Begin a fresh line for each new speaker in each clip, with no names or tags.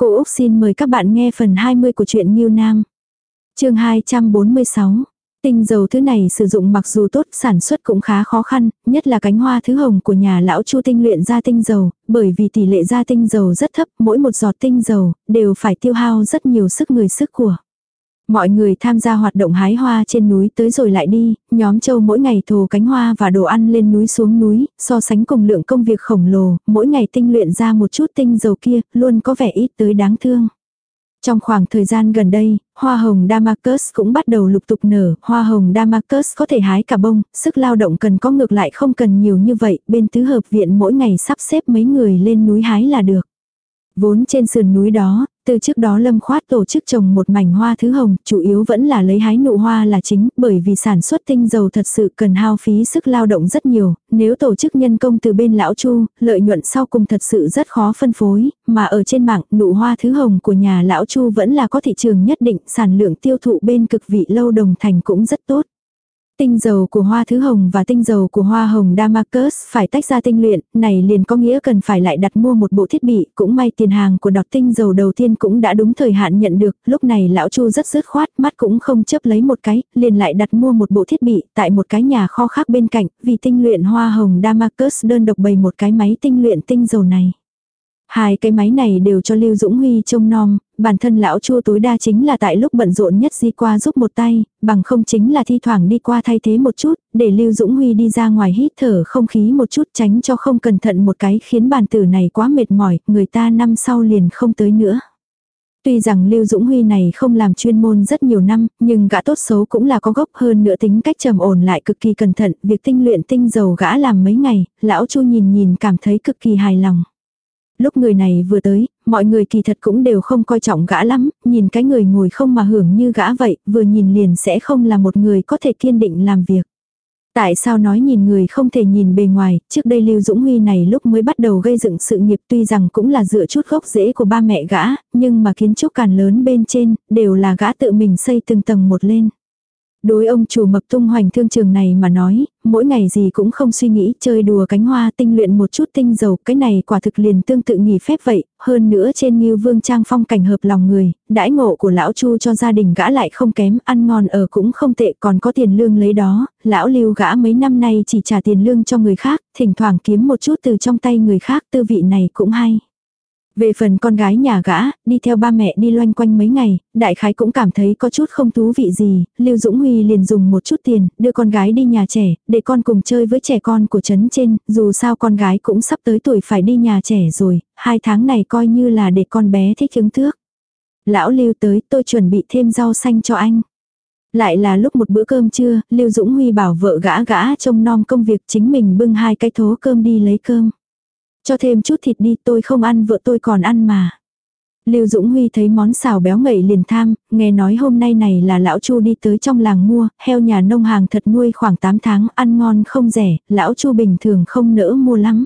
Cô Úc xin mời các bạn nghe phần 20 của truyện Nhiêu Nam. chương 246. Tinh dầu thứ này sử dụng mặc dù tốt, sản xuất cũng khá khó khăn, nhất là cánh hoa thứ hồng của nhà lão Chu tinh luyện ra tinh dầu, bởi vì tỷ lệ ra tinh dầu rất thấp, mỗi một giọt tinh dầu đều phải tiêu hao rất nhiều sức người sức của. Mọi người tham gia hoạt động hái hoa trên núi tới rồi lại đi, nhóm châu mỗi ngày thồ cánh hoa và đồ ăn lên núi xuống núi, so sánh cùng lượng công việc khổng lồ, mỗi ngày tinh luyện ra một chút tinh dầu kia, luôn có vẻ ít tới đáng thương. Trong khoảng thời gian gần đây, hoa hồng Damascus cũng bắt đầu lục tục nở, hoa hồng Damascus có thể hái cả bông, sức lao động cần có ngược lại không cần nhiều như vậy, bên tứ hợp viện mỗi ngày sắp xếp mấy người lên núi hái là được. Vốn trên sườn núi đó, từ trước đó Lâm Khoát tổ chức trồng một mảnh hoa thứ hồng, chủ yếu vẫn là lấy hái nụ hoa là chính, bởi vì sản xuất tinh dầu thật sự cần hao phí sức lao động rất nhiều, nếu tổ chức nhân công từ bên lão Chu, lợi nhuận sau cùng thật sự rất khó phân phối, mà ở trên mạng, nụ hoa thứ hồng của nhà lão Chu vẫn là có thị trường nhất định, sản lượng tiêu thụ bên cực vị lâu đồng thành cũng rất tốt. Tinh dầu của hoa thứ hồng và tinh dầu của hoa hồng Damascus phải tách ra tinh luyện, này liền có nghĩa cần phải lại đặt mua một bộ thiết bị, cũng may tiền hàng của đọt tinh dầu đầu tiên cũng đã đúng thời hạn nhận được, lúc này lão Chu rất dứt khoát, mắt cũng không chấp lấy một cái, liền lại đặt mua một bộ thiết bị tại một cái nhà kho khác bên cạnh, vì tinh luyện hoa hồng Damascus đơn độc bày một cái máy tinh luyện tinh dầu này. Hai cái máy này đều cho Lưu Dũng Huy trông nom, bản thân lão chua tối đa chính là tại lúc bận rộn nhất di qua giúp một tay, bằng không chính là thi thoảng đi qua thay thế một chút, để Lưu Dũng Huy đi ra ngoài hít thở không khí một chút tránh cho không cẩn thận một cái khiến bàn tử này quá mệt mỏi, người ta năm sau liền không tới nữa. Tuy rằng Lưu Dũng Huy này không làm chuyên môn rất nhiều năm, nhưng gã tốt xấu cũng là có gốc hơn nữa tính cách trầm ổn lại cực kỳ cẩn thận, việc tinh luyện tinh dầu gã làm mấy ngày, lão Chu nhìn nhìn cảm thấy cực kỳ hài lòng. Lúc người này vừa tới, mọi người kỳ thật cũng đều không coi trọng gã lắm, nhìn cái người ngồi không mà hưởng như gã vậy, vừa nhìn liền sẽ không là một người có thể kiên định làm việc. Tại sao nói nhìn người không thể nhìn bề ngoài, trước đây Lưu Dũng Huy này lúc mới bắt đầu gây dựng sự nghiệp tuy rằng cũng là dựa chút gốc rễ của ba mẹ gã, nhưng mà kiến trúc càn lớn bên trên, đều là gã tự mình xây từng tầng một lên. Đối ông chủ mập tung hoành thương trường này mà nói, mỗi ngày gì cũng không suy nghĩ chơi đùa cánh hoa tinh luyện một chút tinh dầu, cái này quả thực liền tương tự nghỉ phép vậy, hơn nữa trên như vương trang phong cảnh hợp lòng người, đãi ngộ của lão chu cho gia đình gã lại không kém, ăn ngon ở cũng không tệ còn có tiền lương lấy đó, lão lưu gã mấy năm nay chỉ trả tiền lương cho người khác, thỉnh thoảng kiếm một chút từ trong tay người khác tư vị này cũng hay. Về phần con gái nhà gã, đi theo ba mẹ đi loanh quanh mấy ngày, đại khái cũng cảm thấy có chút không thú vị gì, Lưu Dũng Huy liền dùng một chút tiền, đưa con gái đi nhà trẻ, để con cùng chơi với trẻ con của trấn trên, dù sao con gái cũng sắp tới tuổi phải đi nhà trẻ rồi, hai tháng này coi như là để con bé thích hứng thước. Lão Lưu tới tôi chuẩn bị thêm rau xanh cho anh. Lại là lúc một bữa cơm trưa, Lưu Dũng Huy bảo vợ gã gã trông nom công việc chính mình bưng hai cái thố cơm đi lấy cơm. Cho thêm chút thịt đi tôi không ăn vợ tôi còn ăn mà. Lưu Dũng Huy thấy món xào béo ngậy liền tham, nghe nói hôm nay này là lão Chu đi tới trong làng mua, heo nhà nông hàng thật nuôi khoảng 8 tháng, ăn ngon không rẻ, lão Chu bình thường không nỡ mua lắm.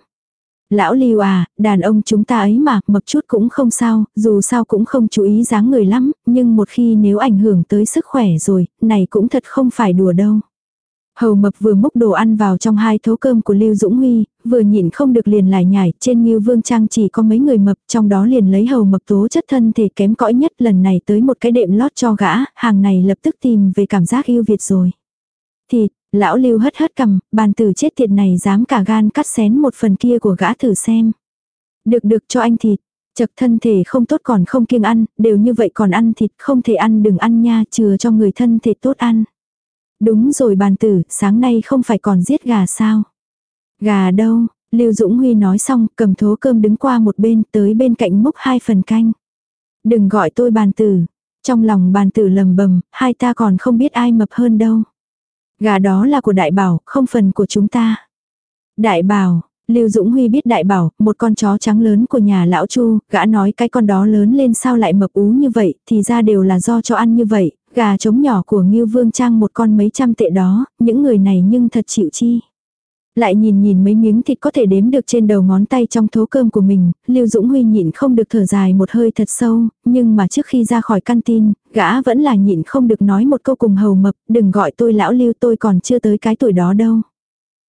Lão Lưu à, đàn ông chúng ta ấy mà, mập chút cũng không sao, dù sao cũng không chú ý dáng người lắm, nhưng một khi nếu ảnh hưởng tới sức khỏe rồi, này cũng thật không phải đùa đâu. Hầu mập vừa múc đồ ăn vào trong hai thố cơm của Lưu Dũng Huy, vừa nhìn không được liền lại nhảy, trên Ngưu Vương Trang chỉ có mấy người mập, trong đó liền lấy hầu mập tố chất thân thể kém cõi nhất lần này tới một cái đệm lót cho gã, hàng này lập tức tìm về cảm giác yêu Việt rồi. Thịt, lão Lưu hất hất cầm, bàn tử chết tiệt này dám cả gan cắt xén một phần kia của gã thử xem. Được được cho anh thịt, chật thân thể không tốt còn không kiêng ăn, đều như vậy còn ăn thịt không thể ăn đừng ăn nha, chừa cho người thân thể tốt ăn. Đúng rồi bàn tử, sáng nay không phải còn giết gà sao? Gà đâu? Lưu Dũng Huy nói xong, cầm thố cơm đứng qua một bên, tới bên cạnh múc hai phần canh. Đừng gọi tôi bàn tử. Trong lòng bàn tử lầm bầm, hai ta còn không biết ai mập hơn đâu. Gà đó là của đại bảo, không phần của chúng ta. Đại bảo, Lưu Dũng Huy biết đại bảo, một con chó trắng lớn của nhà lão Chu, gã nói cái con đó lớn lên sao lại mập ú như vậy, thì ra đều là do cho ăn như vậy, Gà trống nhỏ của Ngưu Vương Trang một con mấy trăm tệ đó, những người này nhưng thật chịu chi. Lại nhìn nhìn mấy miếng thịt có thể đếm được trên đầu ngón tay trong thố cơm của mình, Lưu Dũng Huy nhịn không được thở dài một hơi thật sâu, nhưng mà trước khi ra khỏi căn tin, gã vẫn là nhịn không được nói một câu cùng hầu mập, đừng gọi tôi lão Lưu tôi còn chưa tới cái tuổi đó đâu.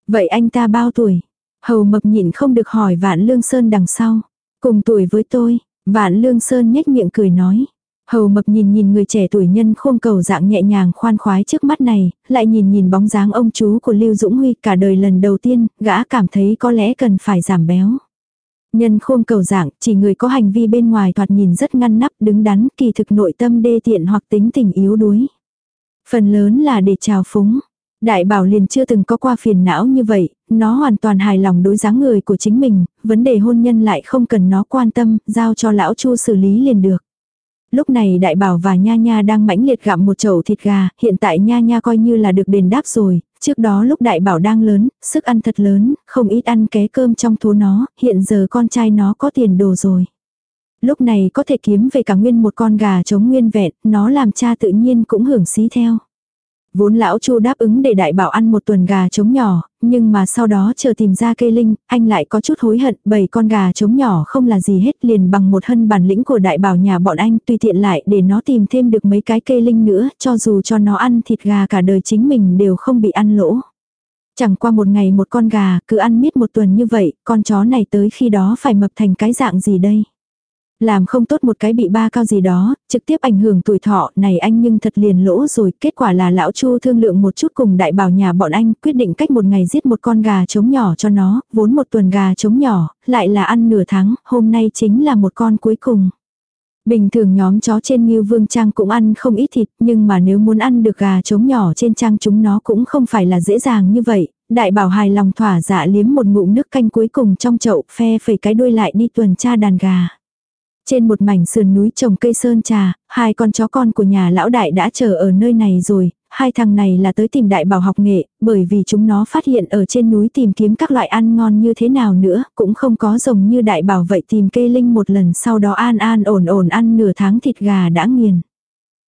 Vậy anh ta bao tuổi? Hầu mập nhịn không được hỏi vạn lương sơn đằng sau. Cùng tuổi với tôi, Vạn Lương Sơn nhếch miệng cười nói. Hầu mập nhìn nhìn người trẻ tuổi nhân khôn cầu dạng nhẹ nhàng khoan khoái trước mắt này, lại nhìn nhìn bóng dáng ông chú của Lưu Dũng Huy cả đời lần đầu tiên, gã cảm thấy có lẽ cần phải giảm béo. Nhân khôn cầu dạng, chỉ người có hành vi bên ngoài thoạt nhìn rất ngăn nắp đứng đắn, kỳ thực nội tâm đê tiện hoặc tính tình yếu đuối. Phần lớn là để trào phúng. Đại bảo liền chưa từng có qua phiền não như vậy, nó hoàn toàn hài lòng đối dáng người của chính mình, vấn đề hôn nhân lại không cần nó quan tâm, giao cho lão chu xử lý liền được. Lúc này đại bảo và nha nha đang mãnh liệt gặm một chậu thịt gà, hiện tại nha nha coi như là được đền đáp rồi, trước đó lúc đại bảo đang lớn, sức ăn thật lớn, không ít ăn ké cơm trong thố nó, hiện giờ con trai nó có tiền đồ rồi. Lúc này có thể kiếm về cả nguyên một con gà chống nguyên vẹn, nó làm cha tự nhiên cũng hưởng xí theo. Vốn lão Chu đáp ứng để đại bảo ăn một tuần gà trống nhỏ, nhưng mà sau đó chờ tìm ra cây linh, anh lại có chút hối hận, bảy con gà trống nhỏ không là gì hết liền bằng một hân bản lĩnh của đại bảo nhà bọn anh tùy tiện lại để nó tìm thêm được mấy cái cây linh nữa, cho dù cho nó ăn thịt gà cả đời chính mình đều không bị ăn lỗ. Chẳng qua một ngày một con gà, cứ ăn miết một tuần như vậy, con chó này tới khi đó phải mập thành cái dạng gì đây? Làm không tốt một cái bị ba cao gì đó, trực tiếp ảnh hưởng tuổi thọ này anh nhưng thật liền lỗ rồi. Kết quả là lão chu thương lượng một chút cùng đại bảo nhà bọn anh quyết định cách một ngày giết một con gà trống nhỏ cho nó, vốn một tuần gà trống nhỏ, lại là ăn nửa tháng, hôm nay chính là một con cuối cùng. Bình thường nhóm chó trên Ngưu Vương Trang cũng ăn không ít thịt, nhưng mà nếu muốn ăn được gà trống nhỏ trên trang chúng nó cũng không phải là dễ dàng như vậy. Đại bảo hài lòng thỏa dạ liếm một ngụm nước canh cuối cùng trong chậu phe phẩy cái đuôi lại đi tuần tra đàn gà. Trên một mảnh sườn núi trồng cây sơn trà, hai con chó con của nhà lão đại đã chờ ở nơi này rồi, hai thằng này là tới tìm đại bảo học nghệ, bởi vì chúng nó phát hiện ở trên núi tìm kiếm các loại ăn ngon như thế nào nữa, cũng không có rồng như đại bảo vậy tìm cây linh một lần sau đó an an ổn ổn ăn nửa tháng thịt gà đã nghiền.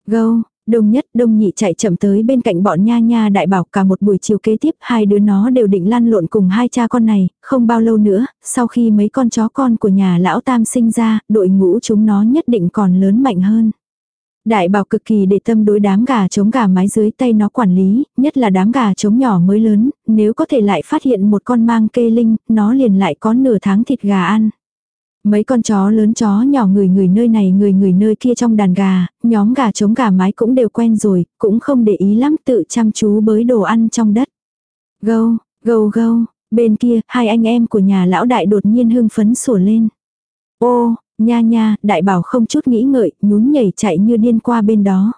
Gâu, Đông nhất đông nhị chạy chậm tới bên cạnh bọn nha nha đại bảo cả một buổi chiều kế tiếp hai đứa nó đều định lan lộn cùng hai cha con này, không bao lâu nữa, sau khi mấy con chó con của nhà lão tam sinh ra, đội ngũ chúng nó nhất định còn lớn mạnh hơn. Đại bảo cực kỳ để tâm đối đám gà trống gà mái dưới tay nó quản lý, nhất là đám gà trống nhỏ mới lớn, nếu có thể lại phát hiện một con mang kê linh, nó liền lại có nửa tháng thịt gà ăn. Mấy con chó lớn chó nhỏ người người nơi này người người nơi kia trong đàn gà, nhóm gà trống gà mái cũng đều quen rồi, cũng không để ý lắm tự chăm chú bới đồ ăn trong đất. Gâu, gâu gâu, bên kia, hai anh em của nhà lão đại đột nhiên hưng phấn sủa lên. Ô, nha nha, đại bảo không chút nghĩ ngợi, nhún nhảy chạy như điên qua bên đó.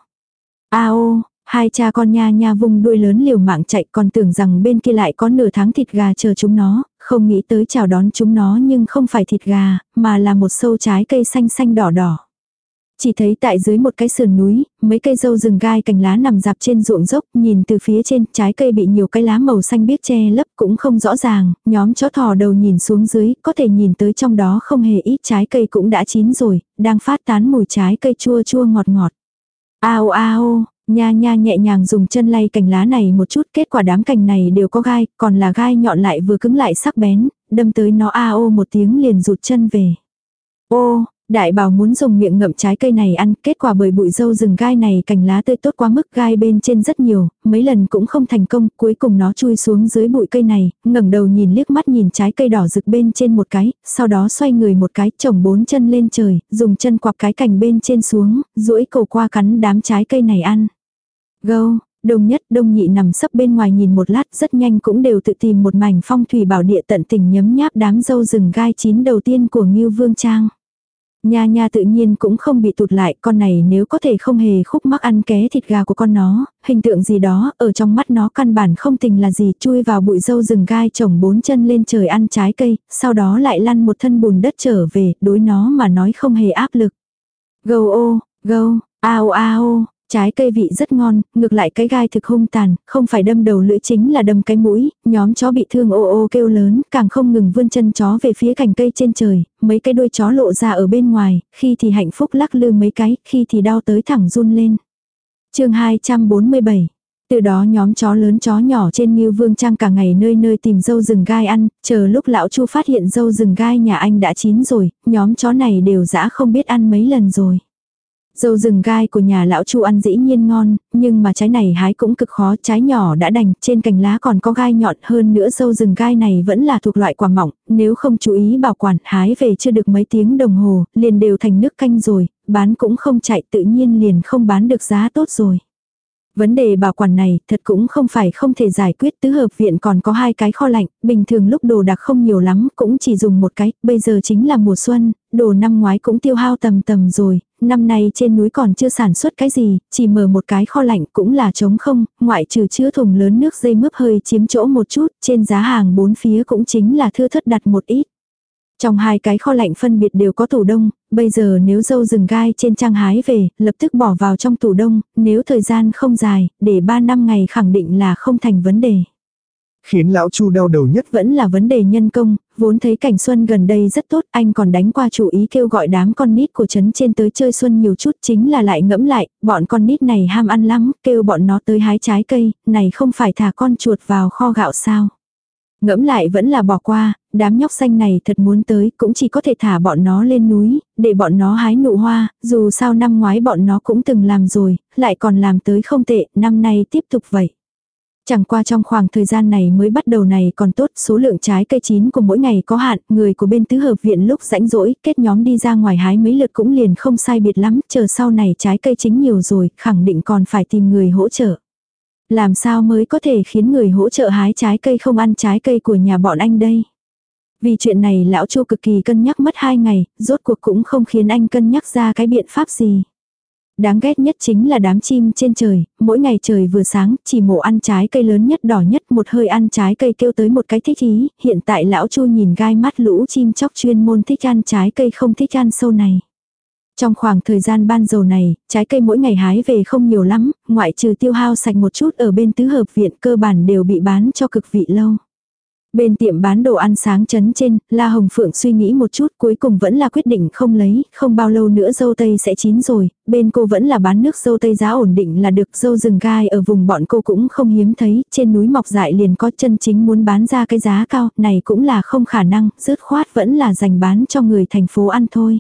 A ô, Hai cha con nha nha vùng đuôi lớn liều mạng chạy còn tưởng rằng bên kia lại có nửa tháng thịt gà chờ chúng nó, không nghĩ tới chào đón chúng nó nhưng không phải thịt gà, mà là một sâu trái cây xanh xanh đỏ đỏ. Chỉ thấy tại dưới một cái sườn núi, mấy cây dâu rừng gai cành lá nằm dạp trên ruộng dốc, nhìn từ phía trên, trái cây bị nhiều cái lá màu xanh biếc che lấp cũng không rõ ràng, nhóm chó thò đầu nhìn xuống dưới, có thể nhìn tới trong đó không hề ít trái cây cũng đã chín rồi, đang phát tán mùi trái cây chua chua ngọt ngọt. Ao ao, Nha nha nhẹ nhàng dùng chân lay cành lá này một chút, kết quả đám cành này đều có gai, còn là gai nhọn lại vừa cứng lại sắc bén, đâm tới nó a ô một tiếng liền rụt chân về. Ô, đại bảo muốn dùng miệng ngậm trái cây này ăn, kết quả bởi bụi dâu rừng gai này cành lá tươi tốt quá mức gai bên trên rất nhiều, mấy lần cũng không thành công, cuối cùng nó chui xuống dưới bụi cây này, ngẩng đầu nhìn liếc mắt nhìn trái cây đỏ rực bên trên một cái, sau đó xoay người một cái, chồng bốn chân lên trời, dùng chân quặp cái cành bên trên xuống, duỗi cổ qua cắn đám trái cây này ăn. Gâu, đông nhất đông nhị nằm sấp bên ngoài nhìn một lát rất nhanh cũng đều tự tìm một mảnh phong thủy bảo địa tận tình nhấm nháp đám dâu rừng gai chín đầu tiên của Ngưu Vương Trang. Nha nha tự nhiên cũng không bị tụt lại, con này nếu có thể không hề khúc mắc ăn ké thịt gà của con nó, hình tượng gì đó, ở trong mắt nó căn bản không tình là gì, chui vào bụi dâu rừng gai trồng bốn chân lên trời ăn trái cây, sau đó lại lăn một thân bùn đất trở về, đối nó mà nói không hề áp lực. Gâu ô, gâu, ao ao, Trái cây vị rất ngon, ngược lại cái gai thực hung tàn, không phải đâm đầu lưỡi chính là đâm cái mũi, nhóm chó bị thương ô ô kêu lớn, càng không ngừng vươn chân chó về phía cành cây trên trời, mấy cái đuôi chó lộ ra ở bên ngoài, khi thì hạnh phúc lắc lư mấy cái, khi thì đau tới thẳng run lên. chương 247 từ đó nhóm chó lớn chó nhỏ trên Ngưu Vương Trang cả ngày nơi nơi tìm dâu rừng gai ăn, chờ lúc lão Chu phát hiện dâu rừng gai nhà anh đã chín rồi, nhóm chó này đều dã không biết ăn mấy lần rồi. Dâu rừng gai của nhà lão Chu ăn dĩ nhiên ngon, nhưng mà trái này hái cũng cực khó, trái nhỏ đã đành, trên cành lá còn có gai nhọn hơn nữa dâu rừng gai này vẫn là thuộc loại quả mỏng, nếu không chú ý bảo quản, hái về chưa được mấy tiếng đồng hồ, liền đều thành nước canh rồi, bán cũng không chạy tự nhiên liền không bán được giá tốt rồi. Vấn đề bảo quản này thật cũng không phải không thể giải quyết tứ hợp viện còn có hai cái kho lạnh, bình thường lúc đồ đặc không nhiều lắm cũng chỉ dùng một cái, bây giờ chính là mùa xuân, đồ năm ngoái cũng tiêu hao tầm tầm rồi, năm nay trên núi còn chưa sản xuất cái gì, chỉ mở một cái kho lạnh cũng là trống không, ngoại trừ chứa thùng lớn nước dây mướp hơi chiếm chỗ một chút, trên giá hàng bốn phía cũng chính là thưa thất đặt một ít. Trong hai cái kho lạnh phân biệt đều có tủ đông, bây giờ nếu dâu rừng gai trên trang hái về, lập tức bỏ vào trong tủ đông, nếu thời gian không dài, để 3 năm ngày khẳng định là không thành vấn đề.
Khiến lão Chu đau đầu nhất
vẫn là vấn đề nhân công, vốn thấy cảnh xuân gần đây rất tốt, anh còn đánh qua chủ ý kêu gọi đám con nít của trấn trên tới chơi xuân nhiều chút chính là lại ngẫm lại, bọn con nít này ham ăn lắm, kêu bọn nó tới hái trái cây, này không phải thả con chuột vào kho gạo sao. Ngẫm lại vẫn là bỏ qua, đám nhóc xanh này thật muốn tới cũng chỉ có thể thả bọn nó lên núi, để bọn nó hái nụ hoa, dù sao năm ngoái bọn nó cũng từng làm rồi, lại còn làm tới không tệ, năm nay tiếp tục vậy. Chẳng qua trong khoảng thời gian này mới bắt đầu này còn tốt, số lượng trái cây chín của mỗi ngày có hạn, người của bên tứ hợp viện lúc rãnh rỗi, kết nhóm đi ra ngoài hái mấy lượt cũng liền không sai biệt lắm, chờ sau này trái cây chính nhiều rồi, khẳng định còn phải tìm người hỗ trợ. Làm sao mới có thể khiến người hỗ trợ hái trái cây không ăn trái cây của nhà bọn anh đây? Vì chuyện này lão chu cực kỳ cân nhắc mất hai ngày, rốt cuộc cũng không khiến anh cân nhắc ra cái biện pháp gì. Đáng ghét nhất chính là đám chim trên trời, mỗi ngày trời vừa sáng, chỉ mổ ăn trái cây lớn nhất đỏ nhất một hơi ăn trái cây kêu tới một cái thích ý, hiện tại lão chu nhìn gai mắt lũ chim chóc chuyên môn thích ăn trái cây không thích ăn sâu này. Trong khoảng thời gian ban dầu này, trái cây mỗi ngày hái về không nhiều lắm, ngoại trừ tiêu hao sạch một chút ở bên tứ hợp viện cơ bản đều bị bán cho cực vị lâu. Bên tiệm bán đồ ăn sáng chấn trên, La Hồng Phượng suy nghĩ một chút cuối cùng vẫn là quyết định không lấy, không bao lâu nữa dâu tây sẽ chín rồi, bên cô vẫn là bán nước dâu tây giá ổn định là được dâu rừng gai ở vùng bọn cô cũng không hiếm thấy, trên núi mọc dại liền có chân chính muốn bán ra cái giá cao, này cũng là không khả năng, rớt khoát vẫn là dành bán cho người thành phố ăn thôi.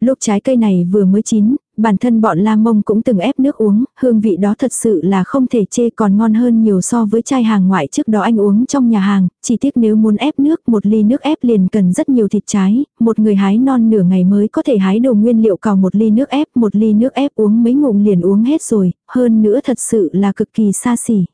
Lúc trái cây này vừa mới chín, bản thân bọn La Mông cũng từng ép nước uống, hương vị đó thật sự là không thể chê còn ngon hơn nhiều so với chai hàng ngoại trước đó anh uống trong nhà hàng, chỉ tiếc nếu muốn ép nước, một ly nước ép liền cần rất nhiều thịt trái, một người hái non nửa ngày mới có thể hái đồ nguyên liệu cào một ly nước ép, một ly nước ép uống mấy ngụm liền uống hết rồi, hơn nữa thật sự là cực kỳ xa xỉ.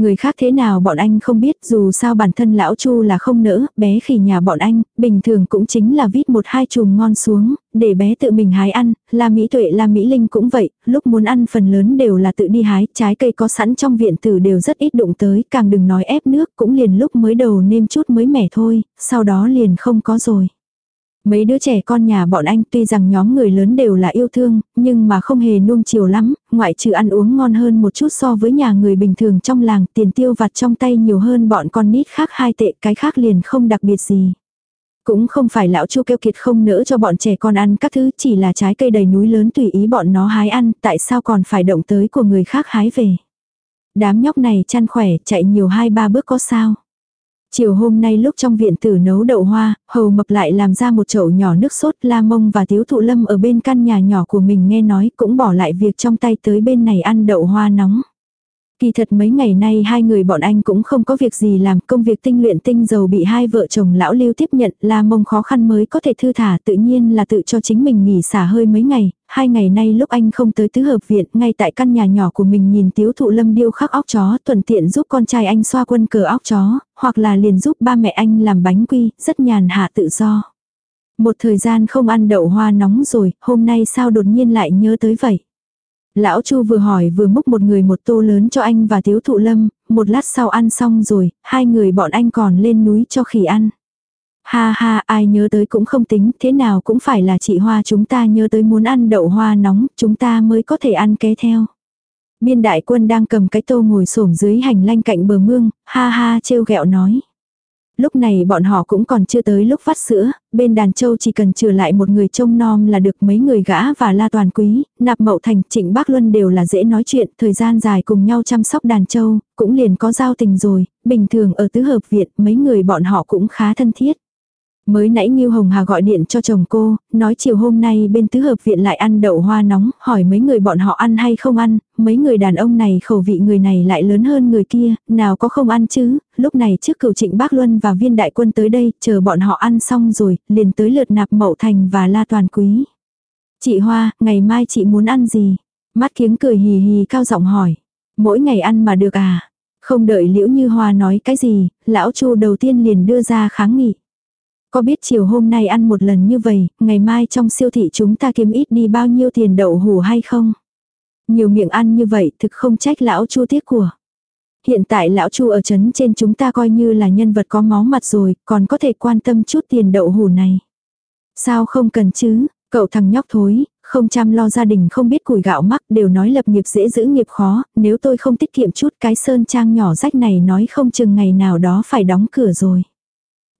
Người khác thế nào bọn anh không biết dù sao bản thân lão chu là không nỡ, bé khỉ nhà bọn anh, bình thường cũng chính là vít một hai chùm ngon xuống, để bé tự mình hái ăn, là Mỹ Tuệ là Mỹ Linh cũng vậy, lúc muốn ăn phần lớn đều là tự đi hái, trái cây có sẵn trong viện tử đều rất ít đụng tới, càng đừng nói ép nước cũng liền lúc mới đầu nêm chút mới mẻ thôi, sau đó liền không có rồi. Mấy đứa trẻ con nhà bọn anh tuy rằng nhóm người lớn đều là yêu thương, nhưng mà không hề nuông chiều lắm, ngoại trừ ăn uống ngon hơn một chút so với nhà người bình thường trong làng, tiền tiêu vặt trong tay nhiều hơn bọn con nít khác hai tệ, cái khác liền không đặc biệt gì. Cũng không phải lão chu kêu kiệt không nỡ cho bọn trẻ con ăn các thứ, chỉ là trái cây đầy núi lớn tùy ý bọn nó hái ăn, tại sao còn phải động tới của người khác hái về. Đám nhóc này chăn khỏe, chạy nhiều hai ba bước có sao. Chiều hôm nay lúc trong viện tử nấu đậu hoa, hầu mập lại làm ra một chậu nhỏ nước sốt la mông và tiếu thụ lâm ở bên căn nhà nhỏ của mình nghe nói cũng bỏ lại việc trong tay tới bên này ăn đậu hoa nóng. Kỳ thật mấy ngày nay hai người bọn anh cũng không có việc gì làm, công việc tinh luyện tinh dầu bị hai vợ chồng lão lưu tiếp nhận, là mông khó khăn mới có thể thư thả tự nhiên là tự cho chính mình nghỉ xả hơi mấy ngày, hai ngày nay lúc anh không tới tứ hợp viện, ngay tại căn nhà nhỏ của mình nhìn tiếu thụ lâm điêu khắc óc chó, thuận tiện giúp con trai anh xoa quân cờ óc chó, hoặc là liền giúp ba mẹ anh làm bánh quy, rất nhàn hạ tự do. Một thời gian không ăn đậu hoa nóng rồi, hôm nay sao đột nhiên lại nhớ tới vậy? Lão Chu vừa hỏi vừa múc một người một tô lớn cho anh và thiếu Thụ Lâm, một lát sau ăn xong rồi, hai người bọn anh còn lên núi cho khỉ ăn. Ha ha, ai nhớ tới cũng không tính, thế nào cũng phải là chị Hoa chúng ta nhớ tới muốn ăn đậu hoa nóng, chúng ta mới có thể ăn kế theo. Biên đại quân đang cầm cái tô ngồi xổm dưới hành lanh cạnh bờ mương, ha ha trêu ghẹo nói lúc này bọn họ cũng còn chưa tới lúc phát sữa, bên đàn châu chỉ cần trừ lại một người trông nom là được mấy người gã và la toàn quý, nạp mậu thành, trịnh bác luân đều là dễ nói chuyện, thời gian dài cùng nhau chăm sóc đàn châu, cũng liền có giao tình rồi, bình thường ở tứ hợp viện mấy người bọn họ cũng khá thân thiết. Mới nãy Ngưu Hồng Hà gọi điện cho chồng cô, nói chiều hôm nay bên tứ hợp viện lại ăn đậu hoa nóng, hỏi mấy người bọn họ ăn hay không ăn, mấy người đàn ông này khẩu vị người này lại lớn hơn người kia, nào có không ăn chứ, lúc này trước cửu trịnh Bác Luân và viên đại quân tới đây, chờ bọn họ ăn xong rồi, liền tới lượt nạp mậu thành và la toàn quý. Chị Hoa, ngày mai chị muốn ăn gì? Mắt kiếng cười hì hì cao giọng hỏi. Mỗi ngày ăn mà được à? Không đợi liễu như Hoa nói cái gì, lão chu đầu tiên liền đưa ra kháng nghị. Có biết chiều hôm nay ăn một lần như vậy, ngày mai trong siêu thị chúng ta kiếm ít đi bao nhiêu tiền đậu hủ hay không? Nhiều miệng ăn như vậy thực không trách lão chu tiếc của. Hiện tại lão chu ở trấn trên chúng ta coi như là nhân vật có máu mặt rồi, còn có thể quan tâm chút tiền đậu hủ này. Sao không cần chứ, cậu thằng nhóc thối, không chăm lo gia đình không biết củi gạo mắc đều nói lập nghiệp dễ giữ nghiệp khó, nếu tôi không tiết kiệm chút cái sơn trang nhỏ rách này nói không chừng ngày nào đó phải đóng cửa rồi.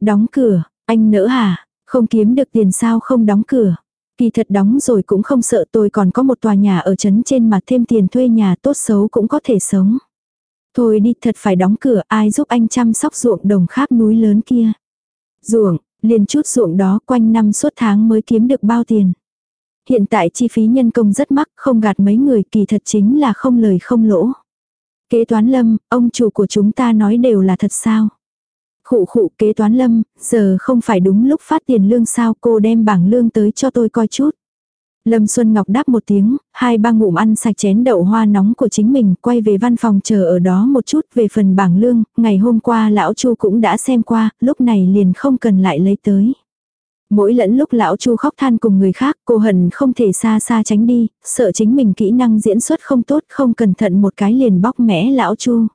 Đóng cửa, anh nỡ hả? Không kiếm được tiền sao không đóng cửa? Kỳ thật đóng rồi cũng không sợ tôi còn có một tòa nhà ở trấn trên mà thêm tiền thuê nhà tốt xấu cũng có thể sống. Thôi đi thật phải đóng cửa ai giúp anh chăm sóc ruộng đồng khắp núi lớn kia. Ruộng, liền chút ruộng đó quanh năm suốt tháng mới kiếm được bao tiền. Hiện tại chi phí nhân công rất mắc không gạt mấy người kỳ thật chính là không lời không lỗ. Kế toán lâm, ông chủ của chúng ta nói đều là thật sao. Khụ khụ kế toán lâm, giờ không phải đúng lúc phát tiền lương sao cô đem bảng lương tới cho tôi coi chút. Lâm Xuân Ngọc đáp một tiếng, hai ba ngụm ăn sạch chén đậu hoa nóng của chính mình, quay về văn phòng chờ ở đó một chút về phần bảng lương, ngày hôm qua lão Chu cũng đã xem qua, lúc này liền không cần lại lấy tới. Mỗi lẫn lúc lão Chu khóc than cùng người khác, cô hận không thể xa xa tránh đi, sợ chính mình kỹ năng diễn xuất không tốt, không cẩn thận một cái liền bóc mẽ lão Chu.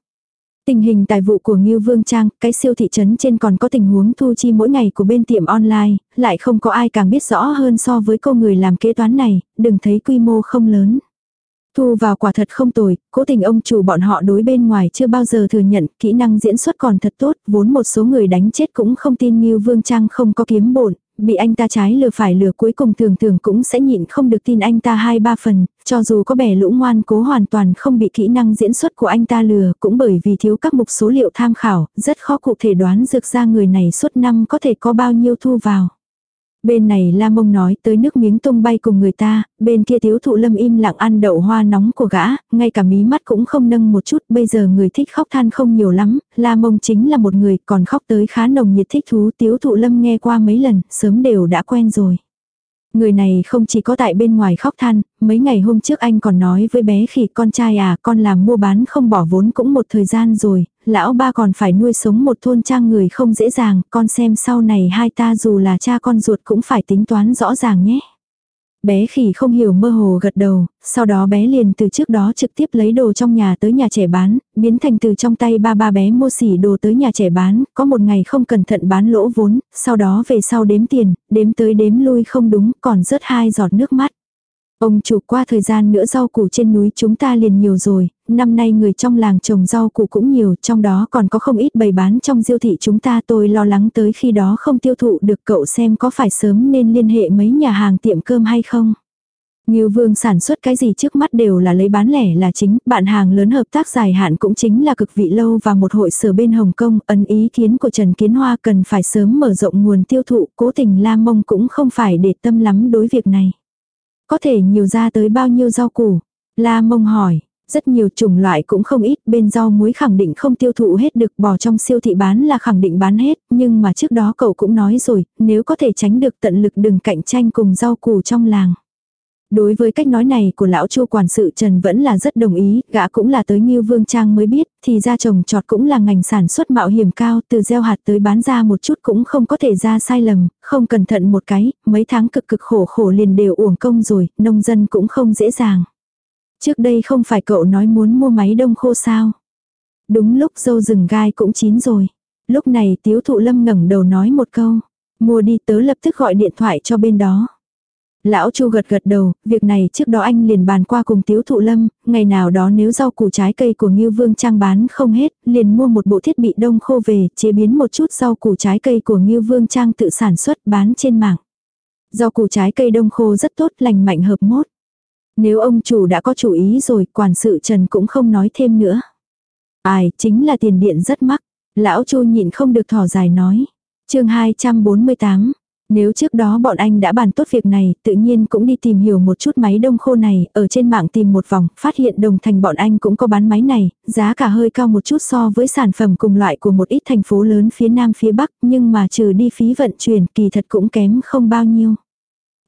Tình hình tài vụ của Ngưu Vương Trang, cái siêu thị trấn trên còn có tình huống thu chi mỗi ngày của bên tiệm online, lại không có ai càng biết rõ hơn so với cô người làm kế toán này, đừng thấy quy mô không lớn. Thu vào quả thật không tồi, cố tình ông chủ bọn họ đối bên ngoài chưa bao giờ thừa nhận, kỹ năng diễn xuất còn thật tốt, vốn một số người đánh chết cũng không tin như Vương Trang không có kiếm bổn, bị anh ta trái lừa phải lừa cuối cùng thường thường cũng sẽ nhịn không được tin anh ta hai ba phần, cho dù có bẻ lũ ngoan cố hoàn toàn không bị kỹ năng diễn xuất của anh ta lừa, cũng bởi vì thiếu các mục số liệu tham khảo, rất khó cụ thể đoán dược ra người này suốt năm có thể có bao nhiêu thu vào. Bên này La Mông nói tới nước miếng tung bay cùng người ta, bên kia thiếu thụ lâm im lặng ăn đậu hoa nóng của gã, ngay cả mí mắt cũng không nâng một chút, bây giờ người thích khóc than không nhiều lắm, La Mông chính là một người còn khóc tới khá nồng nhiệt thích thú thiếu thụ lâm nghe qua mấy lần, sớm đều đã quen rồi. Người này không chỉ có tại bên ngoài khóc than, mấy ngày hôm trước anh còn nói với bé khỉ con trai à, con làm mua bán không bỏ vốn cũng một thời gian rồi, lão ba còn phải nuôi sống một thôn trang người không dễ dàng, con xem sau này hai ta dù là cha con ruột cũng phải tính toán rõ ràng nhé. Bé khỉ không hiểu mơ hồ gật đầu, sau đó bé liền từ trước đó trực tiếp lấy đồ trong nhà tới nhà trẻ bán, biến thành từ trong tay ba ba bé mua xỉ đồ tới nhà trẻ bán, có một ngày không cẩn thận bán lỗ vốn, sau đó về sau đếm tiền, đếm tới đếm lui không đúng, còn rớt hai giọt nước mắt. Ông chủ qua thời gian nữa rau củ trên núi chúng ta liền nhiều rồi, năm nay người trong làng trồng rau củ cũng nhiều, trong đó còn có không ít bày bán trong siêu thị chúng ta tôi lo lắng tới khi đó không tiêu thụ được cậu xem có phải sớm nên liên hệ mấy nhà hàng tiệm cơm hay không. Nghiêu vương sản xuất cái gì trước mắt đều là lấy bán lẻ là chính, bạn hàng lớn hợp tác dài hạn cũng chính là cực vị lâu và một hội sở bên Hồng Kông, ấn ý kiến của Trần Kiến Hoa cần phải sớm mở rộng nguồn tiêu thụ, cố tình Lam Mông cũng không phải để tâm lắm đối việc này. Có thể nhiều ra tới bao nhiêu rau củ? La Mông hỏi, rất nhiều chủng loại cũng không ít, bên rau muối khẳng định không tiêu thụ hết được bò trong siêu thị bán là khẳng định bán hết, nhưng mà trước đó cậu cũng nói rồi, nếu có thể tránh được tận lực đừng cạnh tranh cùng rau củ trong làng. Đối với cách nói này của lão chu quản sự Trần vẫn là rất đồng ý, gã cũng là tới như Vương Trang mới biết, thì ra trồng trọt cũng là ngành sản xuất mạo hiểm cao, từ gieo hạt tới bán ra một chút cũng không có thể ra sai lầm, không cẩn thận một cái, mấy tháng cực cực khổ khổ liền đều uổng công rồi, nông dân cũng không dễ dàng. Trước đây không phải cậu nói muốn mua máy đông khô sao? Đúng lúc dâu rừng gai cũng chín rồi. Lúc này tiếu thụ lâm ngẩng đầu nói một câu. Mua đi tớ lập tức gọi điện thoại cho bên đó. Lão Chu gật gật đầu, việc này trước đó anh liền bàn qua cùng Tiếu Thụ Lâm, ngày nào đó nếu rau củ trái cây của Ngưu Vương Trang bán không hết, liền mua một bộ thiết bị đông khô về, chế biến một chút rau củ trái cây của Ngưu Vương Trang tự sản xuất bán trên mạng. Rau củ trái cây đông khô rất tốt, lành mạnh hợp mốt. Nếu ông chủ đã có chủ ý rồi, quản sự Trần cũng không nói thêm nữa. Ai, chính là tiền điện rất mắc. Lão Chu nhịn không được thỏ dài nói. chương 248 nếu trước đó bọn anh đã bàn tốt việc này, tự nhiên cũng đi tìm hiểu một chút máy đông khô này, ở trên mạng tìm một vòng, phát hiện đồng thành bọn anh cũng có bán máy này, giá cả hơi cao một chút so với sản phẩm cùng loại của một ít thành phố lớn phía Nam phía Bắc, nhưng mà trừ đi phí vận chuyển kỳ thật cũng kém không bao nhiêu.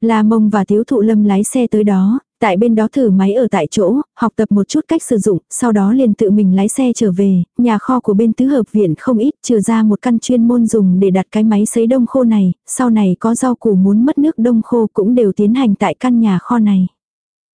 La Mông và Tiếu Thụ Lâm lái xe tới đó, tại bên đó thử máy ở tại chỗ, học tập một chút cách sử dụng, sau đó liền tự mình lái xe trở về, nhà kho của bên tứ hợp viện không ít, trừ ra một căn chuyên môn dùng để đặt cái máy sấy đông khô này, sau này có rau củ muốn mất nước đông khô cũng đều tiến hành tại căn nhà kho này.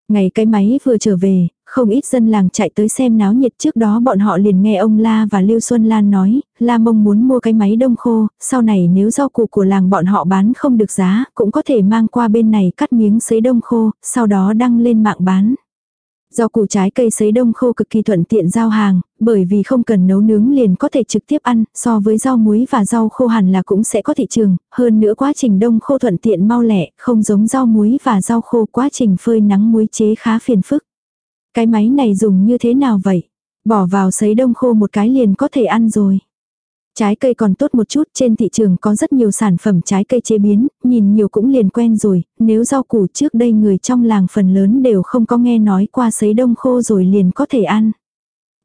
Ngày cái máy vừa trở về, không ít dân làng chạy tới xem náo nhiệt trước đó bọn họ liền nghe ông La và Lưu Xuân Lan nói, La Mông muốn mua cái máy đông khô, sau này nếu rau củ của làng bọn họ bán không được giá, cũng có thể mang qua bên này cắt miếng sấy đông khô, sau đó đăng lên mạng bán. Rau củ trái cây sấy đông khô cực kỳ thuận tiện giao hàng, bởi vì không cần nấu nướng liền có thể trực tiếp ăn, so với rau muối và rau khô hẳn là cũng sẽ có thị trường, hơn nữa quá trình đông khô thuận tiện mau lẹ, không giống rau muối và rau khô quá trình phơi nắng muối chế khá phiền phức. Cái máy này dùng như thế nào vậy? Bỏ vào sấy đông khô một cái liền có thể ăn rồi. Trái cây còn tốt một chút, trên thị trường có rất nhiều sản phẩm trái cây chế biến, nhìn nhiều cũng liền quen rồi, nếu rau củ trước đây người trong làng phần lớn đều không có nghe nói qua sấy đông khô rồi liền có thể ăn.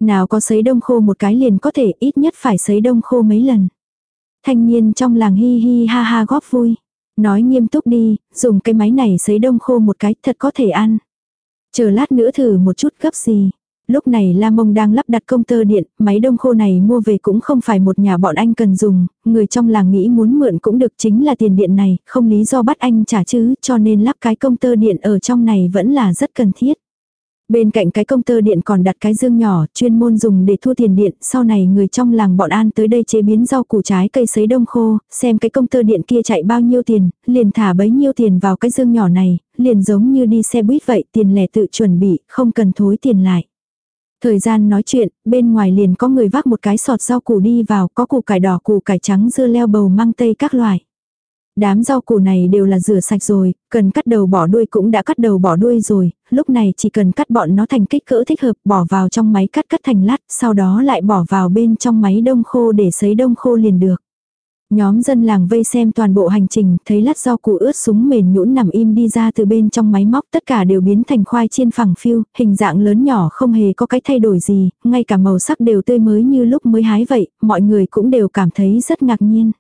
Nào có sấy đông khô một cái liền có thể ít nhất phải sấy đông khô mấy lần. Thanh niên trong làng hi hi ha ha góp vui. Nói nghiêm túc đi, dùng cái máy này sấy đông khô một cái thật có thể ăn. Chờ lát nữa thử một chút gấp gì. Lúc này La Mông đang lắp đặt công tơ điện, máy đông khô này mua về cũng không phải một nhà bọn anh cần dùng, người trong làng nghĩ muốn mượn cũng được chính là tiền điện này, không lý do bắt anh trả chứ, cho nên lắp cái công tơ điện ở trong này vẫn là rất cần thiết. Bên cạnh cái công tơ điện còn đặt cái dương nhỏ, chuyên môn dùng để thu tiền điện, sau này người trong làng bọn an tới đây chế biến rau củ trái cây sấy đông khô, xem cái công tơ điện kia chạy bao nhiêu tiền, liền thả bấy nhiêu tiền vào cái dương nhỏ này, liền giống như đi xe buýt vậy, tiền lẻ tự chuẩn bị, không cần thối tiền lại. Thời gian nói chuyện, bên ngoài liền có người vác một cái sọt rau củ đi vào, có củ cải đỏ, củ cải trắng, dưa leo bầu măng tây các loại. Đám rau củ này đều là rửa sạch rồi, cần cắt đầu bỏ đuôi cũng đã cắt đầu bỏ đuôi rồi, lúc này chỉ cần cắt bọn nó thành kích cỡ thích hợp bỏ vào trong máy cắt cắt thành lát, sau đó lại bỏ vào bên trong máy đông khô để sấy đông khô liền được. Nhóm dân làng vây xem toàn bộ hành trình, thấy lát rau củ ướt súng mềm nhũn nằm im đi ra từ bên trong máy móc, tất cả đều biến thành khoai chiên phẳng phiu, hình dạng lớn nhỏ không hề có cái thay đổi gì, ngay cả màu sắc đều tươi mới như lúc mới hái vậy, mọi người cũng đều cảm thấy rất ngạc nhiên.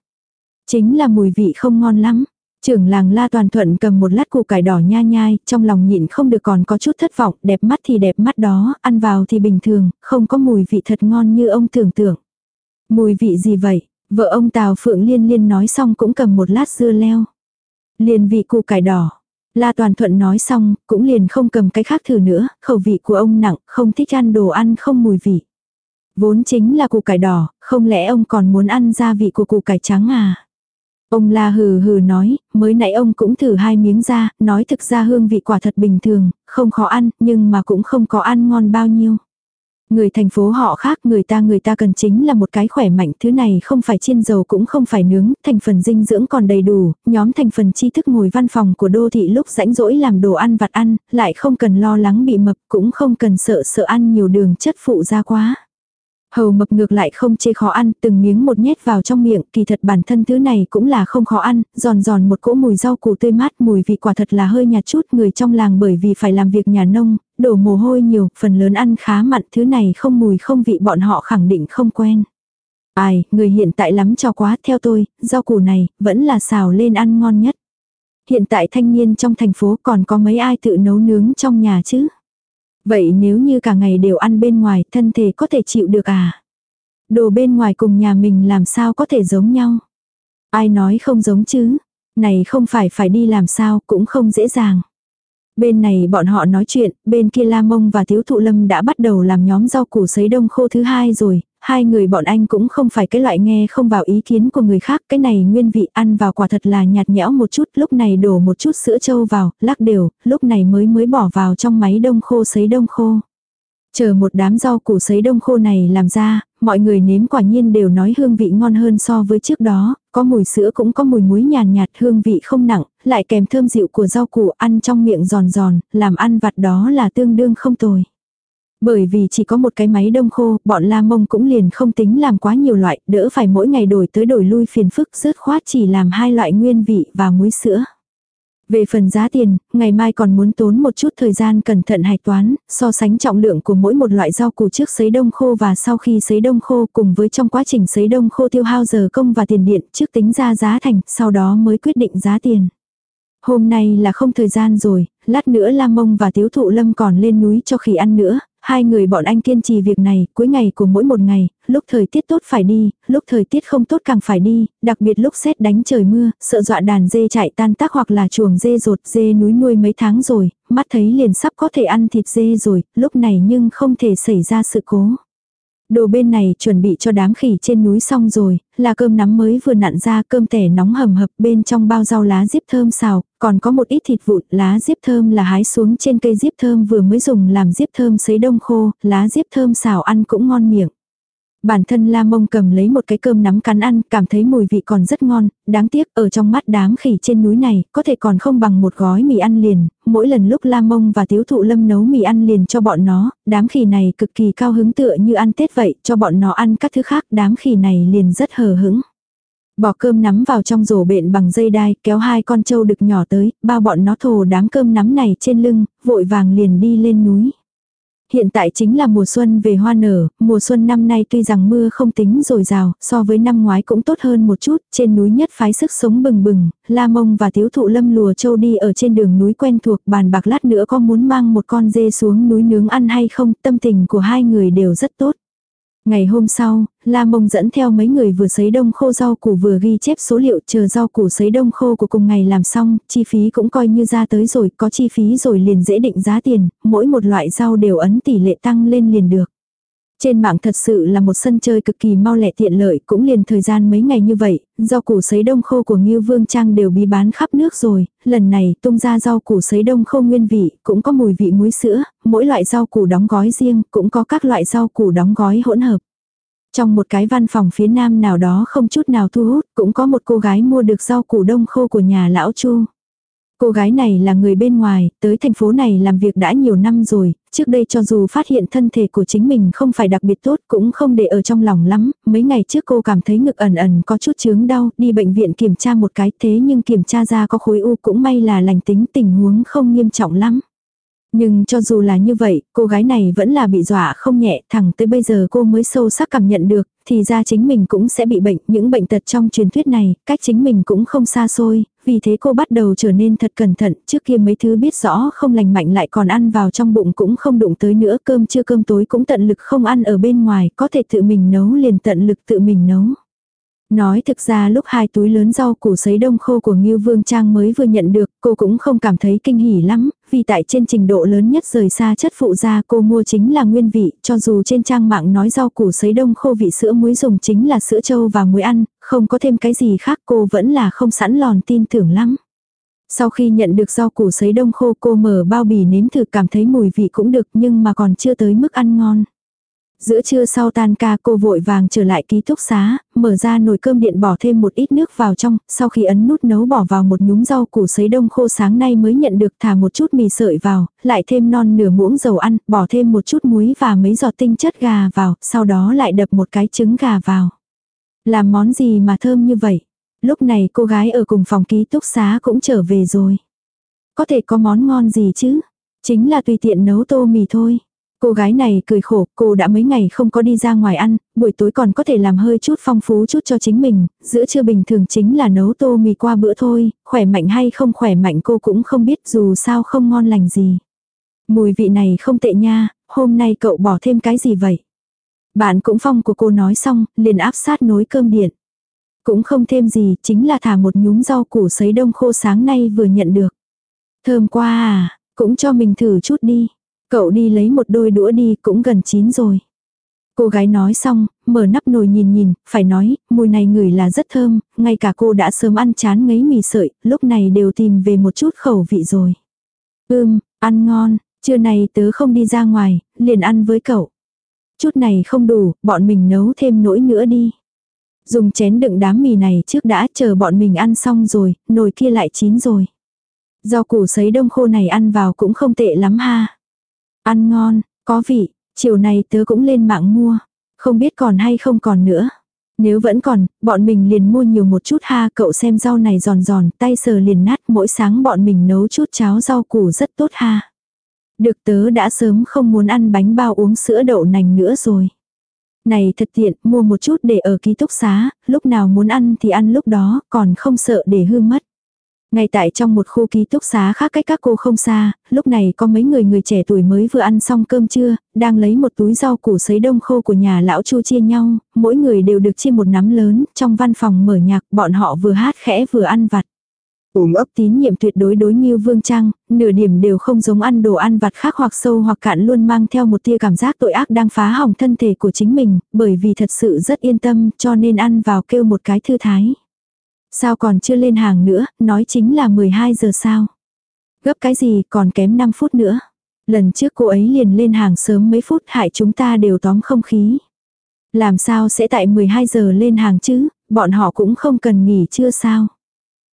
Chính là mùi vị không ngon lắm. Trưởng làng La Toàn Thuận cầm một lát củ cải đỏ nha nhai, trong lòng nhịn không được còn có chút thất vọng, đẹp mắt thì đẹp mắt đó, ăn vào thì bình thường, không có mùi vị thật ngon như ông tưởng tượng. Mùi vị gì vậy? Vợ ông Tào Phượng Liên Liên nói xong cũng cầm một lát dưa leo. Liền vị củ cải đỏ. La Toàn Thuận nói xong, cũng liền không cầm cái khác thử nữa, khẩu vị của ông nặng, không thích ăn đồ ăn không mùi vị. Vốn chính là củ cải đỏ, không lẽ ông còn muốn ăn gia vị của củ cải trắng à? Ông la hừ hừ nói, mới nãy ông cũng thử hai miếng ra, nói thực ra hương vị quả thật bình thường, không khó ăn, nhưng mà cũng không có ăn ngon bao nhiêu. Người thành phố họ khác người ta người ta cần chính là một cái khỏe mạnh thứ này không phải chiên dầu cũng không phải nướng, thành phần dinh dưỡng còn đầy đủ, nhóm thành phần tri thức ngồi văn phòng của đô thị lúc rãnh rỗi làm đồ ăn vặt ăn, lại không cần lo lắng bị mập cũng không cần sợ sợ ăn nhiều đường chất phụ ra quá. Hầu mập ngược lại không chê khó ăn, từng miếng một nhét vào trong miệng, kỳ thật bản thân thứ này cũng là không khó ăn, giòn giòn một cỗ mùi rau củ tươi mát, mùi vị quả thật là hơi nhạt chút, người trong làng bởi vì phải làm việc nhà nông, đổ mồ hôi nhiều, phần lớn ăn khá mặn, thứ này không mùi không vị bọn họ khẳng định không quen. Ai, người hiện tại lắm cho quá, theo tôi, rau củ này, vẫn là xào lên ăn ngon nhất. Hiện tại thanh niên trong thành phố còn có mấy ai tự nấu nướng trong nhà chứ? Vậy nếu như cả ngày đều ăn bên ngoài, thân thể có thể chịu được à? Đồ bên ngoài cùng nhà mình làm sao có thể giống nhau? Ai nói không giống chứ? Này không phải phải đi làm sao, cũng không dễ dàng. Bên này bọn họ nói chuyện, bên kia La Mông và Thiếu Thụ Lâm đã bắt đầu làm nhóm rau củ sấy đông khô thứ hai rồi, hai người bọn anh cũng không phải cái loại nghe không vào ý kiến của người khác, cái này nguyên vị ăn vào quả thật là nhạt nhẽo một chút, lúc này đổ một chút sữa trâu vào, lắc đều, lúc này mới mới bỏ vào trong máy đông khô sấy đông khô. Chờ một đám rau củ sấy đông khô này làm ra, mọi người nếm quả nhiên đều nói hương vị ngon hơn so với trước đó, có mùi sữa cũng có mùi muối nhàn nhạt, hương vị không nặng, lại kèm thơm dịu của rau củ ăn trong miệng giòn giòn, làm ăn vặt đó là tương đương không tồi. Bởi vì chỉ có một cái máy đông khô, bọn La Mông cũng liền không tính làm quá nhiều loại, đỡ phải mỗi ngày đổi tới đổi lui phiền phức rớt khoát chỉ làm hai loại nguyên vị và muối sữa. Về phần giá tiền, ngày mai còn muốn tốn một chút thời gian cẩn thận hạch toán, so sánh trọng lượng của mỗi một loại rau củ trước sấy đông khô và sau khi sấy đông khô cùng với trong quá trình sấy đông khô tiêu hao giờ công và tiền điện trước tính ra giá thành, sau đó mới quyết định giá tiền. Hôm nay là không thời gian rồi, lát nữa Lam Mông và Tiếu Thụ Lâm còn lên núi cho khỉ ăn nữa, hai người bọn anh kiên trì việc này, cuối ngày của mỗi một ngày, lúc thời tiết tốt phải đi, lúc thời tiết không tốt càng phải đi, đặc biệt lúc xét đánh trời mưa, sợ dọa đàn dê chạy tan tác hoặc là chuồng dê rột dê núi nuôi mấy tháng rồi, mắt thấy liền sắp có thể ăn thịt dê rồi, lúc này nhưng không thể xảy ra sự cố. Đồ bên này chuẩn bị cho đám khỉ trên núi xong rồi, là cơm nắm mới vừa nặn ra cơm tẻ nóng hầm hập bên trong bao rau lá diếp thơm xào, còn có một ít thịt vụn lá diếp thơm là hái xuống trên cây diếp thơm vừa mới dùng làm diếp thơm sấy đông khô, lá diếp thơm xào ăn cũng ngon miệng. Bản thân La Mông cầm lấy một cái cơm nắm cắn ăn, cảm thấy mùi vị còn rất ngon, đáng tiếc ở trong mắt đám khỉ trên núi này, có thể còn không bằng một gói mì ăn liền, mỗi lần lúc La Mông và Tiếu Thụ Lâm nấu mì ăn liền cho bọn nó, đám khỉ này cực kỳ cao hứng tựa như ăn Tết vậy, cho bọn nó ăn các thứ khác, đám khỉ này liền rất hờ hững. Bỏ cơm nắm vào trong rổ bện bằng dây đai, kéo hai con trâu đực nhỏ tới, bao bọn nó thồ đám cơm nắm này trên lưng, vội vàng liền đi lên núi. Hiện tại chính là mùa xuân về hoa nở, mùa xuân năm nay tuy rằng mưa không tính rồi rào, so với năm ngoái cũng tốt hơn một chút, trên núi nhất phái sức sống bừng bừng, La Mông và thiếu Thụ Lâm lùa châu đi ở trên đường núi quen thuộc bàn bạc lát nữa có muốn mang một con dê xuống núi nướng ăn hay không, tâm tình của hai người đều rất tốt. Ngày hôm sau, La Mông dẫn theo mấy người vừa sấy đông khô rau củ vừa ghi chép số liệu chờ rau củ sấy đông khô của cùng ngày làm xong, chi phí cũng coi như ra tới rồi, có chi phí rồi liền dễ định giá tiền, mỗi một loại rau đều ấn tỷ lệ tăng lên liền được. Trên mạng thật sự là một sân chơi cực kỳ mau lẹ tiện lợi, cũng liền thời gian mấy ngày như vậy, rau củ sấy đông khô của Ngưu Vương Trang đều bị bán khắp nước rồi, lần này tung ra rau củ sấy đông khô nguyên vị, cũng có mùi vị muối sữa, mỗi loại rau củ đóng gói riêng, cũng có các loại rau củ đóng gói hỗn hợp. Trong một cái văn phòng phía nam nào đó không chút nào thu hút, cũng có một cô gái mua được rau củ đông khô của nhà lão Chu. Cô gái này là người bên ngoài, tới thành phố này làm việc đã nhiều năm rồi, trước đây cho dù phát hiện thân thể của chính mình không phải đặc biệt tốt cũng không để ở trong lòng lắm, mấy ngày trước cô cảm thấy ngực ẩn ẩn có chút chướng đau, đi bệnh viện kiểm tra một cái thế nhưng kiểm tra ra có khối u cũng may là lành tính tình huống không nghiêm trọng lắm. Nhưng cho dù là như vậy, cô gái này vẫn là bị dọa không nhẹ, thẳng tới bây giờ cô mới sâu sắc cảm nhận được, thì ra chính mình cũng sẽ bị bệnh, những bệnh tật trong truyền thuyết này, cách chính mình cũng không xa xôi, vì thế cô bắt đầu trở nên thật cẩn thận, trước kia mấy thứ biết rõ không lành mạnh lại còn ăn vào trong bụng cũng không đụng tới nữa, cơm trưa cơm tối cũng tận lực không ăn ở bên ngoài, có thể tự mình nấu liền tận lực tự mình nấu. Nói thực ra lúc hai túi lớn rau củ sấy đông khô của Ngưu Vương Trang mới vừa nhận được, cô cũng không cảm thấy kinh hỉ lắm, vì tại trên trình độ lớn nhất rời xa chất phụ gia cô mua chính là nguyên vị, cho dù trên trang mạng nói rau củ sấy đông khô vị sữa muối dùng chính là sữa trâu và muối ăn, không có thêm cái gì khác cô vẫn là không sẵn lòn tin tưởng lắm. Sau khi nhận được rau củ sấy đông khô cô mở bao bì nếm thử cảm thấy mùi vị cũng được nhưng mà còn chưa tới mức ăn ngon. Giữa trưa sau tan ca cô vội vàng trở lại ký túc xá, mở ra nồi cơm điện bỏ thêm một ít nước vào trong, sau khi ấn nút nấu bỏ vào một nhúm rau củ sấy đông khô sáng nay mới nhận được thả một chút mì sợi vào, lại thêm non nửa muỗng dầu ăn, bỏ thêm một chút muối và mấy giọt tinh chất gà vào, sau đó lại đập một cái trứng gà vào. Làm món gì mà thơm như vậy? Lúc này cô gái ở cùng phòng ký túc xá cũng trở về rồi. Có thể có món ngon gì chứ? Chính là tùy tiện nấu tô mì thôi. Cô gái này cười khổ, cô đã mấy ngày không có đi ra ngoài ăn, buổi tối còn có thể làm hơi chút phong phú chút cho chính mình, giữa trưa bình thường chính là nấu tô mì qua bữa thôi, khỏe mạnh hay không khỏe mạnh cô cũng không biết dù sao không ngon lành gì. Mùi vị này không tệ nha, hôm nay cậu bỏ thêm cái gì vậy? Bạn cũng phong của cô nói xong, liền áp sát nối cơm điện. Cũng không thêm gì, chính là thả một nhúm rau củ sấy đông khô sáng nay vừa nhận được. Thơm quá à, cũng cho mình thử chút đi. Cậu đi lấy một đôi đũa đi cũng gần chín rồi. Cô gái nói xong, mở nắp nồi nhìn nhìn, phải nói, mùi này ngửi là rất thơm, ngay cả cô đã sớm ăn chán ngấy mì sợi, lúc này đều tìm về một chút khẩu vị rồi. Ưm, ăn ngon, trưa này tớ không đi ra ngoài, liền ăn với cậu. Chút này không đủ, bọn mình nấu thêm nỗi nữa đi. Dùng chén đựng đám mì này trước đã chờ bọn mình ăn xong rồi, nồi kia lại chín rồi. do củ sấy đông khô này ăn vào cũng không tệ lắm ha. Ăn ngon, có vị, Chiều này tớ cũng lên mạng mua. Không biết còn hay không còn nữa. Nếu vẫn còn, bọn mình liền mua nhiều một chút ha, cậu xem rau này giòn giòn, tay sờ liền nát, mỗi sáng bọn mình nấu chút cháo rau củ rất tốt ha. Được tớ đã sớm không muốn ăn bánh bao uống sữa đậu nành nữa rồi. Này thật tiện, mua một chút để ở ký túc xá, lúc nào muốn ăn thì ăn lúc đó, còn không sợ để hư mất. Ngay tại trong một khu ký túc xá khác cách các cô không xa, lúc này có mấy người người trẻ tuổi mới vừa ăn xong cơm trưa, đang lấy một túi rau củ sấy đông khô của nhà lão chu chia nhau, mỗi người đều được chia một nắm lớn, trong văn phòng mở nhạc, bọn họ vừa hát khẽ vừa ăn vặt. Ôm ấp tín nhiệm tuyệt đối đối như Vương Trang, nửa điểm đều không giống ăn đồ ăn vặt khác hoặc sâu hoặc cạn luôn mang theo một tia cảm giác tội ác đang phá hỏng thân thể của chính mình, bởi vì thật sự rất yên tâm cho nên ăn vào kêu một cái thư thái. Sao còn chưa lên hàng nữa, nói chính là 12 giờ sao. Gấp cái gì còn kém 5 phút nữa. Lần trước cô ấy liền lên hàng sớm mấy phút hại chúng ta đều tóm không khí. Làm sao sẽ tại 12 giờ lên hàng chứ, bọn họ cũng không cần nghỉ chưa sao.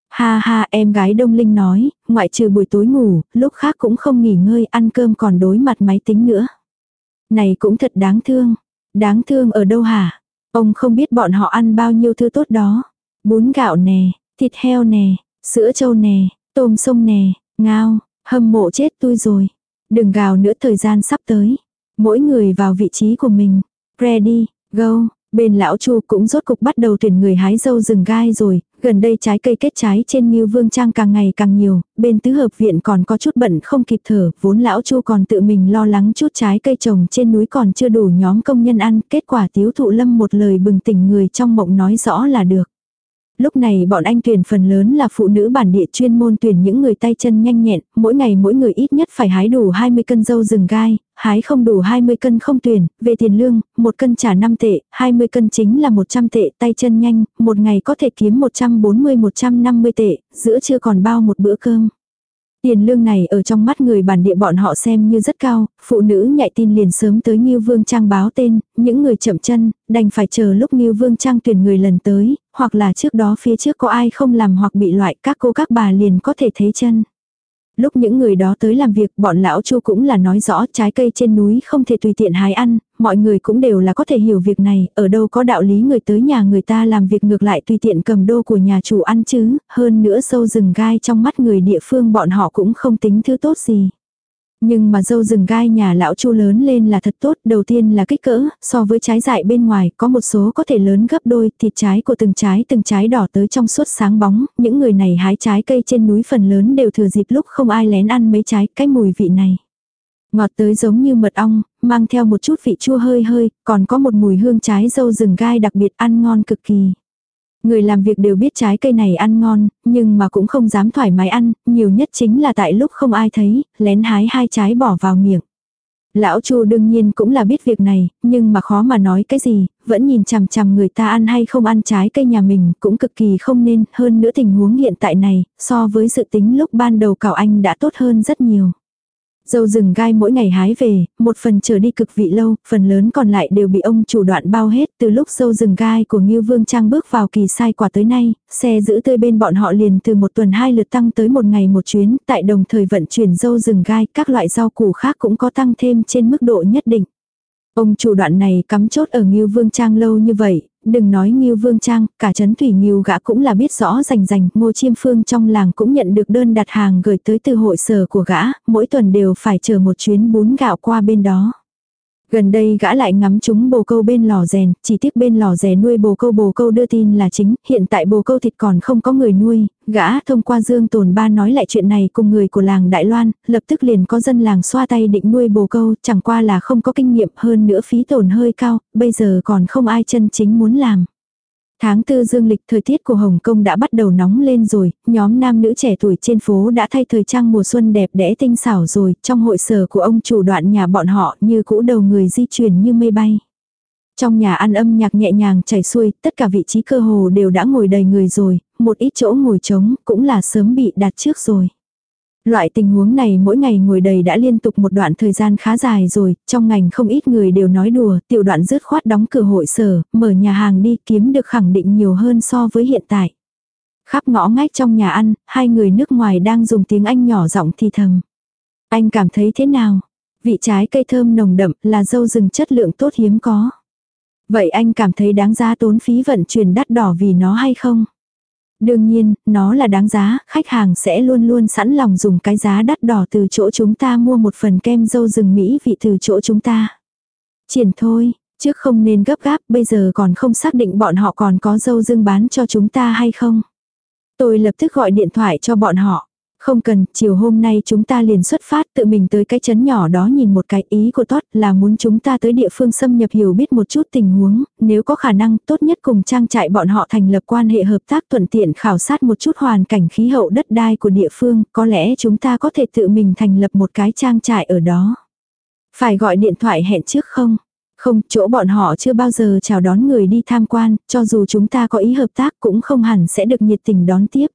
Ha ha em gái Đông Linh nói, ngoại trừ buổi tối ngủ, lúc khác cũng không nghỉ ngơi ăn cơm còn đối mặt máy tính nữa. Này cũng thật đáng thương. Đáng thương ở đâu hả? Ông không biết bọn họ ăn bao nhiêu thứ tốt đó. Bún gạo nè, thịt heo nè, sữa trâu nè, tôm sông nè, ngao, hâm mộ chết tôi rồi. Đừng gào nữa thời gian sắp tới. Mỗi người vào vị trí của mình. Ready, go. Bên lão Chu cũng rốt cục bắt đầu tuyển người hái dâu rừng gai rồi, gần đây trái cây kết trái trên như Vương Trang càng ngày càng nhiều, bên tứ hợp viện còn có chút bận không kịp thở, vốn lão Chu còn tự mình lo lắng chút trái cây trồng trên núi còn chưa đủ nhóm công nhân ăn, kết quả tiếu thụ lâm một lời bừng tỉnh người trong mộng nói rõ là được. Lúc này bọn anh tuyển phần lớn là phụ nữ bản địa chuyên môn tuyển những người tay chân nhanh nhẹn, mỗi ngày mỗi người ít nhất phải hái đủ 20 cân dâu rừng gai, hái không đủ 20 cân không tuyển, về tiền lương, một cân trả 5 tệ, 20 cân chính là 100 tệ, tay chân nhanh, một ngày có thể kiếm 140-150 tệ, giữa chưa còn bao một bữa cơm. Tiền lương này ở trong mắt người bản địa bọn họ xem như rất cao, phụ nữ nhạy tin liền sớm tới Ngưu Vương Trang báo tên, những người chậm chân, đành phải chờ lúc Ngưu Vương Trang tuyển người lần tới, hoặc là trước đó phía trước có ai không làm hoặc bị loại các cô các bà liền có thể thấy chân. Lúc những người đó tới làm việc bọn lão chu cũng là nói rõ trái cây trên núi không thể tùy tiện hái ăn, mọi người cũng đều là có thể hiểu việc này, ở đâu có đạo lý người tới nhà người ta làm việc ngược lại tùy tiện cầm đô của nhà chủ ăn chứ, hơn nữa sâu rừng gai trong mắt người địa phương bọn họ cũng không tính thứ tốt gì. Nhưng mà dâu rừng gai nhà lão chu lớn lên là thật tốt, đầu tiên là kích cỡ, so với trái dại bên ngoài, có một số có thể lớn gấp đôi, thịt trái của từng trái từng trái đỏ tới trong suốt sáng bóng, những người này hái trái cây trên núi phần lớn đều thừa dịp lúc không ai lén ăn mấy trái, cái mùi vị này. Ngọt tới giống như mật ong, mang theo một chút vị chua hơi hơi, còn có một mùi hương trái dâu rừng gai đặc biệt ăn ngon cực kỳ. Người làm việc đều biết trái cây này ăn ngon, nhưng mà cũng không dám thoải mái ăn, nhiều nhất chính là tại lúc không ai thấy, lén hái hai trái bỏ vào miệng. Lão Chu đương nhiên cũng là biết việc này, nhưng mà khó mà nói cái gì, vẫn nhìn chằm chằm người ta ăn hay không ăn trái cây nhà mình cũng cực kỳ không nên, hơn nữa tình huống hiện tại này, so với sự tính lúc ban đầu cảo anh đã tốt hơn rất nhiều. Dâu rừng gai mỗi ngày hái về, một phần trở đi cực vị lâu, phần lớn còn lại đều bị ông chủ đoạn bao hết. Từ lúc dâu rừng gai của Ngưu Vương Trang bước vào kỳ sai quả tới nay, xe giữ tươi bên bọn họ liền từ một tuần hai lượt tăng tới một ngày một chuyến, tại đồng thời vận chuyển dâu rừng gai, các loại rau củ khác cũng có tăng thêm trên mức độ nhất định. Ông chủ đoạn này cắm chốt ở Ngưu Vương Trang lâu như vậy, đừng nói Ngưu Vương Trang, cả chấn thủy Ngưu gã cũng là biết rõ rành rành, Ngô Chiêm Phương trong làng cũng nhận được đơn đặt hàng gửi tới từ hội sở của gã, mỗi tuần đều phải chờ một chuyến bún gạo qua bên đó. Gần đây gã lại ngắm chúng bồ câu bên lò rèn, chỉ tiếc bên lò rèn nuôi bồ câu bồ câu đưa tin là chính, hiện tại bồ câu thịt còn không có người nuôi, gã thông qua Dương Tồn Ba nói lại chuyện này cùng người của làng Đại Loan, lập tức liền có dân làng xoa tay định nuôi bồ câu, chẳng qua là không có kinh nghiệm hơn nữa phí tổn hơi cao, bây giờ còn không ai chân chính muốn làm. Tháng tư dương lịch thời tiết của Hồng Kông đã bắt đầu nóng lên rồi, nhóm nam nữ trẻ tuổi trên phố đã thay thời trang mùa xuân đẹp đẽ tinh xảo rồi, trong hội sở của ông chủ đoạn nhà bọn họ như cũ đầu người di chuyển như mây bay. Trong nhà ăn âm nhạc nhẹ nhàng chảy xuôi, tất cả vị trí cơ hồ đều đã ngồi đầy người rồi, một ít chỗ ngồi trống cũng là sớm bị đặt trước rồi. Loại tình huống này mỗi ngày ngồi đầy đã liên tục một đoạn thời gian khá dài rồi, trong ngành không ít người đều nói đùa, tiểu đoạn rứt khoát đóng cửa hội sở, mở nhà hàng đi kiếm được khẳng định nhiều hơn so với hiện tại. Khắp ngõ ngách trong nhà ăn, hai người nước ngoài đang dùng tiếng Anh nhỏ giọng thì thầm. Anh cảm thấy thế nào? Vị trái cây thơm nồng đậm là dâu rừng chất lượng tốt hiếm có. Vậy anh cảm thấy đáng giá tốn phí vận chuyển đắt đỏ vì nó hay không? Đương nhiên, nó là đáng giá, khách hàng sẽ luôn luôn sẵn lòng dùng cái giá đắt đỏ từ chỗ chúng ta mua một phần kem dâu rừng Mỹ vị từ chỗ chúng ta. Triển thôi, trước không nên gấp gáp, bây giờ còn không xác định bọn họ còn có dâu rừng bán cho chúng ta hay không. Tôi lập tức gọi điện thoại cho bọn họ. Không cần, chiều hôm nay chúng ta liền xuất phát tự mình tới cái chấn nhỏ đó nhìn một cái ý của tốt là muốn chúng ta tới địa phương xâm nhập hiểu biết một chút tình huống, nếu có khả năng tốt nhất cùng trang trại bọn họ thành lập quan hệ hợp tác thuận tiện khảo sát một chút hoàn cảnh khí hậu đất đai của địa phương, có lẽ chúng ta có thể tự mình thành lập một cái trang trại ở đó. Phải gọi điện thoại hẹn trước không? Không, chỗ bọn họ chưa bao giờ chào đón người đi tham quan, cho dù chúng ta có ý hợp tác cũng không hẳn sẽ được nhiệt tình đón tiếp.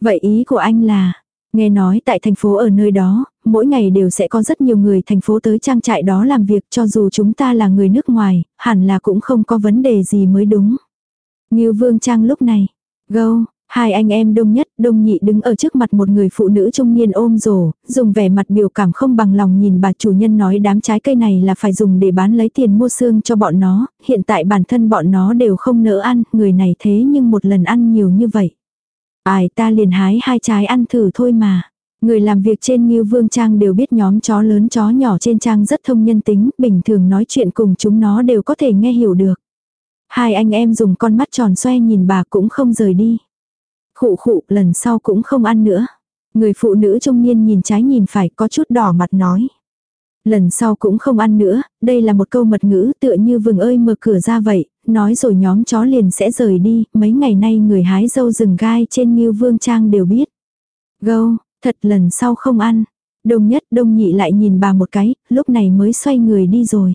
Vậy ý của anh là, Nghe nói tại thành phố ở nơi đó, mỗi ngày đều sẽ có rất nhiều người thành phố tới trang trại đó làm việc cho dù chúng ta là người nước ngoài, hẳn là cũng không có vấn đề gì mới đúng. Như Vương Trang lúc này, gâu, hai anh em đông nhất, đông nhị đứng ở trước mặt một người phụ nữ trung niên ôm rổ, dùng vẻ mặt biểu cảm không bằng lòng nhìn bà chủ nhân nói đám trái cây này là phải dùng để bán lấy tiền mua xương cho bọn nó, hiện tại bản thân bọn nó đều không nỡ ăn, người này thế nhưng một lần ăn nhiều như vậy. Ai ta liền hái hai trái ăn thử thôi mà. Người làm việc trên như Vương Trang đều biết nhóm chó lớn chó nhỏ trên trang rất thông nhân tính, bình thường nói chuyện cùng chúng nó đều có thể nghe hiểu được. Hai anh em dùng con mắt tròn xoe nhìn bà cũng không rời đi. Khụ khụ lần sau cũng không ăn nữa. Người phụ nữ trung niên nhìn trái nhìn phải có chút đỏ mặt nói. Lần sau cũng không ăn nữa, đây là một câu mật ngữ tựa như vừng ơi mở cửa ra vậy, nói rồi nhóm chó liền sẽ rời đi, mấy ngày nay người hái dâu rừng gai trên Ngưu Vương Trang đều biết. Gâu, thật lần sau không ăn. Đông nhất đông nhị lại nhìn bà một cái, lúc này mới xoay người đi rồi.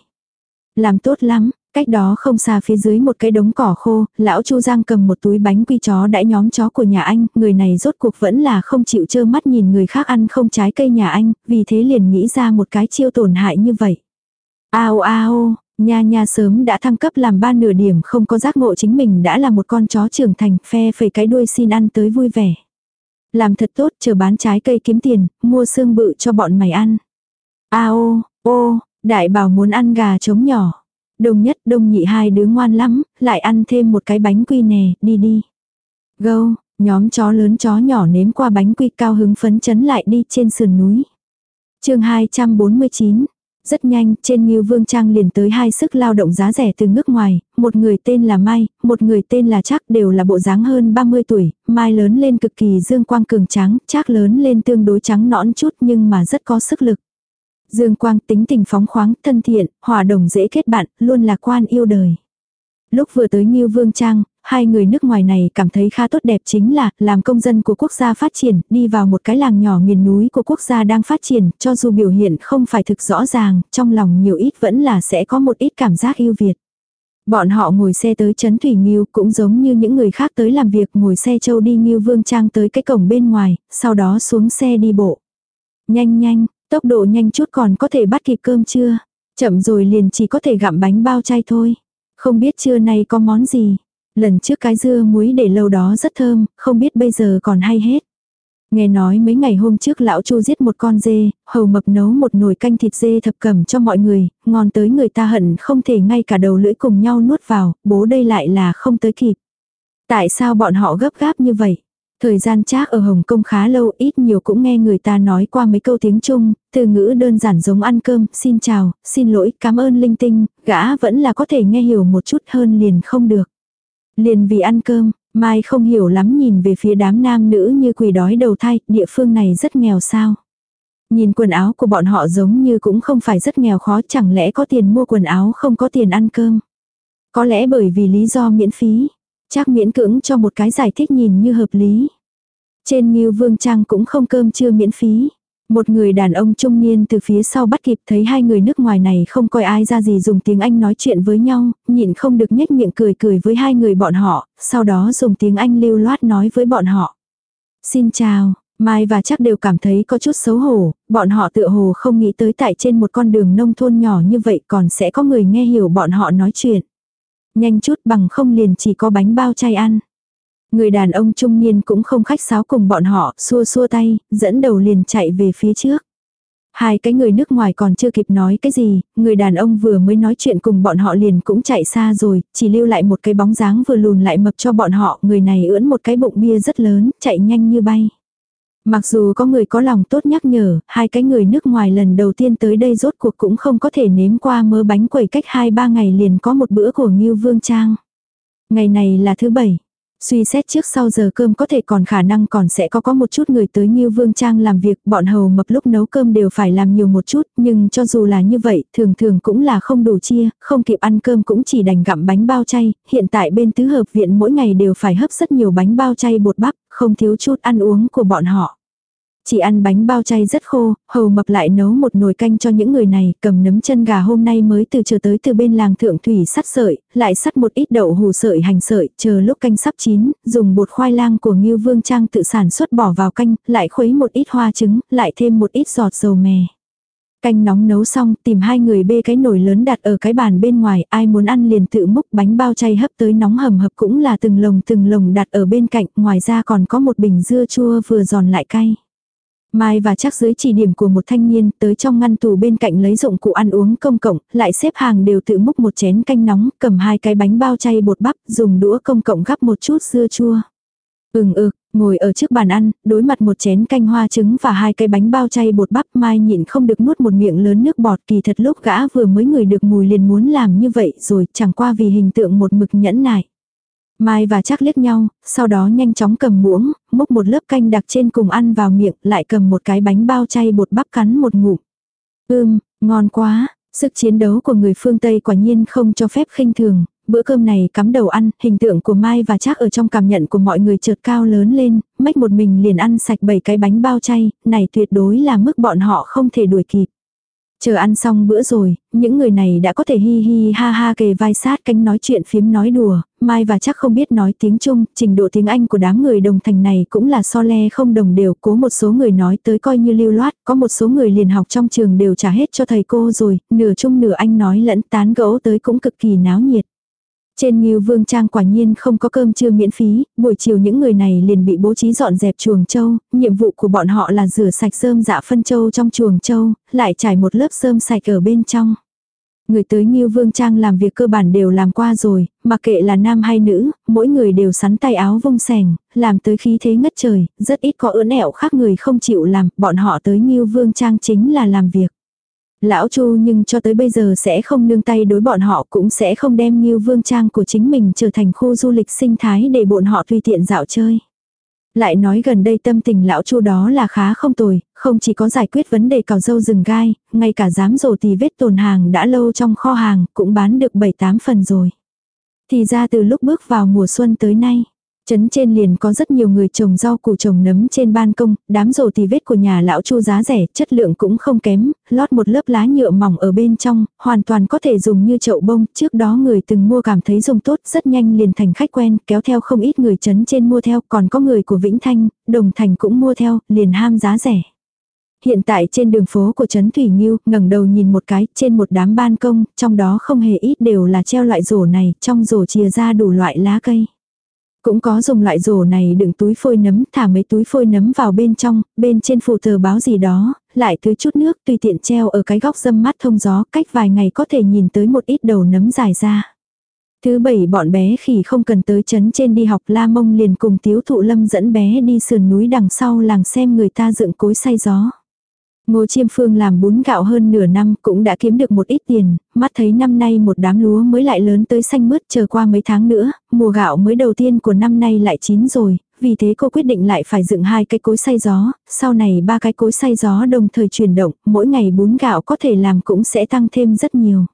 Làm tốt lắm, cách đó không xa phía dưới một cái đống cỏ khô, lão Chu Giang cầm một túi bánh quy chó đãi nhóm chó của nhà anh, người này rốt cuộc vẫn là không chịu trơ mắt nhìn người khác ăn không trái cây nhà anh, vì thế liền nghĩ ra một cái chiêu tổn hại như vậy. Ao ao, Nha nha sớm đã thăng cấp làm ba nửa điểm không có giác ngộ chính mình đã là một con chó trưởng thành phe phẩy cái đuôi xin ăn tới vui vẻ. Làm thật tốt chờ bán trái cây kiếm tiền, mua xương bự cho bọn mày ăn. A ô, đại bảo muốn ăn gà trống nhỏ. Đông nhất đông nhị hai đứa ngoan lắm, lại ăn thêm một cái bánh quy nè, đi đi. Gâu, nhóm chó lớn chó nhỏ nếm qua bánh quy cao hứng phấn chấn lại đi trên sườn núi. chương 249, rất nhanh, trên Ngưu Vương Trang liền tới hai sức lao động giá rẻ từ nước ngoài, một người tên là Mai, một người tên là Trác đều là bộ dáng hơn 30 tuổi, Mai lớn lên cực kỳ dương quang cường trắng, Trác lớn lên tương đối trắng nõn chút nhưng mà rất có sức lực. Dương quang tính tình phóng khoáng, thân thiện, hòa đồng dễ kết bạn, luôn lạc quan yêu đời. Lúc vừa tới Ngưu Vương Trang, hai người nước ngoài này cảm thấy khá tốt đẹp chính là làm công dân của quốc gia phát triển, đi vào một cái làng nhỏ miền núi của quốc gia đang phát triển, cho dù biểu hiện không phải thực rõ ràng, trong lòng nhiều ít vẫn là sẽ có một ít cảm giác yêu Việt. Bọn họ ngồi xe tới Trấn Thủy Nghiêu cũng giống như những người khác tới làm việc ngồi xe châu đi Nghiêu Vương Trang tới cái cổng bên ngoài, sau đó xuống xe đi bộ. Nhanh nhanh, tốc độ nhanh chút còn có thể bắt kịp cơm chưa? Chậm rồi liền chỉ có thể gặm bánh bao chay thôi. Không biết trưa nay có món gì. Lần trước cái dưa muối để lâu đó rất thơm, không biết bây giờ còn hay hết. Nghe nói mấy ngày hôm trước lão Chu giết một con dê, hầu mập nấu một nồi canh thịt dê thập cẩm cho mọi người, ngon tới người ta hận không thể ngay cả đầu lưỡi cùng nhau nuốt vào, bố đây lại là không tới kịp. Tại sao bọn họ gấp gáp như vậy? Thời gian trác ở Hồng Kông khá lâu ít nhiều cũng nghe người ta nói qua mấy câu tiếng Trung, từ ngữ đơn giản giống ăn cơm, xin chào, xin lỗi, cảm ơn linh tinh, gã vẫn là có thể nghe hiểu một chút hơn liền không được. Liền vì ăn cơm, Mai không hiểu lắm nhìn về phía đám nam nữ như quỷ đói đầu thai, địa phương này rất nghèo sao. Nhìn quần áo của bọn họ giống như cũng không phải rất nghèo khó chẳng lẽ có tiền mua quần áo không có tiền ăn cơm. Có lẽ bởi vì lý do miễn phí, chắc miễn cưỡng cho một cái giải thích nhìn như hợp lý. Trên Ngưu Vương Trang cũng không cơm trưa miễn phí. Một người đàn ông trung niên từ phía sau bắt kịp thấy hai người nước ngoài này không coi ai ra gì dùng tiếng Anh nói chuyện với nhau, nhịn không được nhếch miệng cười cười với hai người bọn họ, sau đó dùng tiếng Anh lưu loát nói với bọn họ. Xin chào, Mai và chắc đều cảm thấy có chút xấu hổ, bọn họ tựa hồ không nghĩ tới tại trên một con đường nông thôn nhỏ như vậy còn sẽ có người nghe hiểu bọn họ nói chuyện. Nhanh chút bằng không liền chỉ có bánh bao chay ăn. Người đàn ông trung niên cũng không khách sáo cùng bọn họ, xua xua tay, dẫn đầu liền chạy về phía trước. Hai cái người nước ngoài còn chưa kịp nói cái gì, người đàn ông vừa mới nói chuyện cùng bọn họ liền cũng chạy xa rồi, chỉ lưu lại một cái bóng dáng vừa lùn lại mập cho bọn họ, người này ưỡn một cái bụng bia rất lớn, chạy nhanh như bay. Mặc dù có người có lòng tốt nhắc nhở, hai cái người nước ngoài lần đầu tiên tới đây rốt cuộc cũng không có thể nếm qua mớ bánh quẩy cách 2-3 ngày liền có một bữa của Ngưu Vương Trang. Ngày này là thứ bảy. Suy xét trước sau giờ cơm có thể còn khả năng còn sẽ có có một chút người tới như Vương Trang làm việc, bọn hầu mập lúc nấu cơm đều phải làm nhiều một chút, nhưng cho dù là như vậy, thường thường cũng là không đủ chia, không kịp ăn cơm cũng chỉ đành gặm bánh bao chay, hiện tại bên tứ hợp viện mỗi ngày đều phải hấp rất nhiều bánh bao chay bột bắp, không thiếu chút ăn uống của bọn họ. Chỉ ăn bánh bao chay rất khô, hầu mập lại nấu một nồi canh cho những người này, cầm nấm chân gà hôm nay mới từ chờ tới từ bên làng thượng thủy sắt sợi, lại sắt một ít đậu hù sợi hành sợi, chờ lúc canh sắp chín, dùng bột khoai lang của Ngưu Vương Trang tự sản xuất bỏ vào canh, lại khuấy một ít hoa trứng, lại thêm một ít giọt dầu mè. Canh nóng nấu xong, tìm hai người bê cái nồi lớn đặt ở cái bàn bên ngoài, ai muốn ăn liền tự múc bánh bao chay hấp tới nóng hầm hập cũng là từng lồng từng lồng đặt ở bên cạnh, ngoài ra còn có một bình dưa chua vừa giòn lại cay. Mai và chắc dưới chỉ điểm của một thanh niên tới trong ngăn tủ bên cạnh lấy dụng cụ ăn uống công cộng, lại xếp hàng đều tự múc một chén canh nóng, cầm hai cái bánh bao chay bột bắp, dùng đũa công cộng gắp một chút dưa chua. Ừng ực, ừ, ngồi ở trước bàn ăn, đối mặt một chén canh hoa trứng và hai cái bánh bao chay bột bắp Mai nhịn không được nuốt một miệng lớn nước bọt kỳ thật lúc gã vừa mới ngửi được mùi liền muốn làm như vậy rồi chẳng qua vì hình tượng một mực nhẫn nại. Mai và chắc liếc nhau, sau đó nhanh chóng cầm muỗng, múc một lớp canh đặc trên cùng ăn vào miệng, lại cầm một cái bánh bao chay bột bắp cắn một ngụm. Ưm, ngon quá, sức chiến đấu của người phương Tây quả nhiên không cho phép khinh thường, bữa cơm này cắm đầu ăn, hình tượng của Mai và chắc ở trong cảm nhận của mọi người chợt cao lớn lên, mách một mình liền ăn sạch bảy cái bánh bao chay, này tuyệt đối là mức bọn họ không thể đuổi kịp. Chờ ăn xong bữa rồi, những người này đã có thể hi hi ha ha kề vai sát cánh nói chuyện phiếm nói đùa, Mai và chắc không biết nói tiếng Trung, trình độ tiếng Anh của đám người đồng thành này cũng là so le không đồng đều, cố một số người nói tới coi như lưu loát, có một số người liền học trong trường đều trả hết cho thầy cô rồi, nửa Trung nửa Anh nói lẫn tán gẫu tới cũng cực kỳ náo nhiệt. Trên Ngưu Vương Trang quả nhiên không có cơm trưa miễn phí, buổi chiều những người này liền bị bố trí dọn dẹp chuồng châu, nhiệm vụ của bọn họ là rửa sạch sơm dạ phân châu trong chuồng châu, lại trải một lớp sơm sạch ở bên trong. Người tới như Vương Trang làm việc cơ bản đều làm qua rồi, mặc kệ là nam hay nữ, mỗi người đều sắn tay áo vông sẻng, làm tới khí thế ngất trời, rất ít có ưỡn ẹo khác người không chịu làm, bọn họ tới như Vương Trang chính là làm việc. Lão Chu nhưng cho tới bây giờ sẽ không nương tay đối bọn họ cũng sẽ không đem như vương trang của chính mình trở thành khu du lịch sinh thái để bọn họ tùy tiện dạo chơi. Lại nói gần đây tâm tình lão chu đó là khá không tồi, không chỉ có giải quyết vấn đề cào dâu rừng gai, ngay cả dám rổ tì vết tồn hàng đã lâu trong kho hàng cũng bán được 7-8 phần rồi. Thì ra từ lúc bước vào mùa xuân tới nay, Trấn trên liền có rất nhiều người trồng rau củ trồng nấm trên ban công, đám rổ tì vết của nhà lão chu giá rẻ, chất lượng cũng không kém, lót một lớp lá nhựa mỏng ở bên trong, hoàn toàn có thể dùng như chậu bông, trước đó người từng mua cảm thấy dùng tốt, rất nhanh liền thành khách quen, kéo theo không ít người trấn trên mua theo, còn có người của Vĩnh Thanh, Đồng Thành cũng mua theo, liền ham giá rẻ. Hiện tại trên đường phố của Trấn Thủy Nghiêu, ngẩng đầu nhìn một cái, trên một đám ban công, trong đó không hề ít đều là treo loại rổ này, trong rổ chia ra đủ loại lá cây. Cũng có dùng loại rổ này đựng túi phôi nấm, thả mấy túi phôi nấm vào bên trong, bên trên phủ tờ báo gì đó, lại thứ chút nước tùy tiện treo ở cái góc dâm mát thông gió, cách vài ngày có thể nhìn tới một ít đầu nấm dài ra. Thứ bảy bọn bé khỉ không cần tới chấn trên đi học la mông liền cùng tiếu thụ lâm dẫn bé đi sườn núi đằng sau làng xem người ta dựng cối say gió. Ngô Chiêm Phương làm bún gạo hơn nửa năm cũng đã kiếm được một ít tiền, mắt thấy năm nay một đám lúa mới lại lớn tới xanh mướt chờ qua mấy tháng nữa, mùa gạo mới đầu tiên của năm nay lại chín rồi, vì thế cô quyết định lại phải dựng hai cái cối xay gió, sau này ba cái cối xay gió đồng thời chuyển động, mỗi ngày bún gạo có thể làm cũng sẽ tăng thêm rất nhiều.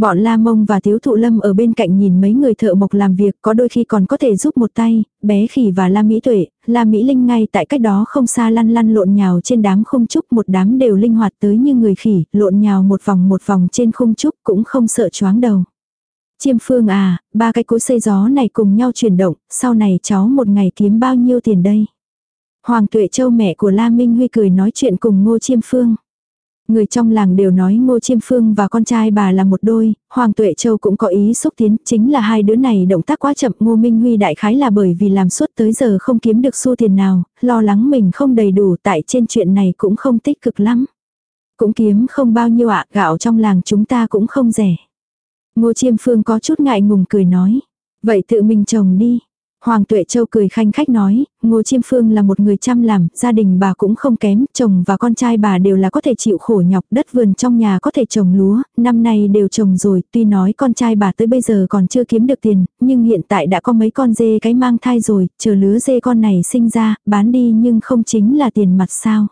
Bọn La Mông và Tiếu Thụ Lâm ở bên cạnh nhìn mấy người thợ mộc làm việc có đôi khi còn có thể giúp một tay, bé khỉ và La Mỹ Tuệ, La Mỹ Linh ngay tại cách đó không xa lăn lăn lộn nhào trên đám khung trúc một đám đều linh hoạt tới như người khỉ, lộn nhào một vòng một vòng trên khung trúc cũng không sợ choáng đầu. Chiêm phương à, ba cái cối xây gió này cùng nhau chuyển động, sau này cháu một ngày kiếm bao nhiêu tiền đây? Hoàng Tuệ Châu mẹ của La Minh Huy cười nói chuyện cùng Ngô Chiêm Phương. Người trong làng đều nói Ngô Chiêm Phương và con trai bà là một đôi, Hoàng Tuệ Châu cũng có ý xúc tiến, chính là hai đứa này động tác quá chậm Ngô Minh Huy đại khái là bởi vì làm suốt tới giờ không kiếm được xu tiền nào, lo lắng mình không đầy đủ tại trên chuyện này cũng không tích cực lắm. Cũng kiếm không bao nhiêu ạ, gạo trong làng chúng ta cũng không rẻ. Ngô Chiêm Phương có chút ngại ngùng cười nói. Vậy tự mình trồng đi. Hoàng Tuệ Châu cười khanh khách nói, Ngô Chiêm Phương là một người chăm làm, gia đình bà cũng không kém, chồng và con trai bà đều là có thể chịu khổ nhọc, đất vườn trong nhà có thể trồng lúa, năm nay đều trồng rồi, tuy nói con trai bà tới bây giờ còn chưa kiếm được tiền, nhưng hiện tại đã có mấy con dê cái mang thai rồi, chờ lứa dê con này sinh ra, bán đi nhưng không chính là tiền mặt sao.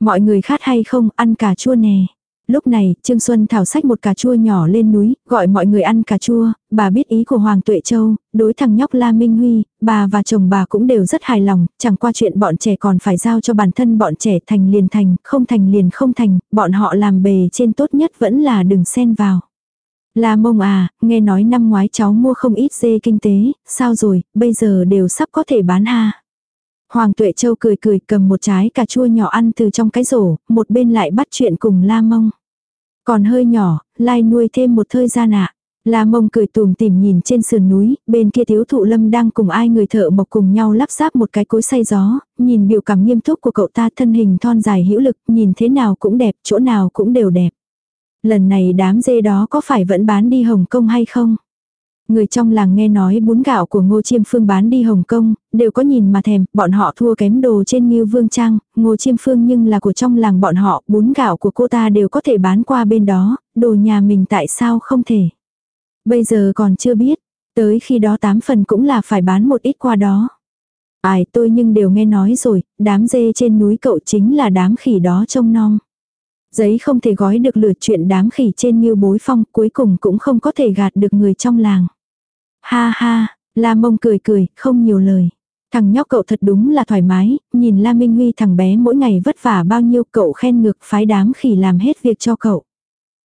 Mọi người khát hay không, ăn cà chua nè. Lúc này, Trương Xuân thảo sách một cà chua nhỏ lên núi, gọi mọi người ăn cà chua, bà biết ý của Hoàng Tuệ Châu, đối thằng nhóc La Minh Huy, bà và chồng bà cũng đều rất hài lòng, chẳng qua chuyện bọn trẻ còn phải giao cho bản thân bọn trẻ thành liền thành, không thành liền không thành, bọn họ làm bề trên tốt nhất vẫn là đừng xen vào. La mông à, nghe nói năm ngoái cháu mua không ít dê kinh tế, sao rồi, bây giờ đều sắp có thể bán ha. Hoàng Tuệ Châu cười cười cầm một trái cà chua nhỏ ăn từ trong cái rổ, một bên lại bắt chuyện cùng La Mông. Còn hơi nhỏ, lai nuôi thêm một thời gian ạ. La mông cười tùm tìm nhìn trên sườn núi, bên kia thiếu thụ lâm đang cùng ai người thợ mộc cùng nhau lắp ráp một cái cối xay gió, nhìn biểu cảm nghiêm túc của cậu ta thân hình thon dài hữu lực, nhìn thế nào cũng đẹp, chỗ nào cũng đều đẹp. Lần này đám dê đó có phải vẫn bán đi Hồng Kông hay không? Người trong làng nghe nói bún gạo của Ngô Chiêm Phương bán đi Hồng Kông, đều có nhìn mà thèm, bọn họ thua kém đồ trên Ngưu Vương Trang, Ngô Chiêm Phương nhưng là của trong làng bọn họ, bún gạo của cô ta đều có thể bán qua bên đó, đồ nhà mình tại sao không thể. Bây giờ còn chưa biết, tới khi đó tám phần cũng là phải bán một ít qua đó. Ai tôi nhưng đều nghe nói rồi, đám dê trên núi cậu chính là đám khỉ đó trông non. Giấy không thể gói được lửa chuyện đám khỉ trên như bối phong cuối cùng cũng không có thể gạt được người trong làng. Ha ha, La Mông cười cười, không nhiều lời. Thằng nhóc cậu thật đúng là thoải mái, nhìn La Minh Huy thằng bé mỗi ngày vất vả bao nhiêu cậu khen ngược phái đám khỉ làm hết việc cho cậu.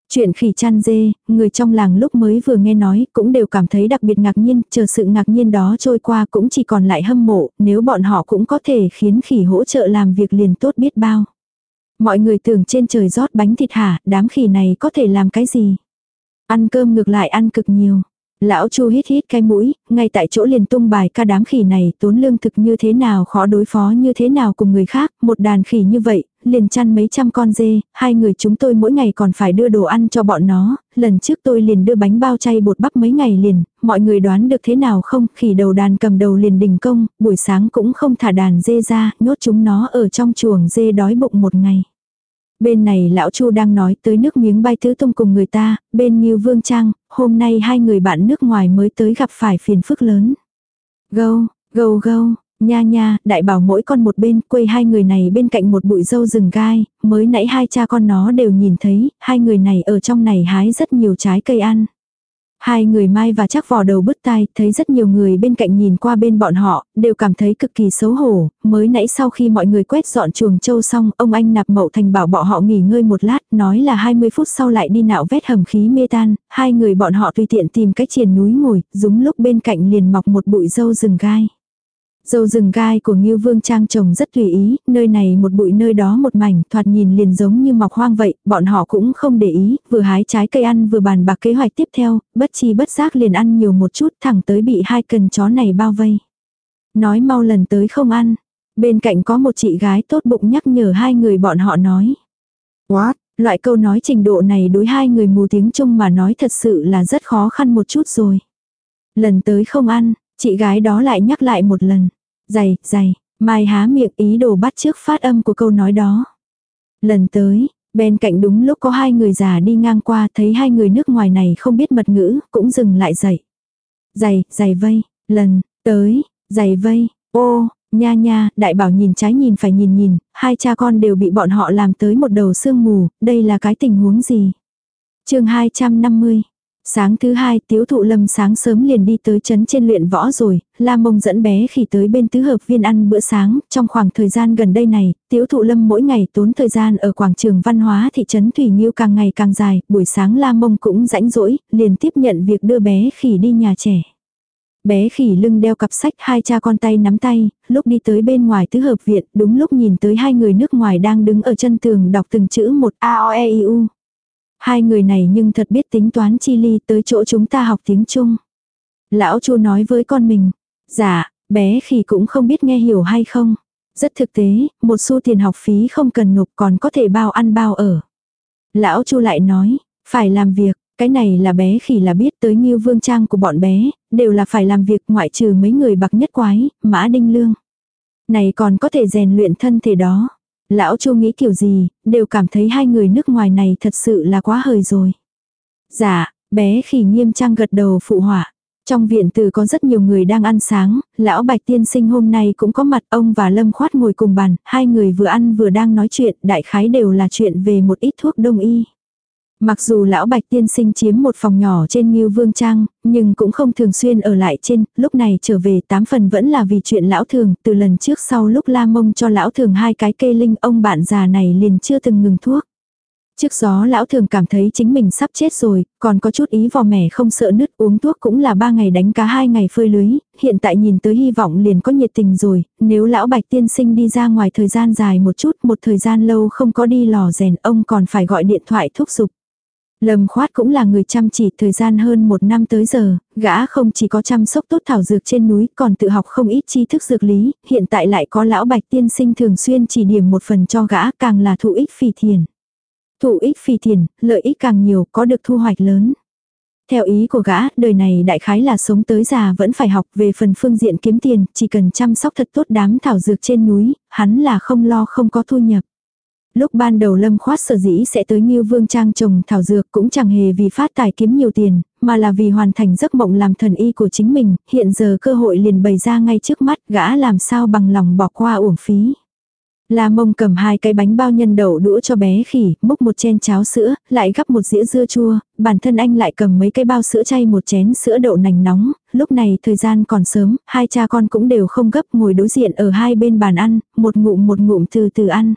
Chuyện khỉ chăn dê, người trong làng lúc mới vừa nghe nói cũng đều cảm thấy đặc biệt ngạc nhiên, chờ sự ngạc nhiên đó trôi qua cũng chỉ còn lại hâm mộ, nếu bọn họ cũng có thể khiến khỉ hỗ trợ làm việc liền tốt biết bao. Mọi người tưởng trên trời rót bánh thịt hả, đám khỉ này có thể làm cái gì? Ăn cơm ngược lại ăn cực nhiều. Lão Chu hít hít cái mũi, ngay tại chỗ liền tung bài ca đám khỉ này tốn lương thực như thế nào khó đối phó như thế nào cùng người khác, một đàn khỉ như vậy, liền chăn mấy trăm con dê, hai người chúng tôi mỗi ngày còn phải đưa đồ ăn cho bọn nó, lần trước tôi liền đưa bánh bao chay bột bắp mấy ngày liền, mọi người đoán được thế nào không, khỉ đầu đàn cầm đầu liền đình công, buổi sáng cũng không thả đàn dê ra, nhốt chúng nó ở trong chuồng dê đói bụng một ngày. Bên này lão Chu đang nói tới nước miếng bay tứ tung cùng người ta, bên Ngưu Vương Trang, hôm nay hai người bạn nước ngoài mới tới gặp phải phiền phức lớn. Gâu, gâu gâu, nha nha, đại bảo mỗi con một bên, quây hai người này bên cạnh một bụi dâu rừng gai, mới nãy hai cha con nó đều nhìn thấy, hai người này ở trong này hái rất nhiều trái cây ăn. Hai người Mai và chắc vò đầu bứt tai, thấy rất nhiều người bên cạnh nhìn qua bên bọn họ, đều cảm thấy cực kỳ xấu hổ, mới nãy sau khi mọi người quét dọn chuồng châu xong, ông anh nạp mậu thành bảo bọn họ nghỉ ngơi một lát, nói là 20 phút sau lại đi nạo vét hầm khí mê tan, hai người bọn họ tùy tiện tìm cách triền núi ngồi, đúng lúc bên cạnh liền mọc một bụi dâu rừng gai. Dâu rừng gai của Ngưu Vương Trang trồng rất tùy ý, nơi này một bụi nơi đó một mảnh, thoạt nhìn liền giống như mọc hoang vậy, bọn họ cũng không để ý, vừa hái trái cây ăn vừa bàn bạc kế hoạch tiếp theo, bất chi bất giác liền ăn nhiều một chút thẳng tới bị hai cần chó này bao vây. Nói mau lần tới không ăn, bên cạnh có một chị gái tốt bụng nhắc nhở hai người bọn họ nói. What? Loại câu nói trình độ này đối hai người mù tiếng Trung mà nói thật sự là rất khó khăn một chút rồi. Lần tới không ăn, Chị gái đó lại nhắc lại một lần. Dày, dày, Mai há miệng ý đồ bắt trước phát âm của câu nói đó. Lần tới, bên cạnh đúng lúc có hai người già đi ngang qua thấy hai người nước ngoài này không biết mật ngữ, cũng dừng lại dậy. Dày, dày vây, lần, tới, dày vây, ô, nha nha, đại bảo nhìn trái nhìn phải nhìn nhìn, hai cha con đều bị bọn họ làm tới một đầu sương mù, đây là cái tình huống gì? chương 250 Sáng thứ hai tiếu thụ lâm sáng sớm liền đi tới chấn trên luyện võ rồi, la mông dẫn bé khi tới bên tứ hợp viên ăn bữa sáng, trong khoảng thời gian gần đây này, tiếu thụ lâm mỗi ngày tốn thời gian ở quảng trường văn hóa thị trấn Thủy Nhiêu càng ngày càng dài, buổi sáng la mông cũng rãnh rỗi, liền tiếp nhận việc đưa bé khỉ đi nhà trẻ. Bé khỉ lưng đeo cặp sách hai cha con tay nắm tay, lúc đi tới bên ngoài tứ hợp viện, đúng lúc nhìn tới hai người nước ngoài đang đứng ở chân tường đọc từng chữ một A O E I U. Hai người này nhưng thật biết tính toán chi ly tới chỗ chúng ta học tiếng Trung. Lão chu nói với con mình. Dạ, bé khi cũng không biết nghe hiểu hay không. Rất thực tế, một xu tiền học phí không cần nộp còn có thể bao ăn bao ở. Lão Chu lại nói, phải làm việc, cái này là bé khỉ là biết tới nghiêu vương trang của bọn bé, đều là phải làm việc ngoại trừ mấy người bạc nhất quái, mã đinh lương. Này còn có thể rèn luyện thân thể đó. Lão Chu nghĩ kiểu gì, đều cảm thấy hai người nước ngoài này thật sự là quá hời rồi. Dạ, bé khỉ nghiêm trang gật đầu phụ họa. Trong viện từ có rất nhiều người đang ăn sáng, lão bạch tiên sinh hôm nay cũng có mặt ông và Lâm Khoát ngồi cùng bàn, hai người vừa ăn vừa đang nói chuyện, đại khái đều là chuyện về một ít thuốc đông y. Mặc dù lão bạch tiên sinh chiếm một phòng nhỏ trên Ngưu Vương Trang, nhưng cũng không thường xuyên ở lại trên, lúc này trở về tám phần vẫn là vì chuyện lão thường, từ lần trước sau lúc la mông cho lão thường hai cái cây linh ông bạn già này liền chưa từng ngừng thuốc. Trước gió lão thường cảm thấy chính mình sắp chết rồi, còn có chút ý vò mẻ không sợ nứt uống thuốc cũng là ba ngày đánh cá hai ngày phơi lưới, hiện tại nhìn tới hy vọng liền có nhiệt tình rồi, nếu lão bạch tiên sinh đi ra ngoài thời gian dài một chút, một thời gian lâu không có đi lò rèn ông còn phải gọi điện thoại thúc giục. Lâm khoát cũng là người chăm chỉ thời gian hơn một năm tới giờ, gã không chỉ có chăm sóc tốt thảo dược trên núi còn tự học không ít tri thức dược lý, hiện tại lại có lão bạch tiên sinh thường xuyên chỉ điểm một phần cho gã càng là thụ ích phi thiền. Thụ ích phi thiền, lợi ích càng nhiều có được thu hoạch lớn. Theo ý của gã, đời này đại khái là sống tới già vẫn phải học về phần phương diện kiếm tiền, chỉ cần chăm sóc thật tốt đám thảo dược trên núi, hắn là không lo không có thu nhập. Lúc ban đầu lâm khoát sở dĩ sẽ tới như vương trang trồng thảo dược cũng chẳng hề vì phát tài kiếm nhiều tiền, mà là vì hoàn thành giấc mộng làm thần y của chính mình, hiện giờ cơ hội liền bày ra ngay trước mắt gã làm sao bằng lòng bỏ qua uổng phí. La mông cầm hai cái bánh bao nhân đậu đũa cho bé khỉ, múc một chén cháo sữa, lại gắp một dĩa dưa chua, bản thân anh lại cầm mấy cái bao sữa chay một chén sữa đậu nành nóng, lúc này thời gian còn sớm, hai cha con cũng đều không gấp ngồi đối diện ở hai bên bàn ăn, một ngụm một ngụm từ từ ăn.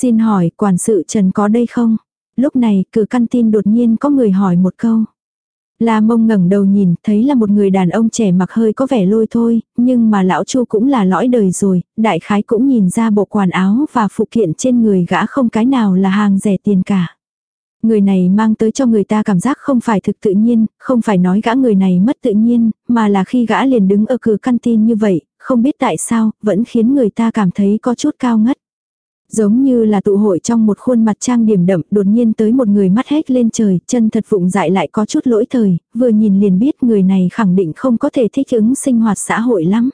Xin hỏi, quản sự Trần có đây không? Lúc này, cửa căn tin đột nhiên có người hỏi một câu. La mông ngẩng đầu nhìn, thấy là một người đàn ông trẻ mặc hơi có vẻ lôi thôi, nhưng mà lão chu cũng là lõi đời rồi, đại khái cũng nhìn ra bộ quần áo và phụ kiện trên người gã không cái nào là hàng rẻ tiền cả. Người này mang tới cho người ta cảm giác không phải thực tự nhiên, không phải nói gã người này mất tự nhiên, mà là khi gã liền đứng ở cửa căn tin như vậy, không biết tại sao, vẫn khiến người ta cảm thấy có chút cao ngất. Giống như là tụ hội trong một khuôn mặt trang điểm đậm đột nhiên tới một người mắt hét lên trời, chân thật vụng dại lại có chút lỗi thời, vừa nhìn liền biết người này khẳng định không có thể thích ứng sinh hoạt xã hội lắm.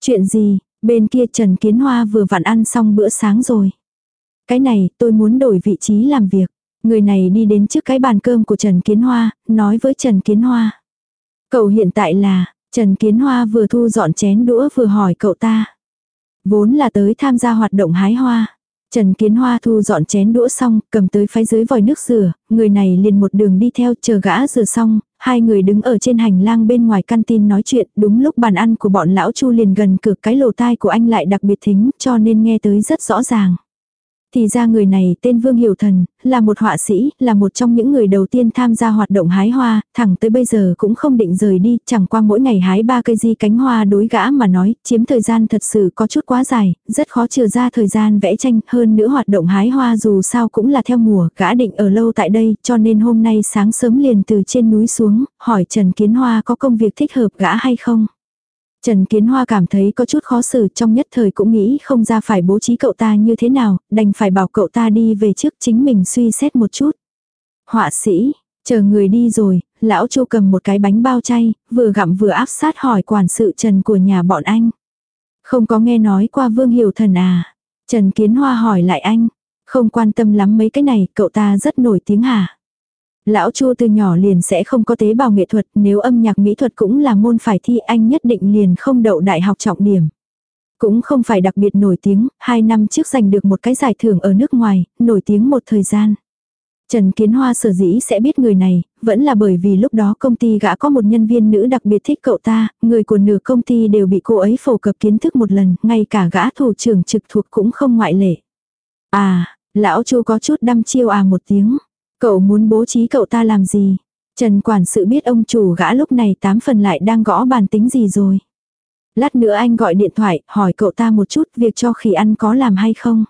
Chuyện gì, bên kia Trần Kiến Hoa vừa vặn ăn xong bữa sáng rồi. Cái này tôi muốn đổi vị trí làm việc. Người này đi đến trước cái bàn cơm của Trần Kiến Hoa, nói với Trần Kiến Hoa. Cậu hiện tại là, Trần Kiến Hoa vừa thu dọn chén đũa vừa hỏi cậu ta. Vốn là tới tham gia hoạt động hái hoa. Trần Kiến Hoa thu dọn chén đũa xong, cầm tới phái dưới vòi nước rửa, người này liền một đường đi theo chờ gã rửa xong, hai người đứng ở trên hành lang bên ngoài căn tin nói chuyện, đúng lúc bàn ăn của bọn lão Chu liền gần cửa cái lỗ tai của anh lại đặc biệt thính, cho nên nghe tới rất rõ ràng. Thì ra người này tên Vương Hiểu Thần, là một họa sĩ, là một trong những người đầu tiên tham gia hoạt động hái hoa, thẳng tới bây giờ cũng không định rời đi, chẳng qua mỗi ngày hái ba cây di cánh hoa đối gã mà nói, chiếm thời gian thật sự có chút quá dài, rất khó trừ ra thời gian vẽ tranh, hơn nữa hoạt động hái hoa dù sao cũng là theo mùa, gã định ở lâu tại đây, cho nên hôm nay sáng sớm liền từ trên núi xuống, hỏi Trần Kiến Hoa có công việc thích hợp gã hay không. Trần Kiến Hoa cảm thấy có chút khó xử trong nhất thời cũng nghĩ không ra phải bố trí cậu ta như thế nào, đành phải bảo cậu ta đi về trước chính mình suy xét một chút. Họa sĩ, chờ người đi rồi, lão Chu cầm một cái bánh bao chay, vừa gặm vừa áp sát hỏi quản sự Trần của nhà bọn anh. Không có nghe nói qua Vương Hiểu Thần à? Trần Kiến Hoa hỏi lại anh, không quan tâm lắm mấy cái này, cậu ta rất nổi tiếng hả? Lão Chu từ nhỏ liền sẽ không có tế bào nghệ thuật, nếu âm nhạc mỹ thuật cũng là môn phải thi anh nhất định liền không đậu đại học trọng điểm. Cũng không phải đặc biệt nổi tiếng, hai năm trước giành được một cái giải thưởng ở nước ngoài, nổi tiếng một thời gian. Trần Kiến Hoa sở dĩ sẽ biết người này, vẫn là bởi vì lúc đó công ty gã có một nhân viên nữ đặc biệt thích cậu ta, người của nửa công ty đều bị cô ấy phổ cập kiến thức một lần, ngay cả gã thủ trưởng trực thuộc cũng không ngoại lệ. À, lão chu có chút đăm chiêu à một tiếng. Cậu muốn bố trí cậu ta làm gì? Trần quản sự biết ông chủ gã lúc này tám phần lại đang gõ bàn tính gì rồi. Lát nữa anh gọi điện thoại, hỏi cậu ta một chút việc cho khỉ ăn có làm hay không.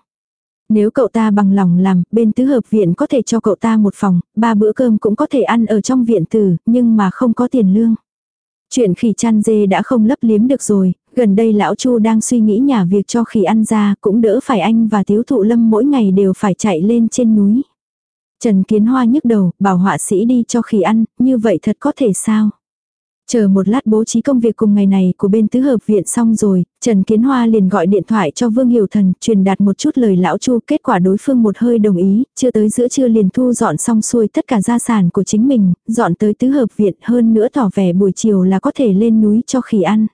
Nếu cậu ta bằng lòng làm, bên tứ hợp viện có thể cho cậu ta một phòng, ba bữa cơm cũng có thể ăn ở trong viện tử, nhưng mà không có tiền lương. Chuyện khỉ chăn dê đã không lấp liếm được rồi, gần đây lão Chu đang suy nghĩ nhà việc cho khỉ ăn ra, cũng đỡ phải anh và thiếu thụ lâm mỗi ngày đều phải chạy lên trên núi. Trần Kiến Hoa nhức đầu, bảo họa sĩ đi cho khỉ ăn, như vậy thật có thể sao? Chờ một lát bố trí công việc cùng ngày này của bên tứ hợp viện xong rồi, Trần Kiến Hoa liền gọi điện thoại cho Vương Hiểu Thần, truyền đạt một chút lời lão Chu, kết quả đối phương một hơi đồng ý, chưa tới giữa trưa liền thu dọn xong xuôi tất cả gia sản của chính mình, dọn tới tứ hợp viện hơn nữa tỏ vẻ buổi chiều là có thể lên núi cho khỉ ăn.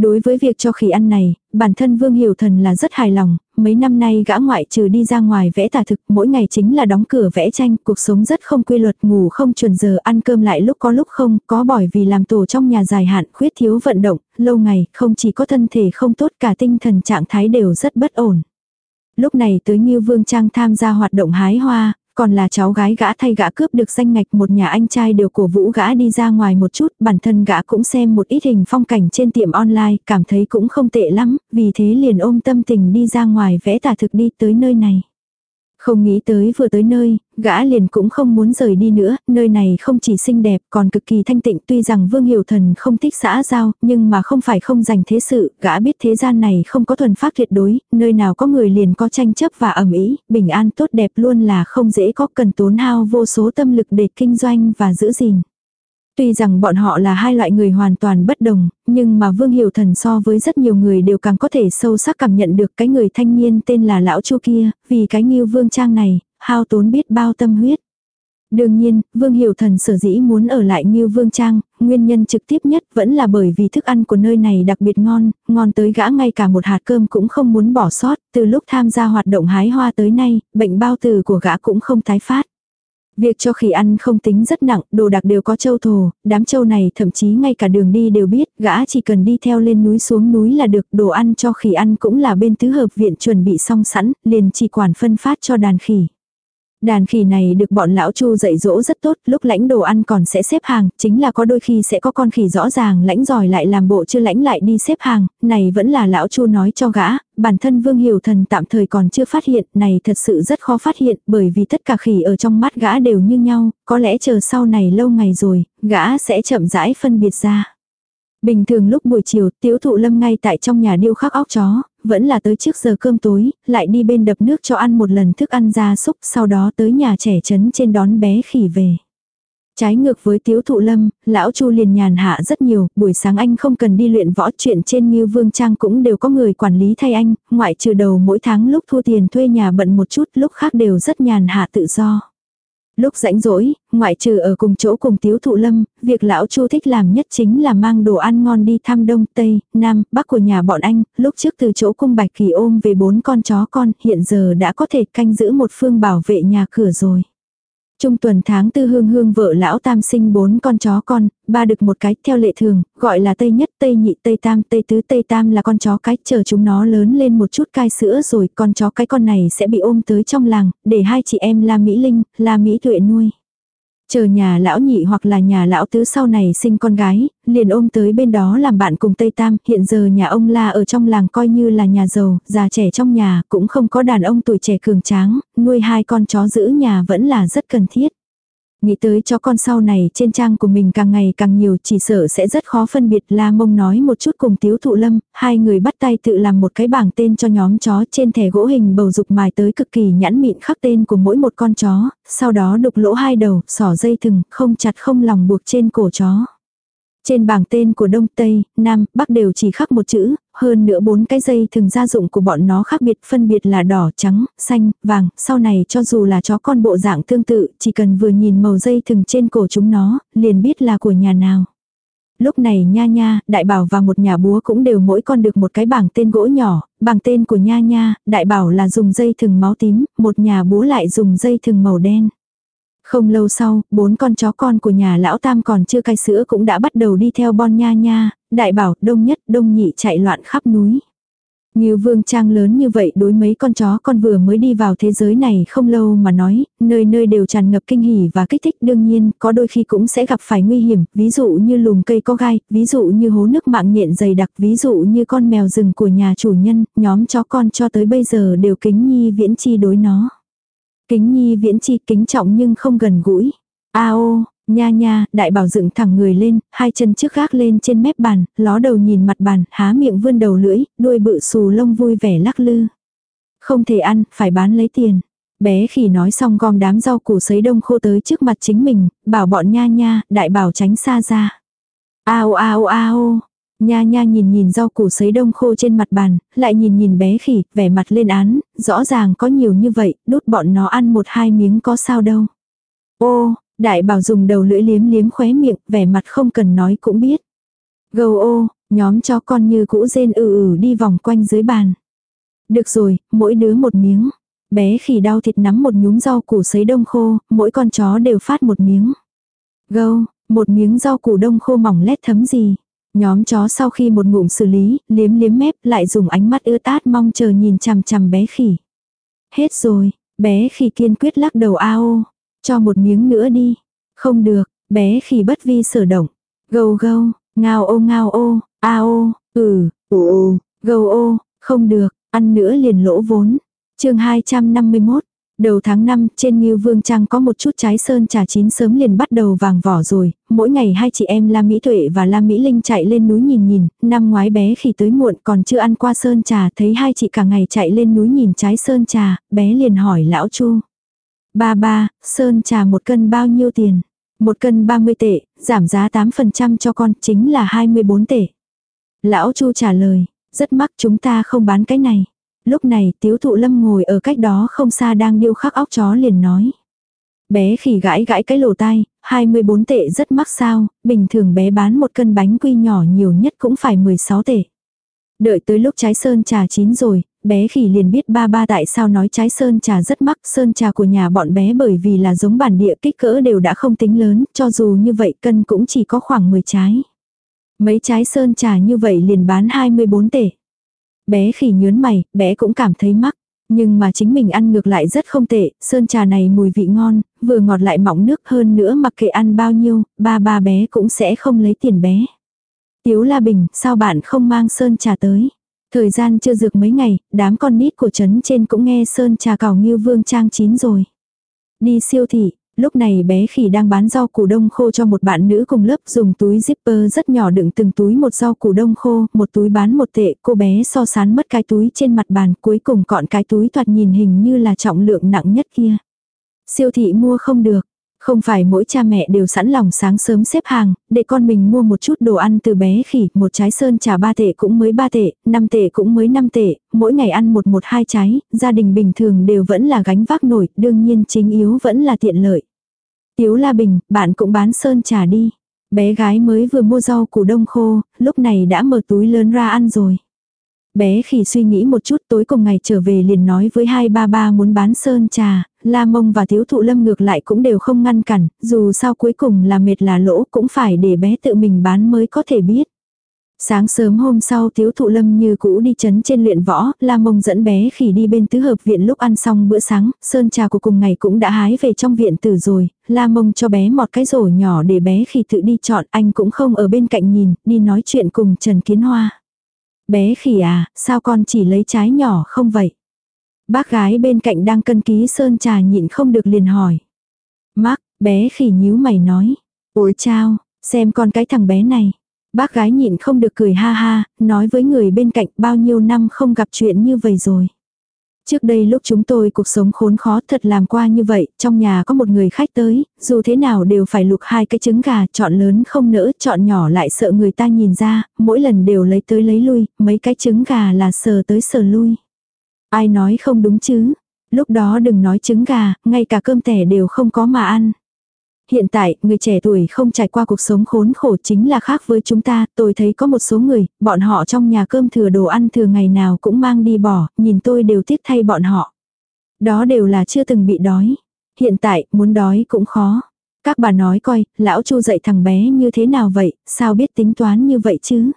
Đối với việc cho khỉ ăn này, bản thân Vương Hiểu Thần là rất hài lòng, mấy năm nay gã ngoại trừ đi ra ngoài vẽ tà thực, mỗi ngày chính là đóng cửa vẽ tranh, cuộc sống rất không quy luật, ngủ không chuẩn giờ, ăn cơm lại lúc có lúc không, có bởi vì làm tổ trong nhà dài hạn, khuyết thiếu vận động, lâu ngày, không chỉ có thân thể không tốt cả tinh thần trạng thái đều rất bất ổn. Lúc này tới Nghiêu Vương Trang tham gia hoạt động hái hoa, còn là cháu gái gã thay gã cướp được danh ngạch một nhà anh trai đều cổ vũ gã đi ra ngoài một chút, bản thân gã cũng xem một ít hình phong cảnh trên tiệm online, cảm thấy cũng không tệ lắm, vì thế liền ôm tâm tình đi ra ngoài vẽ tả thực đi tới nơi này. Không nghĩ tới vừa tới nơi, gã liền cũng không muốn rời đi nữa, nơi này không chỉ xinh đẹp còn cực kỳ thanh tịnh tuy rằng Vương Hiểu Thần không thích xã giao, nhưng mà không phải không dành thế sự, gã biết thế gian này không có thuần pháp tuyệt đối, nơi nào có người liền có tranh chấp và ẩm ý, bình an tốt đẹp luôn là không dễ có cần tốn hao vô số tâm lực để kinh doanh và giữ gìn. Tuy rằng bọn họ là hai loại người hoàn toàn bất đồng, nhưng mà Vương Hiểu Thần so với rất nhiều người đều càng có thể sâu sắc cảm nhận được cái người thanh niên tên là Lão Chu kia, vì cái nghiêu vương trang này, hao tốn biết bao tâm huyết. Đương nhiên, Vương Hiểu Thần sở dĩ muốn ở lại Ngưu Vương Trang, nguyên nhân trực tiếp nhất vẫn là bởi vì thức ăn của nơi này đặc biệt ngon, ngon tới gã ngay cả một hạt cơm cũng không muốn bỏ sót, từ lúc tham gia hoạt động hái hoa tới nay, bệnh bao tử của gã cũng không tái phát. Việc cho khỉ ăn không tính rất nặng, đồ đặc đều có châu thồ, đám châu này thậm chí ngay cả đường đi đều biết, gã chỉ cần đi theo lên núi xuống núi là được, đồ ăn cho khỉ ăn cũng là bên tứ hợp viện chuẩn bị xong sẵn, liền chỉ quản phân phát cho đàn khỉ. Đàn khỉ này được bọn lão chu dạy dỗ rất tốt, lúc lãnh đồ ăn còn sẽ xếp hàng, chính là có đôi khi sẽ có con khỉ rõ ràng lãnh giỏi lại làm bộ chưa lãnh lại đi xếp hàng, này vẫn là lão chu nói cho gã, bản thân vương hiểu thần tạm thời còn chưa phát hiện, này thật sự rất khó phát hiện, bởi vì tất cả khỉ ở trong mắt gã đều như nhau, có lẽ chờ sau này lâu ngày rồi, gã sẽ chậm rãi phân biệt ra. Bình thường lúc buổi chiều, tiếu thụ lâm ngay tại trong nhà điêu khắc óc chó, vẫn là tới trước giờ cơm tối, lại đi bên đập nước cho ăn một lần thức ăn ra súc, sau đó tới nhà trẻ trấn trên đón bé khỉ về. Trái ngược với tiếu thụ lâm, lão chu liền nhàn hạ rất nhiều, buổi sáng anh không cần đi luyện võ chuyện trên như vương trang cũng đều có người quản lý thay anh, ngoại trừ đầu mỗi tháng lúc thu tiền thuê nhà bận một chút lúc khác đều rất nhàn hạ tự do. Lúc rảnh rỗi, ngoại trừ ở cùng chỗ cùng tiếu thụ lâm, việc lão chu thích làm nhất chính là mang đồ ăn ngon đi thăm đông, tây, nam, bắc của nhà bọn anh, lúc trước từ chỗ cung bạch kỳ ôm về bốn con chó con, hiện giờ đã có thể canh giữ một phương bảo vệ nhà cửa rồi. Trung tuần tháng tư hương hương vợ lão tam sinh bốn con chó con, ba được một cái theo lệ thường, gọi là tây nhất, tây nhị, tây tam, tây tứ, tây tam là con chó cái, chờ chúng nó lớn lên một chút cai sữa rồi con chó cái con này sẽ bị ôm tới trong làng, để hai chị em La Mỹ Linh, La Mỹ Tuệ nuôi. Chờ nhà lão nhị hoặc là nhà lão tứ sau này sinh con gái, liền ôm tới bên đó làm bạn cùng Tây Tam, hiện giờ nhà ông La ở trong làng coi như là nhà giàu, già trẻ trong nhà, cũng không có đàn ông tuổi trẻ cường tráng, nuôi hai con chó giữ nhà vẫn là rất cần thiết. Nghĩ tới cho con sau này trên trang của mình càng ngày càng nhiều chỉ sợ sẽ rất khó phân biệt La Mông nói một chút cùng Tiếu Thụ Lâm, hai người bắt tay tự làm một cái bảng tên cho nhóm chó trên thẻ gỗ hình bầu dục mài tới cực kỳ nhãn mịn khắc tên của mỗi một con chó, sau đó đục lỗ hai đầu, sỏ dây thừng, không chặt không lòng buộc trên cổ chó. Trên bảng tên của Đông Tây, Nam, Bắc đều chỉ khắc một chữ, hơn nữa bốn cái dây thường gia dụng của bọn nó khác biệt phân biệt là đỏ, trắng, xanh, vàng, sau này cho dù là chó con bộ dạng tương tự, chỉ cần vừa nhìn màu dây thường trên cổ chúng nó, liền biết là của nhà nào. Lúc này nha nha, đại bảo và một nhà búa cũng đều mỗi con được một cái bảng tên gỗ nhỏ, bảng tên của nha nha, đại bảo là dùng dây thừng máu tím, một nhà búa lại dùng dây thừng màu đen. Không lâu sau, bốn con chó con của nhà lão tam còn chưa cai sữa cũng đã bắt đầu đi theo bon nha nha, đại bảo, đông nhất, đông nhị chạy loạn khắp núi. Như vương trang lớn như vậy đối mấy con chó con vừa mới đi vào thế giới này không lâu mà nói, nơi nơi đều tràn ngập kinh hỉ và kích thích đương nhiên, có đôi khi cũng sẽ gặp phải nguy hiểm, ví dụ như lùm cây có gai, ví dụ như hố nước mạng nhện dày đặc, ví dụ như con mèo rừng của nhà chủ nhân, nhóm chó con cho tới bây giờ đều kính nhi viễn chi đối nó. Kính nhi viễn chi kính trọng nhưng không gần gũi. A ô, nha nha, đại bảo dựng thẳng người lên, hai chân trước gác lên trên mép bàn, ló đầu nhìn mặt bàn, há miệng vươn đầu lưỡi, đuôi bự xù lông vui vẻ lắc lư. Không thể ăn, phải bán lấy tiền. Bé khỉ nói xong gom đám rau củ sấy đông khô tới trước mặt chính mình, bảo bọn nha nha, đại bảo tránh xa ra. Ao ao ao, nha nha nhìn nhìn rau củ sấy đông khô trên mặt bàn, lại nhìn nhìn bé khỉ, vẻ mặt lên án, rõ ràng có nhiều như vậy, đút bọn nó ăn một hai miếng có sao đâu. Ô, đại bảo dùng đầu lưỡi liếm liếm khóe miệng, vẻ mặt không cần nói cũng biết. Gâu ô, nhóm cho con như cũ rên ừ ừ đi vòng quanh dưới bàn. Được rồi, mỗi đứa một miếng. Bé khỉ đau thịt nắm một nhúm rau củ sấy đông khô, mỗi con chó đều phát một miếng. Gâu, một miếng rau củ đông khô mỏng lét thấm gì. Nhóm chó sau khi một ngụm xử lý, liếm liếm mép lại dùng ánh mắt ưa tát mong chờ nhìn chằm chằm bé khỉ. Hết rồi, bé khỉ kiên quyết lắc đầu ao. Cho một miếng nữa đi. Không được, bé khỉ bất vi sở động. Gâu gâu, ngao ô ngao ô, a ô, ừ,
ồ ô,
gâu ô, không được, ăn nữa liền lỗ vốn. chương 251, đầu tháng 5 trên Ngưu Vương Trang có một chút trái sơn trà chín sớm liền bắt đầu vàng vỏ rồi, mỗi ngày hai chị em La Mỹ Tuệ và La Mỹ Linh chạy lên núi nhìn nhìn, năm ngoái bé khi tới muộn còn chưa ăn qua sơn trà thấy hai chị cả ngày chạy lên núi nhìn trái sơn trà, bé liền hỏi lão Chu. Ba ba, sơn trà một cân bao nhiêu tiền? Một cân 30 tệ, giảm giá 8% cho con chính là 24 tệ. Lão Chu trả lời, rất mắc chúng ta không bán cái này. Lúc này tiếu thụ lâm ngồi ở cách đó không xa đang điêu khắc óc chó liền nói. Bé khỉ gãi gãi cái lỗ tai, 24 tệ rất mắc sao, bình thường bé bán một cân bánh quy nhỏ nhiều nhất cũng phải 16 tệ. Đợi tới lúc trái sơn trà chín rồi, bé khỉ liền biết ba ba tại sao nói trái sơn trà rất mắc. Sơn trà của nhà bọn bé bởi vì là giống bản địa kích cỡ đều đã không tính lớn, cho dù như vậy cân cũng chỉ có khoảng 10 trái. Mấy trái sơn trà như vậy liền bán 24 tệ. Bé khỉ nhớn mày, bé cũng cảm thấy mắc. Nhưng mà chính mình ăn ngược lại rất không tệ, sơn trà này mùi vị ngon, vừa ngọt lại mỏng nước hơn nữa mặc kệ ăn bao nhiêu, ba ba bé cũng sẽ không lấy tiền bé. Tiếu La Bình, sao bạn không mang sơn trà tới? Thời gian chưa dược mấy ngày, đám con nít của trấn trên cũng nghe sơn trà cào nghiêu vương trang chín rồi. Đi siêu thị, lúc này bé khỉ đang bán rau củ đông khô cho một bạn nữ cùng lớp dùng túi zipper rất nhỏ đựng từng túi một rau củ đông khô, một túi bán một tệ, cô bé so sán mất cái túi trên mặt bàn, cuối cùng cọn cái túi thoạt nhìn hình như là trọng lượng nặng nhất kia. Siêu thị mua không được, không phải mỗi cha mẹ đều sẵn lòng sáng sớm xếp hàng, để con mình mua một chút đồ ăn từ bé khỉ, một trái sơn trà ba tệ cũng mới ba tệ, năm tệ cũng mới năm tệ, mỗi ngày ăn một một hai trái, gia đình bình thường đều vẫn là gánh vác nổi, đương nhiên chính yếu vẫn là tiện lợi. Tiếu La Bình, bạn cũng bán sơn trà đi. Bé gái mới vừa mua rau củ đông khô, lúc này đã mở túi lớn ra ăn rồi. Bé khỉ suy nghĩ một chút tối cùng ngày trở về liền nói với hai ba ba muốn bán sơn trà, La Mông và thiếu Thụ Lâm ngược lại cũng đều không ngăn cản, dù sao cuối cùng là mệt là lỗ cũng phải để bé tự mình bán mới có thể biết. Sáng sớm hôm sau Tiếu Thụ Lâm như cũ đi chấn trên luyện võ, La Mông dẫn bé khỉ đi bên tứ hợp viện lúc ăn xong bữa sáng, sơn trà của cùng ngày cũng đã hái về trong viện từ rồi, La Mông cho bé một cái rổ nhỏ để bé khỉ tự đi chọn, anh cũng không ở bên cạnh nhìn, đi nói chuyện cùng Trần Kiến Hoa. Bé khỉ à, sao con chỉ lấy trái nhỏ không vậy? Bác gái bên cạnh đang cân ký sơn trà nhịn không được liền hỏi. Mắc, bé khỉ nhíu mày nói. Ôi chao, xem con cái thằng bé này. Bác gái nhịn không được cười ha ha, nói với người bên cạnh bao nhiêu năm không gặp chuyện như vậy rồi. Trước đây lúc chúng tôi cuộc sống khốn khó thật làm qua như vậy, trong nhà có một người khách tới, dù thế nào đều phải lục hai cái trứng gà, chọn lớn không nỡ, chọn nhỏ lại sợ người ta nhìn ra, mỗi lần đều lấy tới lấy lui, mấy cái trứng gà là sờ tới sờ lui. Ai nói không đúng chứ? Lúc đó đừng nói trứng gà, ngay cả cơm tẻ đều không có mà ăn. Hiện tại, người trẻ tuổi không trải qua cuộc sống khốn khổ chính là khác với chúng ta, tôi thấy có một số người, bọn họ trong nhà cơm thừa đồ ăn thừa ngày nào cũng mang đi bỏ, nhìn tôi đều tiếc thay bọn họ. Đó đều là chưa từng bị đói. Hiện tại, muốn đói cũng khó. Các bà nói coi, lão chu dạy thằng bé như thế nào vậy, sao biết tính toán như vậy chứ?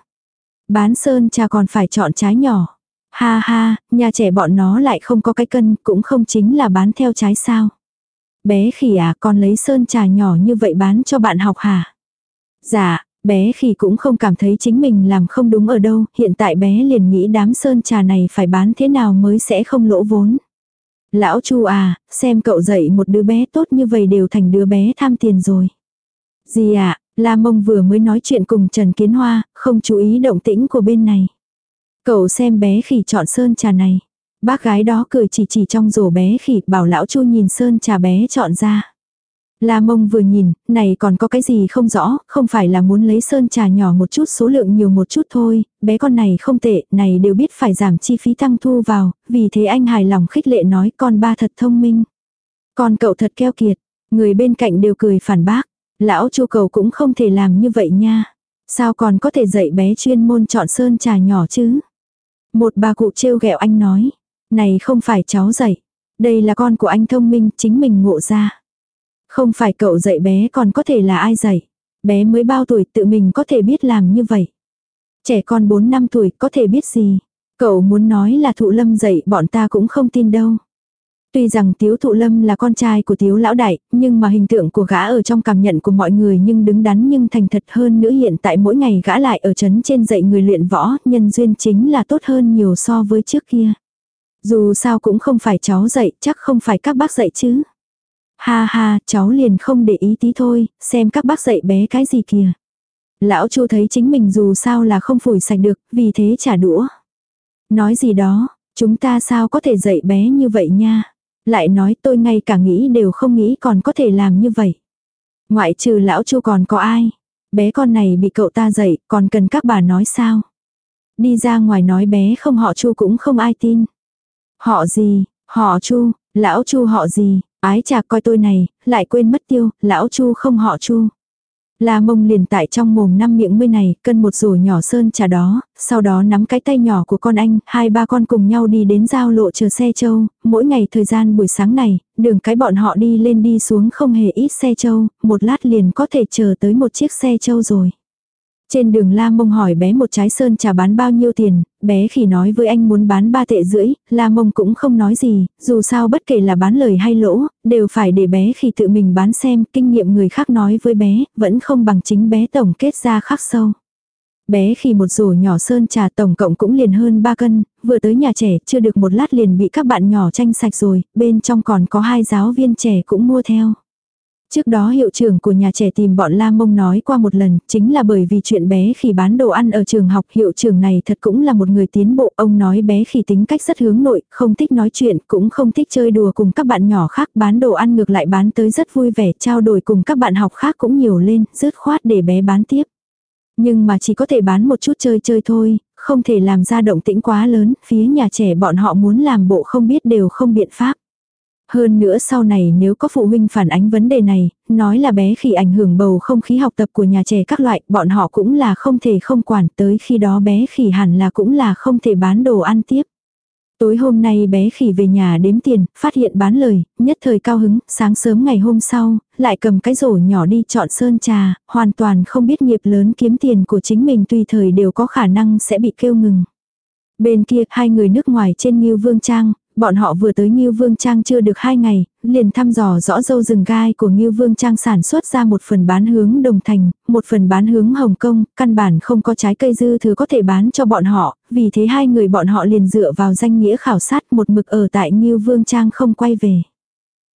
Bán sơn cha còn phải chọn trái nhỏ. Ha ha, nhà trẻ bọn nó lại không có cái cân, cũng không chính là bán theo trái sao. Bé khỉ à, con lấy sơn trà nhỏ như vậy bán cho bạn học hả? Dạ, bé khỉ cũng không cảm thấy chính mình làm không đúng ở đâu, hiện tại bé liền nghĩ đám sơn trà này phải bán thế nào mới sẽ không lỗ vốn. Lão Chu à, xem cậu dạy một đứa bé tốt như vậy đều thành đứa bé tham tiền rồi. Gì ạ, à, La Mông vừa mới nói chuyện cùng Trần Kiến Hoa, không chú ý động tĩnh của bên này. Cậu xem bé khỉ chọn sơn trà này. Bác gái đó cười chỉ chỉ trong rổ bé khỉ bảo lão chu nhìn sơn trà bé chọn ra. La mông vừa nhìn, này còn có cái gì không rõ, không phải là muốn lấy sơn trà nhỏ một chút số lượng nhiều một chút thôi, bé con này không tệ, này đều biết phải giảm chi phí tăng thu vào, vì thế anh hài lòng khích lệ nói con ba thật thông minh. Con cậu thật keo kiệt, người bên cạnh đều cười phản bác, lão chu cầu cũng không thể làm như vậy nha. Sao còn có thể dạy bé chuyên môn chọn sơn trà nhỏ chứ? Một bà cụ trêu ghẹo anh nói, này không phải cháu dạy, đây là con của anh thông minh chính mình ngộ ra. Không phải cậu dạy bé còn có thể là ai dạy. Bé mới bao tuổi tự mình có thể biết làm như vậy. Trẻ con 4 năm tuổi có thể biết gì. Cậu muốn nói là thụ lâm dạy bọn ta cũng không tin đâu. Tuy rằng Tiếu Thụ Lâm là con trai của Tiếu Lão Đại, nhưng mà hình tượng của gã ở trong cảm nhận của mọi người nhưng đứng đắn nhưng thành thật hơn nữa hiện tại mỗi ngày gã lại ở chấn trên dạy người luyện võ, nhân duyên chính là tốt hơn nhiều so với trước kia. Dù sao cũng không phải cháu dạy, chắc không phải các bác dạy chứ. Ha ha, cháu liền không để ý tí thôi, xem các bác dạy bé cái gì kìa. Lão Chu thấy chính mình dù sao là không phủi sạch được, vì thế trả đũa. Nói gì đó, chúng ta sao có thể dạy bé như vậy nha. Lại nói tôi ngay cả nghĩ đều không nghĩ còn có thể làm như vậy. Ngoại trừ lão Chu còn có ai. Bé con này bị cậu ta dạy, còn cần các bà nói sao. Đi ra ngoài nói bé không họ Chu cũng không ai tin. Họ gì, họ Chu, lão Chu họ gì, Ái chà coi tôi này, lại quên mất tiêu, lão chu không họ chu. La mông liền tại trong mồm năm miệng mươi này, cân một rổ nhỏ sơn trà đó, sau đó nắm cái tay nhỏ của con anh, hai ba con cùng nhau đi đến giao lộ chờ xe châu, mỗi ngày thời gian buổi sáng này, đường cái bọn họ đi lên đi xuống không hề ít xe châu, một lát liền có thể chờ tới một chiếc xe châu rồi. Trên đường La Mông hỏi bé một trái sơn trà bán bao nhiêu tiền, bé khi nói với anh muốn bán ba tệ rưỡi, La Mông cũng không nói gì, dù sao bất kể là bán lời hay lỗ, đều phải để bé khi tự mình bán xem, kinh nghiệm người khác nói với bé, vẫn không bằng chính bé tổng kết ra khắc sâu. Bé khi một rổ nhỏ sơn trà tổng cộng cũng liền hơn 3 cân, vừa tới nhà trẻ chưa được một lát liền bị các bạn nhỏ tranh sạch rồi, bên trong còn có hai giáo viên trẻ cũng mua theo. Trước đó hiệu trưởng của nhà trẻ tìm bọn La Mông nói qua một lần, chính là bởi vì chuyện bé khi bán đồ ăn ở trường học hiệu trưởng này thật cũng là một người tiến bộ. Ông nói bé khi tính cách rất hướng nội, không thích nói chuyện, cũng không thích chơi đùa cùng các bạn nhỏ khác bán đồ ăn ngược lại bán tới rất vui vẻ, trao đổi cùng các bạn học khác cũng nhiều lên, rớt khoát để bé bán tiếp. Nhưng mà chỉ có thể bán một chút chơi chơi thôi, không thể làm ra động tĩnh quá lớn, phía nhà trẻ bọn họ muốn làm bộ không biết đều không biện pháp. Hơn nữa sau này nếu có phụ huynh phản ánh vấn đề này, nói là bé khi ảnh hưởng bầu không khí học tập của nhà trẻ các loại, bọn họ cũng là không thể không quản tới khi đó bé khỉ hẳn là cũng là không thể bán đồ ăn tiếp. Tối hôm nay bé khỉ về nhà đếm tiền, phát hiện bán lời, nhất thời cao hứng, sáng sớm ngày hôm sau, lại cầm cái rổ nhỏ đi chọn sơn trà, hoàn toàn không biết nghiệp lớn kiếm tiền của chính mình tùy thời đều có khả năng sẽ bị kêu ngừng. Bên kia, hai người nước ngoài trên Ngưu Vương Trang, bọn họ vừa tới Ngưu Vương Trang chưa được hai ngày, liền thăm dò rõ dâu rừng gai của Ngưu Vương Trang sản xuất ra một phần bán hướng Đồng Thành, một phần bán hướng Hồng Kông, căn bản không có trái cây dư thừa có thể bán cho bọn họ, vì thế hai người bọn họ liền dựa vào danh nghĩa khảo sát một mực ở tại Ngưu Vương Trang không quay về.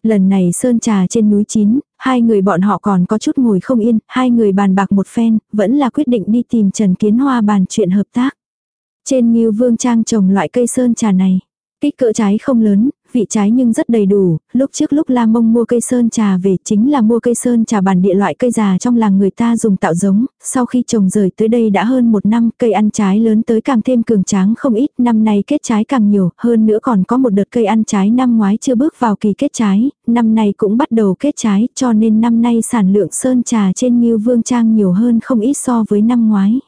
Lần này sơn trà trên núi chín, hai người bọn họ còn có chút ngồi không yên, hai người bàn bạc một phen, vẫn là quyết định đi tìm Trần Kiến Hoa bàn chuyện hợp tác. Trên Ngưu Vương Trang trồng loại cây sơn trà này. Kích cỡ trái không lớn, vị trái nhưng rất đầy đủ, lúc trước lúc La Mông mua cây sơn trà về chính là mua cây sơn trà bản địa loại cây già trong làng người ta dùng tạo giống, sau khi trồng rời tới đây đã hơn một năm, cây ăn trái lớn tới càng thêm cường tráng không ít, năm nay kết trái càng nhiều, hơn nữa còn có một đợt cây ăn trái năm ngoái chưa bước vào kỳ kết trái, năm nay cũng bắt đầu kết trái, cho nên năm nay sản lượng sơn trà trên Ngưu Vương Trang nhiều hơn không ít so với năm ngoái.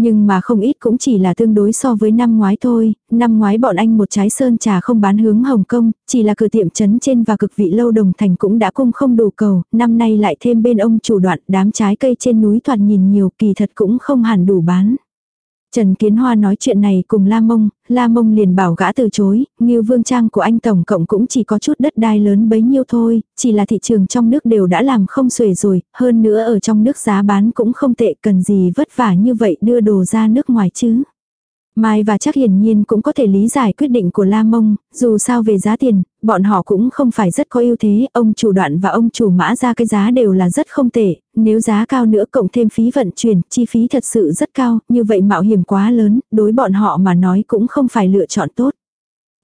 Nhưng mà không ít cũng chỉ là tương đối so với năm ngoái thôi, năm ngoái bọn anh một trái sơn trà không bán hướng Hồng Kông, chỉ là cửa tiệm trấn trên và cực vị lâu đồng thành cũng đã cung không đủ cầu, năm nay lại thêm bên ông chủ đoạn đám trái cây trên núi thoạt nhìn nhiều kỳ thật cũng không hẳn đủ bán. Trần Kiến Hoa nói chuyện này cùng La Mông, La Mông liền bảo gã từ chối, Ngưu Vương Trang của anh tổng cộng cũng chỉ có chút đất đai lớn bấy nhiêu thôi, chỉ là thị trường trong nước đều đã làm không xuể rồi, hơn nữa ở trong nước giá bán cũng không tệ cần gì vất vả như vậy đưa đồ ra nước ngoài chứ. Mai và chắc hiển nhiên cũng có thể lý giải quyết định của La Mông, dù sao về giá tiền, bọn họ cũng không phải rất có ưu thế, ông chủ đoạn và ông chủ mã ra cái giá đều là rất không tệ, nếu giá cao nữa cộng thêm phí vận chuyển, chi phí thật sự rất cao, như vậy mạo hiểm quá lớn, đối bọn họ mà nói cũng không phải lựa chọn tốt.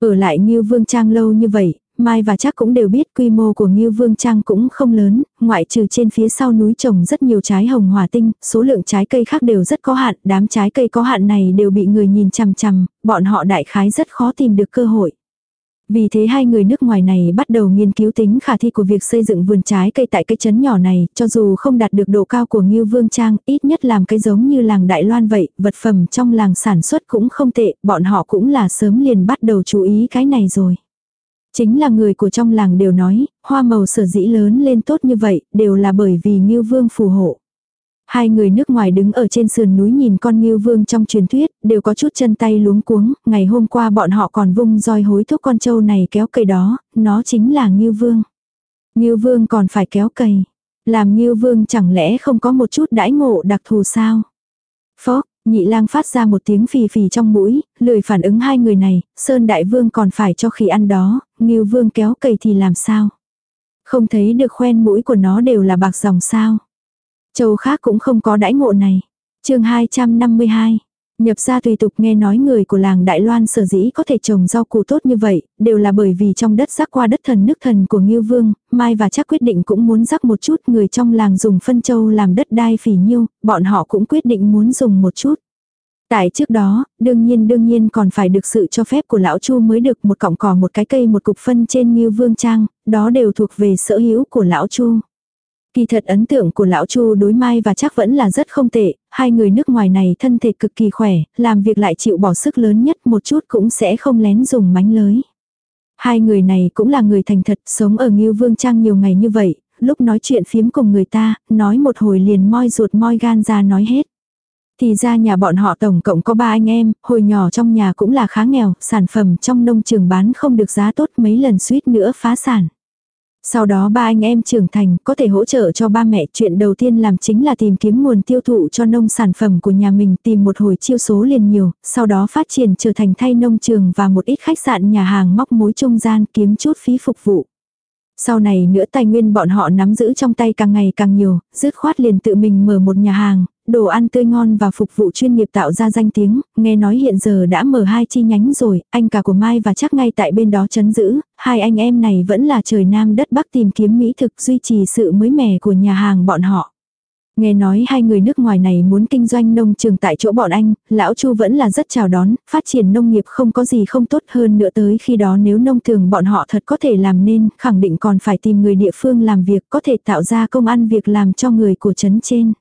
Ở lại như Vương Trang lâu như vậy, Mai và chắc cũng đều biết quy mô của Ngưu Vương Trang cũng không lớn, ngoại trừ trên phía sau núi trồng rất nhiều trái hồng hỏa tinh, số lượng trái cây khác đều rất có hạn, đám trái cây có hạn này đều bị người nhìn chằm chằm, bọn họ đại khái rất khó tìm được cơ hội. Vì thế hai người nước ngoài này bắt đầu nghiên cứu tính khả thi của việc xây dựng vườn trái cây tại cái chấn nhỏ này, cho dù không đạt được độ cao của Ngưu Vương Trang, ít nhất làm cái giống như làng Đại Loan vậy, vật phẩm trong làng sản xuất cũng không tệ, bọn họ cũng là sớm liền bắt đầu chú ý cái này rồi. Chính là người của trong làng đều nói, hoa màu sở dĩ lớn lên tốt như vậy, đều là bởi vì Ngưu Vương phù hộ. Hai người nước ngoài đứng ở trên sườn núi nhìn con Ngưu Vương trong truyền thuyết, đều có chút chân tay luống cuống, ngày hôm qua bọn họ còn vung roi hối thúc con trâu này kéo cây đó, nó chính là Ngưu Vương. Ngưu Vương còn phải kéo cây. Làm Ngưu Vương chẳng lẽ không có một chút đãi ngộ đặc thù sao? Phó, nhị lang phát ra một tiếng phì phì trong mũi, lười phản ứng hai người này, Sơn Đại Vương còn phải cho khỉ ăn đó, Ngưu Vương kéo cầy thì làm sao? Không thấy được khoen mũi của nó đều là bạc dòng sao? Châu khác cũng không có đãi ngộ này. chương 252. Nhập ra tùy tục nghe nói người của làng Đại Loan sở dĩ có thể trồng rau củ tốt như vậy, đều là bởi vì trong đất rắc qua đất thần nước thần của Ngưu Vương, Mai và chắc quyết định cũng muốn rắc một chút người trong làng dùng phân châu làm đất đai phỉ nhiêu, bọn họ cũng quyết định muốn dùng một chút. Tại trước đó, đương nhiên đương nhiên còn phải được sự cho phép của lão Chu mới được một cọng cỏ một cái cây một cục phân trên Ngưu Vương Trang, đó đều thuộc về sở hữu của lão Chu. Kỳ thật ấn tượng của lão Chu đối Mai và chắc vẫn là rất không tệ, hai người nước ngoài này thân thể cực kỳ khỏe, làm việc lại chịu bỏ sức lớn nhất một chút cũng sẽ không lén dùng mánh lới. Hai người này cũng là người thành thật, sống ở Ngưu Vương Trang nhiều ngày như vậy, lúc nói chuyện phiếm cùng người ta, nói một hồi liền moi ruột moi gan ra nói hết. Thì ra nhà bọn họ tổng cộng có ba anh em, hồi nhỏ trong nhà cũng là khá nghèo, sản phẩm trong nông trường bán không được giá tốt mấy lần suýt nữa phá sản. Sau đó ba anh em trưởng thành có thể hỗ trợ cho ba mẹ. Chuyện đầu tiên làm chính là tìm kiếm nguồn tiêu thụ cho nông sản phẩm của nhà mình tìm một hồi chiêu số liền nhiều. Sau đó phát triển trở thành thay nông trường và một ít khách sạn nhà hàng móc mối trung gian kiếm chút phí phục vụ. Sau này nữa tài nguyên bọn họ nắm giữ trong tay càng ngày càng nhiều, dứt khoát liền tự mình mở một nhà hàng, đồ ăn tươi ngon và phục vụ chuyên nghiệp tạo ra danh tiếng, nghe nói hiện giờ đã mở hai chi nhánh rồi, anh cả của Mai và chắc ngay tại bên đó chấn giữ, hai anh em này vẫn là trời nam đất bắc tìm kiếm mỹ thực duy trì sự mới mẻ của nhà hàng bọn họ. Nghe nói hai người nước ngoài này muốn kinh doanh nông trường tại chỗ bọn anh, lão Chu vẫn là rất chào đón, phát triển nông nghiệp không có gì không tốt hơn nữa tới khi đó nếu nông trường bọn họ thật có thể làm nên, khẳng định còn phải tìm người địa phương làm việc có thể tạo ra công ăn việc làm cho người của trấn trên.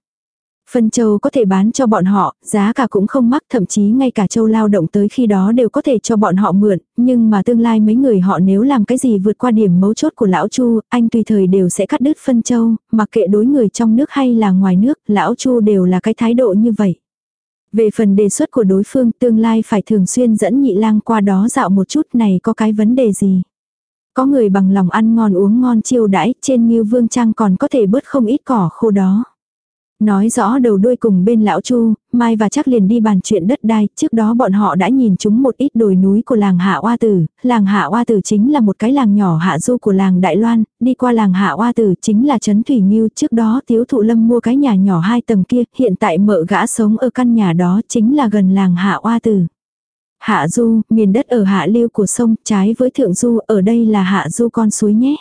Phân châu có thể bán cho bọn họ, giá cả cũng không mắc thậm chí ngay cả châu lao động tới khi đó đều có thể cho bọn họ mượn, nhưng mà tương lai mấy người họ nếu làm cái gì vượt qua điểm mấu chốt của lão Chu, anh tùy thời đều sẽ cắt đứt phân châu, mặc kệ đối người trong nước hay là ngoài nước, lão Chu đều là cái thái độ như vậy. Về phần đề xuất của đối phương tương lai phải thường xuyên dẫn nhị lang qua đó dạo một chút này có cái vấn đề gì. Có người bằng lòng ăn ngon uống ngon chiêu đãi trên như vương trang còn có thể bớt không ít cỏ khô đó. Nói rõ đầu đuôi cùng bên lão Chu, Mai và chắc liền đi bàn chuyện đất đai, trước đó bọn họ đã nhìn chúng một ít đồi núi của làng Hạ Oa Tử, làng Hạ Oa Tử chính là một cái làng nhỏ hạ du của làng Đại Loan, đi qua làng Hạ Oa Tử chính là Trấn Thủy nhiêu trước đó Tiếu Thụ Lâm mua cái nhà nhỏ hai tầng kia, hiện tại mợ gã sống ở căn nhà đó chính là gần làng Hạ Oa Tử. Hạ Du, miền đất ở hạ lưu của sông, trái với thượng du, ở đây là hạ du con suối nhé.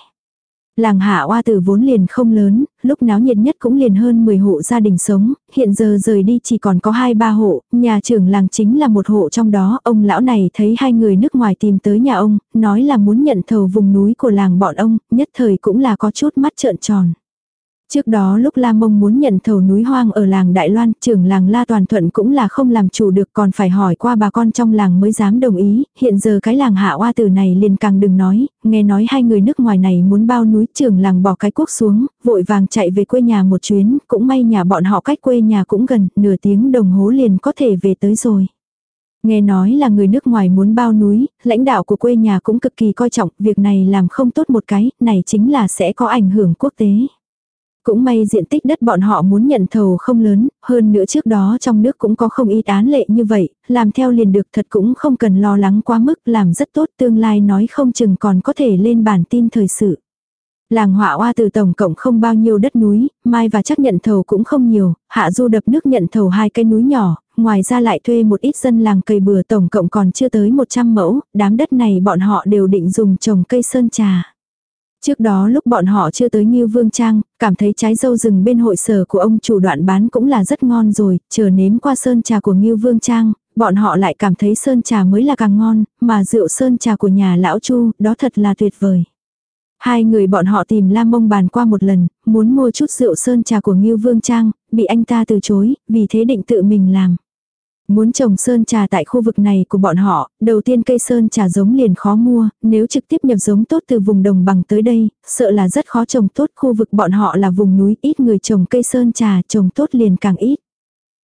Làng hạ oa tử vốn liền không lớn, lúc náo nhiệt nhất cũng liền hơn 10 hộ gia đình sống, hiện giờ rời đi chỉ còn có 2-3 hộ, nhà trưởng làng chính là một hộ trong đó, ông lão này thấy hai người nước ngoài tìm tới nhà ông, nói là muốn nhận thầu vùng núi của làng bọn ông, nhất thời cũng là có chút mắt trợn tròn. Trước đó lúc La Mông muốn nhận thầu núi hoang ở làng Đại Loan, trưởng làng La Toàn Thuận cũng là không làm chủ được còn phải hỏi qua bà con trong làng mới dám đồng ý, hiện giờ cái làng hạ oa tử này liền càng đừng nói, nghe nói hai người nước ngoài này muốn bao núi trưởng làng bỏ cái quốc xuống, vội vàng chạy về quê nhà một chuyến, cũng may nhà bọn họ cách quê nhà cũng gần, nửa tiếng đồng hồ liền có thể về tới rồi. Nghe nói là người nước ngoài muốn bao núi, lãnh đạo của quê nhà cũng cực kỳ coi trọng, việc này làm không tốt một cái, này chính là sẽ có ảnh hưởng quốc tế. Cũng may diện tích đất bọn họ muốn nhận thầu không lớn, hơn nữa trước đó trong nước cũng có không ít án lệ như vậy, làm theo liền được thật cũng không cần lo lắng quá mức, làm rất tốt tương lai nói không chừng còn có thể lên bản tin thời sự. Làng họa oa từ tổng cộng không bao nhiêu đất núi, mai và chắc nhận thầu cũng không nhiều, hạ du đập nước nhận thầu hai cái núi nhỏ, ngoài ra lại thuê một ít dân làng cây bừa tổng cộng còn chưa tới 100 mẫu, đám đất này bọn họ đều định dùng trồng cây sơn trà. Trước đó lúc bọn họ chưa tới Ngưu Vương Trang, cảm thấy trái dâu rừng bên hội sở của ông chủ đoạn bán cũng là rất ngon rồi, chờ nếm qua sơn trà của Ngưu Vương Trang, bọn họ lại cảm thấy sơn trà mới là càng ngon, mà rượu sơn trà của nhà lão Chu, đó thật là tuyệt vời. Hai người bọn họ tìm Lam Mông bàn qua một lần, muốn mua chút rượu sơn trà của Ngưu Vương Trang, bị anh ta từ chối, vì thế định tự mình làm. Muốn trồng sơn trà tại khu vực này của bọn họ, đầu tiên cây sơn trà giống liền khó mua, nếu trực tiếp nhập giống tốt từ vùng đồng bằng tới đây, sợ là rất khó trồng tốt. Khu vực bọn họ là vùng núi, ít người trồng cây sơn trà, trồng tốt liền càng ít.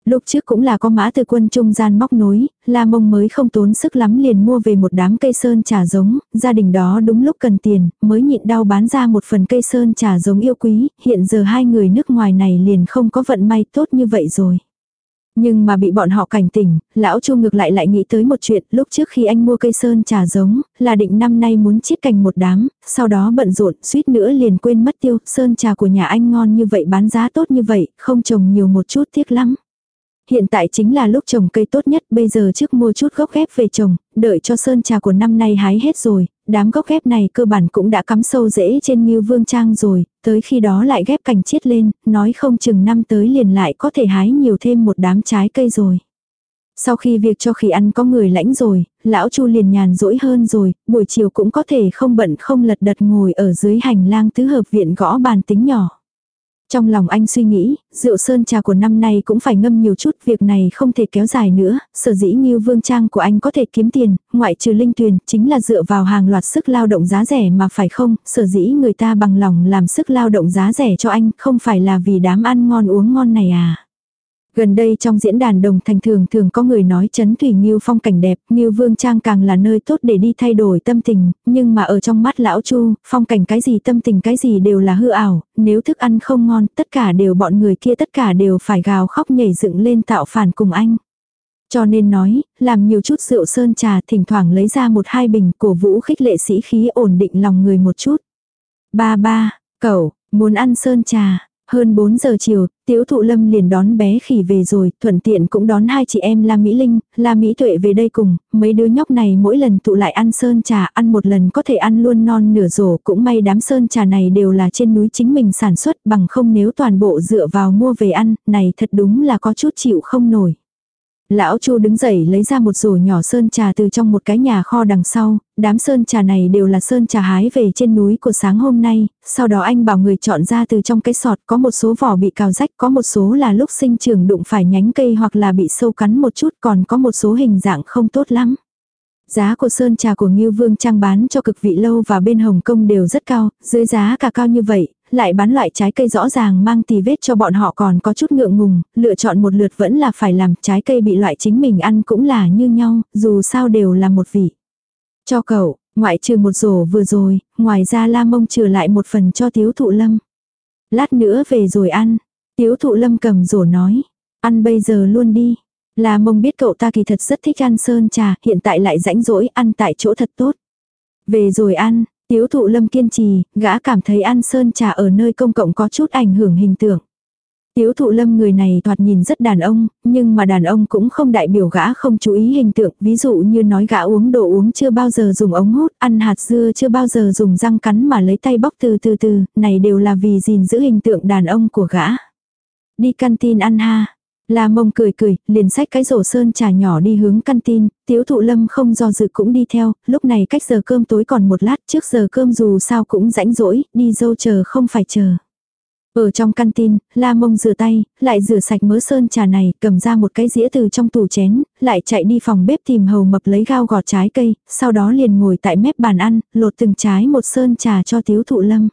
Lúc trước cũng là có mã từ quân trung gian móc nối, La Mông mới không tốn sức lắm liền mua về một đám cây sơn trà giống, gia đình đó đúng lúc cần tiền, mới nhịn đau bán ra một phần cây sơn trà giống yêu quý, hiện giờ hai người nước ngoài này liền không có vận may tốt như vậy rồi. Nhưng mà bị bọn họ cảnh tỉnh, lão Chu ngược lại lại nghĩ tới một chuyện, lúc trước khi anh mua cây sơn trà giống, là định năm nay muốn chiết cành một đám, sau đó bận rộn, suýt nữa liền quên mất tiêu, sơn trà của nhà anh ngon như vậy bán giá tốt như vậy, không trồng nhiều một chút tiếc lắm. Hiện tại chính là lúc trồng cây tốt nhất, bây giờ trước mua chút gốc ghép về trồng, đợi cho sơn trà của năm nay hái hết rồi, đám gốc ghép này cơ bản cũng đã cắm sâu rễ trên Ngưu Vương Trang rồi, tới khi đó lại ghép cành chiết lên, nói không chừng năm tới liền lại có thể hái nhiều thêm một đám trái cây rồi. Sau khi việc cho khỉ ăn có người lãnh rồi, lão Chu liền nhàn rỗi hơn rồi, buổi chiều cũng có thể không bận không lật đật ngồi ở dưới hành lang tứ hợp viện gõ bàn tính nhỏ. Trong lòng anh suy nghĩ, rượu sơn trà của năm nay cũng phải ngâm nhiều chút, việc này không thể kéo dài nữa, sở dĩ như vương trang của anh có thể kiếm tiền, ngoại trừ linh tuyền, chính là dựa vào hàng loạt sức lao động giá rẻ mà phải không, sở dĩ người ta bằng lòng làm sức lao động giá rẻ cho anh, không phải là vì đám ăn ngon uống ngon này à. Gần đây trong diễn đàn đồng thành thường thường có người nói chấn thủy như phong cảnh đẹp, như vương trang càng là nơi tốt để đi thay đổi tâm tình, nhưng mà ở trong mắt lão chu, phong cảnh cái gì tâm tình cái gì đều là hư ảo, nếu thức ăn không ngon, tất cả đều bọn người kia tất cả đều phải gào khóc nhảy dựng lên tạo phản cùng anh. Cho nên nói, làm nhiều chút rượu sơn trà thỉnh thoảng lấy ra một hai bình cổ vũ khích lệ sĩ khí ổn định lòng người một chút. Ba ba, cậu, muốn ăn sơn trà, hơn 4 giờ chiều, Tiếu Thụ Lâm liền đón bé khỉ về rồi, thuận tiện cũng đón hai chị em La Mỹ Linh, La Mỹ Tuệ về đây cùng, mấy đứa nhóc này mỗi lần tụ lại ăn sơn trà, ăn một lần có thể ăn luôn non nửa rổ, cũng may đám sơn trà này đều là trên núi chính mình sản xuất, bằng không nếu toàn bộ dựa vào mua về ăn, này thật đúng là có chút chịu không nổi. Lão Chu đứng dậy lấy ra một rổ nhỏ sơn trà từ trong một cái nhà kho đằng sau, đám sơn trà này đều là sơn trà hái về trên núi của sáng hôm nay, sau đó anh bảo người chọn ra từ trong cái sọt có một số vỏ bị cào rách, có một số là lúc sinh trưởng đụng phải nhánh cây hoặc là bị sâu cắn một chút còn có một số hình dạng không tốt lắm. Giá của sơn trà của Ngưu Vương Trang bán cho cực vị lâu và bên Hồng Kông đều rất cao, dưới giá cả cao như vậy, lại bán loại trái cây rõ ràng mang tì vết cho bọn họ còn có chút ngượng ngùng, lựa chọn một lượt vẫn là phải làm trái cây bị loại chính mình ăn cũng là như nhau, dù sao đều là một vị. Cho cậu, ngoại trừ một rổ vừa rồi, ngoài ra la mông trừ lại một phần cho tiếu thụ lâm. Lát nữa về rồi ăn, tiếu thụ lâm cầm rổ nói, ăn bây giờ luôn đi. La mông biết cậu ta kỳ thật rất thích ăn sơn trà, hiện tại lại rãnh rỗi ăn tại chỗ thật tốt. Về rồi ăn, Tiếu thụ lâm kiên trì, gã cảm thấy ăn sơn trà ở nơi công cộng có chút ảnh hưởng hình tượng. Tiếu thụ lâm người này thoạt nhìn rất đàn ông, nhưng mà đàn ông cũng không đại biểu gã không chú ý hình tượng, ví dụ như nói gã uống đồ uống chưa bao giờ dùng ống hút, ăn hạt dưa chưa bao giờ dùng răng cắn mà lấy tay bóc từ từ từ, này đều là vì gìn giữ hình tượng đàn ông của gã. Đi canteen ăn ha, La mông cười cười, liền xách cái rổ sơn trà nhỏ đi hướng căn tin, tiếu thụ lâm không do dự cũng đi theo, lúc này cách giờ cơm tối còn một lát trước giờ cơm dù sao cũng rãnh rỗi, đi dâu chờ không phải chờ. Ở trong căn tin, la mông rửa tay, lại rửa sạch mớ sơn trà này, cầm ra một cái dĩa từ trong tủ chén, lại chạy đi phòng bếp tìm hầu mập lấy gao gọt trái cây, sau đó liền ngồi tại mép bàn ăn, lột từng trái một sơn trà cho tiếu thụ lâm.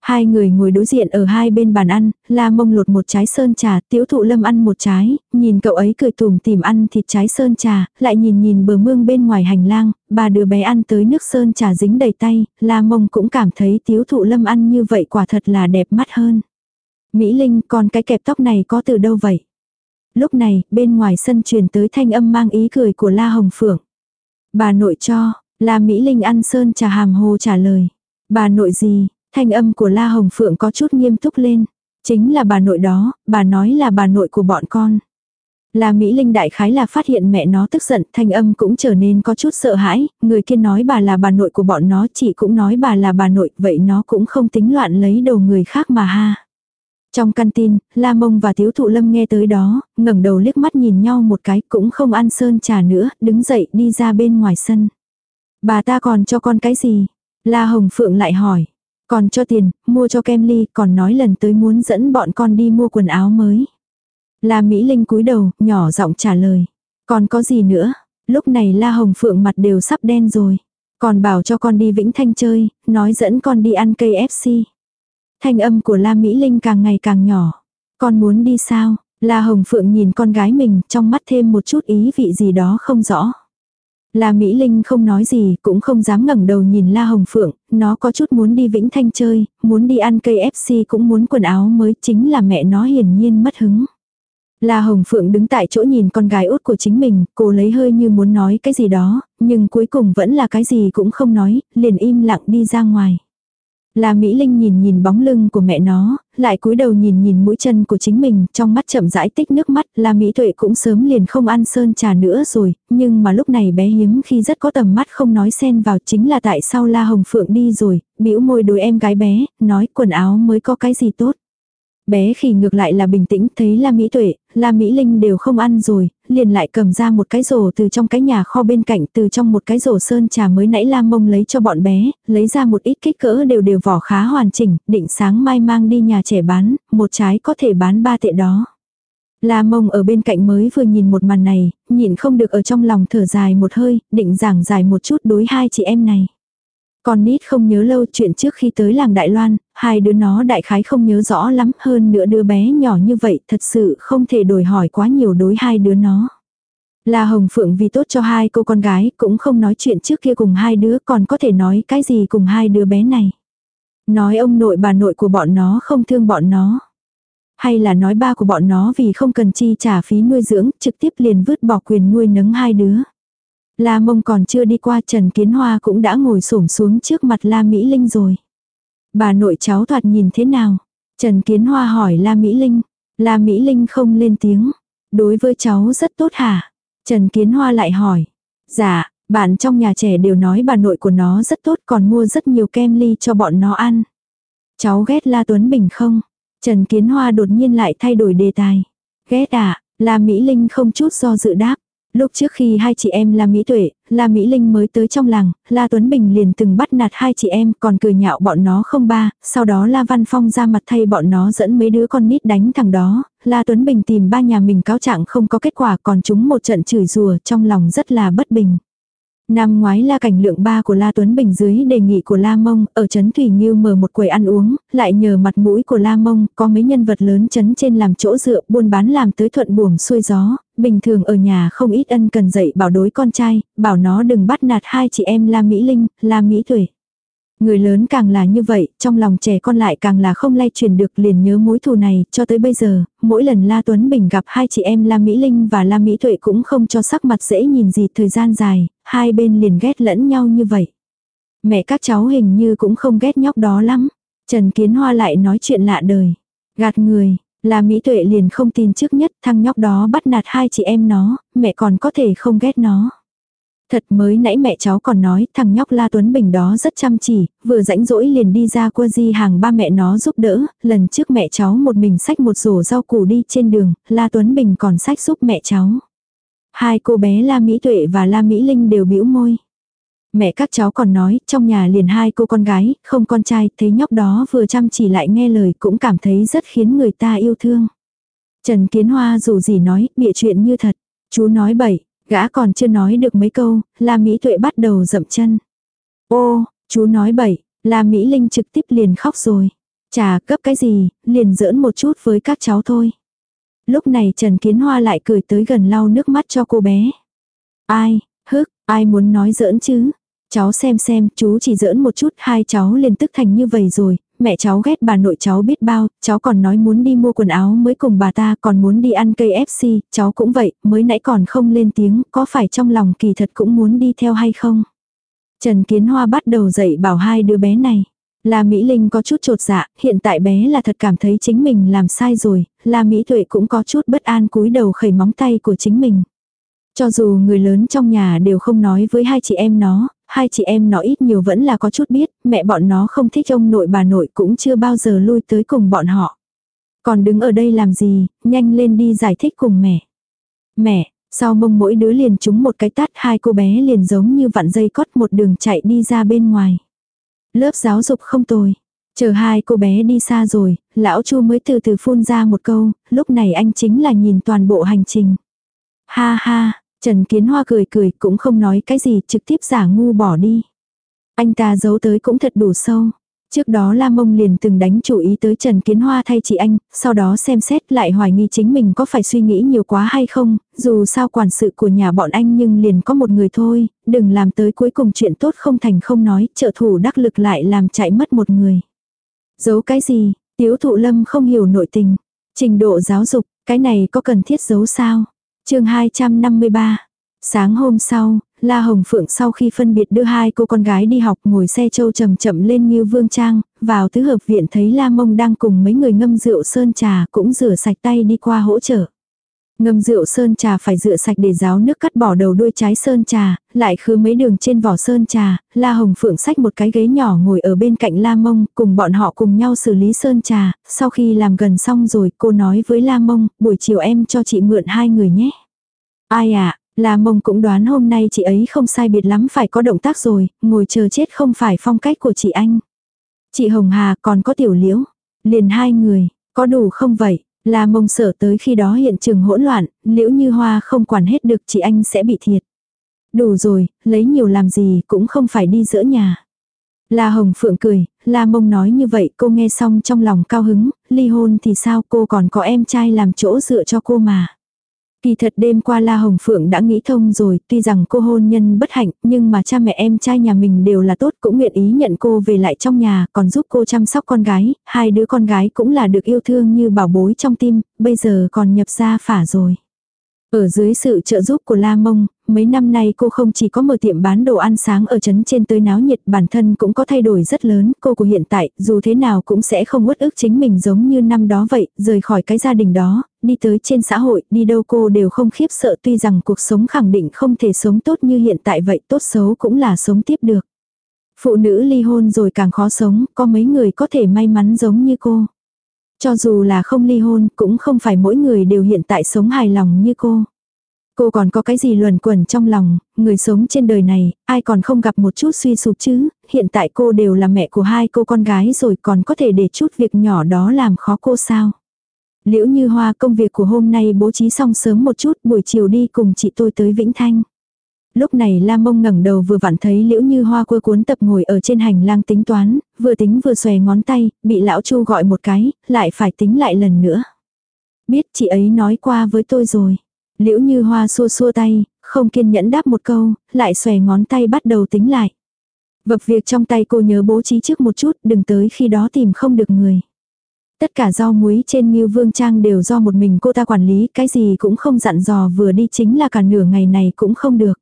Hai người ngồi đối diện ở hai bên bàn ăn, la mông lột một trái sơn trà, tiếu thụ lâm ăn một trái, nhìn cậu ấy cười tùm tìm ăn thịt trái sơn trà, lại nhìn nhìn bờ mương bên ngoài hành lang, ba đứa bé ăn tới nước sơn trà dính đầy tay, la mông cũng cảm thấy tiếu thụ lâm ăn như vậy quả thật là đẹp mắt hơn. Mỹ Linh, còn cái kẹp tóc này có từ đâu vậy? Lúc này, bên ngoài sân truyền tới thanh âm mang ý cười của La Hồng Phượng. Bà nội cho, La Mỹ Linh ăn sơn trà hàm hồ trả lời. Bà nội gì, Thanh âm của La Hồng Phượng có chút nghiêm túc lên. Chính là bà nội đó, bà nói là bà nội của bọn con. Là Mỹ Linh đại khái là phát hiện mẹ nó tức giận, thanh âm cũng trở nên có chút sợ hãi, người kia nói bà là bà nội của bọn nó, chị cũng nói bà là bà nội, vậy nó cũng không tính loạn lấy đầu người khác mà ha. Trong căn tin, La Mông và Tiếu Thụ Lâm nghe tới đó, ngẩng đầu liếc mắt nhìn nhau một cái cũng không ăn sơn trà nữa, đứng dậy đi ra bên ngoài sân. Bà ta còn cho con cái gì? La Hồng Phượng lại hỏi. Còn cho tiền, mua cho kem ly, còn nói lần tới muốn dẫn bọn con đi mua quần áo mới. La Mỹ Linh cúi đầu, nhỏ giọng trả lời. Còn có gì nữa? Lúc này La Hồng Phượng mặt đều sắp đen rồi. Còn bảo cho con đi Vĩnh Thanh chơi, nói dẫn con đi ăn cây FC. Thanh âm của La Mỹ Linh càng ngày càng nhỏ. Con muốn đi sao? La Hồng Phượng nhìn con gái mình trong mắt thêm một chút ý vị gì đó không rõ. La Mỹ Linh không nói gì, cũng không dám ngẩng đầu nhìn La Hồng Phượng, nó có chút muốn đi Vĩnh Thanh chơi, muốn đi ăn cây FC cũng muốn quần áo mới, chính là mẹ nó hiển nhiên mất hứng. La Hồng Phượng đứng tại chỗ nhìn con gái út của chính mình, cô lấy hơi như muốn nói cái gì đó, nhưng cuối cùng vẫn là cái gì cũng không nói, liền im lặng đi ra ngoài. La Mỹ Linh nhìn nhìn bóng lưng của mẹ nó, lại cúi đầu nhìn nhìn mũi chân của chính mình, trong mắt chậm rãi tích nước mắt, La Mỹ Tuệ cũng sớm liền không ăn sơn trà nữa rồi, nhưng mà lúc này bé hiếm khi rất có tầm mắt không nói xen vào chính là tại sao La Hồng Phượng đi rồi, bĩu môi đối em gái bé, nói quần áo mới có cái gì tốt. Bé khỉ ngược lại là bình tĩnh, thấy La Mỹ Tuệ, La Mỹ Linh đều không ăn rồi, liền lại cầm ra một cái rổ từ trong cái nhà kho bên cạnh, từ trong một cái rổ sơn trà mới nãy La Mông lấy cho bọn bé, lấy ra một ít kích cỡ đều đều vỏ khá hoàn chỉnh, định sáng mai mang đi nhà trẻ bán, một trái có thể bán ba tệ đó. La Mông ở bên cạnh mới vừa nhìn một màn này, nhịn không được ở trong lòng thở dài một hơi, định giảng dài một chút đối hai chị em này. Con nít không nhớ lâu chuyện trước khi tới làng Đại Loan, hai đứa nó đại khái không nhớ rõ lắm hơn nữa đứa bé nhỏ như vậy thật sự không thể đổi hỏi quá nhiều đối hai đứa nó. La Hồng Phượng vì tốt cho hai cô con gái cũng không nói chuyện trước kia cùng hai đứa còn có thể nói cái gì cùng hai đứa bé này. Nói ông nội bà nội của bọn nó không thương bọn nó. Hay là nói ba của bọn nó vì không cần chi trả phí nuôi dưỡng trực tiếp liền vứt bỏ quyền nuôi nấng hai đứa. La mông còn chưa đi qua Trần Kiến Hoa cũng đã ngồi xổm xuống trước mặt La Mỹ Linh rồi. Bà nội cháu thoạt nhìn thế nào? Trần Kiến Hoa hỏi La Mỹ Linh. La Mỹ Linh không lên tiếng. Đối với cháu rất tốt hả? Trần Kiến Hoa lại hỏi. Dạ, bạn trong nhà trẻ đều nói bà nội của nó rất tốt còn mua rất nhiều kem ly cho bọn nó ăn. Cháu ghét La Tuấn Bình không? Trần Kiến Hoa đột nhiên lại thay đổi đề tài. Ghét à, La Mỹ Linh không chút do dự đáp. Lúc trước khi hai chị em La Mỹ Tuệ, La Mỹ Linh mới tới trong làng, La Tuấn Bình liền từng bắt nạt hai chị em còn cười nhạo bọn nó không ba, sau đó La Văn Phong ra mặt thay bọn nó dẫn mấy đứa con nít đánh thằng đó, La Tuấn Bình tìm ba nhà mình cáo trạng không có kết quả còn chúng một trận chửi rùa trong lòng rất là bất bình. Năm ngoái La Cảnh Lượng ba của La Tuấn Bình dưới đề nghị của La Mông, ở Trấn Thủy Nghiêu mở một quầy ăn uống, lại nhờ mặt mũi của La Mông, có mấy nhân vật lớn chấn trên làm chỗ dựa, buôn bán làm tới thuận buồm xuôi gió, bình thường ở nhà không ít ân cần dạy bảo đối con trai, bảo nó đừng bắt nạt hai chị em La Mỹ Linh, La Mỹ Thủy. Người lớn càng là như vậy, trong lòng trẻ con lại càng là không lay chuyển được liền nhớ mối thù này, cho tới bây giờ, mỗi lần La Tuấn Bình gặp hai chị em La Mỹ Linh và La Mỹ Tuệ cũng không cho sắc mặt dễ nhìn gì thời gian dài, hai bên liền ghét lẫn nhau như vậy. Mẹ các cháu hình như cũng không ghét nhóc đó lắm. Trần Kiến Hoa lại nói chuyện lạ đời. Gạt người, La Mỹ Tuệ liền không tin trước nhất thằng nhóc đó bắt nạt hai chị em nó, mẹ còn có thể không ghét nó. Thật mới nãy mẹ cháu còn nói thằng nhóc La Tuấn Bình đó rất chăm chỉ, vừa rãnh rỗi liền đi ra qua di hàng ba mẹ nó giúp đỡ, lần trước mẹ cháu một mình xách một rổ rau củ đi trên đường, La Tuấn Bình còn xách giúp mẹ cháu. Hai cô bé La Mỹ Tuệ và La Mỹ Linh đều bĩu môi. Mẹ các cháu còn nói, trong nhà liền hai cô con gái, không con trai, thấy nhóc đó vừa chăm chỉ lại nghe lời cũng cảm thấy rất khiến người ta yêu thương. Trần Kiến Hoa dù gì nói, bịa chuyện như thật. Chú nói bậy, Gã còn chưa nói được mấy câu, La Mỹ Tuệ bắt đầu dậm chân. Ô, chú nói bậy, La Mỹ Linh trực tiếp liền khóc rồi. Chà, cấp cái gì, liền giỡn một chút với các cháu thôi. Lúc này Trần Kiến Hoa lại cười tới gần lau nước mắt cho cô bé. Ai, hức, ai muốn nói giỡn chứ? Cháu xem xem, chú chỉ giỡn một chút, hai cháu liền tức thành như vậy rồi, mẹ cháu ghét bà nội cháu biết bao, cháu còn nói muốn đi mua quần áo mới cùng bà ta, còn muốn đi ăn cây FC, cháu cũng vậy, mới nãy còn không lên tiếng, có phải trong lòng kỳ thật cũng muốn đi theo hay không? Trần Kiến Hoa bắt đầu dạy bảo hai đứa bé này. La Mỹ Linh có chút trột dạ, hiện tại bé là thật cảm thấy chính mình làm sai rồi, La Mỹ Tuệ cũng có chút bất an cúi đầu khẩy móng tay của chính mình. Cho dù người lớn trong nhà đều không nói với hai chị em nó, hai chị em nó ít nhiều vẫn là có chút biết, mẹ bọn nó không thích ông nội bà nội cũng chưa bao giờ lui tới cùng bọn họ. Còn đứng ở đây làm gì, nhanh lên đi giải thích cùng mẹ. Mẹ, sau mông mỗi đứa liền trúng một cái tát hai cô bé liền giống như vặn dây cót một đường chạy đi ra bên ngoài. Lớp giáo dục không tồi. Chờ hai cô bé đi xa rồi, lão chu mới từ từ phun ra một câu, lúc này anh chính là nhìn toàn bộ hành trình. Ha ha, Trần Kiến Hoa cười cười cũng không nói cái gì trực tiếp giả ngu bỏ đi. Anh ta giấu tới cũng thật đủ sâu. Trước đó Lam Mông liền từng đánh chủ ý tới Trần Kiến Hoa thay chị anh, sau đó xem xét lại hoài nghi chính mình có phải suy nghĩ nhiều quá hay không, dù sao quản sự của nhà bọn anh nhưng liền có một người thôi, đừng làm tới cuối cùng chuyện tốt không thành không nói, trợ thủ đắc lực lại làm chạy mất một người. Giấu cái gì, tiếu thụ lâm không hiểu nội tình, trình độ giáo dục, cái này có cần thiết giấu sao? Chương 253 Sáng hôm sau, La Hồng Phượng sau khi phân biệt đưa hai cô con gái đi học ngồi xe châu chậm chậm lên như vương trang, vào tứ hợp viện thấy La Mông đang cùng mấy người ngâm rượu sơn trà cũng rửa sạch tay đi qua hỗ trợ. Ngâm rượu sơn trà phải rửa sạch để ráo nước cắt bỏ đầu đuôi trái sơn trà, lại khứ mấy đường trên vỏ sơn trà, La Hồng Phượng xách một cái ghế nhỏ ngồi ở bên cạnh La Mông, cùng bọn họ cùng nhau xử lý sơn trà, sau khi làm gần xong rồi cô nói với La Mông, buổi chiều em cho chị mượn hai người nhé. Ai ạ, à, La Mông cũng đoán hôm nay chị ấy không sai biệt lắm phải có động tác rồi, ngồi chờ chết không phải phong cách của chị anh. Chị Hồng Hà còn có tiểu liễu, liền hai người, có đủ không vậy? La Mông sở tới khi đó hiện trường hỗn loạn, liễu như hoa không quản hết được chị anh sẽ bị thiệt. Đủ rồi, lấy nhiều làm gì cũng không phải đi giữa nhà. La Hồng Phượng cười, La Mông nói như vậy cô nghe xong trong lòng cao hứng, ly hôn thì sao cô còn có em trai làm chỗ dựa cho cô mà. Kỳ thật đêm qua La Hồng Phượng đã nghĩ thông rồi, tuy rằng cô hôn nhân bất hạnh, nhưng mà cha mẹ em trai nhà mình đều là tốt, cũng nguyện ý nhận cô về lại trong nhà, còn giúp cô chăm sóc con gái, hai đứa con gái cũng là được yêu thương như bảo bối trong tim, bây giờ còn nhập gia phả rồi. Ở dưới sự trợ giúp của La Mông, mấy năm nay cô không chỉ có mở tiệm bán đồ ăn sáng ở trấn trên tới náo nhiệt bản thân cũng có thay đổi rất lớn. Cô của hiện tại dù thế nào cũng sẽ không uất ức chính mình giống như năm đó vậy, rời khỏi cái gia đình đó, đi tới trên xã hội, đi đâu cô đều không khiếp sợ tuy rằng cuộc sống khẳng định không thể sống tốt như hiện tại vậy tốt xấu cũng là sống tiếp được. Phụ nữ ly hôn rồi càng khó sống, có mấy người có thể may mắn giống như cô. Cho dù là không ly hôn, cũng không phải mỗi người đều hiện tại sống hài lòng như cô. Cô còn có cái gì luẩn quẩn trong lòng, người sống trên đời này, ai còn không gặp một chút suy sụp chứ, hiện tại cô đều là mẹ của hai cô con gái rồi còn có thể để chút việc nhỏ đó làm khó cô sao. Liễu như hoa công việc của hôm nay bố trí xong sớm một chút buổi chiều đi cùng chị tôi tới Vĩnh Thanh. Lúc này Lam Mông ngẩng đầu vừa vặn thấy Liễu Như Hoa cua cuốn tập ngồi ở trên hành lang tính toán, vừa tính vừa xòe ngón tay, bị lão Chu gọi một cái, lại phải tính lại lần nữa. Biết chị ấy nói qua với tôi rồi. Liễu Như Hoa xua xua tay, không kiên nhẫn đáp một câu, lại xòe ngón tay bắt đầu tính lại. Vập việc trong tay cô nhớ bố trí trước một chút, đừng tới khi đó tìm không được người. Tất cả rau muối trên Ngưu Vương Trang đều do một mình cô ta quản lý, cái gì cũng không dặn dò vừa đi chính là cả nửa ngày này cũng không được.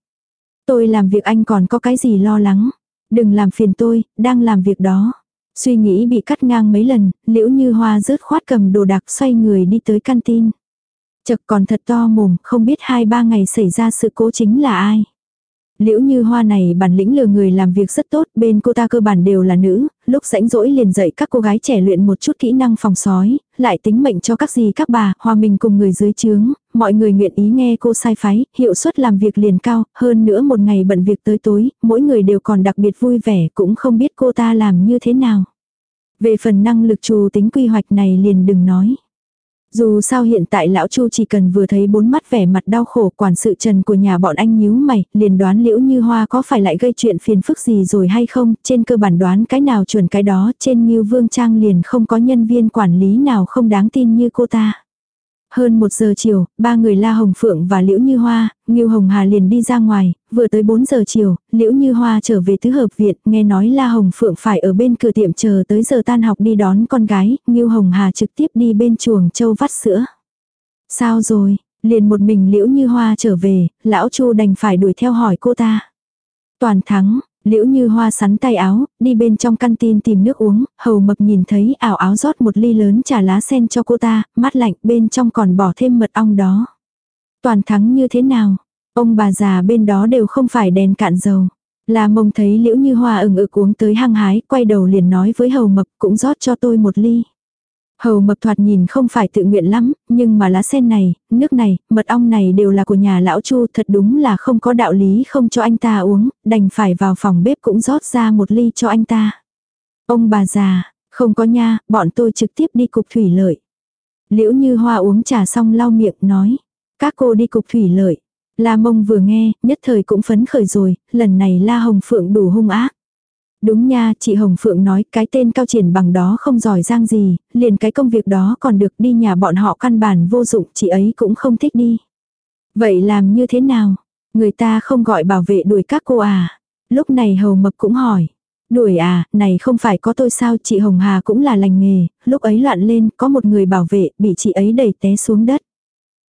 Tôi làm việc anh còn có cái gì lo lắng. Đừng làm phiền tôi, đang làm việc đó. Suy nghĩ bị cắt ngang mấy lần, liễu như hoa rớt khoát cầm đồ đạc xoay người đi tới canteen. Chật còn thật to mồm, không biết hai ba ngày xảy ra sự cố chính là ai. Liễu như hoa này bản lĩnh lừa người làm việc rất tốt, bên cô ta cơ bản đều là nữ, lúc rãnh rỗi liền dạy các cô gái trẻ luyện một chút kỹ năng phòng sói, lại tính mệnh cho các gì các bà, hòa mình cùng người dưới trướng mọi người nguyện ý nghe cô sai phái, hiệu suất làm việc liền cao, hơn nữa một ngày bận việc tới tối, mỗi người đều còn đặc biệt vui vẻ, cũng không biết cô ta làm như thế nào. Về phần năng lực trù tính quy hoạch này liền đừng nói. Dù sao hiện tại lão Chu chỉ cần vừa thấy bốn mắt vẻ mặt đau khổ quản sự trần của nhà bọn anh nhíu mày, liền đoán liễu như hoa có phải lại gây chuyện phiền phức gì rồi hay không, trên cơ bản đoán cái nào chuẩn cái đó, trên như vương trang liền không có nhân viên quản lý nào không đáng tin như cô ta. Hơn một giờ chiều, ba người La Hồng Phượng và Liễu Như Hoa, Ngưu Hồng Hà liền đi ra ngoài, vừa tới 4 giờ chiều, Liễu Như Hoa trở về tứ hợp viện, nghe nói La Hồng Phượng phải ở bên cửa tiệm chờ tới giờ tan học đi đón con gái, Ngưu Hồng Hà trực tiếp đi bên chuồng châu vắt sữa. Sao rồi, liền một mình Liễu Như Hoa trở về, lão Chu đành phải đuổi theo hỏi cô ta. Toàn thắng, Liễu như hoa sắn tay áo, đi bên trong căn tin tìm nước uống, hầu mập nhìn thấy ảo áo rót một ly lớn trà lá sen cho cô ta, mát lạnh bên trong còn bỏ thêm mật ong đó. Toàn thắng như thế nào? Ông bà già bên đó đều không phải đèn cạn dầu. Là mông thấy liễu như hoa ửng ực uống tới hăng hái, quay đầu liền nói với hầu mập cũng rót cho tôi một ly. Hầu mập thoạt nhìn không phải tự nguyện lắm, nhưng mà lá sen này, nước này, mật ong này đều là của nhà lão Chu thật đúng là không có đạo lý không cho anh ta uống, đành phải vào phòng bếp cũng rót ra một ly cho anh ta. Ông bà già, không có nha, bọn tôi trực tiếp đi cục thủy lợi. Liễu như hoa uống trà xong lau miệng nói, các cô đi cục thủy lợi. La mông vừa nghe, nhất thời cũng phấn khởi rồi, lần này La Hồng Phượng đủ hung ác. Đúng nha, chị Hồng Phượng nói cái tên cao triển bằng đó không giỏi giang gì, liền cái công việc đó còn được đi nhà bọn họ căn bản vô dụng, chị ấy cũng không thích đi. Vậy làm như thế nào? Người ta không gọi bảo vệ đuổi các cô à? Lúc này Hầu Mập cũng hỏi. Đuổi à, này không phải có tôi sao chị Hồng Hà cũng là lành nghề, lúc ấy loạn lên có một người bảo vệ bị chị ấy đẩy té xuống đất.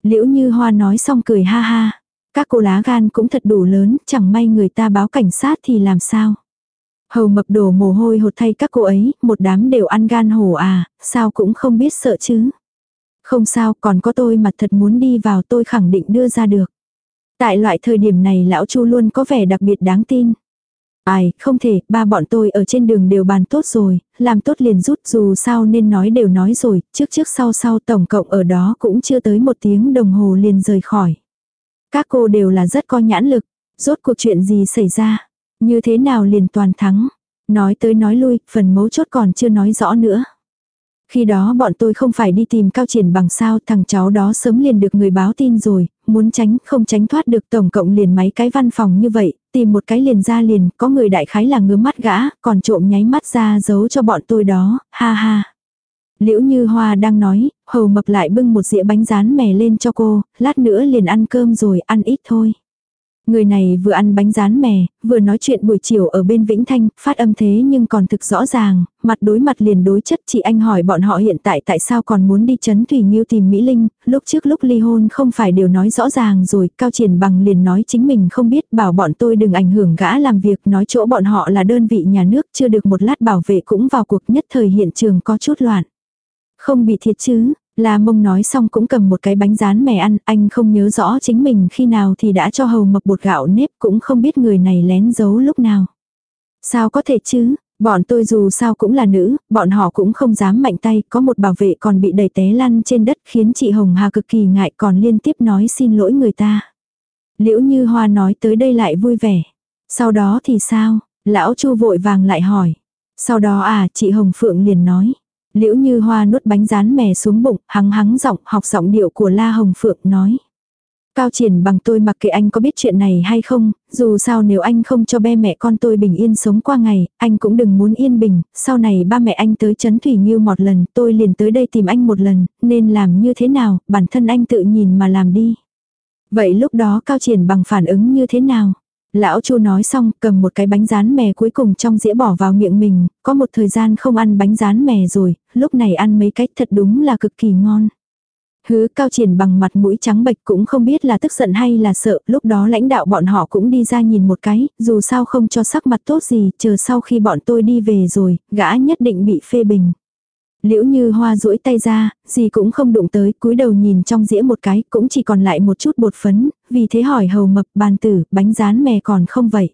Liễu Như Hoa nói xong cười ha ha. Các cô lá gan cũng thật đủ lớn, chẳng may người ta báo cảnh sát thì làm sao. Hầu mập đổ mồ hôi hột thay các cô ấy, một đám đều ăn gan hổ à, sao cũng không biết sợ chứ. Không sao, còn có tôi mà thật muốn đi vào tôi khẳng định đưa ra được. Tại loại thời điểm này lão chu luôn có vẻ đặc biệt đáng tin. Ai, không thể, ba bọn tôi ở trên đường đều bàn tốt rồi, làm tốt liền rút dù sao nên nói đều nói rồi, trước trước sau sau tổng cộng ở đó cũng chưa tới một tiếng đồng hồ liền rời khỏi. Các cô đều là rất có nhãn lực, rốt cuộc chuyện gì xảy ra, như thế nào liền toàn thắng. Nói tới nói lui, phần mấu chốt còn chưa nói rõ nữa. Khi đó bọn tôi không phải đi tìm cao triển bằng sao thằng cháu đó sớm liền được người báo tin rồi, muốn tránh không tránh thoát được tổng cộng liền mấy cái văn phòng như vậy, tìm một cái liền ra liền, có người đại khái là ngứa mắt gã, còn trộm nháy mắt ra giấu cho bọn tôi đó, ha ha. Liễu Như Hoa đang nói, hầu mập lại bưng một dĩa bánh rán mè lên cho cô, lát nữa liền ăn cơm rồi, ăn ít thôi. Người này vừa ăn bánh rán mè, vừa nói chuyện buổi chiều ở bên Vĩnh Thanh, phát âm thế nhưng còn thực rõ ràng, mặt đối mặt liền đối chất chị anh hỏi bọn họ hiện tại tại sao còn muốn đi chấn Thủy Nghiêu tìm Mỹ Linh, lúc trước lúc ly hôn không phải đều nói rõ ràng rồi, Cao Triển Bằng liền nói chính mình không biết bảo bọn tôi đừng ảnh hưởng gã làm việc nói chỗ bọn họ là đơn vị nhà nước chưa được một lát bảo vệ cũng vào cuộc nhất thời hiện trường có chút loạn. Không bị thiệt chứ, La mông nói xong cũng cầm một cái bánh rán mè ăn, anh không nhớ rõ chính mình khi nào thì đã cho hầu mập bột gạo nếp cũng không biết người này lén giấu lúc nào. Sao có thể chứ, bọn tôi dù sao cũng là nữ, bọn họ cũng không dám mạnh tay, có một bảo vệ còn bị đẩy té lăn trên đất khiến chị Hồng Hà cực kỳ ngại còn liên tiếp nói xin lỗi người ta. Liễu Như Hoa nói tới đây lại vui vẻ. Sau đó thì sao? Lão Chu vội vàng lại hỏi. Sau đó à, chị Hồng Phượng liền nói. Liễu như hoa nuốt bánh rán mè xuống bụng, hắng hắng giọng, học giọng điệu của La Hồng Phượng nói. Cao triển bằng tôi mặc kệ anh có biết chuyện này hay không, dù sao nếu anh không cho ba mẹ con tôi bình yên sống qua ngày, anh cũng đừng muốn yên bình, sau này ba mẹ anh tới chấn Thủy Nghiêu một lần, tôi liền tới đây tìm anh một lần, nên làm như thế nào, bản thân anh tự nhìn mà làm đi. Vậy lúc đó Cao triển bằng phản ứng như thế nào? Lão Chu nói xong, cầm một cái bánh rán mè cuối cùng trong dĩa bỏ vào miệng mình, có một thời gian không ăn bánh rán mè rồi, lúc này ăn mấy cách thật đúng là cực kỳ ngon. Hứa cao triển bằng mặt mũi trắng bệch cũng không biết là tức giận hay là sợ, lúc đó lãnh đạo bọn họ cũng đi ra nhìn một cái, dù sao không cho sắc mặt tốt gì, chờ sau khi bọn tôi đi về rồi, gã nhất định bị phê bình. Liễu như hoa duỗi tay ra, gì cũng không đụng tới, cúi đầu nhìn trong dĩa một cái, cũng chỉ còn lại một chút bột phấn, vì thế hỏi hầu mập bàn tử, bánh rán mè còn không vậy.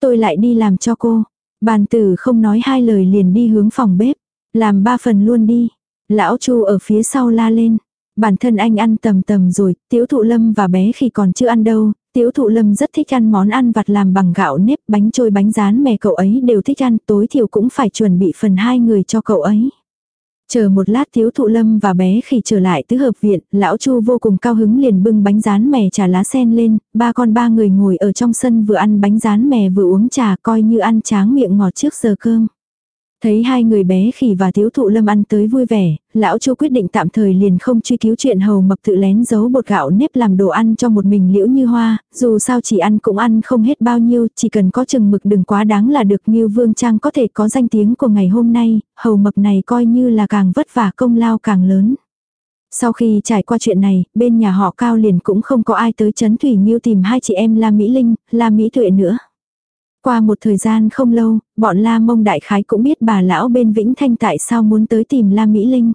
Tôi lại đi làm cho cô. Bàn tử không nói hai lời liền đi hướng phòng bếp. Làm ba phần luôn đi. Lão chu ở phía sau la lên. Bản thân anh ăn tầm tầm rồi, tiếu thụ lâm và bé khi còn chưa ăn đâu, tiếu thụ lâm rất thích ăn món ăn vặt làm bằng gạo nếp, bánh trôi bánh rán mè cậu ấy đều thích ăn, tối thiểu cũng phải chuẩn bị phần hai người cho cậu ấy. Chờ một lát thiếu thụ lâm và bé khi trở lại tứ hợp viện, lão chu vô cùng cao hứng liền bưng bánh rán mè trà lá sen lên, ba con ba người ngồi ở trong sân vừa ăn bánh rán mè vừa uống trà coi như ăn tráng miệng ngọt trước giờ cơm. Thấy hai người bé khỉ và thiếu thụ lâm ăn tới vui vẻ, lão chu quyết định tạm thời liền không truy cứu chuyện hầu mập tự lén giấu bột gạo nếp làm đồ ăn cho một mình liễu như hoa, dù sao chỉ ăn cũng ăn không hết bao nhiêu, chỉ cần có chừng mực đừng quá đáng là được như vương trang có thể có danh tiếng của ngày hôm nay, hầu mập này coi như là càng vất vả công lao càng lớn. Sau khi trải qua chuyện này, bên nhà họ cao liền cũng không có ai tới chấn Thủy như tìm hai chị em La Mỹ Linh, La Mỹ Tuệ nữa. Qua một thời gian không lâu, bọn La Mông Đại Khái cũng biết bà lão bên Vĩnh Thanh tại sao muốn tới tìm La Mỹ Linh.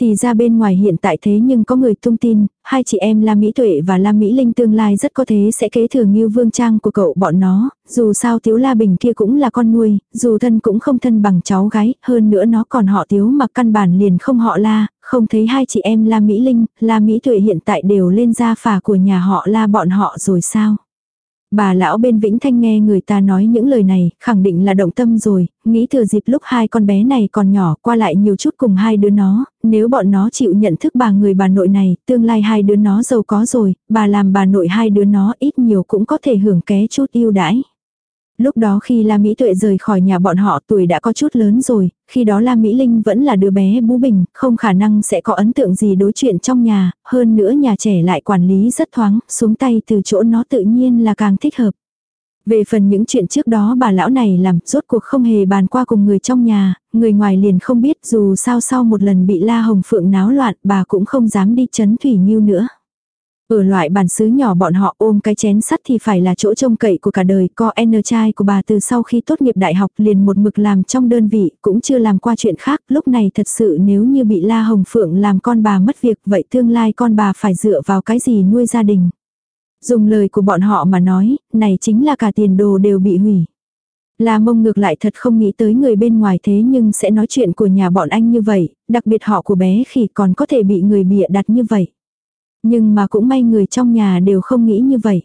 Thì ra bên ngoài hiện tại thế nhưng có người tung tin, hai chị em La Mỹ Tuệ và La Mỹ Linh tương lai rất có thế sẽ kế thừa như vương trang của cậu bọn nó, dù sao Tiếu La Bình kia cũng là con nuôi, dù thân cũng không thân bằng cháu gái, hơn nữa nó còn họ Tiếu mà căn bản liền không họ La, không thấy hai chị em La Mỹ Linh, La Mỹ Tuệ hiện tại đều lên gia phả của nhà họ La bọn họ rồi sao. Bà lão bên Vĩnh Thanh nghe người ta nói những lời này, khẳng định là động tâm rồi, nghĩ thừa dịp lúc hai con bé này còn nhỏ qua lại nhiều chút cùng hai đứa nó, nếu bọn nó chịu nhận thức bà người bà nội này, tương lai hai đứa nó giàu có rồi, bà làm bà nội hai đứa nó ít nhiều cũng có thể hưởng ké chút yêu đãi. Lúc đó khi La Mỹ Tuệ rời khỏi nhà bọn họ tuổi đã có chút lớn rồi, khi đó La Mỹ Linh vẫn là đứa bé bú bình, không khả năng sẽ có ấn tượng gì đối chuyện trong nhà, hơn nữa nhà trẻ lại quản lý rất thoáng, xuống tay từ chỗ nó tự nhiên là càng thích hợp. Về phần những chuyện trước đó bà lão này làm, rốt cuộc không hề bàn qua cùng người trong nhà, người ngoài liền không biết dù sao sau một lần bị La Hồng Phượng náo loạn bà cũng không dám đi chấn Thủy Nhiêu nữa. Ở loại bản xứ nhỏ bọn họ ôm cái chén sắt thì phải là chỗ trông cậy của cả đời, có N trai của bà từ sau khi tốt nghiệp đại học liền một mực làm trong đơn vị, cũng chưa làm qua chuyện khác, lúc này thật sự nếu như bị La Hồng Phượng làm con bà mất việc, vậy tương lai con bà phải dựa vào cái gì nuôi gia đình. Dùng lời của bọn họ mà nói, này chính là cả tiền đồ đều bị hủy. La mông ngược lại thật không nghĩ tới người bên ngoài thế nhưng sẽ nói chuyện của nhà bọn anh như vậy, đặc biệt họ của bé khi còn có thể bị người bịa đặt như vậy. Nhưng mà cũng may người trong nhà đều không nghĩ như vậy.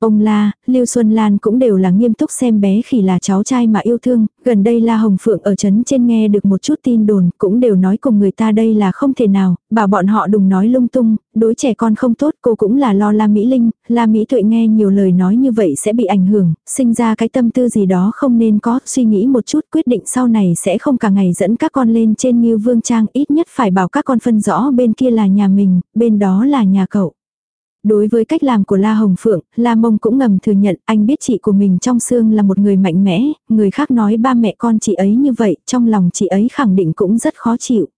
Ông La, Lưu Xuân Lan cũng đều là nghiêm túc xem bé khỉ là cháu trai mà yêu thương, gần đây La Hồng Phượng ở trấn trên nghe được một chút tin đồn, cũng đều nói cùng người ta đây là không thể nào, bảo bọn họ đừng nói lung tung, đối trẻ con không tốt cô cũng là lo La Mỹ Linh, La Mỹ Tuệ nghe nhiều lời nói như vậy sẽ bị ảnh hưởng, sinh ra cái tâm tư gì đó không nên có, suy nghĩ một chút quyết định sau này sẽ không cả ngày dẫn các con lên trên như vương trang ít nhất phải bảo các con phân rõ bên kia là nhà mình, bên đó là nhà cậu. Đối với cách làm của La Hồng Phượng, La Mông cũng ngầm thừa nhận anh biết chị của mình trong xương là một người mạnh mẽ, người khác nói ba mẹ con chị ấy như vậy, trong lòng chị ấy khẳng định cũng rất khó chịu.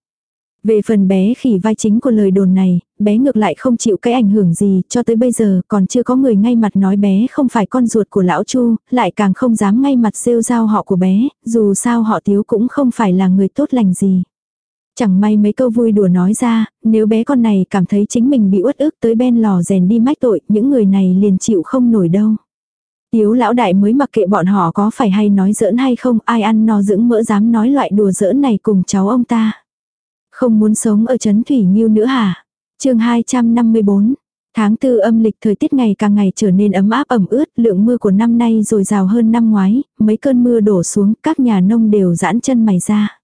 Về phần bé khỉ vai chính của lời đồn này, bé ngược lại không chịu cái ảnh hưởng gì, cho tới bây giờ còn chưa có người ngay mặt nói bé không phải con ruột của lão Chu, lại càng không dám ngay mặt rêu rao họ của bé, dù sao họ thiếu cũng không phải là người tốt lành gì. Chẳng may mấy câu vui đùa nói ra, nếu bé con này cảm thấy chính mình bị uất ức tới bên lò rèn đi mách tội, những người này liền chịu không nổi đâu. Tiếu lão đại mới mặc kệ bọn họ có phải hay nói giỡn hay không, ai ăn no dưỡng mỡ dám nói loại đùa giỡn này cùng cháu ông ta. Không muốn sống ở chấn Thủy Nhiêu nữa hả? chương 254 Tháng tư âm lịch thời tiết ngày càng ngày trở nên ấm áp ẩm ướt, lượng mưa của năm nay dồi rào hơn năm ngoái, mấy cơn mưa đổ xuống, các nhà nông đều giãn chân mày ra.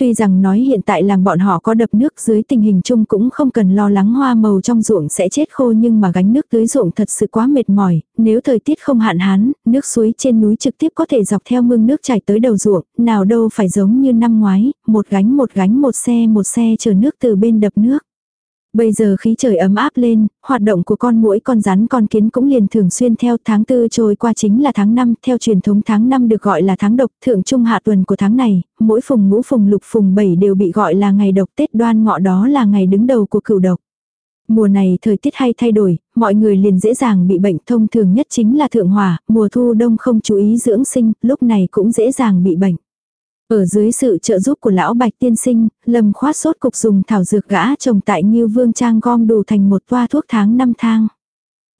Tuy rằng nói hiện tại làng bọn họ có đập nước dưới tình hình chung cũng không cần lo lắng hoa màu trong ruộng sẽ chết khô nhưng mà gánh nước tưới ruộng thật sự quá mệt mỏi, nếu thời tiết không hạn hán, nước suối trên núi trực tiếp có thể dọc theo mương nước chảy tới đầu ruộng, nào đâu phải giống như năm ngoái, một gánh một gánh một xe một xe chở nước từ bên đập nước. Bây giờ khí trời ấm áp lên, hoạt động của con muỗi con rắn con kiến cũng liền thường xuyên theo tháng tư trôi qua chính là tháng 5, theo truyền thống tháng 5 được gọi là tháng độc, thượng trung hạ tuần của tháng này, mỗi phùng ngũ phùng lục phùng bảy đều bị gọi là ngày độc Tết đoan ngọ đó là ngày đứng đầu của cửu độc. Mùa này thời tiết hay thay đổi, mọi người liền dễ dàng bị bệnh thông thường nhất chính là thượng hỏa, mùa thu đông không chú ý dưỡng sinh, lúc này cũng dễ dàng bị bệnh. Ở dưới sự trợ giúp của lão bạch tiên sinh, lâm khoát sốt cục dùng thảo dược gã trồng tại như Vương Trang gom đủ thành một toa thuốc tháng năm thang.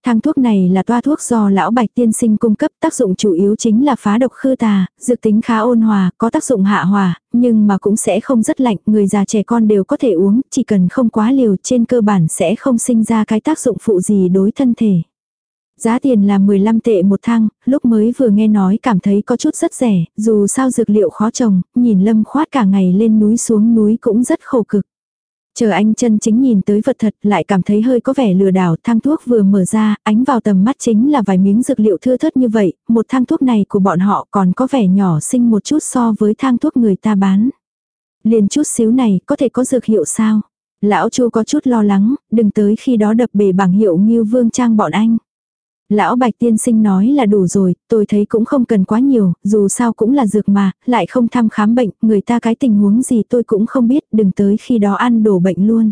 Thang thuốc này là toa thuốc do lão bạch tiên sinh cung cấp tác dụng chủ yếu chính là phá độc khư tà, dược tính khá ôn hòa, có tác dụng hạ hòa, nhưng mà cũng sẽ không rất lạnh, người già trẻ con đều có thể uống, chỉ cần không quá liều trên cơ bản sẽ không sinh ra cái tác dụng phụ gì đối thân thể. Giá tiền là 15 tệ một thang, lúc mới vừa nghe nói cảm thấy có chút rất rẻ, dù sao dược liệu khó trồng, nhìn lâm khoát cả ngày lên núi xuống núi cũng rất khổ cực. Chờ anh chân chính nhìn tới vật thật lại cảm thấy hơi có vẻ lừa đảo, thang thuốc vừa mở ra, ánh vào tầm mắt chính là vài miếng dược liệu thưa thớt như vậy, một thang thuốc này của bọn họ còn có vẻ nhỏ xinh một chút so với thang thuốc người ta bán. Liền chút xíu này có thể có dược hiệu sao? Lão chu có chút lo lắng, đừng tới khi đó đập bể bảng hiệu như vương trang bọn anh. Lão Bạch tiên sinh nói là đủ rồi, tôi thấy cũng không cần quá nhiều, dù sao cũng là dược mà, lại không thăm khám bệnh, người ta cái tình huống gì tôi cũng không biết, đừng tới khi đó ăn đổ bệnh luôn.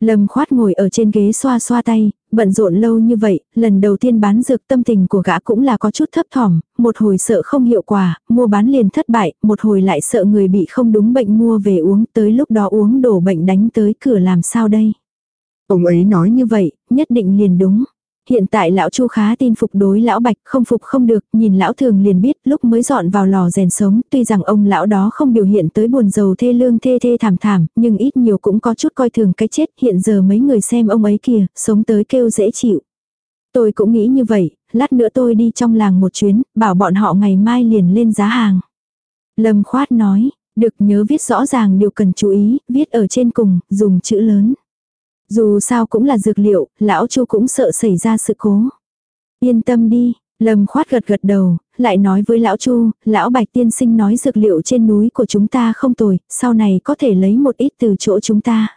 Lâm khoát ngồi ở trên ghế xoa xoa tay, bận rộn lâu như vậy, lần đầu tiên bán dược tâm tình của gã cũng là có chút thấp thỏm, một hồi sợ không hiệu quả, mua bán liền thất bại, một hồi lại sợ người bị không đúng bệnh mua về uống, tới lúc đó uống đổ bệnh đánh tới cửa làm sao đây. Ông ấy nói như vậy, nhất định liền đúng. Hiện tại lão Chu khá tin phục đối lão Bạch, không phục không được, nhìn lão thường liền biết lúc mới dọn vào lò rèn sống, tuy rằng ông lão đó không biểu hiện tới buồn giàu thê lương thê thê thảm thảm, nhưng ít nhiều cũng có chút coi thường cái chết, hiện giờ mấy người xem ông ấy kìa, sống tới kêu dễ chịu. Tôi cũng nghĩ như vậy, lát nữa tôi đi trong làng một chuyến, bảo bọn họ ngày mai liền lên giá hàng. Lâm khoát nói, được nhớ viết rõ ràng điều cần chú ý, viết ở trên cùng, dùng chữ lớn. Dù sao cũng là dược liệu, lão chu cũng sợ xảy ra sự cố. Yên tâm đi, Lâm khoát gật gật đầu, lại nói với lão Chu, lão Bạch tiên sinh nói dược liệu trên núi của chúng ta không tồi, sau này có thể lấy một ít từ chỗ chúng ta.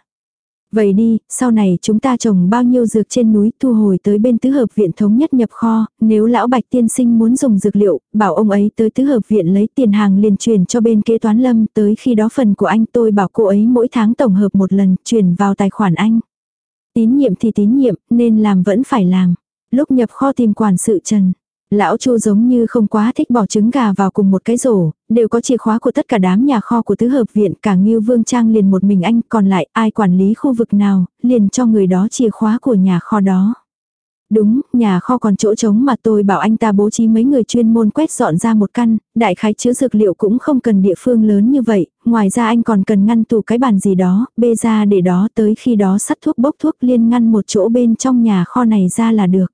Vậy đi, sau này chúng ta trồng bao nhiêu dược trên núi thu hồi tới bên tứ hợp viện thống nhất nhập kho, nếu lão Bạch tiên sinh muốn dùng dược liệu, bảo ông ấy tới tứ hợp viện lấy tiền hàng liền truyền cho bên kế toán lâm tới khi đó phần của anh tôi bảo cô ấy mỗi tháng tổng hợp một lần truyền vào tài khoản anh. Tín nhiệm thì tín nhiệm, nên làm vẫn phải làm. Lúc nhập kho tìm quản sự Trần. Lão Chu giống như không quá thích bỏ trứng gà vào cùng một cái rổ, đều có chìa khóa của tất cả đám nhà kho của tứ hợp viện, cả Ngưu Vương Trang liền một mình anh, còn lại ai quản lý khu vực nào, liền cho người đó chìa khóa của nhà kho đó. Đúng, nhà kho còn chỗ trống mà tôi bảo anh ta bố trí mấy người chuyên môn quét dọn ra một căn, đại khái chứa dược liệu cũng không cần địa phương lớn như vậy, ngoài ra anh còn cần ngăn tủ cái bàn gì đó, bê ra để đó tới khi đó sắt thuốc bốc thuốc liên ngăn một chỗ bên trong nhà kho này ra là được.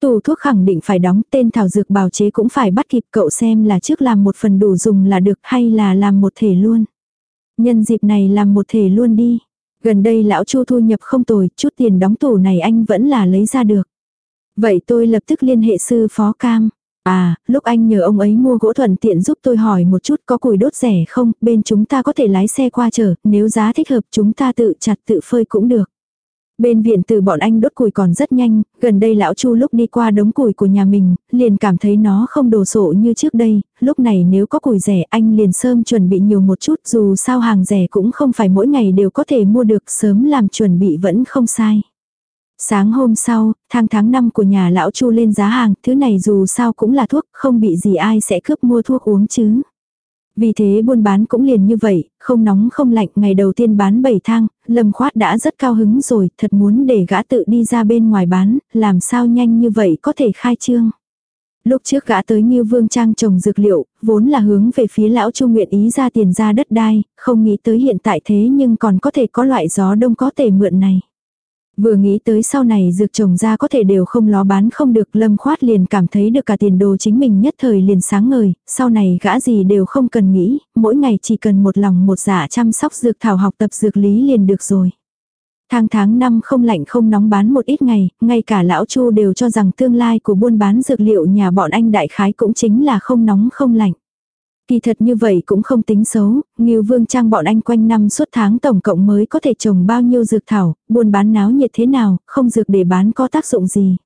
Tủ thuốc khẳng định phải đóng tên thảo dược bào chế cũng phải bắt kịp cậu xem là trước làm một phần đủ dùng là được hay là làm một thể luôn. Nhân dịp này làm một thể luôn đi. Gần đây lão chu thu nhập không tồi, chút tiền đóng tủ này anh vẫn là lấy ra được. Vậy tôi lập tức liên hệ sư phó cam. À, lúc anh nhờ ông ấy mua gỗ thuận tiện giúp tôi hỏi một chút có củi đốt rẻ không, bên chúng ta có thể lái xe qua chở, nếu giá thích hợp chúng ta tự chặt tự phơi cũng được. Bên viện từ bọn anh đốt củi còn rất nhanh, gần đây lão Chu lúc đi qua đống củi của nhà mình, liền cảm thấy nó không đồ sộ như trước đây, lúc này nếu có củi rẻ anh liền sớm chuẩn bị nhiều một chút dù sao hàng rẻ cũng không phải mỗi ngày đều có thể mua được sớm làm chuẩn bị vẫn không sai. Sáng hôm sau, thang tháng năm của nhà lão Chu lên giá hàng, thứ này dù sao cũng là thuốc, không bị gì ai sẽ cướp mua thuốc uống chứ. Vì thế buôn bán cũng liền như vậy, không nóng không lạnh, ngày đầu tiên bán 7 thang, Lâm Khoát đã rất cao hứng rồi, thật muốn để gã tự đi ra bên ngoài bán, làm sao nhanh như vậy có thể khai trương. Lúc trước gã tới như vương trang trồng dược liệu, vốn là hướng về phía lão chu nguyện ý ra tiền ra đất đai, không nghĩ tới hiện tại thế nhưng còn có thể có loại gió đông có thể mượn này. Vừa nghĩ tới sau này dược trồng ra có thể đều không ló bán không được lâm khoát liền cảm thấy được cả tiền đồ chính mình nhất thời liền sáng ngời, sau này gã gì đều không cần nghĩ, mỗi ngày chỉ cần một lòng một dạ chăm sóc dược thảo học tập dược lý liền được rồi. Tháng tháng năm không lạnh không nóng bán một ít ngày, ngay cả lão chu đều cho rằng tương lai của buôn bán dược liệu nhà bọn anh đại khái cũng chính là không nóng không lạnh. Kỳ thật như vậy cũng không tính xấu, Ngưu Vương Trang bọn anh quanh năm suốt tháng tổng cộng mới có thể trồng bao nhiêu dược thảo, buôn bán náo nhiệt thế nào, không dược để bán có tác dụng gì.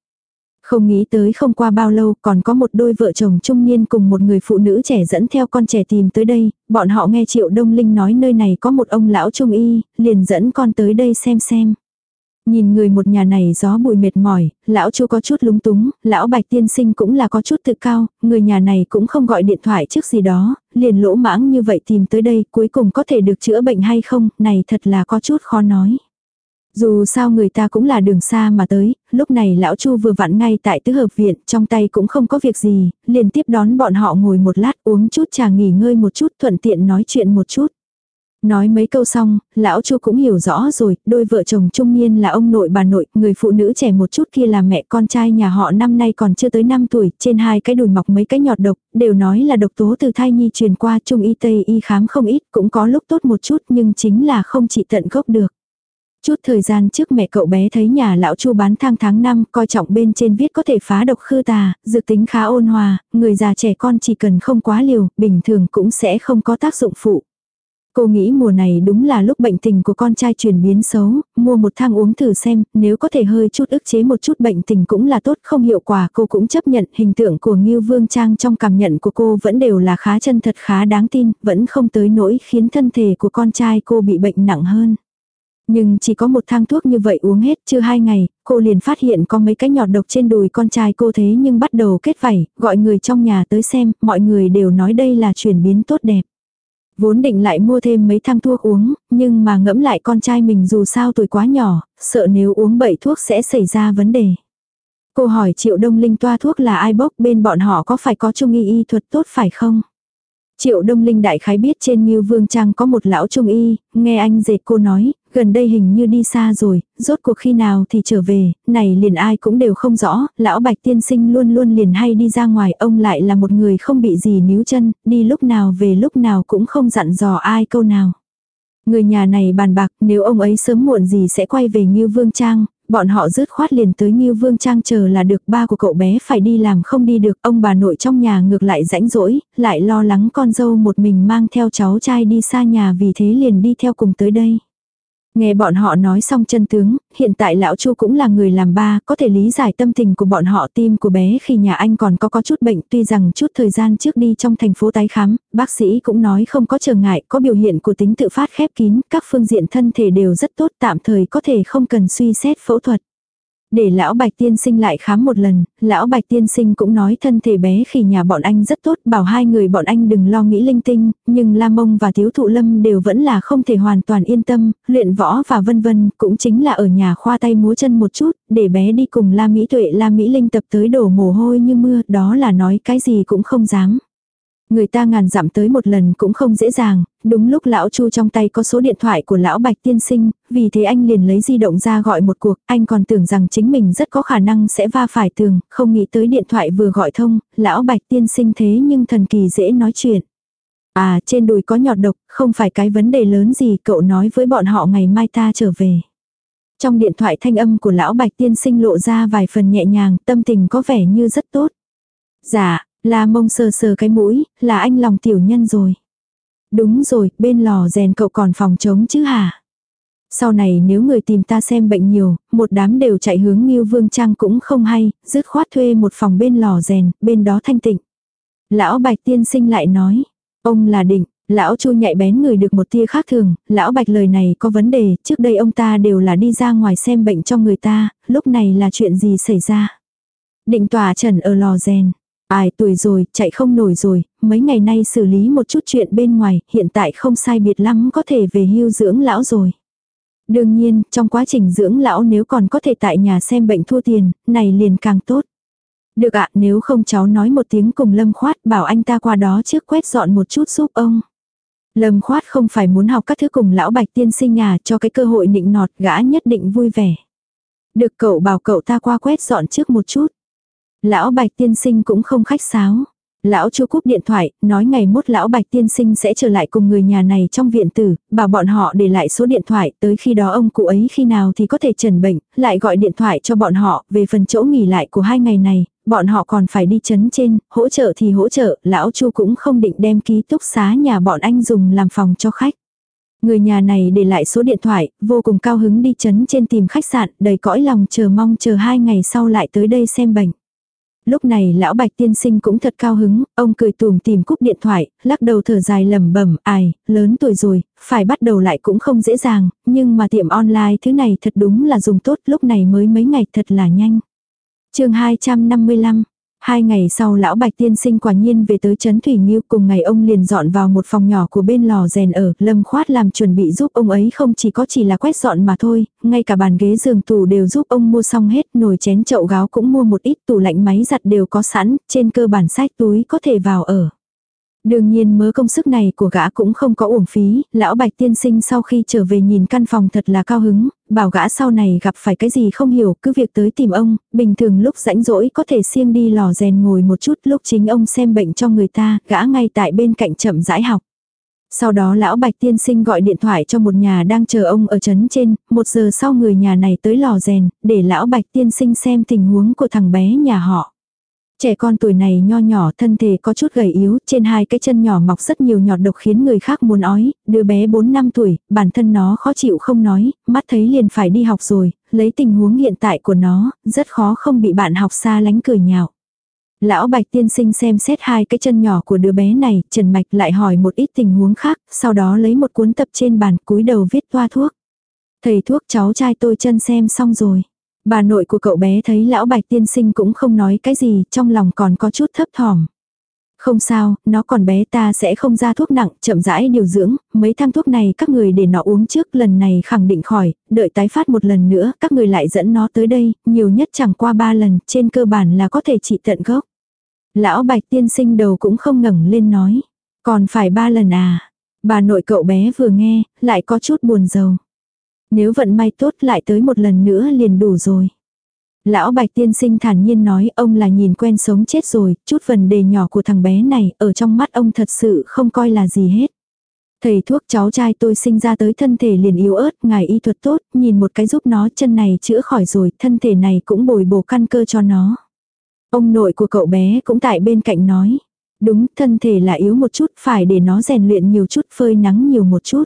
Không nghĩ tới không qua bao lâu còn có một đôi vợ chồng trung niên cùng một người phụ nữ trẻ dẫn theo con trẻ tìm tới đây, bọn họ nghe Triệu Đông Linh nói nơi này có một ông lão trung y, liền dẫn con tới đây xem xem. Nhìn người một nhà này gió bụi mệt mỏi, lão chu có chút lúng túng, lão bạch tiên sinh cũng là có chút tự cao, người nhà này cũng không gọi điện thoại trước gì đó, liền lỗ mãng như vậy tìm tới đây cuối cùng có thể được chữa bệnh hay không, này thật là có chút khó nói. Dù sao người ta cũng là đường xa mà tới, lúc này lão Chu vừa vặn ngay tại tứ hợp viện, trong tay cũng không có việc gì, liền tiếp đón bọn họ ngồi một lát uống chút trà nghỉ ngơi một chút thuận tiện nói chuyện một chút. Nói mấy câu xong, lão chu cũng hiểu rõ rồi, đôi vợ chồng trung niên là ông nội bà nội, người phụ nữ trẻ một chút kia là mẹ con trai nhà họ năm nay còn chưa tới 5 tuổi, trên hai cái đùi mọc mấy cái nhọt độc, đều nói là độc tố từ thai nhi truyền qua trung y tây y khám không ít, cũng có lúc tốt một chút nhưng chính là không trị tận gốc được. Chút thời gian trước mẹ cậu bé thấy nhà lão chu bán thang tháng năm coi trọng bên trên viết có thể phá độc khư tà, dược tính khá ôn hòa, người già trẻ con chỉ cần không quá liều, bình thường cũng sẽ không có tác dụng phụ. Cô nghĩ mùa này đúng là lúc bệnh tình của con trai chuyển biến xấu, mua một thang uống thử xem, nếu có thể hơi chút ức chế một chút bệnh tình cũng là tốt, không hiệu quả cô cũng chấp nhận hình tượng của Ngưu Vương Trang trong cảm nhận của cô vẫn đều là khá chân thật khá đáng tin, vẫn không tới nỗi khiến thân thể của con trai cô bị bệnh nặng hơn. Nhưng chỉ có một thang thuốc như vậy uống hết chưa hai ngày, cô liền phát hiện có mấy cái nhọt độc trên đùi con trai cô thế nhưng bắt đầu kết vảy, gọi người trong nhà tới xem, mọi người đều nói đây là chuyển biến tốt đẹp. Vốn định lại mua thêm mấy thang thuốc uống, nhưng mà ngẫm lại con trai mình dù sao tuổi quá nhỏ, sợ nếu uống bậy thuốc sẽ xảy ra vấn đề. Cô hỏi Triệu Đông Linh toa thuốc là ai bốc bên bọn họ có phải có trung y y thuật tốt phải không? Triệu Đông Linh đại khái biết trên Ngưu Vương Trang có một lão trung y, nghe anh dệt cô nói, gần đây hình như đi xa rồi, rốt cuộc khi nào thì trở về, này liền ai cũng đều không rõ, lão bạch tiên sinh luôn luôn liền hay đi ra ngoài, ông lại là một người không bị gì níu chân, đi lúc nào về lúc nào cũng không dặn dò ai câu nào. Người nhà này bàn bạc nếu ông ấy sớm muộn gì sẽ quay về Ngưu Vương Trang, bọn họ rứt khoát liền tới Ngưu Vương Trang chờ là được ba của cậu bé phải đi làm không đi được, ông bà nội trong nhà ngược lại rãnh rỗi, lại lo lắng con dâu một mình mang theo cháu trai đi xa nhà vì thế liền đi theo cùng tới đây. Nghe bọn họ nói xong chân tướng, hiện tại lão Chu cũng là người làm ba, có thể lý giải tâm tình của bọn họ tim của bé khi nhà anh còn có có chút bệnh tuy rằng chút thời gian trước đi trong thành phố tái khám, bác sĩ cũng nói không có trở ngại, có biểu hiện của tính tự phát khép kín, các phương diện thân thể đều rất tốt tạm thời có thể không cần suy xét phẫu thuật. Để lão bạch tiên sinh lại khám một lần, lão bạch tiên sinh cũng nói thân thể bé khi nhà bọn anh rất tốt, bảo hai người bọn anh đừng lo nghĩ linh tinh, nhưng Lam Mông và Thiếu Thụ Lâm đều vẫn là không thể hoàn toàn yên tâm, luyện võ và vân vân, cũng chính là ở nhà khoa tay múa chân một chút, để bé đi cùng La Mỹ Tuệ La Mỹ Linh tập tới đổ mồ hôi như mưa, đó là nói cái gì cũng không dám. Người ta ngàn dặm tới một lần cũng không dễ dàng, đúng lúc lão Chu trong tay có số điện thoại của lão Bạch tiên sinh, vì thế anh liền lấy di động ra gọi một cuộc, anh còn tưởng rằng chính mình rất có khả năng sẽ va phải tường, không nghĩ tới điện thoại vừa gọi thông, lão Bạch tiên sinh thế nhưng thần kỳ dễ nói chuyện. À, trên đùi có nhọt độc, không phải cái vấn đề lớn gì, cậu nói với bọn họ ngày mai ta trở về. Trong điện thoại thanh âm của lão Bạch tiên sinh lộ ra vài phần nhẹ nhàng, tâm tình có vẻ như rất tốt. Dạ, La mông sờ sờ cái mũi, là anh lòng tiểu nhân rồi. Đúng rồi, bên lò rèn cậu còn phòng trống chứ hả? Sau này nếu người tìm ta xem bệnh nhiều, một đám đều chạy hướng Ngưu Vương Trang cũng không hay, dứt khoát thuê một phòng bên lò rèn, bên đó thanh tịnh. Lão Bạch tiên sinh lại nói, ông là định, lão Chu nhạy bén người được một tia khác thường, lão Bạch lời này có vấn đề, trước đây ông ta đều là đi ra ngoài xem bệnh cho người ta, lúc này là chuyện gì xảy ra. Định tòa trần ở lò rèn, Ai tuổi rồi, chạy không nổi rồi, mấy ngày nay xử lý một chút chuyện bên ngoài, hiện tại không sai biệt lắm có thể về hưu dưỡng lão rồi. Đương nhiên, trong quá trình dưỡng lão nếu còn có thể tại nhà xem bệnh thua tiền, này liền càng tốt. Được ạ, nếu không cháu nói một tiếng cùng Lâm Khoát bảo anh ta qua đó trước quét dọn một chút giúp ông. Lâm Khoát không phải muốn học các thứ cùng lão bạch tiên sinh nhà cho cái cơ hội nịnh nọt gã nhất định vui vẻ. Được cậu bảo cậu ta qua quét dọn trước một chút. Lão Bạch tiên sinh cũng không khách sáo. Lão Chu cúp điện thoại, nói ngày mốt lão Bạch tiên sinh sẽ trở lại cùng người nhà này trong viện tử, bảo bọn họ để lại số điện thoại, tới khi đó ông cụ ấy khi nào thì có thể trần bệnh, lại gọi điện thoại cho bọn họ, về phần chỗ nghỉ lại của hai ngày này, bọn họ còn phải đi chấn trên, hỗ trợ thì hỗ trợ, lão Chu cũng không định đem ký túc xá nhà bọn anh dùng làm phòng cho khách. Người nhà này để lại số điện thoại, vô cùng cao hứng đi chấn trên tìm khách sạn, đầy cõi lòng chờ mong chờ hai ngày sau lại tới đây xem bệnh. Lúc này lão bạch tiên sinh cũng thật cao hứng, ông cười tùm tìm cúp điện thoại, lắc đầu thở dài lầm bẩm ai, lớn tuổi rồi, phải bắt đầu lại cũng không dễ dàng, nhưng mà tiệm online thứ này thật đúng là dùng tốt lúc này mới mấy ngày thật là nhanh. chương 255 Hai ngày sau lão bạch tiên sinh quả nhiên về tới Trấn Thủy Nghiêu cùng ngày ông liền dọn vào một phòng nhỏ của bên lò rèn ở, lâm khoát làm chuẩn bị giúp ông ấy không chỉ có chỉ là quét dọn mà thôi, ngay cả bàn ghế giường tủ đều giúp ông mua xong hết, nồi chén chậu gáo cũng mua một ít, tủ lạnh máy giặt đều có sẵn, trên cơ bản sách túi có thể vào ở. Đương nhiên mớ công sức này của gã cũng không có uổng phí, lão bạch tiên sinh sau khi trở về nhìn căn phòng thật là cao hứng, bảo gã sau này gặp phải cái gì không hiểu cứ việc tới tìm ông, bình thường lúc rãnh rỗi có thể siêng đi lò rèn ngồi một chút lúc chính ông xem bệnh cho người ta, gã ngay tại bên cạnh chậm rãi học. Sau đó lão bạch tiên sinh gọi điện thoại cho một nhà đang chờ ông ở trấn trên, một giờ sau người nhà này tới lò rèn, để lão bạch tiên sinh xem tình huống của thằng bé nhà họ. Trẻ con tuổi này nho nhỏ thân thể có chút gầy yếu, trên hai cái chân nhỏ mọc rất nhiều nhọt độc khiến người khác muốn ói, đứa bé 4 năm tuổi, bản thân nó khó chịu không nói, mắt thấy liền phải đi học rồi, lấy tình huống hiện tại của nó, rất khó không bị bạn học xa lánh cười nhạo. Lão Bạch tiên sinh xem xét hai cái chân nhỏ của đứa bé này, Trần Mạch lại hỏi một ít tình huống khác, sau đó lấy một cuốn tập trên bàn cúi đầu viết toa thuốc. Thầy thuốc cháu trai tôi chân xem xong rồi. Bà nội của cậu bé thấy lão bạch tiên sinh cũng không nói cái gì, trong lòng còn có chút thấp thỏm. Không sao, nó còn bé ta sẽ không ra thuốc nặng, chậm rãi điều dưỡng, mấy thang thuốc này các người để nó uống trước lần này khẳng định khỏi, đợi tái phát một lần nữa, các người lại dẫn nó tới đây, nhiều nhất chẳng qua ba lần, trên cơ bản là có thể trị tận gốc. Lão bạch tiên sinh đầu cũng không ngẩng lên nói, còn phải ba lần à. Bà nội cậu bé vừa nghe, lại có chút buồn rầu. Nếu vận may tốt lại tới một lần nữa liền đủ rồi. Lão Bạch tiên sinh thản nhiên nói ông là nhìn quen sống chết rồi, chút vấn đề nhỏ của thằng bé này ở trong mắt ông thật sự không coi là gì hết. Thầy thuốc cháu trai tôi sinh ra tới thân thể liền yếu ớt, ngài y thuật tốt, nhìn một cái giúp nó chân này chữa khỏi rồi, thân thể này cũng bồi bổ căn cơ cho nó. Ông nội của cậu bé cũng tại bên cạnh nói. Đúng, thân thể là yếu một chút, phải để nó rèn luyện nhiều chút, phơi nắng nhiều một chút.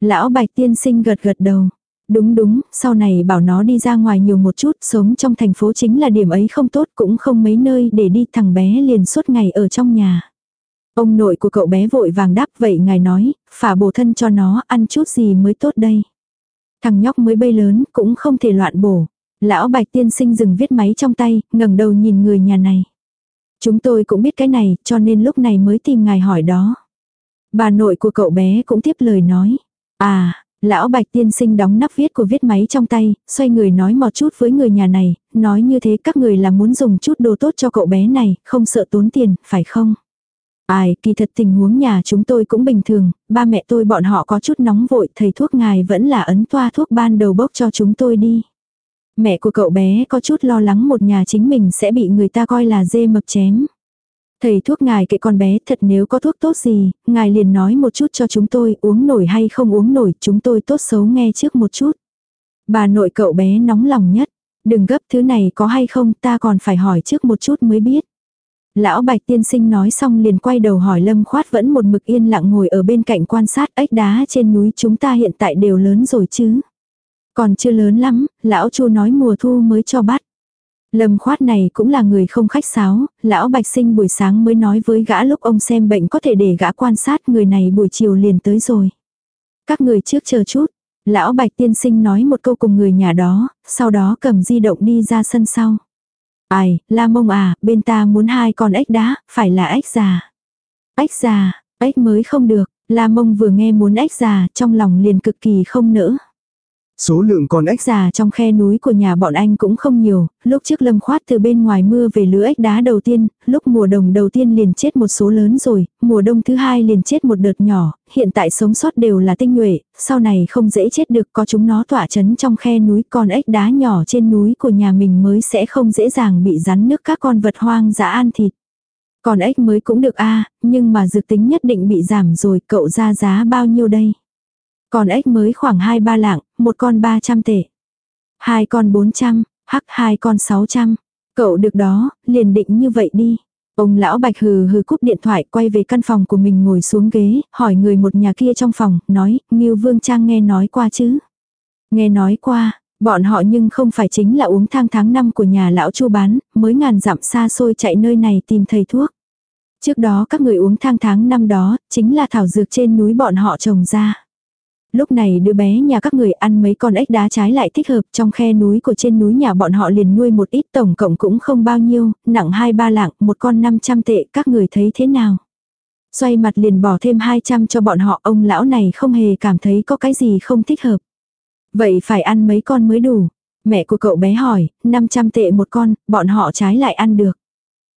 Lão Bạch tiên sinh gật gật đầu. Đúng đúng, sau này bảo nó đi ra ngoài nhiều một chút, sống trong thành phố chính là điểm ấy không tốt cũng không mấy nơi để đi thằng bé liền suốt ngày ở trong nhà. Ông nội của cậu bé vội vàng đáp vậy ngài nói, phả bổ thân cho nó ăn chút gì mới tốt đây. Thằng nhóc mới bay lớn cũng không thể loạn bổ. Lão bạch tiên sinh dừng viết máy trong tay, ngẩng đầu nhìn người nhà này. Chúng tôi cũng biết cái này, cho nên lúc này mới tìm ngài hỏi đó. Bà nội của cậu bé cũng tiếp lời nói. À, Lão Bạch tiên sinh đóng nắp viết của viết máy trong tay, xoay người nói một chút với người nhà này, nói như thế các người là muốn dùng chút đồ tốt cho cậu bé này, không sợ tốn tiền, phải không? Ai, kỳ thật tình huống nhà chúng tôi cũng bình thường, ba mẹ tôi bọn họ có chút nóng vội, thầy thuốc ngài vẫn là ấn toa thuốc ban đầu bốc cho chúng tôi đi. Mẹ của cậu bé có chút lo lắng một nhà chính mình sẽ bị người ta coi là dê mập chém. Thầy thuốc ngài kệ con bé thật nếu có thuốc tốt gì, ngài liền nói một chút cho chúng tôi uống nổi hay không uống nổi chúng tôi tốt xấu nghe trước một chút. Bà nội cậu bé nóng lòng nhất, đừng gấp thứ này có hay không ta còn phải hỏi trước một chút mới biết. Lão Bạch tiên sinh nói xong liền quay đầu hỏi Lâm Khoát vẫn một mực yên lặng ngồi ở bên cạnh quan sát ếch đá trên núi chúng ta hiện tại đều lớn rồi chứ. Còn chưa lớn lắm, lão chu nói mùa thu mới cho bắt. Lâm khoát này cũng là người không khách sáo, lão bạch sinh buổi sáng mới nói với gã lúc ông xem bệnh có thể để gã quan sát người này buổi chiều liền tới rồi. Các người trước chờ chút, lão bạch tiên sinh nói một câu cùng người nhà đó, sau đó cầm di động đi ra sân sau. Ai, la mông à, bên ta muốn hai con ếch đá, phải là ếch già. Ếch già, ếch mới không được, la mông vừa nghe muốn ếch già, trong lòng liền cực kỳ không nỡ.
Số lượng con ếch
già trong khe núi của nhà bọn anh cũng không nhiều, lúc trước lâm khoát từ bên ngoài mưa về lứa ếch đá đầu tiên, lúc mùa đồng đầu tiên liền chết một số lớn rồi, mùa đông thứ hai liền chết một đợt nhỏ, hiện tại sống sót đều là tinh nhuệ, sau này không dễ chết được có chúng nó tỏa chấn trong khe núi con ếch đá nhỏ trên núi của nhà mình mới sẽ không dễ dàng bị rắn nước các con vật hoang dã ăn thịt. Còn ếch mới cũng được a nhưng mà dược tính nhất định bị giảm rồi cậu ra giá bao nhiêu đây? Còn ếch mới khoảng 2-3 lạng, một con 300 tệ. Hai con 400, hắc hai con 600. Cậu được đó, liền định như vậy đi. Ông lão bạch hừ hừ cúp điện thoại quay về căn phòng của mình ngồi xuống ghế, hỏi người một nhà kia trong phòng, nói, Ngưu Vương Trang nghe nói qua chứ. Nghe nói qua, bọn họ nhưng không phải chính là uống thang tháng năm của nhà lão chu bán, mới ngàn dặm xa xôi chạy nơi này tìm thầy thuốc. Trước đó các người uống thang tháng năm đó, chính là thảo dược trên núi bọn họ trồng ra. Lúc này đứa bé nhà các người ăn mấy con ếch đá trái lại thích hợp trong khe núi của trên núi nhà bọn họ liền nuôi một ít tổng cộng cũng không bao nhiêu, nặng hai ba lạng, một con 500 tệ, các người thấy thế nào? Xoay mặt liền bỏ thêm 200 cho bọn họ, ông lão này không hề cảm thấy có cái gì không thích hợp. Vậy phải ăn mấy con mới đủ? Mẹ của cậu bé hỏi, 500 tệ một con, bọn họ trái lại ăn được.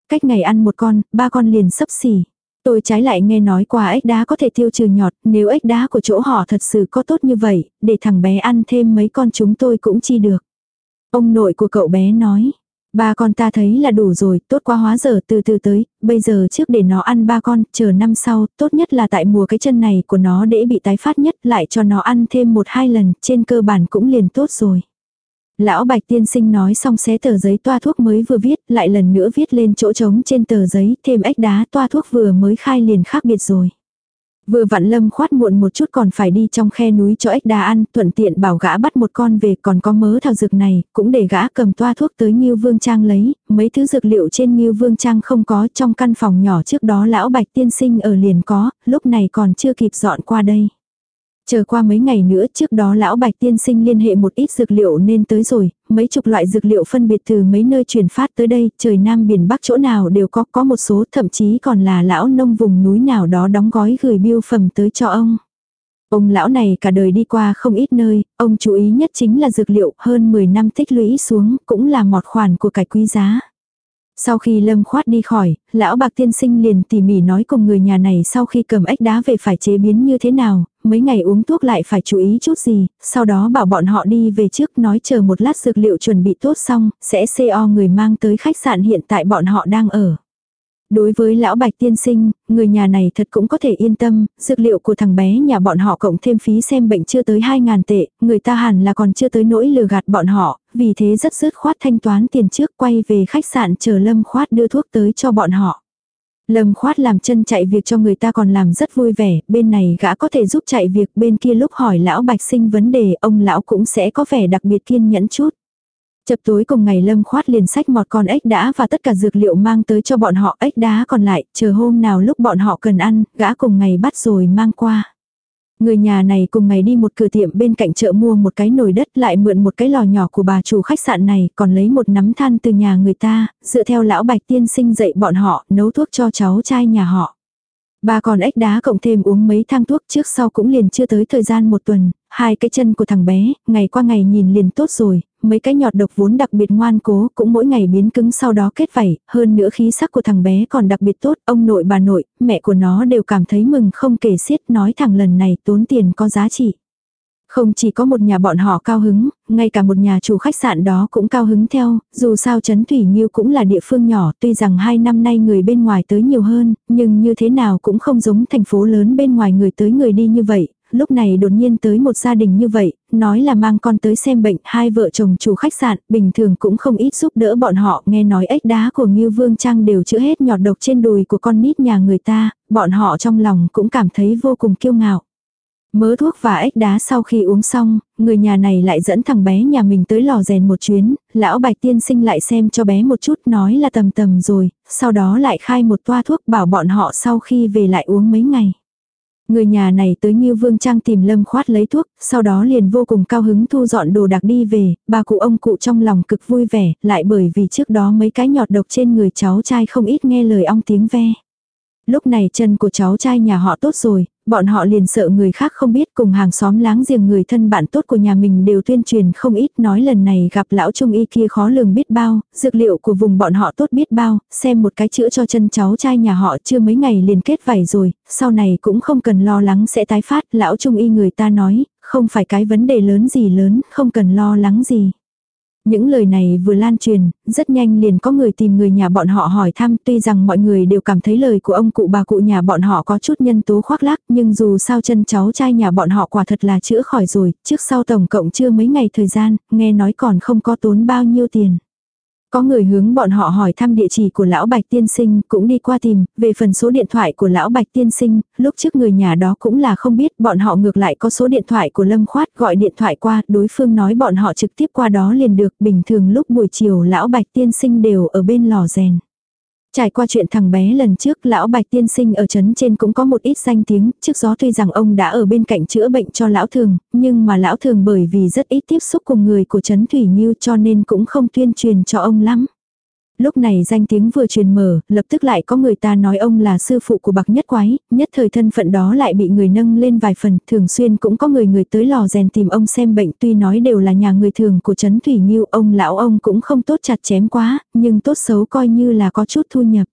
Cách ngày ăn một con, ba con liền sấp xỉ. Tôi trái lại nghe nói qua ếch đá có thể tiêu trừ nhọt, nếu ếch đá của chỗ họ thật sự có tốt như vậy, để thằng bé ăn thêm mấy con chúng tôi cũng chi được. Ông nội của cậu bé nói, ba con ta thấy là đủ rồi, tốt quá hóa giờ từ từ tới, bây giờ trước để nó ăn ba con, chờ năm sau, tốt nhất là tại mùa cái chân này của nó để bị tái phát nhất lại cho nó ăn thêm một hai lần, trên cơ bản cũng liền tốt rồi. Lão Bạch tiên sinh nói xong xé tờ giấy toa thuốc mới vừa viết, lại lần nữa viết lên chỗ trống trên tờ giấy, thêm ếch đá toa thuốc vừa mới khai liền khác biệt rồi. Vừa vặn lâm khoát muộn một chút còn phải đi trong khe núi cho ếch đá ăn, thuận tiện bảo gã bắt một con về còn có mớ thảo dược này, cũng để gã cầm toa thuốc tới Nhiêu Vương Trang lấy, mấy thứ dược liệu trên Nhiêu Vương Trang không có trong căn phòng nhỏ trước đó lão Bạch tiên sinh ở liền có, lúc này còn chưa kịp dọn qua đây. Chờ qua mấy ngày nữa trước đó lão bạch tiên sinh liên hệ một ít dược liệu nên tới rồi, mấy chục loại dược liệu phân biệt từ mấy nơi truyền phát tới đây, trời Nam biển Bắc chỗ nào đều có, có một số thậm chí còn là lão nông vùng núi nào đó đóng gói gửi biêu phẩm tới cho ông. Ông lão này cả đời đi qua không ít nơi, ông chú ý nhất chính là dược liệu hơn 10 năm tích lũy xuống cũng là một khoản của cải quý giá. Sau khi lâm khoát đi khỏi, lão bạc tiên sinh liền tỉ mỉ nói cùng người nhà này sau khi cầm ếch đá về phải chế biến như thế nào, mấy ngày uống thuốc lại phải chú ý chút gì, sau đó bảo bọn họ đi về trước nói chờ một lát dược liệu chuẩn bị tốt xong, sẽ CO người mang tới khách sạn hiện tại bọn họ đang ở. Đối với lão bạch tiên sinh, người nhà này thật cũng có thể yên tâm, dược liệu của thằng bé nhà bọn họ cộng thêm phí xem bệnh chưa tới 2.000 tệ, người ta hẳn là còn chưa tới nỗi lừa gạt bọn họ, vì thế rất dứt khoát thanh toán tiền trước quay về khách sạn chờ lâm khoát đưa thuốc tới cho bọn họ. Lâm khoát làm chân chạy việc cho người ta còn làm rất vui vẻ, bên này gã có thể giúp chạy việc, bên kia lúc hỏi lão bạch sinh vấn đề, ông lão cũng sẽ có vẻ đặc biệt kiên nhẫn chút. Chập tối cùng ngày Lâm khoát liền sách một con ếch đá và tất cả dược liệu mang tới cho bọn họ ếch đá còn lại, chờ hôm nào lúc bọn họ cần ăn, gã cùng ngày bắt rồi mang qua. Người nhà này cùng ngày đi một cửa tiệm bên cạnh chợ mua một cái nồi đất lại mượn một cái lò nhỏ của bà chủ khách sạn này còn lấy một nắm than từ nhà người ta, dựa theo lão bạch tiên sinh dạy bọn họ nấu thuốc cho cháu trai nhà họ. bà còn ếch đá cộng thêm uống mấy thang thuốc trước sau cũng liền chưa tới thời gian một tuần, hai cái chân của thằng bé, ngày qua ngày nhìn liền tốt rồi, mấy cái nhọt độc vốn đặc biệt ngoan cố cũng mỗi ngày biến cứng sau đó kết vảy, hơn nữa khí sắc của thằng bé còn đặc biệt tốt, ông nội bà nội, mẹ của nó đều cảm thấy mừng không kể xiết nói thằng lần này tốn tiền có giá trị. Không chỉ có một nhà bọn họ cao hứng, ngay cả một nhà chủ khách sạn đó cũng cao hứng theo, dù sao Trấn Thủy Nhiêu cũng là địa phương nhỏ, tuy rằng hai năm nay người bên ngoài tới nhiều hơn, nhưng như thế nào cũng không giống thành phố lớn bên ngoài người tới người đi như vậy, lúc này đột nhiên tới một gia đình như vậy, nói là mang con tới xem bệnh, hai vợ chồng chủ khách sạn, bình thường cũng không ít giúp đỡ bọn họ, nghe nói ếch đá của Ngưu Vương Trang đều chữa hết nhọt độc trên đùi của con nít nhà người ta, bọn họ trong lòng cũng cảm thấy vô cùng kiêu ngạo. Mớ thuốc và ếch đá sau khi uống xong, người nhà này lại dẫn thằng bé nhà mình tới lò rèn một chuyến, lão bạch tiên sinh lại xem cho bé một chút nói là tầm tầm rồi, sau đó lại khai một toa thuốc bảo bọn họ sau khi về lại uống mấy ngày. Người nhà này tới như vương trang tìm lâm khoát lấy thuốc, sau đó liền vô cùng cao hứng thu dọn đồ đạc đi về, bà cụ ông cụ trong lòng cực vui vẻ, lại bởi vì trước đó mấy cái nhọt độc trên người cháu trai không ít nghe lời ong tiếng ve. Lúc này chân của cháu trai nhà họ tốt rồi, bọn họ liền sợ người khác không biết cùng hàng xóm láng giềng người thân bạn tốt của nhà mình đều tuyên truyền không ít nói lần này gặp lão trung y kia khó lường biết bao, dược liệu của vùng bọn họ tốt biết bao, xem một cái chữa cho chân cháu trai nhà họ chưa mấy ngày liền kết vảy rồi, sau này cũng không cần lo lắng sẽ tái phát, lão trung y người ta nói, không phải cái vấn đề lớn gì lớn, không cần lo lắng gì. Những lời này vừa lan truyền, rất nhanh liền có người tìm người nhà bọn họ hỏi thăm tuy rằng mọi người đều cảm thấy lời của ông cụ bà cụ nhà bọn họ có chút nhân tố khoác lác nhưng dù sao chân cháu trai nhà bọn họ quả thật là chữa khỏi rồi, trước sau tổng cộng chưa mấy ngày thời gian, nghe nói còn không có tốn bao nhiêu tiền. Có người hướng bọn họ hỏi thăm địa chỉ của lão Bạch Tiên Sinh, cũng đi qua tìm, về phần số điện thoại của lão Bạch Tiên Sinh, lúc trước người nhà đó cũng là không biết, bọn họ ngược lại có số điện thoại của Lâm Khoát gọi điện thoại qua, đối phương nói bọn họ trực tiếp qua đó liền được, bình thường lúc buổi chiều lão Bạch Tiên Sinh đều ở bên lò rèn. Trải qua chuyện thằng bé lần trước, lão Bạch tiên sinh ở trấn trên cũng có một ít danh tiếng, trước gió tuy rằng ông đã ở bên cạnh chữa bệnh cho lão thường, nhưng mà lão thường bởi vì rất ít tiếp xúc cùng người của trấn Thủy Nhiêu cho nên cũng không tuyên truyền cho ông lắm. Lúc này danh tiếng vừa truyền mở, lập tức lại có người ta nói ông là sư phụ của bạc nhất quái, nhất thời thân phận đó lại bị người nâng lên vài phần, thường xuyên cũng có người người tới lò rèn tìm ông xem bệnh tuy nói đều là nhà người thường của Trấn Thủy Nhiêu, ông lão ông cũng không tốt chặt chém quá, nhưng tốt xấu coi như là có chút thu nhập.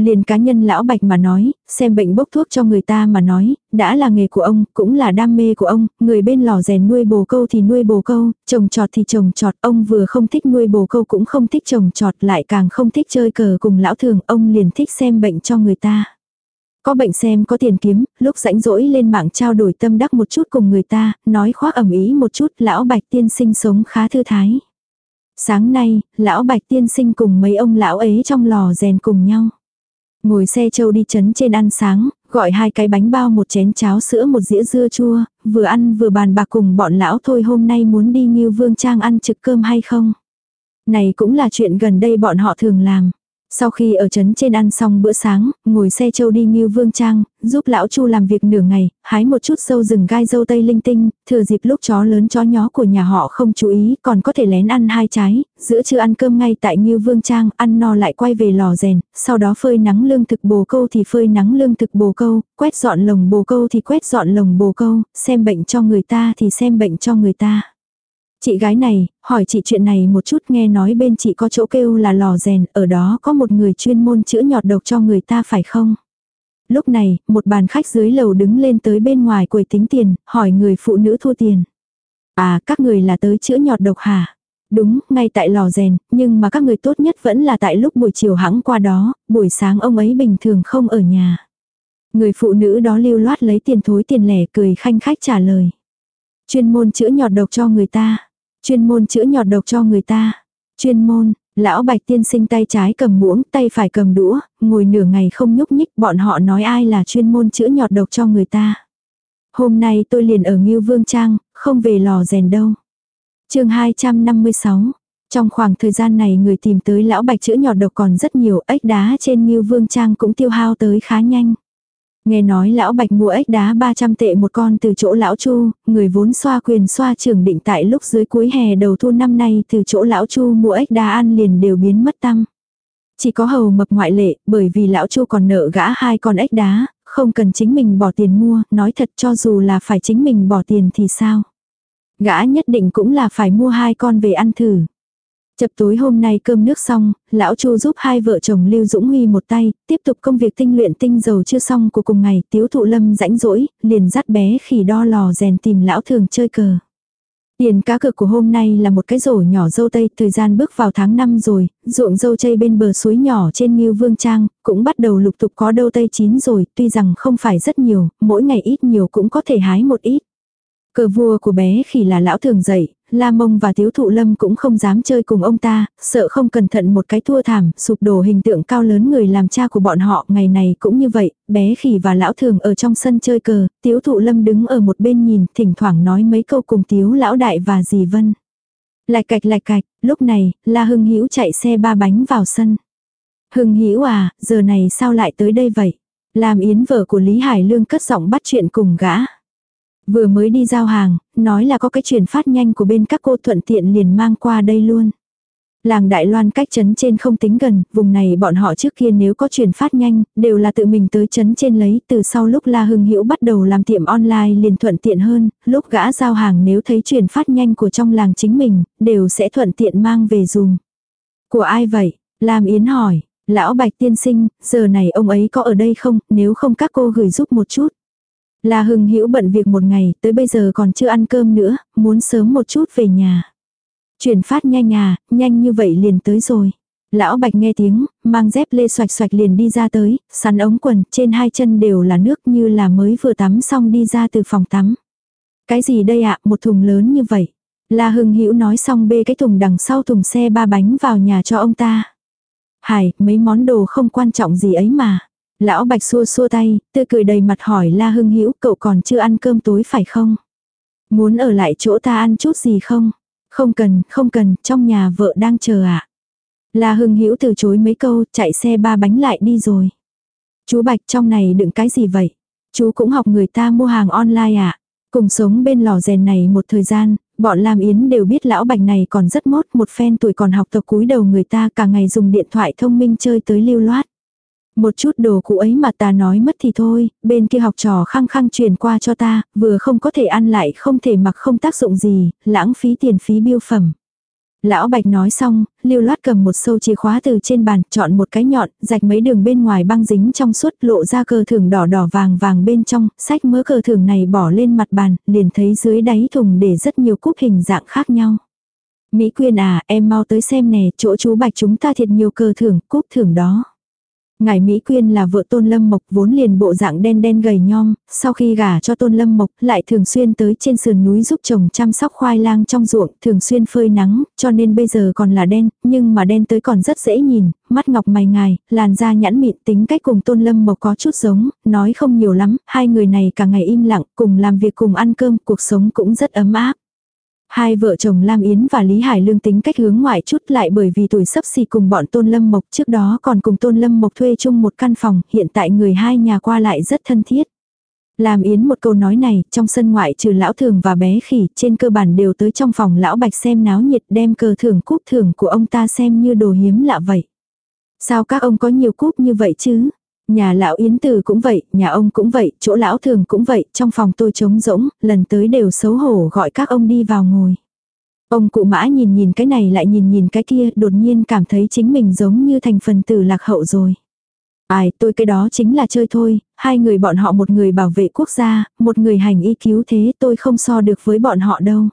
Liền cá nhân lão bạch mà nói, xem bệnh bốc thuốc cho người ta mà nói, đã là nghề của ông, cũng là đam mê của ông, người bên lò rèn nuôi bồ câu thì nuôi bồ câu, trồng trọt thì trồng trọt, ông vừa không thích nuôi bồ câu cũng không thích trồng trọt lại càng không thích chơi cờ cùng lão thường, ông liền thích xem bệnh cho người ta. Có bệnh xem có tiền kiếm, lúc rãnh rỗi lên mạng trao đổi tâm đắc một chút cùng người ta, nói khoác ẩm ý một chút, lão bạch tiên sinh sống khá thư thái. Sáng nay, lão bạch tiên sinh cùng mấy ông lão ấy trong lò rèn cùng nhau. Ngồi xe châu đi chấn trên ăn sáng, gọi hai cái bánh bao một chén cháo sữa một dĩa dưa chua, vừa ăn vừa bàn bạc cùng bọn lão thôi hôm nay muốn đi như vương trang ăn trực cơm hay không. Này cũng là chuyện gần đây bọn họ thường làm. Sau khi ở trấn trên ăn xong bữa sáng, ngồi xe châu đi Ngưu Vương Trang, giúp lão Chu làm việc nửa ngày, hái một chút dâu rừng gai dâu tây linh tinh, thừa dịp lúc chó lớn chó nhó của nhà họ không chú ý, còn có thể lén ăn hai trái, giữa trưa ăn cơm ngay tại Ngưu Vương Trang, ăn no lại quay về lò rèn, sau đó phơi nắng lương thực bồ câu thì phơi nắng lương thực bồ câu, quét dọn lồng bồ câu thì quét dọn lồng bồ câu, xem bệnh cho người ta thì xem bệnh cho người ta. Chị gái này, hỏi chị chuyện này một chút nghe nói bên chị có chỗ kêu là lò rèn, ở đó có một người chuyên môn chữa nhọt độc cho người ta phải không? Lúc này, một bàn khách dưới lầu đứng lên tới bên ngoài quầy tính tiền, hỏi người phụ nữ thua tiền. À, các người là tới chữa nhọt độc hả? Đúng, ngay tại lò rèn, nhưng mà các người tốt nhất vẫn là tại lúc buổi chiều hãng qua đó, buổi sáng ông ấy bình thường không ở nhà. Người phụ nữ đó lưu loát lấy tiền thối tiền lẻ cười khanh khách trả lời. Chuyên môn chữa nhọt độc cho người ta. Chuyên môn chữa nhọt độc cho người ta. Chuyên môn, lão bạch tiên sinh tay trái cầm muỗng, tay phải cầm đũa, ngồi nửa ngày không nhúc nhích, bọn họ nói ai là chuyên môn chữa nhọt độc cho người ta. Hôm nay tôi liền ở Ngưu Vương Trang, không về lò rèn đâu. chương 256 Trong khoảng thời gian này người tìm tới lão bạch chữa nhọt độc còn rất nhiều, ếch đá trên Ngưu Vương Trang cũng tiêu hao tới khá nhanh. Nghe nói lão bạch mua ếch đá 300 tệ một con từ chỗ lão chu, người vốn xoa quyền xoa trưởng định tại lúc dưới cuối hè đầu thu năm nay từ chỗ lão chu mua ếch đá ăn liền đều biến mất tăng. Chỉ có hầu mập ngoại lệ, bởi vì lão chu còn nợ gã hai con ếch đá, không cần chính mình bỏ tiền mua, nói thật cho dù là phải chính mình bỏ tiền thì sao. Gã nhất định cũng là phải mua hai con về ăn thử. Chập tối hôm nay cơm nước xong, lão Chu giúp hai vợ chồng Lưu Dũng Huy một tay, tiếp tục công việc tinh luyện tinh dầu chưa xong của cùng ngày, tiếu thụ lâm rãnh rỗi, liền dắt bé khỉ đo lò rèn tìm lão thường chơi cờ. Tiền cá cược của hôm nay là một cái rổ nhỏ dâu tây, thời gian bước vào tháng 5 rồi, ruộng dâu tây bên bờ suối nhỏ trên Nghiêu Vương Trang, cũng bắt đầu lục tục có đâu tây chín rồi, tuy rằng không phải rất nhiều, mỗi ngày ít nhiều cũng có thể hái một ít. Cờ vua của bé khỉ là lão thường dậy, La Mông và Tiếu Thụ Lâm cũng không dám chơi cùng ông ta, sợ không cẩn thận một cái thua thảm, sụp đổ hình tượng cao lớn người làm cha của bọn họ. Ngày này cũng như vậy, bé khỉ và lão thường ở trong sân chơi cờ, Tiếu Thụ Lâm đứng ở một bên nhìn, thỉnh thoảng nói mấy câu cùng Tiếu lão đại và dì Vân. Lạch cạch lạch cạch, lúc này, La Hưng Hữu chạy xe ba bánh vào sân. Hưng Hữu à, giờ này sao lại tới đây vậy? Làm yến vợ của Lý Hải Lương cất giọng bắt chuyện cùng gã. Vừa mới đi giao hàng, nói là có cái chuyển phát nhanh của bên các cô thuận tiện liền mang qua đây luôn. Làng Đại Loan cách chấn trên không tính gần, vùng này bọn họ trước kia nếu có chuyển phát nhanh, đều là tự mình tới chấn trên lấy, từ sau lúc La Hưng Hữu bắt đầu làm tiệm online liền thuận tiện hơn, lúc gã giao hàng nếu thấy chuyển phát nhanh của trong làng chính mình, đều sẽ thuận tiện mang về dùng. Của ai vậy? Lam Yến hỏi, lão Bạch tiên sinh, giờ này ông ấy có ở đây không, nếu không các cô gửi giúp một chút. La Hưng Hữu bận việc một ngày, tới bây giờ còn chưa ăn cơm nữa, muốn sớm một chút về nhà. Chuyển phát nhanh à, nhanh như vậy liền tới rồi. Lão Bạch nghe tiếng, mang dép lê xoạch xoạch liền đi ra tới, sắn ống quần, trên hai chân đều là nước như là mới vừa tắm xong đi ra từ phòng tắm. Cái gì đây ạ, một thùng lớn như vậy. La Hưng Hữu nói xong bê cái thùng đằng sau thùng xe ba bánh vào nhà cho ông ta. Hải, mấy món đồ không quan trọng gì ấy mà. Lão Bạch xua xua tay, tươi cười đầy mặt hỏi La Hưng Hữu cậu còn chưa ăn cơm tối phải không? Muốn ở lại chỗ ta ăn chút gì không? Không cần, không cần, trong nhà vợ đang chờ ạ. À? La Hưng Hữu từ chối mấy câu, chạy xe ba bánh lại đi rồi. Chú Bạch trong này đựng cái gì vậy? Chú cũng học người ta mua hàng online ạ. À? Cùng sống bên lò rèn này một thời gian, bọn Lam Yến đều biết lão Bạch này còn rất mốt, một phen tuổi còn học tập cúi đầu người ta cả ngày dùng điện thoại thông minh chơi tới lưu loát. Một chút đồ cũ ấy mà ta nói mất thì thôi, bên kia học trò khăng khăng truyền qua cho ta, vừa không có thể ăn lại không thể mặc không tác dụng gì, lãng phí tiền phí biêu phẩm. Lão Bạch nói xong, lưu loát cầm một sâu chìa khóa từ trên bàn, chọn một cái nhọn, rạch mấy đường bên ngoài băng dính trong suốt lộ ra cờ thưởng đỏ đỏ vàng vàng bên trong, sách mớ cờ thưởng này bỏ lên mặt bàn, liền thấy dưới đáy thùng để rất nhiều cúp hình dạng khác nhau. Mỹ Quyên à, em mau tới xem nè, chỗ chú Bạch chúng ta thiệt nhiều cờ thưởng, cúp thưởng đó. Ngài Mỹ Quyên là vợ Tôn Lâm Mộc vốn liền bộ dạng đen đen gầy nhom, sau khi gả cho Tôn Lâm Mộc lại thường xuyên tới trên sườn núi giúp chồng chăm sóc khoai lang trong ruộng, thường xuyên phơi nắng, cho nên bây giờ còn là đen, nhưng mà đen tới còn rất dễ nhìn, mắt ngọc mày ngài, làn da nhẵn mịn tính cách cùng Tôn Lâm Mộc có chút giống, nói không nhiều lắm, hai người này cả ngày im lặng, cùng làm việc cùng ăn cơm, cuộc sống cũng rất ấm áp. Hai vợ chồng Lam Yến và Lý Hải Lương tính cách hướng ngoại chút lại bởi vì tuổi sắp xì cùng bọn Tôn Lâm Mộc trước đó còn cùng Tôn Lâm Mộc thuê chung một căn phòng, hiện tại người hai nhà qua lại rất thân thiết. Lam Yến một câu nói này, trong sân ngoại trừ lão thường và bé khỉ, trên cơ bản đều tới trong phòng lão bạch xem náo nhiệt đem cờ thưởng cúp thưởng của ông ta xem như đồ hiếm lạ vậy. Sao các ông có nhiều cúp như vậy chứ? Nhà lão Yến Từ cũng vậy, nhà ông cũng vậy, chỗ lão thường cũng vậy, trong phòng tôi trống rỗng, lần tới đều xấu hổ gọi các ông đi vào ngồi. Ông cụ mã nhìn nhìn cái này lại nhìn nhìn cái kia, đột nhiên cảm thấy chính mình giống như thành phần tử lạc hậu rồi. Ai, tôi cái đó chính là chơi thôi, hai người bọn họ một người bảo vệ quốc gia, một người hành y cứu thế tôi không so được với bọn họ đâu.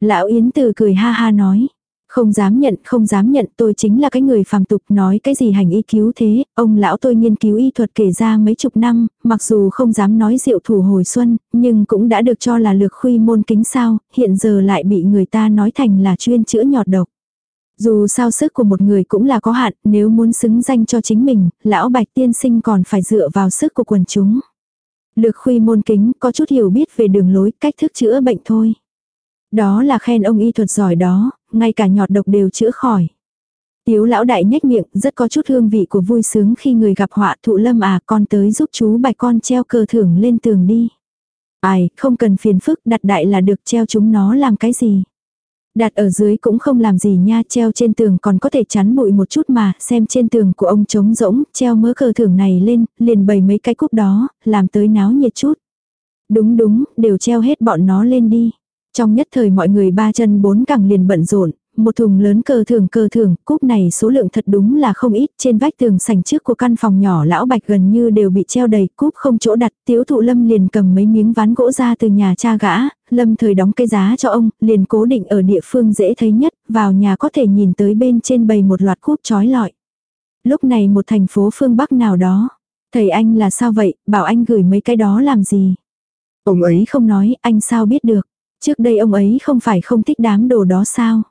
Lão Yến Từ cười ha ha nói, không dám nhận, không dám nhận tôi chính là cái người phàm tục nói cái gì hành y cứu thế, ông lão tôi nghiên cứu y thuật kể ra mấy chục năm, mặc dù không dám nói diệu thủ hồi xuân, nhưng cũng đã được cho là lược khuy môn kính sao, hiện giờ lại bị người ta nói thành là chuyên chữa nhọt độc. Dù sao sức của một người cũng là có hạn, nếu muốn xứng danh cho chính mình, lão bạch tiên sinh còn phải dựa vào sức của quần chúng. Lược khuy môn kính có chút hiểu biết về đường lối, cách thức chữa bệnh thôi. Đó là khen ông y thuật giỏi đó, ngay cả nhọt độc đều chữa khỏi. Tiếu lão đại nhếch miệng, rất có chút hương vị của vui sướng khi người gặp họa thụ lâm à con tới giúp chú bài con treo cờ thưởng lên tường đi. Ai, không cần phiền phức đặt đại là được treo chúng nó làm cái gì. Đặt ở dưới cũng không làm gì nha, treo trên tường còn có thể chắn bụi một chút mà, xem trên tường của ông trống rỗng, treo mớ cờ thưởng này lên, liền bày mấy cái cúc đó, làm tới náo nhiệt chút. Đúng đúng, đều treo hết bọn nó lên đi. Trong nhất thời mọi người ba chân bốn cẳng liền bận rộn, một thùng lớn cờ thưởng cờ thưởng, cúp này số lượng thật đúng là không ít, trên vách tường sảnh trước của căn phòng nhỏ lão bạch gần như đều bị treo đầy, cúp không chỗ đặt, tiếu thụ lâm liền cầm mấy miếng ván gỗ ra từ nhà cha gã, lâm thời đóng cây giá cho ông, liền cố định ở địa phương dễ thấy nhất, vào nhà có thể nhìn tới bên trên bầy một loạt cúp trói lọi. Lúc này một thành phố phương Bắc nào đó, thầy anh là sao vậy, bảo anh gửi mấy cái đó làm gì. Ông ấy không nói, anh sao biết được. Trước đây ông ấy không phải không thích đám đồ đó sao?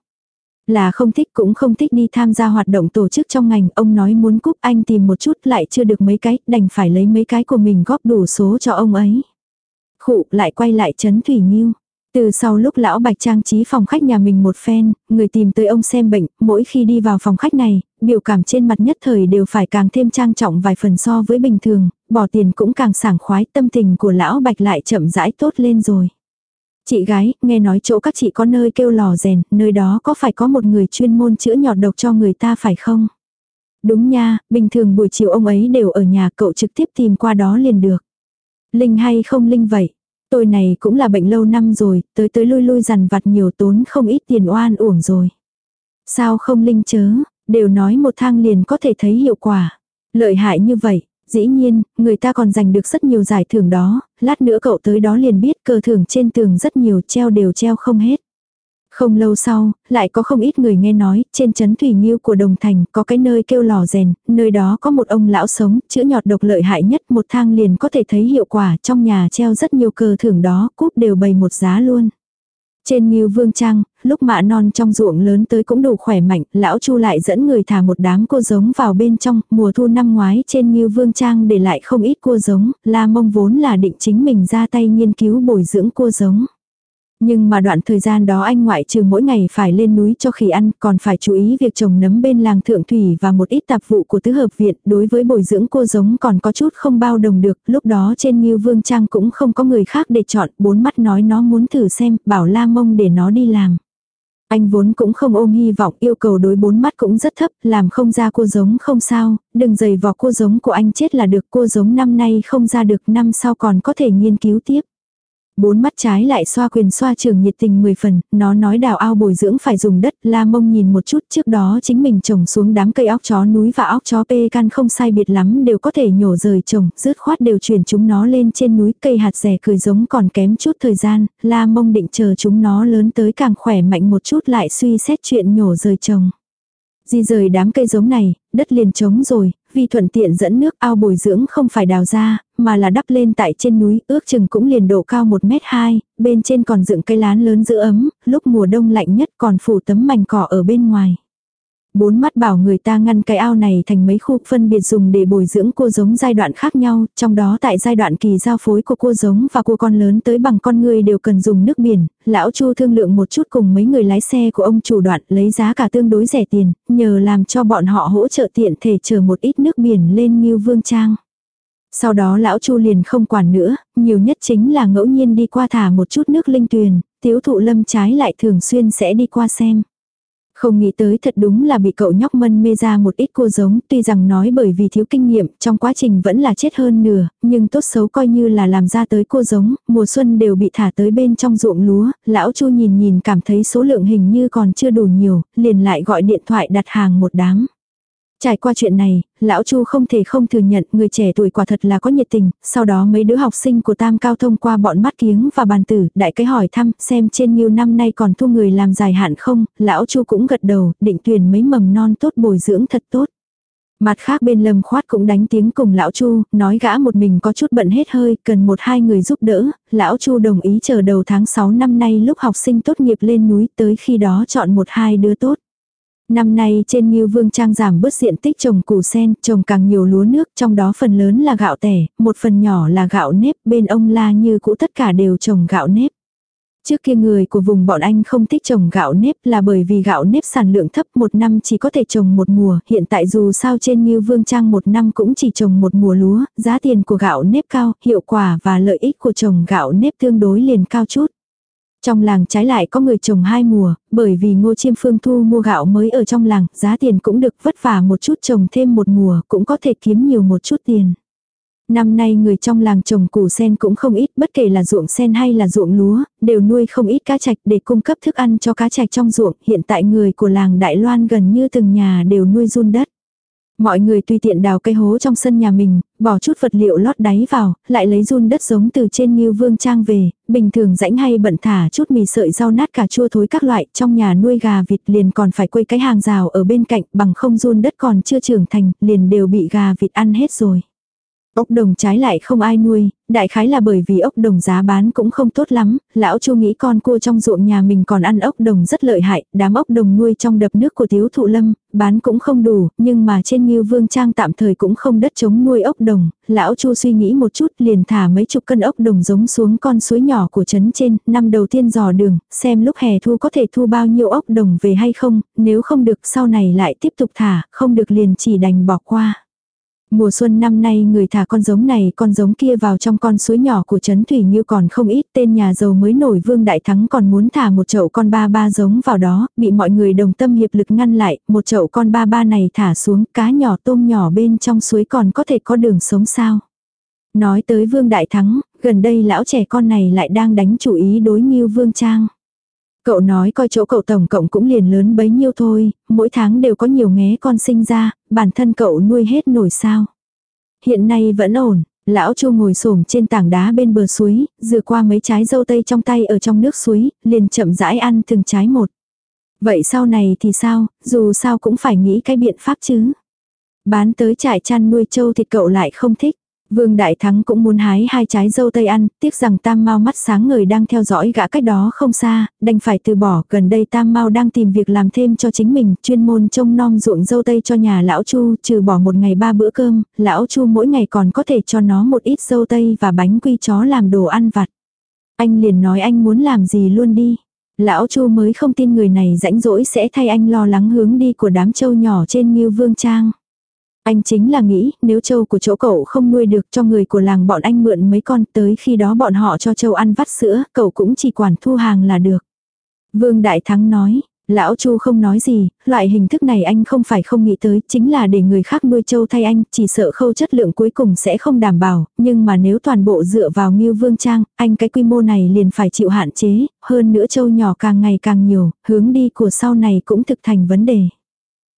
Là không thích cũng không thích đi tham gia hoạt động tổ chức trong ngành, ông nói muốn cúp anh tìm một chút lại chưa được mấy cái, đành phải lấy mấy cái của mình góp đủ số cho ông ấy. Khụ lại quay lại chấn Thủy Nhiêu. Từ sau lúc lão bạch trang trí phòng khách nhà mình một phen, người tìm tới ông xem bệnh, mỗi khi đi vào phòng khách này, biểu cảm trên mặt nhất thời đều phải càng thêm trang trọng vài phần so với bình thường, bỏ tiền cũng càng sảng khoái, tâm tình của lão bạch lại chậm rãi tốt lên rồi. Chị gái, nghe nói chỗ các chị có nơi kêu lò rèn, nơi đó có phải có một người chuyên môn chữa nhọt độc cho người ta phải không? Đúng nha, bình thường buổi chiều ông ấy đều ở nhà cậu trực tiếp tìm qua đó liền được. Linh hay không linh vậy? Tôi này cũng là bệnh lâu năm rồi, tới tới lui lui dằn vặt nhiều tốn không ít tiền oan uổng rồi. Sao không linh chớ, đều nói một thang liền có thể thấy hiệu quả. Lợi hại như vậy, Dĩ nhiên, người ta còn giành được rất nhiều giải thưởng đó, lát nữa cậu tới đó liền biết cờ thưởng trên tường rất nhiều treo đều treo không hết. Không lâu sau, lại có không ít người nghe nói, trên chấn thủy nghiêu của Đồng Thành có cái nơi kêu lò rèn, nơi đó có một ông lão sống, chữa nhọt độc lợi hại nhất một thang liền có thể thấy hiệu quả, trong nhà treo rất nhiều cờ thưởng đó, cúp đều bày một giá luôn. Trên Ngưu Vương Trang, lúc mạ non trong ruộng lớn tới cũng đủ khỏe mạnh, lão Chu lại dẫn người thả một đám cô giống vào bên trong, mùa thu năm ngoái trên Ngưu Vương Trang để lại không ít cua giống, La Mông vốn là định chính mình ra tay nghiên cứu bồi dưỡng cua giống. Nhưng mà đoạn thời gian đó anh ngoại trừ mỗi ngày phải lên núi cho khỉ ăn, còn phải chú ý việc trồng nấm bên làng thượng thủy và một ít tạp vụ của tứ hợp viện, đối với bồi dưỡng cô giống còn có chút không bao đồng được, lúc đó trên như Vương Trang cũng không có người khác để chọn, bốn mắt nói nó muốn thử xem, bảo la mông để nó đi làm. Anh vốn cũng không ôm hy vọng, yêu cầu đối bốn mắt cũng rất thấp, làm không ra cô giống không sao, đừng dày vò cô giống của anh chết là được cô giống năm nay không ra được năm sau còn có thể nghiên cứu tiếp. Bốn mắt trái lại xoa quyền xoa trường nhiệt tình 10 phần, nó nói đào ao bồi dưỡng phải dùng đất, la mông nhìn một chút trước đó chính mình trồng xuống đám cây óc chó núi và óc chó pê can không sai biệt lắm đều có thể nhổ rời trồng, rứt khoát đều chuyển chúng nó lên trên núi cây hạt rẻ cười giống còn kém chút thời gian, la mông định chờ chúng nó lớn tới càng khỏe mạnh một chút lại suy xét chuyện nhổ rời trồng. Di rời đám cây giống này, đất liền trống rồi, vì thuận tiện dẫn nước ao bồi dưỡng không phải đào ra, mà là đắp lên tại trên núi, ước chừng cũng liền độ cao 1 mét 2, bên trên còn dựng cây lán lớn giữ ấm, lúc mùa đông lạnh nhất còn phủ tấm mảnh cỏ ở bên ngoài bốn mắt bảo người ta ngăn cái ao này thành mấy khu phân biệt dùng để bồi dưỡng cua giống giai đoạn khác nhau, trong đó tại giai đoạn kỳ giao phối của cua giống và cua con lớn tới bằng con người đều cần dùng nước biển, lão Chu thương lượng một chút cùng mấy người lái xe của ông chủ đoạn lấy giá cả tương đối rẻ tiền, nhờ làm cho bọn họ hỗ trợ tiện thể chờ một ít nước biển lên như vương trang. Sau đó lão Chu liền không quản nữa, nhiều nhất chính là ngẫu nhiên đi qua thả một chút nước linh tuyền, tiếu thụ lâm trái lại thường xuyên sẽ đi qua xem. Không nghĩ tới thật đúng là bị cậu nhóc mân mê ra một ít cô giống, tuy rằng nói bởi vì thiếu kinh nghiệm, trong quá trình vẫn là chết hơn nửa, nhưng tốt xấu coi như là làm ra tới cô giống, mùa xuân đều bị thả tới bên trong ruộng lúa, lão chu nhìn nhìn cảm thấy số lượng hình như còn chưa đủ nhiều, liền lại gọi điện thoại đặt hàng một đám. Trải qua chuyện này, lão Chu không thể không thừa nhận người trẻ tuổi quả thật là có nhiệt tình, sau đó mấy đứa học sinh của Tam Cao thông qua bọn mắt kiếng và bàn tử, đại cái hỏi thăm xem trên nhiều năm nay còn thu người làm dài hạn không, lão Chu cũng gật đầu, định tuyển mấy mầm non tốt bồi dưỡng thật tốt. Mặt khác bên lâm khoát cũng đánh tiếng cùng lão Chu, nói gã một mình có chút bận hết hơi, cần một hai người giúp đỡ, lão Chu đồng ý chờ đầu tháng 6 năm nay lúc học sinh tốt nghiệp lên núi tới khi đó chọn một hai đứa tốt. Năm nay trên Ngưu Vương Trang giảm bớt diện tích trồng củ sen, trồng càng nhiều lúa nước, trong đó phần lớn là gạo tẻ, một phần nhỏ là gạo nếp, bên ông La Như cũ tất cả đều trồng gạo nếp. Trước kia người của vùng bọn anh không thích trồng gạo nếp là bởi vì gạo nếp sản lượng thấp một năm chỉ có thể trồng một mùa, hiện tại dù sao trên như vương trang một năm cũng chỉ trồng một mùa lúa, giá tiền của gạo nếp cao, hiệu quả và lợi ích của trồng gạo nếp tương đối liền cao chút. Trong làng trái lại có người trồng hai mùa, bởi vì ngô chiêm phương thu mua gạo mới ở trong làng, giá tiền cũng được vất vả một chút trồng thêm một mùa, cũng có thể kiếm nhiều một chút tiền. Năm nay người trong làng trồng củ sen cũng không ít, bất kể là ruộng sen hay là ruộng lúa, đều nuôi không ít cá trạch để cung cấp thức ăn cho cá trạch trong ruộng. Hiện tại người của làng Đại Loan gần như từng nhà đều nuôi run đất. Mọi người tùy tiện đào cây hố trong sân nhà mình, bỏ chút vật liệu lót đáy vào, lại lấy run đất giống từ trên như vương trang về, bình thường rãnh hay bận thả chút mì sợi rau nát cà chua thối các loại, trong nhà nuôi gà vịt liền còn phải quây cái hàng rào ở bên cạnh, bằng không run đất còn chưa trưởng thành, liền đều bị gà vịt ăn hết rồi. Ốc đồng trái lại không ai nuôi, đại khái là bởi vì ốc đồng giá bán cũng không tốt lắm, lão chu nghĩ con cua trong ruộng nhà mình còn ăn ốc đồng rất lợi hại, đám ốc đồng nuôi trong đập nước của thiếu thụ lâm, bán cũng không đủ, nhưng mà trên như vương trang tạm thời cũng không đất chống nuôi ốc đồng, lão chu suy nghĩ một chút liền thả mấy chục cân ốc đồng giống xuống con suối nhỏ của trấn trên, năm đầu tiên dò đường, xem lúc hè thu có thể thu bao nhiêu ốc đồng về hay không, nếu không được sau này lại tiếp tục thả, không được liền chỉ đành bỏ qua. Mùa xuân năm nay người thả con giống này con giống kia vào trong con suối nhỏ của Trấn Thủy Nhiêu còn không ít tên nhà giàu mới nổi Vương Đại Thắng còn muốn thả một chậu con ba ba giống vào đó, bị mọi người đồng tâm hiệp lực ngăn lại, một chậu con ba ba này thả xuống cá nhỏ tôm nhỏ bên trong suối còn có thể có đường sống sao. Nói tới Vương Đại Thắng, gần đây lão trẻ con này lại đang đánh chủ ý đối Nhiêu Vương Trang. Cậu nói coi chỗ cậu tổng cộng cũng liền lớn bấy nhiêu thôi, mỗi tháng đều có nhiều nghé con sinh ra, bản thân cậu nuôi hết nổi sao. Hiện nay vẫn ổn, lão chu ngồi xổm trên tảng đá bên bờ suối, dừa qua mấy trái dâu tây trong tay ở trong nước suối, liền chậm rãi ăn từng trái một. Vậy sau này thì sao, dù sao cũng phải nghĩ cái biện pháp chứ. Bán tới trại chăn nuôi trâu thịt cậu lại không thích. Vương Đại Thắng cũng muốn hái hai trái dâu tây ăn, tiếc rằng Tam Mao mắt sáng người đang theo dõi gã cách đó không xa, đành phải từ bỏ, gần đây Tam Mao đang tìm việc làm thêm cho chính mình, chuyên môn trông nom ruộng dâu tây cho nhà lão Chu, trừ bỏ một ngày ba bữa cơm, lão Chu mỗi ngày còn có thể cho nó một ít dâu tây và bánh quy chó làm đồ ăn vặt. Anh liền nói anh muốn làm gì luôn đi. Lão Chu mới không tin người này rãnh rỗi sẽ thay anh lo lắng hướng đi của đám châu nhỏ trên Ngưu Vương Trang. Anh chính là nghĩ, nếu châu của chỗ cậu không nuôi được cho người của làng bọn anh mượn mấy con tới khi đó bọn họ cho châu ăn vắt sữa, cậu cũng chỉ quản thu hàng là được. Vương Đại Thắng nói, lão Chu không nói gì, loại hình thức này anh không phải không nghĩ tới, chính là để người khác nuôi châu thay anh, chỉ sợ khâu chất lượng cuối cùng sẽ không đảm bảo, nhưng mà nếu toàn bộ dựa vào Ngưu Vương Trang, anh cái quy mô này liền phải chịu hạn chế, hơn nữa châu nhỏ càng ngày càng nhiều, hướng đi của sau này cũng thực thành vấn đề.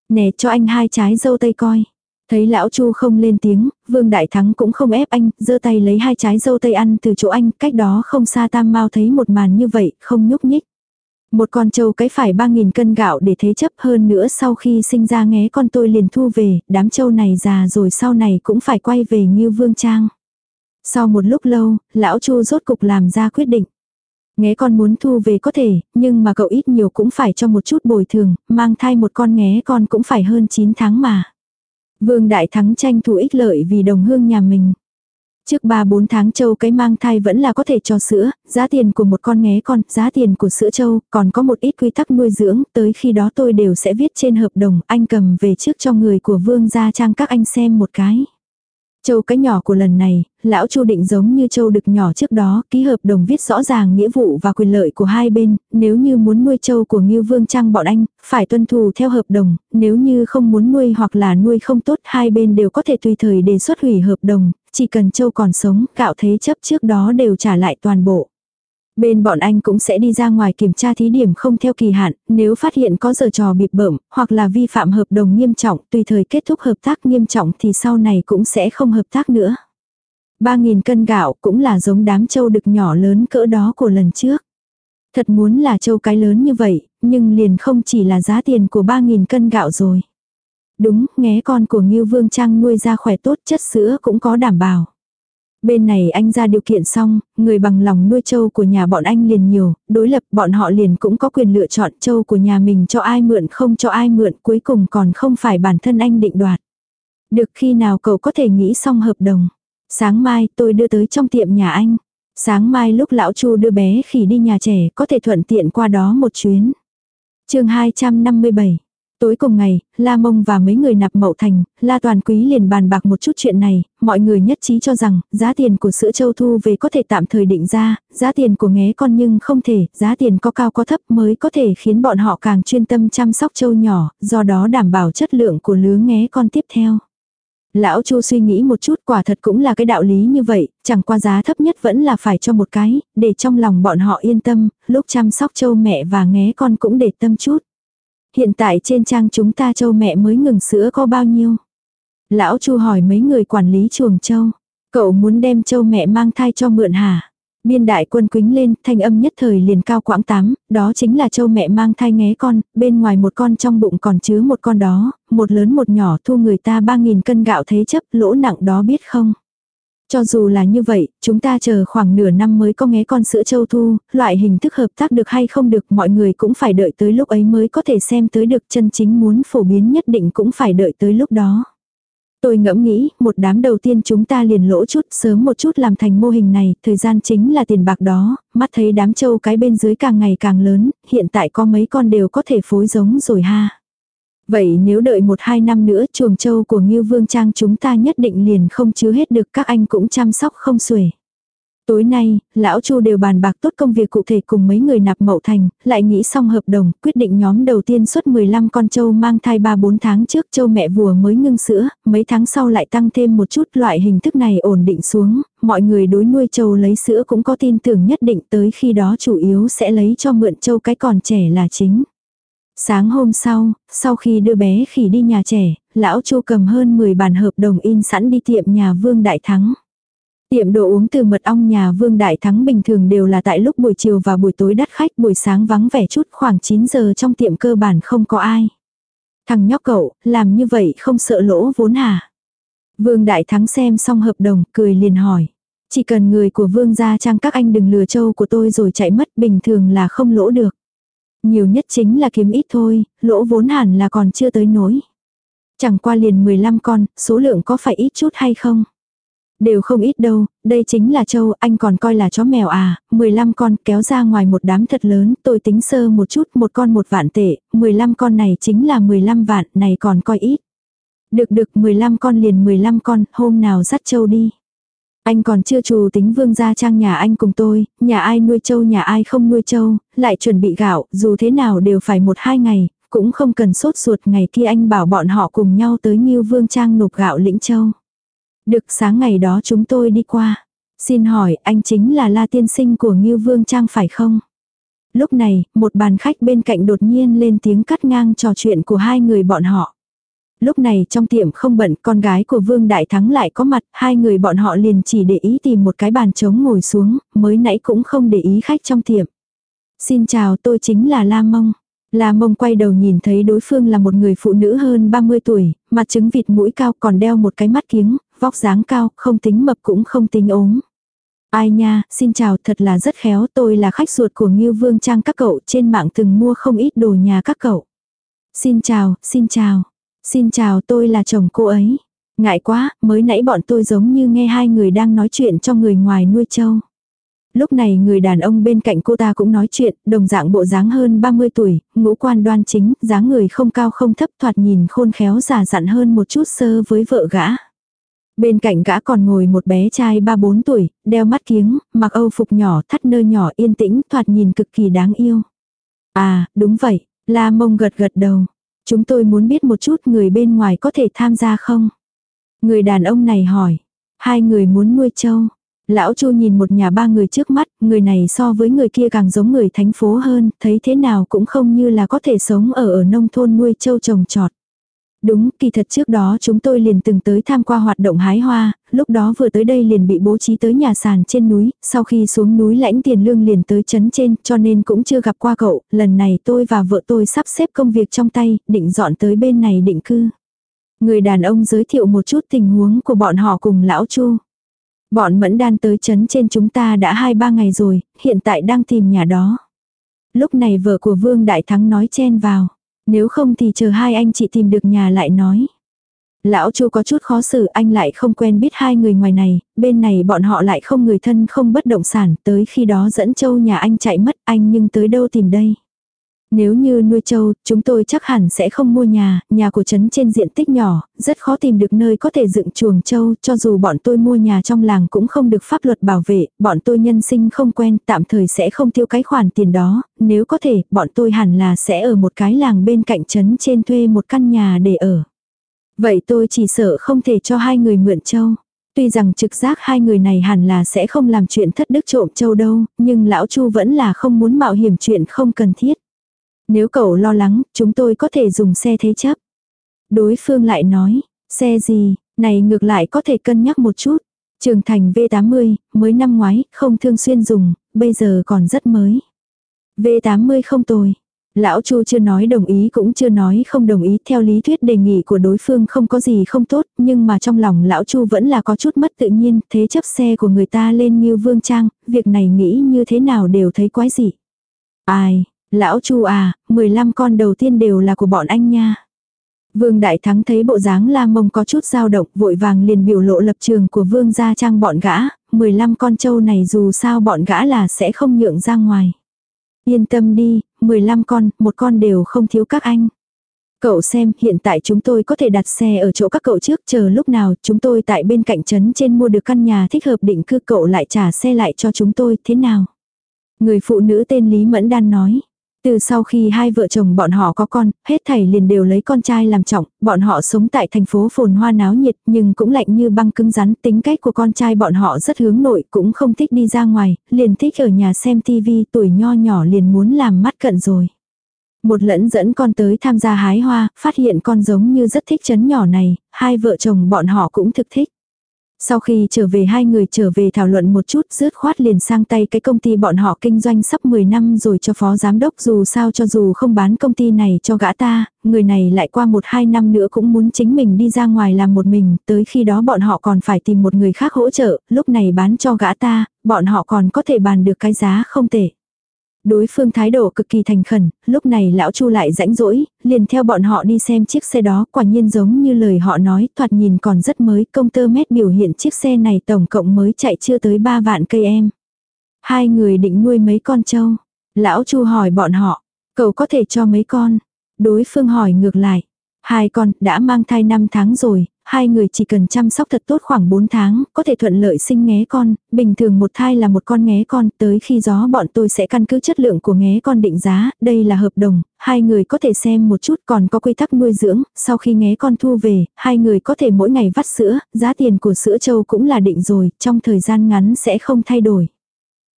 Nè cho anh hai trái dâu tây coi. Thấy lão Chu không lên tiếng, Vương Đại Thắng cũng không ép anh, giơ tay lấy hai trái dâu tây ăn từ chỗ anh, cách đó không xa Tam Mao thấy một màn như vậy, không nhúc nhích. Một con trâu cái phải 3.000 cân gạo để thế chấp hơn nữa sau khi sinh ra nghé con tôi liền thu về, đám trâu này già rồi sau này cũng phải quay về như Vương Trang. Sau một lúc lâu, lão Chu rốt cục làm ra quyết định. Nghé con muốn thu về có thể, nhưng mà cậu ít nhiều cũng phải cho một chút bồi thường, mang thai một con nghé con cũng phải hơn 9 tháng mà. Vương Đại Thắng tranh thủ ích lợi vì đồng hương nhà mình. Trước 3-4 tháng châu cái mang thai vẫn là có thể cho sữa, giá tiền của một con nghé con, giá tiền của sữa châu, còn có một ít quy tắc nuôi dưỡng, tới khi đó tôi đều sẽ viết trên hợp đồng, anh cầm về trước cho người của vương gia trang các anh xem một cái. Châu cái nhỏ của lần này, lão Chu định giống như Châu đực nhỏ trước đó, ký hợp đồng viết rõ ràng nghĩa vụ và quyền lợi của hai bên, nếu như muốn nuôi Châu của Ngưu Vương Trang bọn anh, phải tuân thủ theo hợp đồng, nếu như không muốn nuôi hoặc là nuôi không tốt, hai bên đều có thể tùy thời đề xuất hủy hợp đồng, chỉ cần Châu còn sống, gạo thế chấp trước đó đều trả lại toàn bộ. Bên bọn anh cũng sẽ đi ra ngoài kiểm tra thí điểm không theo kỳ hạn, nếu phát hiện có giờ trò bịp bợm, hoặc là vi phạm hợp đồng nghiêm trọng, tùy thời kết thúc hợp tác nghiêm trọng thì sau này cũng sẽ không hợp tác nữa. 3.000 cân gạo cũng là giống đám châu đực nhỏ lớn cỡ đó của lần trước. Thật muốn là châu cái lớn như vậy, nhưng liền không chỉ là giá tiền của 3.000 cân gạo rồi. Đúng, nghé con của Ngưu Vương Trang nuôi ra khỏe tốt chất sữa cũng có đảm bảo. Bên này anh ra điều kiện xong, người bằng lòng nuôi trâu của nhà bọn anh liền nhiều, đối lập bọn họ liền cũng có quyền lựa chọn trâu của nhà mình cho ai mượn không cho ai mượn cuối cùng còn không phải bản thân anh định đoạt. Được khi nào cậu có thể nghĩ xong hợp đồng. Sáng mai tôi đưa tới trong tiệm nhà anh. Sáng mai lúc lão chu đưa bé khỉ đi nhà trẻ có thể thuận tiện qua đó một chuyến. chương 257 Tối cùng ngày, La Mông và mấy người nạp mậu thành, La Toàn Quý liền bàn bạc một chút chuyện này, mọi người nhất trí cho rằng, giá tiền của sữa châu thu về có thể tạm thời định ra, giá tiền của nghé con nhưng không thể, giá tiền có cao có thấp mới có thể khiến bọn họ càng chuyên tâm chăm sóc châu nhỏ, do đó đảm bảo chất lượng của lứa nghé con tiếp theo. Lão Chu suy nghĩ một chút quả thật cũng là cái đạo lý như vậy, chẳng qua giá thấp nhất vẫn là phải cho một cái, để trong lòng bọn họ yên tâm, lúc chăm sóc châu mẹ và nghé con cũng để tâm chút. Hiện tại trên trang chúng ta châu mẹ mới ngừng sữa có bao nhiêu? Lão Chu hỏi mấy người quản lý chuồng châu. Cậu muốn đem châu mẹ mang thai cho mượn hả? Biên đại quân quính lên, thanh âm nhất thời liền cao quãng tám, đó chính là châu mẹ mang thai nghé con, bên ngoài một con trong bụng còn chứa một con đó, một lớn một nhỏ thu người ta ba nghìn cân gạo thế chấp, lỗ nặng đó biết không? Cho dù là như vậy, chúng ta chờ khoảng nửa năm mới có nghé con sữa châu thu, loại hình thức hợp tác được hay không được mọi người cũng phải đợi tới lúc ấy mới có thể xem tới được chân chính muốn phổ biến nhất định cũng phải đợi tới lúc đó. Tôi ngẫm nghĩ, một đám đầu tiên chúng ta liền lỗ chút, sớm một chút làm thành mô hình này, thời gian chính là tiền bạc đó, mắt thấy đám châu cái bên dưới càng ngày càng lớn, hiện tại có mấy con đều có thể phối giống rồi ha. Vậy nếu đợi một hai năm nữa chuồng châu của Ngưu Vương Trang chúng ta nhất định liền không chứa hết được các anh cũng chăm sóc không xuể. Tối nay, lão Chu đều bàn bạc tốt công việc cụ thể cùng mấy người nạp mậu thành, lại nghĩ xong hợp đồng, quyết định nhóm đầu tiên xuất 15 con trâu mang thai 3-4 tháng trước trâu mẹ vùa mới ngưng sữa, mấy tháng sau lại tăng thêm một chút loại hình thức này ổn định xuống, mọi người đối nuôi trâu lấy sữa cũng có tin tưởng nhất định tới khi đó chủ yếu sẽ lấy cho mượn trâu cái còn trẻ là chính. Sáng hôm sau, sau khi đưa bé khỉ đi nhà trẻ, lão Chu cầm hơn 10 bản hợp đồng in sẵn đi tiệm nhà Vương Đại Thắng. Tiệm đồ uống từ mật ong nhà Vương Đại Thắng bình thường đều là tại lúc buổi chiều và buổi tối đắt khách buổi sáng vắng vẻ chút khoảng 9 giờ trong tiệm cơ bản không có ai. Thằng nhóc cậu, làm như vậy không sợ lỗ vốn hả? Vương Đại Thắng xem xong hợp đồng, cười liền hỏi. Chỉ cần người của Vương gia trang các anh đừng lừa châu của tôi rồi chạy mất bình thường là không lỗ được. Nhiều nhất chính là kiếm ít thôi, lỗ vốn hẳn là còn chưa tới nỗi. Chẳng qua liền 15 con, số lượng có phải ít chút hay không? Đều không ít đâu, đây chính là châu, anh còn coi là chó mèo à, 15 con kéo ra ngoài một đám thật lớn, tôi tính sơ một chút, một con một vạn tệ, 15 con này chính là 15 vạn, này còn coi ít. Được được 15 con liền 15 con, hôm nào dắt châu đi. Anh còn chưa trù tính vương gia trang nhà anh cùng tôi, nhà ai nuôi trâu nhà ai không nuôi trâu, lại chuẩn bị gạo, dù thế nào đều phải một hai ngày, cũng không cần sốt ruột ngày kia anh bảo bọn họ cùng nhau tới Nhiêu Vương Trang nộp gạo lĩnh châu. Được sáng ngày đó chúng tôi đi qua. Xin hỏi anh chính là La Tiên Sinh của Nhiêu Vương Trang phải không? Lúc này, một bàn khách bên cạnh đột nhiên lên tiếng cắt ngang trò chuyện của hai người bọn họ. Lúc này trong tiệm không bận con gái của Vương Đại Thắng lại có mặt, hai người bọn họ liền chỉ để ý tìm một cái bàn trống ngồi xuống, mới nãy cũng không để ý khách trong tiệm. Xin chào tôi chính là La Mông. La Mông quay đầu nhìn thấy đối phương là một người phụ nữ hơn 30 tuổi, mặt trứng vịt mũi cao còn đeo một cái mắt kiếng, vóc dáng cao, không tính mập cũng không tính ốm. Ai nha, xin chào, thật là rất khéo, tôi là khách ruột của Ngưu Vương Trang các cậu, trên mạng từng mua không ít đồ nhà các cậu. Xin chào, xin chào. Xin chào, tôi là chồng cô ấy. Ngại quá, mới nãy bọn tôi giống như nghe hai người đang nói chuyện cho người ngoài nuôi trâu. Lúc này người đàn ông bên cạnh cô ta cũng nói chuyện, đồng dạng bộ dáng hơn 30 tuổi, ngũ quan đoan chính, dáng người không cao không thấp thoạt nhìn khôn khéo già dặn hơn một chút sơ với vợ gã. Bên cạnh gã còn ngồi một bé trai 3-4 tuổi, đeo mắt kiếng, mặc âu phục nhỏ, thắt nơ nhỏ yên tĩnh, thoạt nhìn cực kỳ đáng yêu. À, đúng vậy, La Mông gật gật đầu. Chúng tôi muốn biết một chút người bên ngoài có thể tham gia không? Người đàn ông này hỏi. Hai người muốn nuôi trâu. Lão Chu nhìn một nhà ba người trước mắt, người này so với người kia càng giống người thành phố hơn, thấy thế nào cũng không như là có thể sống ở ở nông thôn nuôi trâu trồng trọt. Đúng, kỳ thật trước đó chúng tôi liền từng tới tham qua hoạt động hái hoa, lúc đó vừa tới đây liền bị bố trí tới nhà sàn trên núi, sau khi xuống núi lãnh tiền lương liền tới chấn trên, cho nên cũng chưa gặp qua cậu, lần này tôi và vợ tôi sắp xếp công việc trong tay, định dọn tới bên này định cư. Người đàn ông giới thiệu một chút tình huống của bọn họ cùng lão Chu. Bọn mẫn đan tới chấn trên chúng ta đã hai ba ngày rồi, hiện tại đang tìm nhà đó. Lúc này vợ của Vương Đại Thắng nói chen vào. Nếu không thì chờ hai anh chị tìm được nhà lại nói. Lão Chu có chút khó xử anh lại không quen biết hai người ngoài này, bên này bọn họ lại không người thân không bất động sản, tới khi đó dẫn châu nhà anh chạy mất anh nhưng tới đâu tìm đây. Nếu như nuôi trâu, chúng tôi chắc hẳn sẽ không mua nhà, nhà của trấn trên diện tích nhỏ, rất khó tìm được nơi có thể dựng chuồng trâu, cho dù bọn tôi mua nhà trong làng cũng không được pháp luật bảo vệ, bọn tôi nhân sinh không quen, tạm thời sẽ không tiêu cái khoản tiền đó, nếu có thể, bọn tôi hẳn là sẽ ở một cái làng bên cạnh trấn trên thuê một căn nhà để ở. Vậy tôi chỉ sợ không thể cho hai người mượn trâu. Tuy rằng trực giác hai người này hẳn là sẽ không làm chuyện thất đức trộm châu đâu, nhưng lão Chu vẫn là không muốn mạo hiểm chuyện không cần thiết. Nếu cậu lo lắng, chúng tôi có thể dùng xe thế chấp. Đối phương lại nói, xe gì, này ngược lại có thể cân nhắc một chút. Trường thành V80, mới năm ngoái, không thường xuyên dùng, bây giờ còn rất mới. V80 không tồi. Lão Chu chưa nói đồng ý cũng chưa nói không đồng ý theo lý thuyết đề nghị của đối phương không có gì không tốt, nhưng mà trong lòng Lão Chu vẫn là có chút mất tự nhiên, thế chấp xe của người ta lên như vương trang, việc này nghĩ như thế nào đều thấy quái dị. Ai, Lão Chu à, 15 con đầu tiên đều là của bọn anh nha. Vương Đại Thắng thấy bộ dáng la mông có chút dao động vội vàng liền biểu lộ lập trường của vương gia trang bọn gã, 15 con trâu này dù sao bọn gã là sẽ không nhượng ra ngoài. Yên tâm đi, 15 con, một con đều không thiếu các anh. Cậu xem, hiện tại chúng tôi có thể đặt xe ở chỗ các cậu trước, chờ lúc nào chúng tôi tại bên cạnh trấn trên mua được căn nhà thích hợp định cư cậu lại trả xe lại cho chúng tôi, thế nào? Người phụ nữ tên Lý Mẫn Đan nói. Từ sau khi hai vợ chồng bọn họ có con, hết thảy liền đều lấy con trai làm trọng, bọn họ sống tại thành phố phồn hoa náo nhiệt nhưng cũng lạnh như băng cứng rắn, tính cách của con trai bọn họ rất hướng nội, cũng không thích đi ra ngoài, liền thích ở nhà xem tivi, tuổi nho nhỏ liền muốn làm mắt cận rồi. Một lẫn dẫn con tới tham gia hái hoa, phát hiện con giống như rất thích chấn nhỏ này, hai vợ chồng bọn họ cũng thực thích. Sau khi trở về hai người trở về thảo luận một chút rớt khoát liền sang tay cái công ty bọn họ kinh doanh sắp 10 năm rồi cho phó giám đốc dù sao cho dù không bán công ty này cho gã ta, người này lại qua một hai năm nữa cũng muốn chính mình đi ra ngoài làm một mình, tới khi đó bọn họ còn phải tìm một người khác hỗ trợ, lúc này bán cho gã ta, bọn họ còn có thể bàn được cái giá không tệ. Đối phương thái độ cực kỳ thành khẩn, lúc này lão Chu lại rãnh rỗi, liền theo bọn họ đi xem chiếc xe đó, quả nhiên giống như lời họ nói, thoạt nhìn còn rất mới, công tơ mét biểu hiện chiếc xe này tổng cộng mới chạy chưa tới 3 vạn cây em. Hai người định nuôi mấy con trâu. Lão Chu hỏi bọn họ, cậu có thể cho mấy con? Đối phương hỏi ngược lại, hai con đã mang thai 5 tháng rồi, hai người chỉ cần chăm sóc thật tốt khoảng 4 tháng, có thể thuận lợi sinh nghé con, bình thường một thai là một con nghé con, tới khi gió bọn tôi sẽ căn cứ chất lượng của nghé con định giá, đây là hợp đồng, hai người có thể xem một chút còn có quy tắc nuôi dưỡng, sau khi nghé con thu về, hai người có thể mỗi ngày vắt sữa, giá tiền của sữa trâu cũng là định rồi, trong thời gian ngắn sẽ không thay đổi.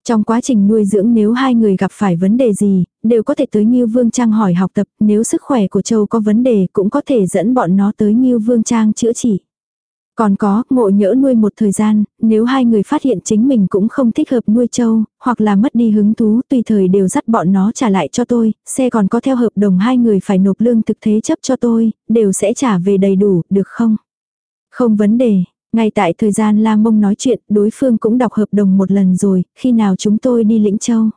Trong quá trình nuôi dưỡng nếu hai người gặp phải vấn đề gì, đều có thể tới Ngưu Vương Trang hỏi học tập, nếu sức khỏe của châu có vấn đề cũng có thể dẫn bọn nó tới Ngưu Vương Trang chữa trị. Còn có, ngộ nhỡ nuôi một thời gian, nếu hai người phát hiện chính mình cũng không thích hợp nuôi trâu, hoặc là mất đi hứng thú, tùy thời đều dắt bọn nó trả lại cho tôi, xe còn có theo hợp đồng hai người phải nộp lương thực thế chấp cho tôi, đều sẽ trả về đầy đủ, được không? Không vấn đề, ngay tại thời gian La Mông nói chuyện, đối phương cũng đọc hợp đồng một lần rồi, khi nào chúng tôi đi Lĩnh Châu.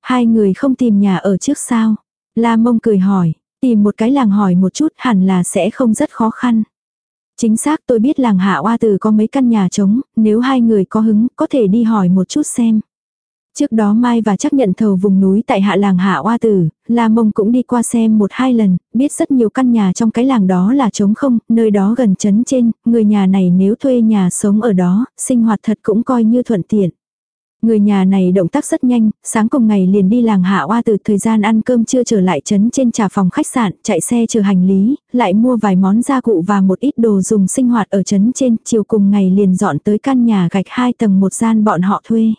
Hai người không tìm nhà ở trước sao? La Mông cười hỏi, tìm một cái làng hỏi một chút hẳn là sẽ không rất khó khăn. Chính xác tôi biết làng Hạ Oa Từ có mấy căn nhà trống, nếu hai người có hứng có thể đi hỏi một chút xem. Trước đó Mai và chắc nhận thầu vùng núi tại hạ làng Hạ Oa Tử, La Mông cũng đi qua xem một hai lần, biết rất nhiều căn nhà trong cái làng đó là trống không, nơi đó gần chấn trên, người nhà này nếu thuê nhà sống ở đó, sinh hoạt thật cũng coi như thuận tiện. Người nhà này động tác rất nhanh, sáng cùng ngày liền đi làng hạ oa từ thời gian ăn cơm chưa trở lại trấn trên trà phòng khách sạn, chạy xe chờ hành lý, lại mua vài món gia cụ và một ít đồ dùng sinh hoạt ở trấn trên, chiều cùng ngày liền dọn tới căn nhà gạch hai tầng một gian bọn họ thuê.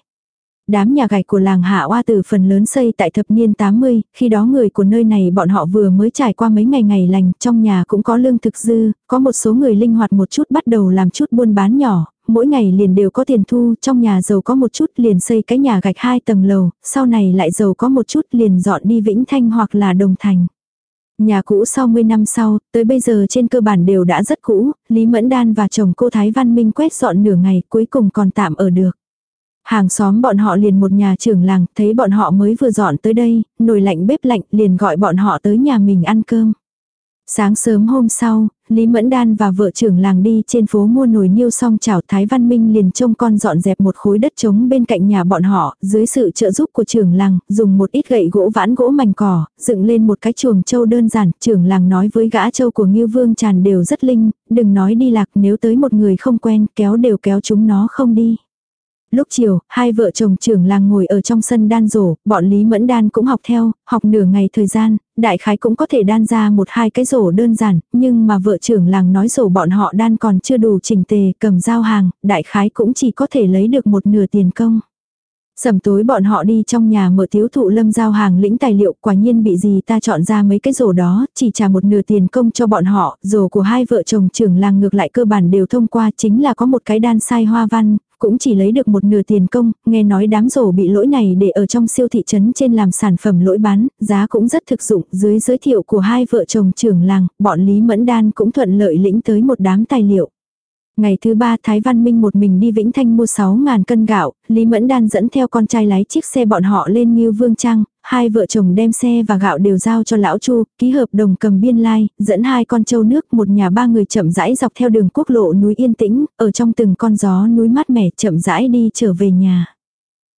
Đám nhà gạch của làng Hạ Oa từ phần lớn xây tại thập niên 80, khi đó người của nơi này bọn họ vừa mới trải qua mấy ngày ngày lành, trong nhà cũng có lương thực dư, có một số người linh hoạt một chút bắt đầu làm chút buôn bán nhỏ, mỗi ngày liền đều có tiền thu, trong nhà giàu có một chút liền xây cái nhà gạch hai tầng lầu, sau này lại giàu có một chút liền dọn đi Vĩnh Thanh hoặc là Đồng Thành. Nhà cũ sau 10 năm sau, tới bây giờ trên cơ bản đều đã rất cũ, Lý Mẫn Đan và chồng cô Thái Văn Minh quét dọn nửa ngày cuối cùng còn tạm ở được. Hàng xóm bọn họ liền một nhà trưởng làng, thấy bọn họ mới vừa dọn tới đây, nồi lạnh bếp lạnh liền gọi bọn họ tới nhà mình ăn cơm. Sáng sớm hôm sau, Lý Mẫn Đan và vợ trưởng làng đi trên phố mua nồi niêu xong chảo Thái Văn Minh liền trông con dọn dẹp một khối đất trống bên cạnh nhà bọn họ, dưới sự trợ giúp của trưởng làng, dùng một ít gậy gỗ vãn gỗ mảnh cỏ, dựng lên một cái chuồng châu đơn giản, trưởng làng nói với gã châu của Ngưu Vương tràn đều rất linh, đừng nói đi lạc nếu tới một người không quen, kéo đều kéo chúng nó không đi. Lúc chiều, hai vợ chồng trưởng làng ngồi ở trong sân đan rổ, bọn Lý Mẫn đan cũng học theo, học nửa ngày thời gian, đại khái cũng có thể đan ra một hai cái rổ đơn giản, nhưng mà vợ trưởng làng nói rổ bọn họ đan còn chưa đủ chỉnh tề, cầm giao hàng, đại khái cũng chỉ có thể lấy được một nửa tiền công. Sầm tối bọn họ đi trong nhà mở thiếu thụ lâm giao hàng lĩnh tài liệu quả nhiên bị gì ta chọn ra mấy cái rổ đó, chỉ trả một nửa tiền công cho bọn họ, rổ của hai vợ chồng trưởng làng ngược lại cơ bản đều thông qua chính là có một cái đan sai hoa văn, cũng chỉ lấy được một nửa tiền công, nghe nói đám rổ bị lỗi này để ở trong siêu thị trấn trên làm sản phẩm lỗi bán, giá cũng rất thực dụng, dưới giới thiệu của hai vợ chồng trưởng làng, bọn Lý Mẫn Đan cũng thuận lợi lĩnh tới một đám tài liệu. Ngày thứ ba Thái Văn Minh một mình đi Vĩnh Thanh mua 6.000 cân gạo, Lý Mẫn Đan dẫn theo con trai lái chiếc xe bọn họ lên Nghiêu Vương Trang, hai vợ chồng đem xe và gạo đều giao cho lão Chu, ký hợp đồng cầm biên lai, dẫn hai con trâu nước, một nhà ba người chậm rãi dọc theo đường quốc lộ núi yên tĩnh, ở trong từng con gió núi mát mẻ chậm rãi đi trở về nhà.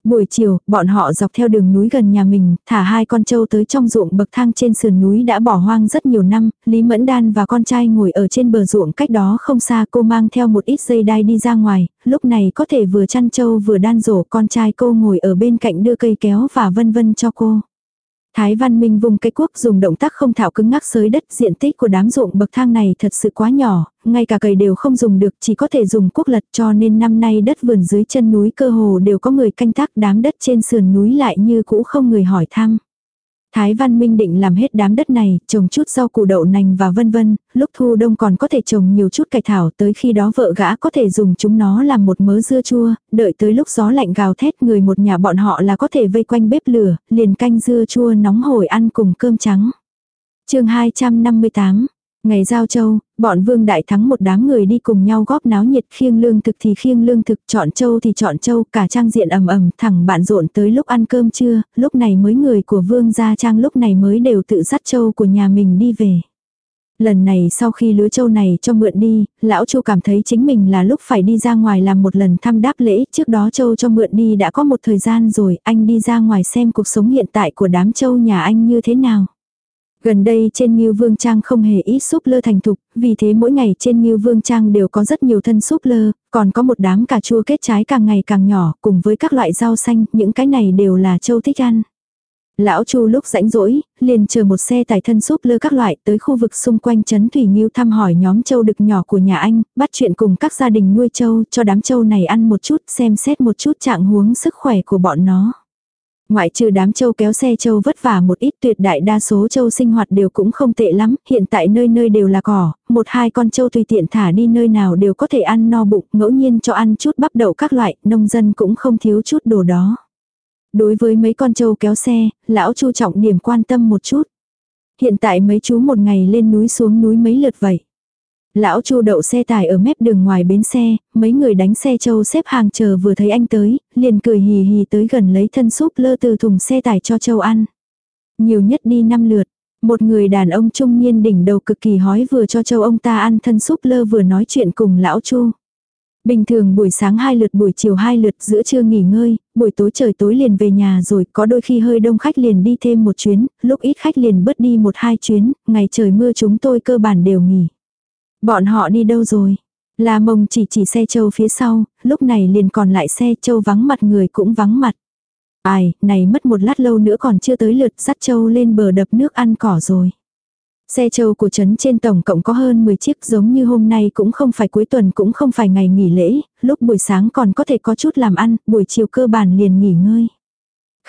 Buổi chiều, bọn họ dọc theo đường núi gần nhà mình, thả hai con trâu tới trong ruộng bậc thang trên sườn núi đã bỏ hoang rất nhiều năm, Lý Mẫn Đan và con trai ngồi ở trên bờ ruộng cách đó không xa cô mang theo một ít dây đai đi ra ngoài, lúc này có thể vừa chăn trâu vừa đan rổ con trai cô ngồi ở bên cạnh đưa cây kéo và vân vân cho cô. Thái Văn Minh vùng cây cuốc dùng động tác không thảo cứng ngắc sới đất diện tích của đám ruộng bậc thang này thật sự quá nhỏ, ngay cả cày đều không dùng được chỉ có thể dùng cuốc lật cho nên năm nay đất vườn dưới chân núi cơ hồ đều có người canh tác đám đất trên sườn núi lại như cũ không người hỏi thăm. Thái Văn Minh định làm hết đám đất này, trồng chút rau củ đậu nành và vân vân, lúc thu đông còn có thể trồng nhiều chút cải thảo tới khi đó vợ gã có thể dùng chúng nó làm một mớ dưa chua, đợi tới lúc gió lạnh gào thét người một nhà bọn họ là có thể vây quanh bếp lửa, liền canh dưa chua nóng hổi ăn cùng cơm trắng. chương 258 Ngày giao châu, bọn vương đại thắng một đám người đi cùng nhau góp náo nhiệt khiêng lương thực thì khiêng lương thực, chọn châu thì chọn châu, cả trang diện ầm ầm thẳng bạn rộn tới lúc ăn cơm trưa, lúc này mới người của vương gia trang lúc này mới đều tự dắt châu của nhà mình đi về. Lần này sau khi lứa châu này cho mượn đi, lão chu cảm thấy chính mình là lúc phải đi ra ngoài làm một lần thăm đáp lễ, trước đó châu cho mượn đi đã có một thời gian rồi, anh đi ra ngoài xem cuộc sống hiện tại của đám châu nhà anh như thế nào. Gần đây trên Ngưu Vương Trang không hề ít súp lơ thành thục, vì thế mỗi ngày trên Ngưu Vương Trang đều có rất nhiều thân súp lơ, còn có một đám cà chua kết trái càng ngày càng nhỏ, cùng với các loại rau xanh, những cái này đều là châu thích ăn. Lão Chu lúc rãnh rỗi, liền chờ một xe tải thân súp lơ các loại tới khu vực xung quanh trấn Thủy Ngưu thăm hỏi nhóm châu đực nhỏ của nhà anh, bắt chuyện cùng các gia đình nuôi châu cho đám châu này ăn một chút, xem xét một chút trạng huống sức khỏe của bọn nó. Ngoại trừ đám châu kéo xe châu vất vả một ít tuyệt đại đa số châu sinh hoạt đều cũng không tệ lắm, hiện tại nơi nơi đều là cỏ, một hai con châu tùy tiện thả đi nơi nào đều có thể ăn no bụng, ngẫu nhiên cho ăn chút bắp đậu các loại, nông dân cũng không thiếu chút đồ đó. Đối với mấy con châu kéo xe, lão chu trọng điểm quan tâm một chút. Hiện tại mấy chú một ngày lên núi xuống núi mấy lượt vậy. Lão Chu đậu xe tải ở mép đường ngoài bến xe, mấy người đánh xe châu xếp hàng chờ vừa thấy anh tới, liền cười hì hì tới gần lấy thân súp lơ từ thùng xe tải cho châu ăn. Nhiều nhất đi năm lượt, một người đàn ông trung niên đỉnh đầu cực kỳ hói vừa cho châu ông ta ăn thân súp lơ vừa nói chuyện cùng lão Chu. Bình thường buổi sáng hai lượt buổi chiều hai lượt giữa trưa nghỉ ngơi, buổi tối trời tối liền về nhà rồi có đôi khi hơi đông khách liền đi thêm một chuyến, lúc ít khách liền bớt đi một hai chuyến, ngày trời mưa chúng tôi cơ bản đều nghỉ. Bọn họ đi đâu rồi? La mông chỉ chỉ xe châu phía sau, lúc này liền còn lại xe châu vắng mặt người cũng vắng mặt. Ai, này mất một lát lâu nữa còn chưa tới lượt dắt châu lên bờ đập nước ăn cỏ rồi. Xe châu của trấn trên tổng cộng có hơn 10 chiếc giống như hôm nay cũng không phải cuối tuần cũng không phải ngày nghỉ lễ, lúc buổi sáng còn có thể có chút làm ăn, buổi chiều cơ bản liền nghỉ ngơi.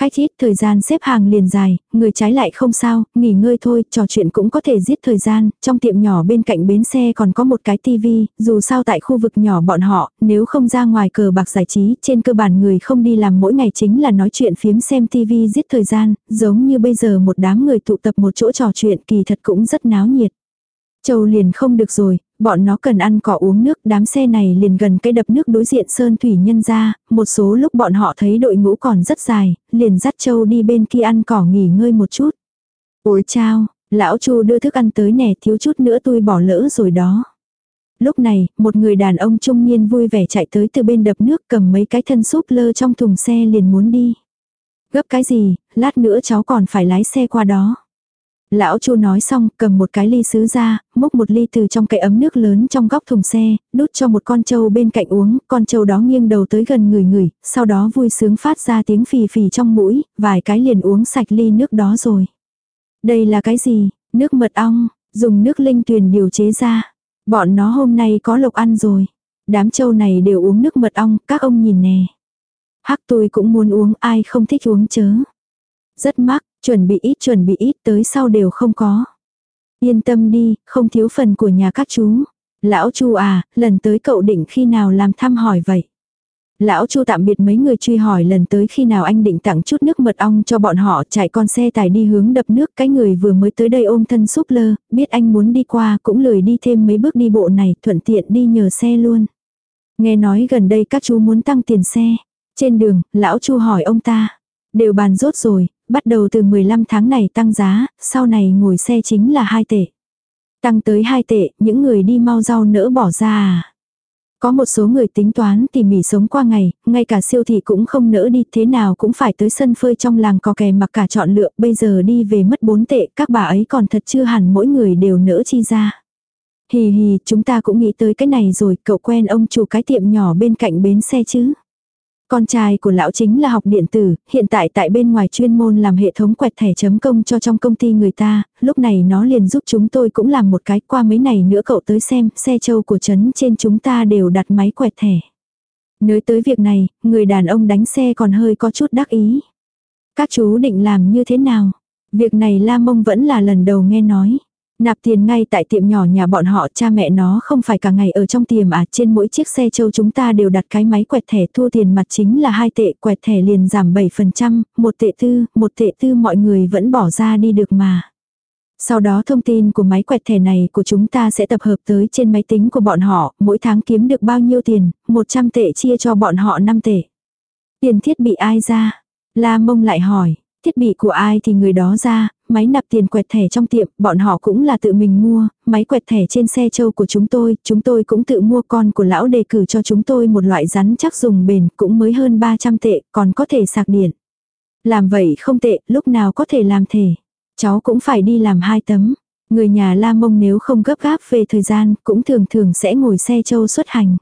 Khách ít thời gian xếp hàng liền dài, người trái lại không sao, nghỉ ngơi thôi, trò chuyện cũng có thể giết thời gian, trong tiệm nhỏ bên cạnh bến xe còn có một cái tivi, dù sao tại khu vực nhỏ bọn họ, nếu không ra ngoài cờ bạc giải trí, trên cơ bản người không đi làm mỗi ngày chính là nói chuyện phiếm xem tivi giết thời gian, giống như bây giờ một đám người tụ tập một chỗ trò chuyện kỳ thật cũng rất náo nhiệt. Châu liền không được rồi, bọn nó cần ăn cỏ uống nước, đám xe này liền gần cái đập nước đối diện sơn thủy nhân ra, một số lúc bọn họ thấy đội ngũ còn rất dài, liền dắt Châu đi bên kia ăn cỏ nghỉ ngơi một chút. Ôi chao, lão Chu đưa thức ăn tới nè thiếu chút nữa tôi bỏ lỡ rồi đó. Lúc này, một người đàn ông trung niên vui vẻ chạy tới từ bên đập nước cầm mấy cái thân súp lơ trong thùng xe liền muốn đi. Gấp cái gì, lát nữa cháu còn phải lái xe qua đó. Lão Chu nói xong, cầm một cái ly sứ ra, múc một ly từ trong cái ấm nước lớn trong góc thùng xe, đút cho một con trâu bên cạnh uống, con trâu đó nghiêng đầu tới gần người người, sau đó vui sướng phát ra tiếng phì phì trong mũi, vài cái liền uống sạch ly nước đó rồi. Đây là cái gì? Nước mật ong, dùng nước linh tuyền điều chế ra. Bọn nó hôm nay có lộc ăn rồi. Đám trâu này đều uống nước mật ong, các ông nhìn nè. Hắc tôi cũng muốn uống ai không thích uống chớ. Rất mắc, Chuẩn bị ít chuẩn bị ít tới sau đều không có. Yên tâm đi, không thiếu phần của nhà các chú. Lão Chu à, lần tới cậu định khi nào làm thăm hỏi vậy? Lão Chu tạm biệt mấy người truy hỏi lần tới khi nào anh định tặng chút nước mật ong cho bọn họ chạy con xe tải đi hướng đập nước cái người vừa mới tới đây ôm thân súp lơ, biết anh muốn đi qua cũng lười đi thêm mấy bước đi bộ này thuận tiện đi nhờ xe luôn. Nghe nói gần đây các chú muốn tăng tiền xe. Trên đường, lão Chu hỏi ông ta. Đều bàn rốt rồi, bắt đầu từ 15 tháng này tăng giá, sau này ngồi xe chính là 2 tệ. Tăng tới 2 tệ, những người đi mau rau nỡ bỏ ra à. Có một số người tính toán tỉ mỉ sống qua ngày, ngay cả siêu thị cũng không nỡ đi, thế nào cũng phải tới sân phơi trong làng có kè mặc cả chọn lựa, bây giờ đi về mất 4 tệ, các bà ấy còn thật chưa hẳn mỗi người đều nỡ chi ra. Hì hì, chúng ta cũng nghĩ tới cái này rồi, cậu quen ông chủ cái tiệm nhỏ bên cạnh bến xe chứ. Con trai của lão chính là học điện tử, hiện tại tại bên ngoài chuyên môn làm hệ thống quẹt thẻ chấm công cho trong công ty người ta, lúc này nó liền giúp chúng tôi cũng làm một cái qua mấy này nữa cậu tới xem, xe châu của trấn trên chúng ta đều đặt máy quẹt thẻ. Nói tới việc này, người đàn ông đánh xe còn hơi có chút đắc ý. Các chú định làm như thế nào? Việc này La Mông vẫn là lần đầu nghe nói. Nạp tiền ngay tại tiệm nhỏ nhà bọn họ cha mẹ nó không phải cả ngày ở trong tiệm à trên mỗi chiếc xe châu chúng ta đều đặt cái máy quẹt thẻ thua tiền mặt chính là hai tệ quẹt thẻ liền giảm 7%, một tệ tư, một tệ tư mọi người vẫn bỏ ra đi được mà. Sau đó thông tin của máy quẹt thẻ này của chúng ta sẽ tập hợp tới trên máy tính của bọn họ, mỗi tháng kiếm được bao nhiêu tiền, 100 tệ chia cho bọn họ 5 tệ. Tiền thiết bị ai ra? La mông lại hỏi, thiết bị của ai thì người đó ra, máy nạp tiền quẹt thẻ trong tiệm, bọn họ cũng là tự mình mua, máy quẹt thẻ trên xe châu của chúng tôi, chúng tôi cũng tự mua con của lão đề cử cho chúng tôi một loại rắn chắc dùng bền, cũng mới hơn 300 tệ, còn có thể sạc điện. Làm vậy không tệ, lúc nào có thể làm thể. Cháu cũng phải đi làm hai tấm. Người nhà La Mông nếu không gấp gáp về thời gian, cũng thường thường sẽ ngồi xe châu xuất hành.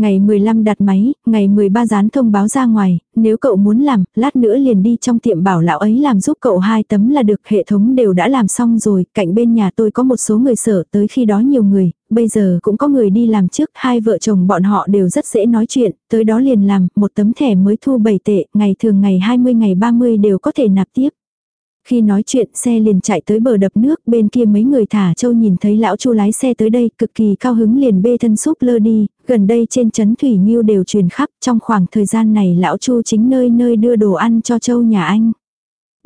Ngày 15 đặt máy, ngày 13 dán thông báo ra ngoài, nếu cậu muốn làm, lát nữa liền đi trong tiệm bảo lão ấy làm giúp cậu hai tấm là được hệ thống đều đã làm xong rồi, cạnh bên nhà tôi có một số người sở tới khi đó nhiều người, bây giờ cũng có người đi làm trước, hai vợ chồng bọn họ đều rất dễ nói chuyện, tới đó liền làm, một tấm thẻ mới thu 7 tệ, ngày thường ngày 20 ngày 30 đều có thể nạp tiếp. Khi nói chuyện xe liền chạy tới bờ đập nước bên kia mấy người thả châu nhìn thấy lão chu lái xe tới đây cực kỳ cao hứng liền bê thân súp lơ đi, gần đây trên chấn Thủy Nhiêu đều truyền khắp trong khoảng thời gian này lão chu chính nơi nơi đưa đồ ăn cho châu nhà anh.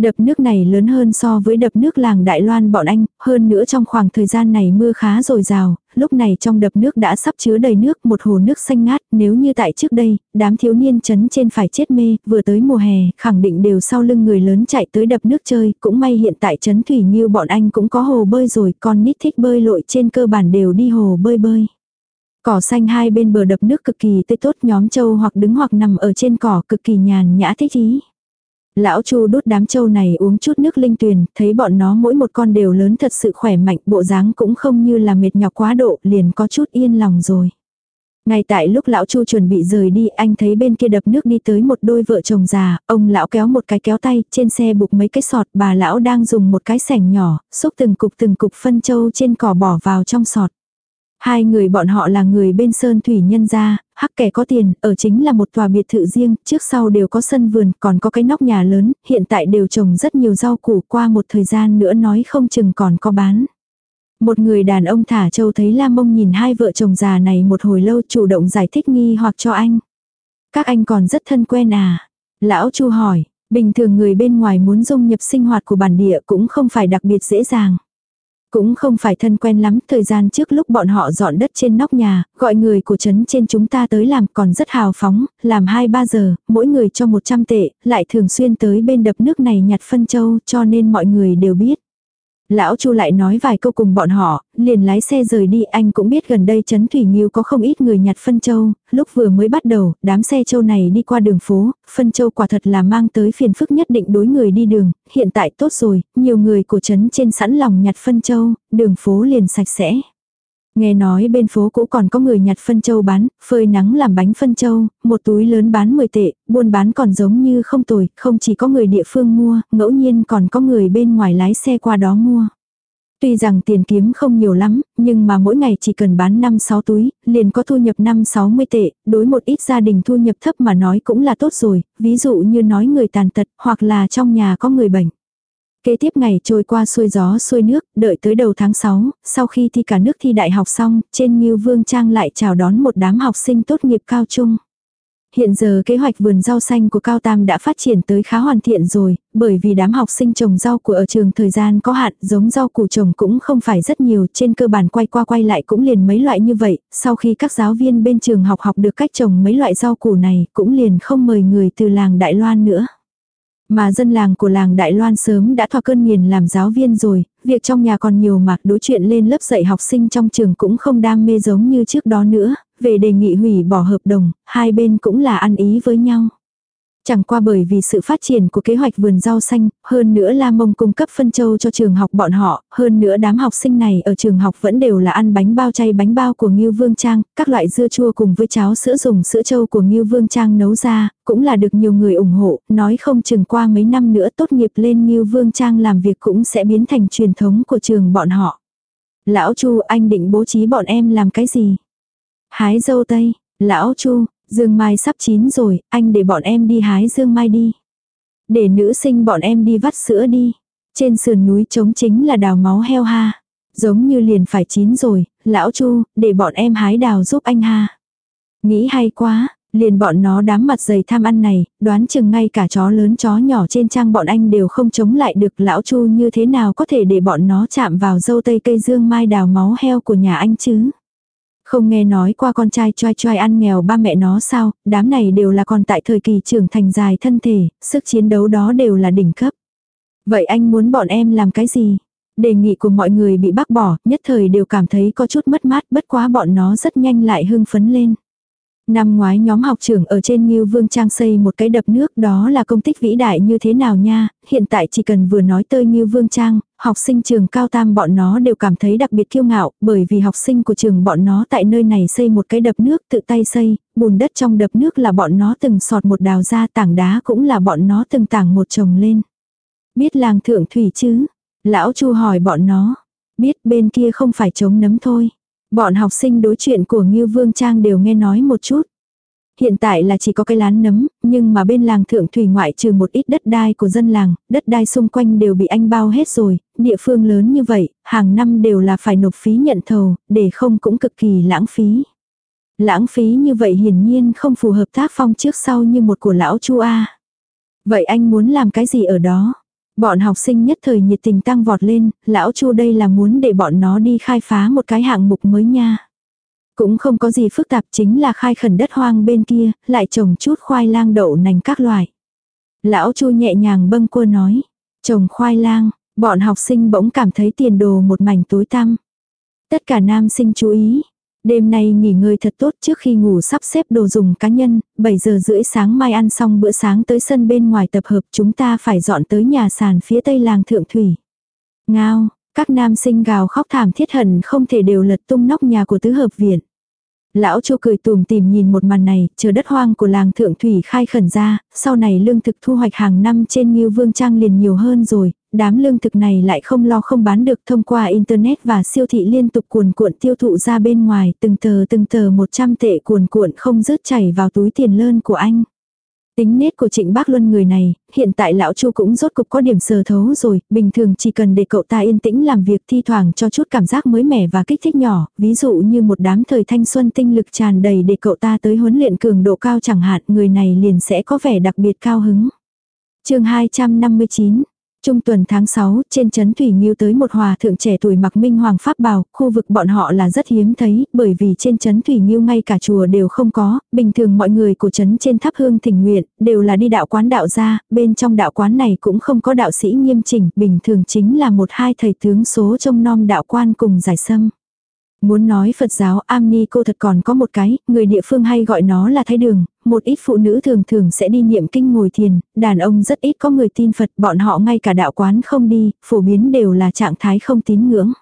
Đập nước này lớn hơn so với đập nước làng Đại Loan bọn anh, hơn nữa trong khoảng thời gian này mưa khá dồi dào, lúc này trong đập nước đã sắp chứa đầy nước một hồ nước xanh ngát, nếu như tại trước đây, đám thiếu niên chấn trên phải chết mê, vừa tới mùa hè, khẳng định đều sau lưng người lớn chạy tới đập nước chơi, cũng may hiện tại chấn thủy như bọn anh cũng có hồ bơi rồi, con nít thích bơi lội trên cơ bản đều đi hồ bơi bơi. Cỏ xanh hai bên bờ đập nước cực kỳ tươi tốt nhóm châu hoặc đứng hoặc nằm ở trên cỏ cực kỳ nhàn nhã thích ý. Lão Chu đút đám châu này uống chút nước linh tuyền, thấy bọn nó mỗi một con đều lớn thật sự khỏe mạnh, bộ dáng cũng không như là mệt nhọc quá độ, liền có chút yên lòng rồi. Ngay tại lúc lão Chu chuẩn bị rời đi, anh thấy bên kia đập nước đi tới một đôi vợ chồng già, ông lão kéo một cái kéo tay, trên xe buộc mấy cái sọt, bà lão đang dùng một cái sẻng nhỏ, xúc từng cục từng cục phân châu trên cỏ bỏ vào trong sọt. Hai người bọn họ là người bên Sơn Thủy Nhân gia, hắc kẻ có tiền, ở chính là một tòa biệt thự riêng, trước sau đều có sân vườn, còn có cái nóc nhà lớn, hiện tại đều trồng rất nhiều rau củ qua một thời gian nữa nói không chừng còn có bán. Một người đàn ông thả châu thấy Lam Mông nhìn hai vợ chồng già này một hồi lâu chủ động giải thích nghi hoặc cho anh. Các anh còn rất thân quen à? Lão Chu hỏi, bình thường người bên ngoài muốn dung nhập sinh hoạt của bản địa cũng không phải đặc biệt dễ dàng. Cũng không phải thân quen lắm, thời gian trước lúc bọn họ dọn đất trên nóc nhà, gọi người của trấn trên chúng ta tới làm còn rất hào phóng, làm 2-3 giờ, mỗi người cho 100 tệ, lại thường xuyên tới bên đập nước này nhặt phân châu cho nên mọi người đều biết. Lão Chu lại nói vài câu cùng bọn họ, liền lái xe rời đi, anh cũng biết gần đây Trấn Thủy Nghiêu có không ít người nhặt phân châu, lúc vừa mới bắt đầu, đám xe châu này đi qua đường phố, phân châu quả thật là mang tới phiền phức nhất định đối người đi đường, hiện tại tốt rồi, nhiều người của Trấn trên sẵn lòng nhặt phân châu, đường phố liền sạch sẽ. Nghe nói bên phố cũ còn có người nhặt phân châu bán, phơi nắng làm bánh phân châu, một túi lớn bán 10 tệ, buôn bán còn giống như không tồi, không chỉ có người địa phương mua, ngẫu nhiên còn có người bên ngoài lái xe qua đó mua. Tuy rằng tiền kiếm không nhiều lắm, nhưng mà mỗi ngày chỉ cần bán 5-6 túi, liền có thu nhập 5-60 tệ, đối một ít gia đình thu nhập thấp mà nói cũng là tốt rồi, ví dụ như nói người tàn tật, hoặc là trong nhà có người bệnh. Kế tiếp ngày trôi qua xuôi gió xuôi nước, đợi tới đầu tháng 6, sau khi thi cả nước thi đại học xong, trên ngưu Vương Trang lại chào đón một đám học sinh tốt nghiệp cao trung. Hiện giờ kế hoạch vườn rau xanh của Cao Tam đã phát triển tới khá hoàn thiện rồi, bởi vì đám học sinh trồng rau của ở trường thời gian có hạn, giống rau củ trồng cũng không phải rất nhiều, trên cơ bản quay qua quay lại cũng liền mấy loại như vậy, sau khi các giáo viên bên trường học học được cách trồng mấy loại rau củ này, cũng liền không mời người từ làng Đại Loan nữa. Mà dân làng của làng Đại Loan sớm đã thoa cơn nghiền làm giáo viên rồi, việc trong nhà còn nhiều mà đối chuyện lên lớp dạy học sinh trong trường cũng không đam mê giống như trước đó nữa, về đề nghị hủy bỏ hợp đồng, hai bên cũng là ăn ý với nhau. Chẳng qua bởi vì sự phát triển của kế hoạch vườn rau xanh, hơn nữa La Mông cung cấp phân châu cho trường học bọn họ, hơn nữa đám học sinh này ở trường học vẫn đều là ăn bánh bao chay bánh bao của Ngưu Vương Trang, các loại dưa chua cùng với cháo sữa dùng sữa châu của Ngưu Vương Trang nấu ra, cũng là được nhiều người ủng hộ, nói không chừng qua mấy năm nữa tốt nghiệp lên Ngưu Vương Trang làm việc cũng sẽ biến thành truyền thống của trường bọn họ. Lão Chu anh định bố trí bọn em làm cái gì? Hái dâu tây, lão Chu, Dương mai sắp chín rồi, anh để bọn em đi hái dương mai đi. Để nữ sinh bọn em đi vắt sữa đi. Trên sườn núi trống chính là đào máu heo ha. Giống như liền phải chín rồi, lão Chu, để bọn em hái đào giúp anh ha. Nghĩ hay quá, liền bọn nó đám mặt dày tham ăn này, đoán chừng ngay cả chó lớn chó nhỏ trên trang bọn anh đều không chống lại được lão Chu như thế nào có thể để bọn nó chạm vào dâu tây cây dương mai đào máu heo của nhà anh chứ. Không nghe nói qua con trai choai choai ăn nghèo ba mẹ nó sao, đám này đều là còn tại thời kỳ trưởng thành dài thân thể, sức chiến đấu đó đều là đỉnh cấp. Vậy anh muốn bọn em làm cái gì? Đề nghị của mọi người bị bác bỏ, nhất thời đều cảm thấy có chút mất mát, bất quá bọn nó rất nhanh lại hưng phấn lên. Năm ngoái nhóm học trưởng ở trên Ngưu Vương Trang xây một cái đập nước đó là công tích vĩ đại như thế nào nha, hiện tại chỉ cần vừa nói tới Ngưu Vương Trang, học sinh trường cao tam bọn nó đều cảm thấy đặc biệt kiêu ngạo, bởi vì học sinh của trường bọn nó tại nơi này xây một cái đập nước tự tay xây, bùn đất trong đập nước là bọn nó từng sọt một đào ra tảng đá cũng là bọn nó từng tảng một trồng lên. Biết làng thượng thủy chứ? Lão Chu hỏi bọn nó. Biết bên kia không phải chống nấm thôi. Bọn học sinh đối chuyện của Ngưu Vương Trang đều nghe nói một chút. Hiện tại là chỉ có cái lán nấm, nhưng mà bên làng thượng thủy ngoại trừ một ít đất đai của dân làng, đất đai xung quanh đều bị anh bao hết rồi, địa phương lớn như vậy, hàng năm đều là phải nộp phí nhận thầu, để không cũng cực kỳ lãng phí. Lãng phí như vậy hiển nhiên không phù hợp tác phong trước sau như một của lão Chu A. Vậy anh muốn làm cái gì ở đó? Bọn học sinh nhất thời nhiệt tình tăng vọt lên, lão chu đây là muốn để bọn nó đi khai phá một cái hạng mục mới nha. Cũng không có gì phức tạp chính là khai khẩn đất hoang bên kia, lại trồng chút khoai lang đậu nành các loại. Lão chu nhẹ nhàng bâng cua nói, trồng khoai lang, bọn học sinh bỗng cảm thấy tiền đồ một mảnh tối tăm. Tất cả nam sinh chú ý, Đêm nay nghỉ ngơi thật tốt trước khi ngủ sắp xếp đồ dùng cá nhân, 7 giờ rưỡi sáng mai ăn xong bữa sáng tới sân bên ngoài tập hợp chúng ta phải dọn tới nhà sàn phía tây làng Thượng Thủy. Ngao, các nam sinh gào khóc thảm thiết hận không thể đều lật tung nóc nhà của tứ hợp viện. Lão Chu cười tùm tìm nhìn một màn này, chờ đất hoang của làng Thượng Thủy khai khẩn ra, sau này lương thực thu hoạch hàng năm trên Ngưu Vương Trang liền nhiều hơn rồi, đám lương thực này lại không lo không bán được thông qua Internet và siêu thị liên tục cuồn cuộn tiêu thụ ra bên ngoài, từng tờ từng tờ 100 tệ cuồn cuộn không rớt chảy vào túi tiền lơn của anh. Tính nết của trịnh bác luân người này, hiện tại lão chu cũng rốt cục có điểm sờ thấu rồi, bình thường chỉ cần để cậu ta yên tĩnh làm việc thi thoảng cho chút cảm giác mới mẻ và kích thích nhỏ, ví dụ như một đám thời thanh xuân tinh lực tràn đầy để cậu ta tới huấn luyện cường độ cao chẳng hạn, người này liền sẽ có vẻ đặc biệt cao hứng. chương 259 Trung tuần tháng 6, trên chấn Thủy Nghiêu tới một hòa thượng trẻ tuổi mặc minh hoàng pháp bào, khu vực bọn họ là rất hiếm thấy, bởi vì trên chấn Thủy Nghiêu ngay cả chùa đều không có, bình thường mọi người của chấn trên tháp hương thỉnh nguyện, đều là đi đạo quán đạo gia, bên trong đạo quán này cũng không có đạo sĩ nghiêm chỉnh, bình thường chính là một hai thầy tướng số trong nom đạo quan cùng giải sâm. Muốn nói Phật giáo Amni cô thật còn có một cái, người địa phương hay gọi nó là thái đường, một ít phụ nữ thường thường sẽ đi niệm kinh ngồi thiền, đàn ông rất ít có người tin Phật, bọn họ ngay cả đạo quán không đi, phổ biến đều là trạng thái không tín ngưỡng.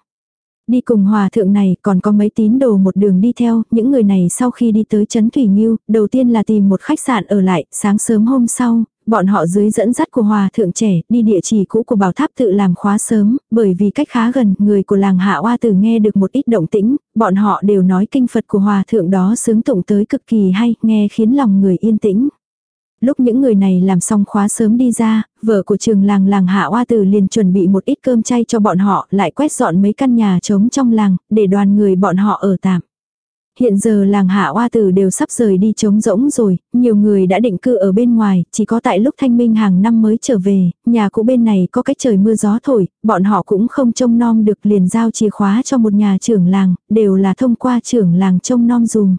Đi cùng hòa thượng này còn có mấy tín đồ một đường đi theo, những người này sau khi đi tới Trấn Thủy Nghiêu, đầu tiên là tìm một khách sạn ở lại, sáng sớm hôm sau, bọn họ dưới dẫn dắt của hòa thượng trẻ đi địa chỉ cũ của bảo tháp tự làm khóa sớm, bởi vì cách khá gần, người của làng hạ oa tử nghe được một ít động tĩnh, bọn họ đều nói kinh Phật của hòa thượng đó sướng tụng tới cực kỳ hay, nghe khiến lòng người yên tĩnh. Lúc những người này làm xong khóa sớm đi ra, vợ của trường làng làng hạ oa tử liền chuẩn bị một ít cơm chay cho bọn họ, lại quét dọn mấy căn nhà trống trong làng, để đoàn người bọn họ ở tạm. Hiện giờ làng hạ oa tử đều sắp rời đi trống rỗng rồi, nhiều người đã định cư ở bên ngoài, chỉ có tại lúc thanh minh hàng năm mới trở về, nhà cũ bên này có cái trời mưa gió thổi, bọn họ cũng không trông nom được liền giao chìa khóa cho một nhà trưởng làng, đều là thông qua trưởng làng trông nom dùm.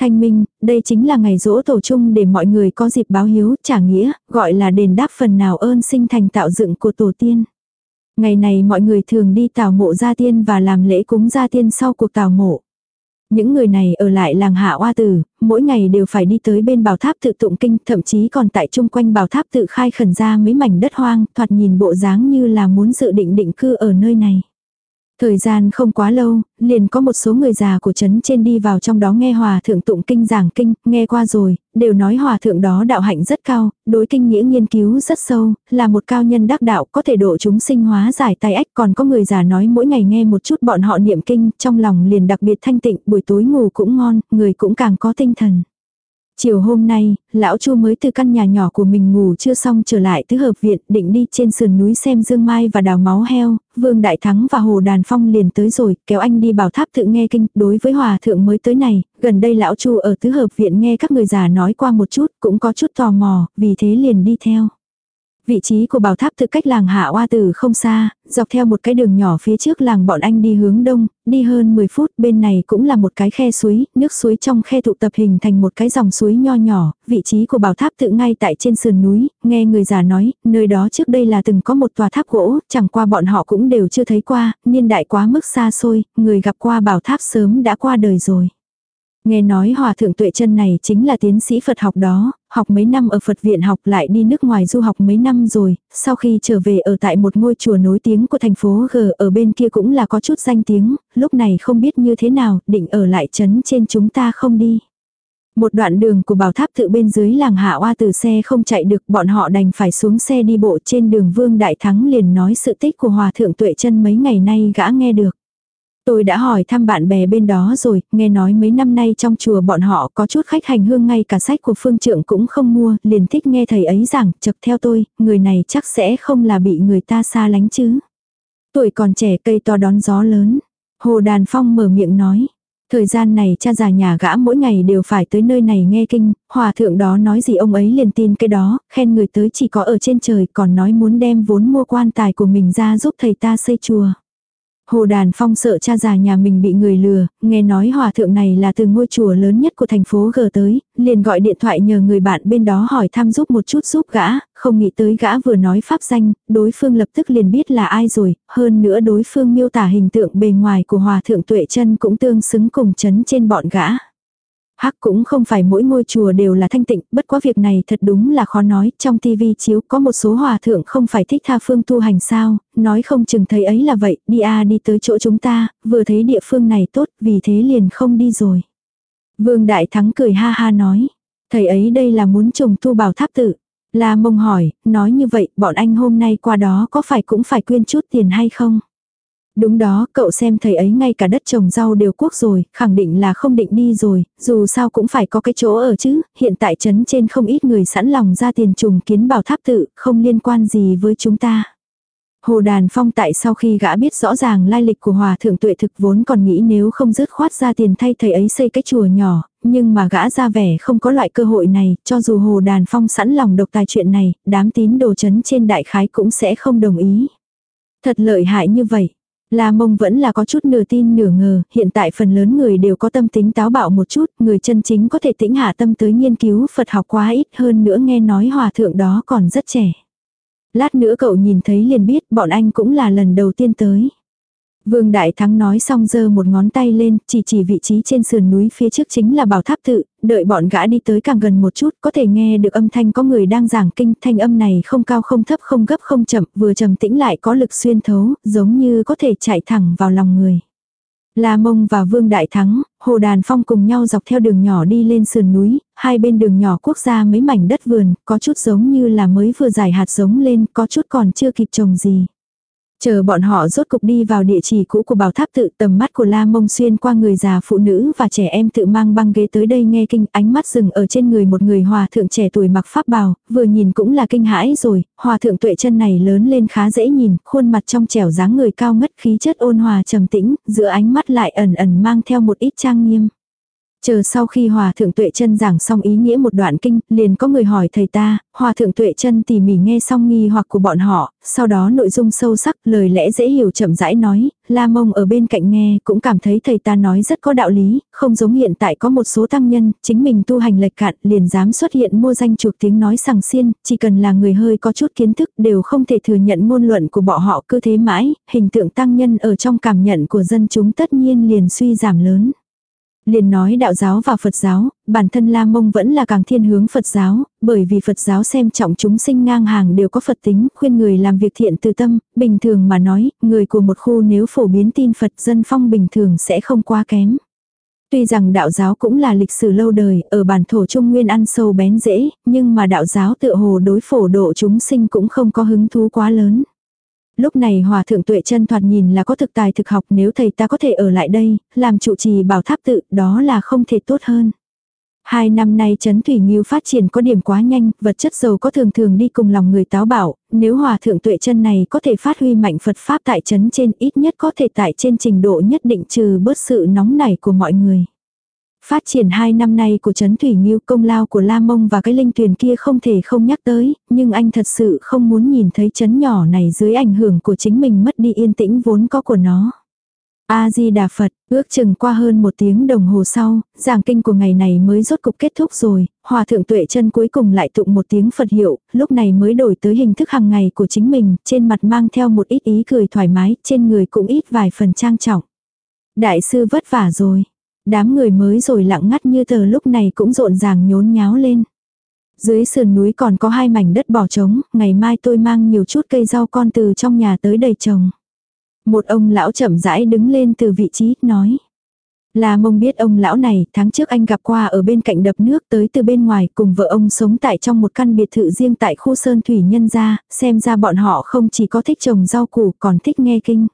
Thanh minh, đây chính là ngày rỗ tổ chung để mọi người có dịp báo hiếu, trả nghĩa, gọi là đền đáp phần nào ơn sinh thành tạo dựng của tổ tiên. Ngày này mọi người thường đi tảo mộ gia tiên và làm lễ cúng gia tiên sau cuộc tảo mộ. Những người này ở lại làng hạ oa tử, mỗi ngày đều phải đi tới bên bảo tháp tự tụng kinh, thậm chí còn tại chung quanh bảo tháp tự khai khẩn ra mấy mảnh đất hoang, thoạt nhìn bộ dáng như là muốn dự định định cư ở nơi này. Thời gian không quá lâu, liền có một số người già của trấn trên đi vào trong đó nghe hòa thượng tụng kinh giảng kinh, nghe qua rồi, đều nói hòa thượng đó đạo hạnh rất cao, đối kinh nghĩa nghiên cứu rất sâu, là một cao nhân đắc đạo có thể độ chúng sinh hóa giải tai ách còn có người già nói mỗi ngày nghe một chút bọn họ niệm kinh, trong lòng liền đặc biệt thanh tịnh, buổi tối ngủ cũng ngon, người cũng càng có tinh thần. Chiều hôm nay, lão Chu mới từ căn nhà nhỏ của mình ngủ chưa xong trở lại tứ hợp viện, định đi trên sườn núi xem dương mai và đào máu heo, Vương Đại Thắng và Hồ Đàn Phong liền tới rồi, kéo anh đi bảo tháp tự nghe kinh, đối với hòa thượng mới tới này, gần đây lão Chu ở tứ hợp viện nghe các người già nói qua một chút, cũng có chút tò mò, vì thế liền đi theo. Vị trí của bảo tháp tự cách làng Hạ Oa Tử không xa, dọc theo một cái đường nhỏ phía trước làng bọn anh đi hướng đông, đi hơn 10 phút, bên này cũng là một cái khe suối, nước suối trong khe tụ tập hình thành một cái dòng suối nho nhỏ, vị trí của bảo tháp tự ngay tại trên sườn núi, nghe người già nói, nơi đó trước đây là từng có một tòa tháp gỗ, chẳng qua bọn họ cũng đều chưa thấy qua, niên đại quá mức xa xôi, người gặp qua bảo tháp sớm đã qua đời rồi. Nghe nói hòa thượng tuệ chân này chính là tiến sĩ Phật học đó, học mấy năm ở Phật viện học lại đi nước ngoài du học mấy năm rồi, sau khi trở về ở tại một ngôi chùa nổi tiếng của thành phố G ở bên kia cũng là có chút danh tiếng, lúc này không biết như thế nào, định ở lại chấn trên chúng ta không đi. Một đoạn đường của bảo tháp tự bên dưới làng hạ oa từ xe không chạy được bọn họ đành phải xuống xe đi bộ trên đường Vương Đại Thắng liền nói sự tích của hòa thượng tuệ chân mấy ngày nay gã nghe được. Tôi đã hỏi thăm bạn bè bên đó rồi, nghe nói mấy năm nay trong chùa bọn họ có chút khách hành hương ngay cả sách của phương trượng cũng không mua, liền thích nghe thầy ấy giảng, chật theo tôi, người này chắc sẽ không là bị người ta xa lánh chứ. Tuổi còn trẻ cây to đón gió lớn. Hồ Đàn Phong mở miệng nói. Thời gian này cha già nhà gã mỗi ngày đều phải tới nơi này nghe kinh, hòa thượng đó nói gì ông ấy liền tin cái đó, khen người tới chỉ có ở trên trời còn nói muốn đem vốn mua quan tài của mình ra giúp thầy ta xây chùa. Hồ Đàn Phong sợ cha già nhà mình bị người lừa, nghe nói hòa thượng này là từ ngôi chùa lớn nhất của thành phố G tới, liền gọi điện thoại nhờ người bạn bên đó hỏi thăm giúp một chút giúp gã, không nghĩ tới gã vừa nói pháp danh, đối phương lập tức liền biết là ai rồi, hơn nữa đối phương miêu tả hình tượng bề ngoài của hòa thượng tuệ chân cũng tương xứng cùng chấn trên bọn gã. Hắc cũng không phải mỗi ngôi chùa đều là thanh tịnh, bất quá việc này thật đúng là khó nói, trong tivi chiếu có một số hòa thượng không phải thích tha phương tu hành sao, nói không chừng thấy ấy là vậy, đi a đi tới chỗ chúng ta, vừa thấy địa phương này tốt, vì thế liền không đi rồi. Vương Đại Thắng cười ha ha nói, thầy ấy đây là muốn trùng tu bảo tháp tự. La mông hỏi, nói như vậy, bọn anh hôm nay qua đó có phải cũng phải quyên chút tiền hay không? Đúng đó, cậu xem thầy ấy ngay cả đất trồng rau đều quốc rồi, khẳng định là không định đi rồi, dù sao cũng phải có cái chỗ ở chứ, hiện tại trấn trên không ít người sẵn lòng ra tiền trùng kiến bảo tháp tự, không liên quan gì với chúng ta. Hồ Đàn Phong tại sau khi gã biết rõ ràng lai lịch của Hòa Thượng Tuệ thực vốn còn nghĩ nếu không dứt khoát ra tiền thay thầy ấy xây cái chùa nhỏ, nhưng mà gã ra vẻ không có loại cơ hội này, cho dù Hồ Đàn Phong sẵn lòng độc tài chuyện này, đám tín đồ chấn trên đại khái cũng sẽ không đồng ý. Thật lợi hại như vậy, La mông vẫn là có chút nửa tin nửa ngờ, hiện tại phần lớn người đều có tâm tính táo bạo một chút, người chân chính có thể tĩnh hạ tâm tới nghiên cứu Phật học quá ít hơn nữa nghe nói hòa thượng đó còn rất trẻ. Lát nữa cậu nhìn thấy liền biết bọn anh cũng là lần đầu tiên tới. Vương Đại Thắng nói xong giơ một ngón tay lên, chỉ chỉ vị trí trên sườn núi phía trước chính là bảo tháp tự, đợi bọn gã đi tới càng gần một chút, có thể nghe được âm thanh có người đang giảng kinh, thanh âm này không cao không thấp không gấp không chậm, vừa trầm tĩnh lại có lực xuyên thấu, giống như có thể chạy thẳng vào lòng người. La Mông và Vương Đại Thắng, Hồ Đàn Phong cùng nhau dọc theo đường nhỏ đi lên sườn núi, hai bên đường nhỏ quốc gia mấy mảnh đất vườn, có chút giống như là mới vừa giải hạt giống lên, có chút còn chưa kịp trồng gì. Chờ bọn họ rốt cục đi vào địa chỉ cũ của bảo tháp tự tầm mắt của La Mông xuyên qua người già phụ nữ và trẻ em tự mang băng ghế tới đây nghe kinh ánh mắt dừng ở trên người một người hòa thượng trẻ tuổi mặc pháp bào, vừa nhìn cũng là kinh hãi rồi, hòa thượng tuệ chân này lớn lên khá dễ nhìn, khuôn mặt trong trẻo dáng người cao ngất khí chất ôn hòa trầm tĩnh, giữa ánh mắt lại ẩn ẩn mang theo một ít trang nghiêm. Chờ sau khi Hòa Thượng Tuệ chân giảng xong ý nghĩa một đoạn kinh, liền có người hỏi thầy ta, Hòa Thượng Tuệ chân tỉ mỉ nghe xong nghi hoặc của bọn họ, sau đó nội dung sâu sắc, lời lẽ dễ hiểu chậm rãi nói, La Mông ở bên cạnh nghe cũng cảm thấy thầy ta nói rất có đạo lý, không giống hiện tại có một số tăng nhân, chính mình tu hành lệch cạn, liền dám xuất hiện mua danh chuộc tiếng nói sằng xiên, chỉ cần là người hơi có chút kiến thức đều không thể thừa nhận ngôn luận của bọn họ cứ thế mãi, hình tượng tăng nhân ở trong cảm nhận của dân chúng tất nhiên liền suy giảm lớn. Liền nói đạo giáo và Phật giáo, bản thân La Mông vẫn là càng thiên hướng Phật giáo, bởi vì Phật giáo xem trọng chúng sinh ngang hàng đều có Phật tính, khuyên người làm việc thiện từ tâm, bình thường mà nói, người của một khu nếu phổ biến tin Phật dân phong bình thường sẽ không quá kém. Tuy rằng đạo giáo cũng là lịch sử lâu đời, ở bản thổ Trung Nguyên ăn sâu bén dễ, nhưng mà đạo giáo tựa hồ đối phổ độ chúng sinh cũng không có hứng thú quá lớn lúc này hòa thượng tuệ chân thoạt nhìn là có thực tài thực học nếu thầy ta có thể ở lại đây, làm trụ trì bảo tháp tự, đó là không thể tốt hơn. Hai năm nay chấn thủy nghiêu phát triển có điểm quá nhanh, vật chất giàu có thường thường đi cùng lòng người táo bảo, nếu hòa thượng tuệ chân này có thể phát huy mạnh Phật Pháp tại chấn trên ít nhất có thể tại trên trình độ nhất định trừ bớt sự nóng nảy của mọi người. Phát triển hai năm nay của Trấn Thủy Nghiêu công lao của La Mông và cái linh tuyển kia không thể không nhắc tới, nhưng anh thật sự không muốn nhìn thấy Trấn nhỏ này dưới ảnh hưởng của chính mình mất đi yên tĩnh vốn có của nó. A-di-đà Phật, ước chừng qua hơn một tiếng đồng hồ sau, giảng kinh của ngày này mới rốt cục kết thúc rồi, hòa thượng tuệ chân cuối cùng lại tụng một tiếng Phật hiệu, lúc này mới đổi tới hình thức hàng ngày của chính mình, trên mặt mang theo một ít ý cười thoải mái, trên người cũng ít vài phần trang trọng. Đại sư vất vả rồi, Đám người mới rồi lặng ngắt như tờ lúc này cũng rộn ràng nhốn nháo lên. Dưới sườn núi còn có hai mảnh đất bỏ trống, ngày mai tôi mang nhiều chút cây rau con từ trong nhà tới đầy trồng. Một ông lão chậm rãi đứng lên từ vị trí, nói. Là mông biết ông lão này, tháng trước anh gặp qua ở bên cạnh đập nước tới từ bên ngoài, cùng vợ ông sống tại trong một căn biệt thự riêng tại khu Sơn Thủy Nhân gia, xem ra bọn họ không chỉ có thích trồng rau củ, còn thích nghe kinh.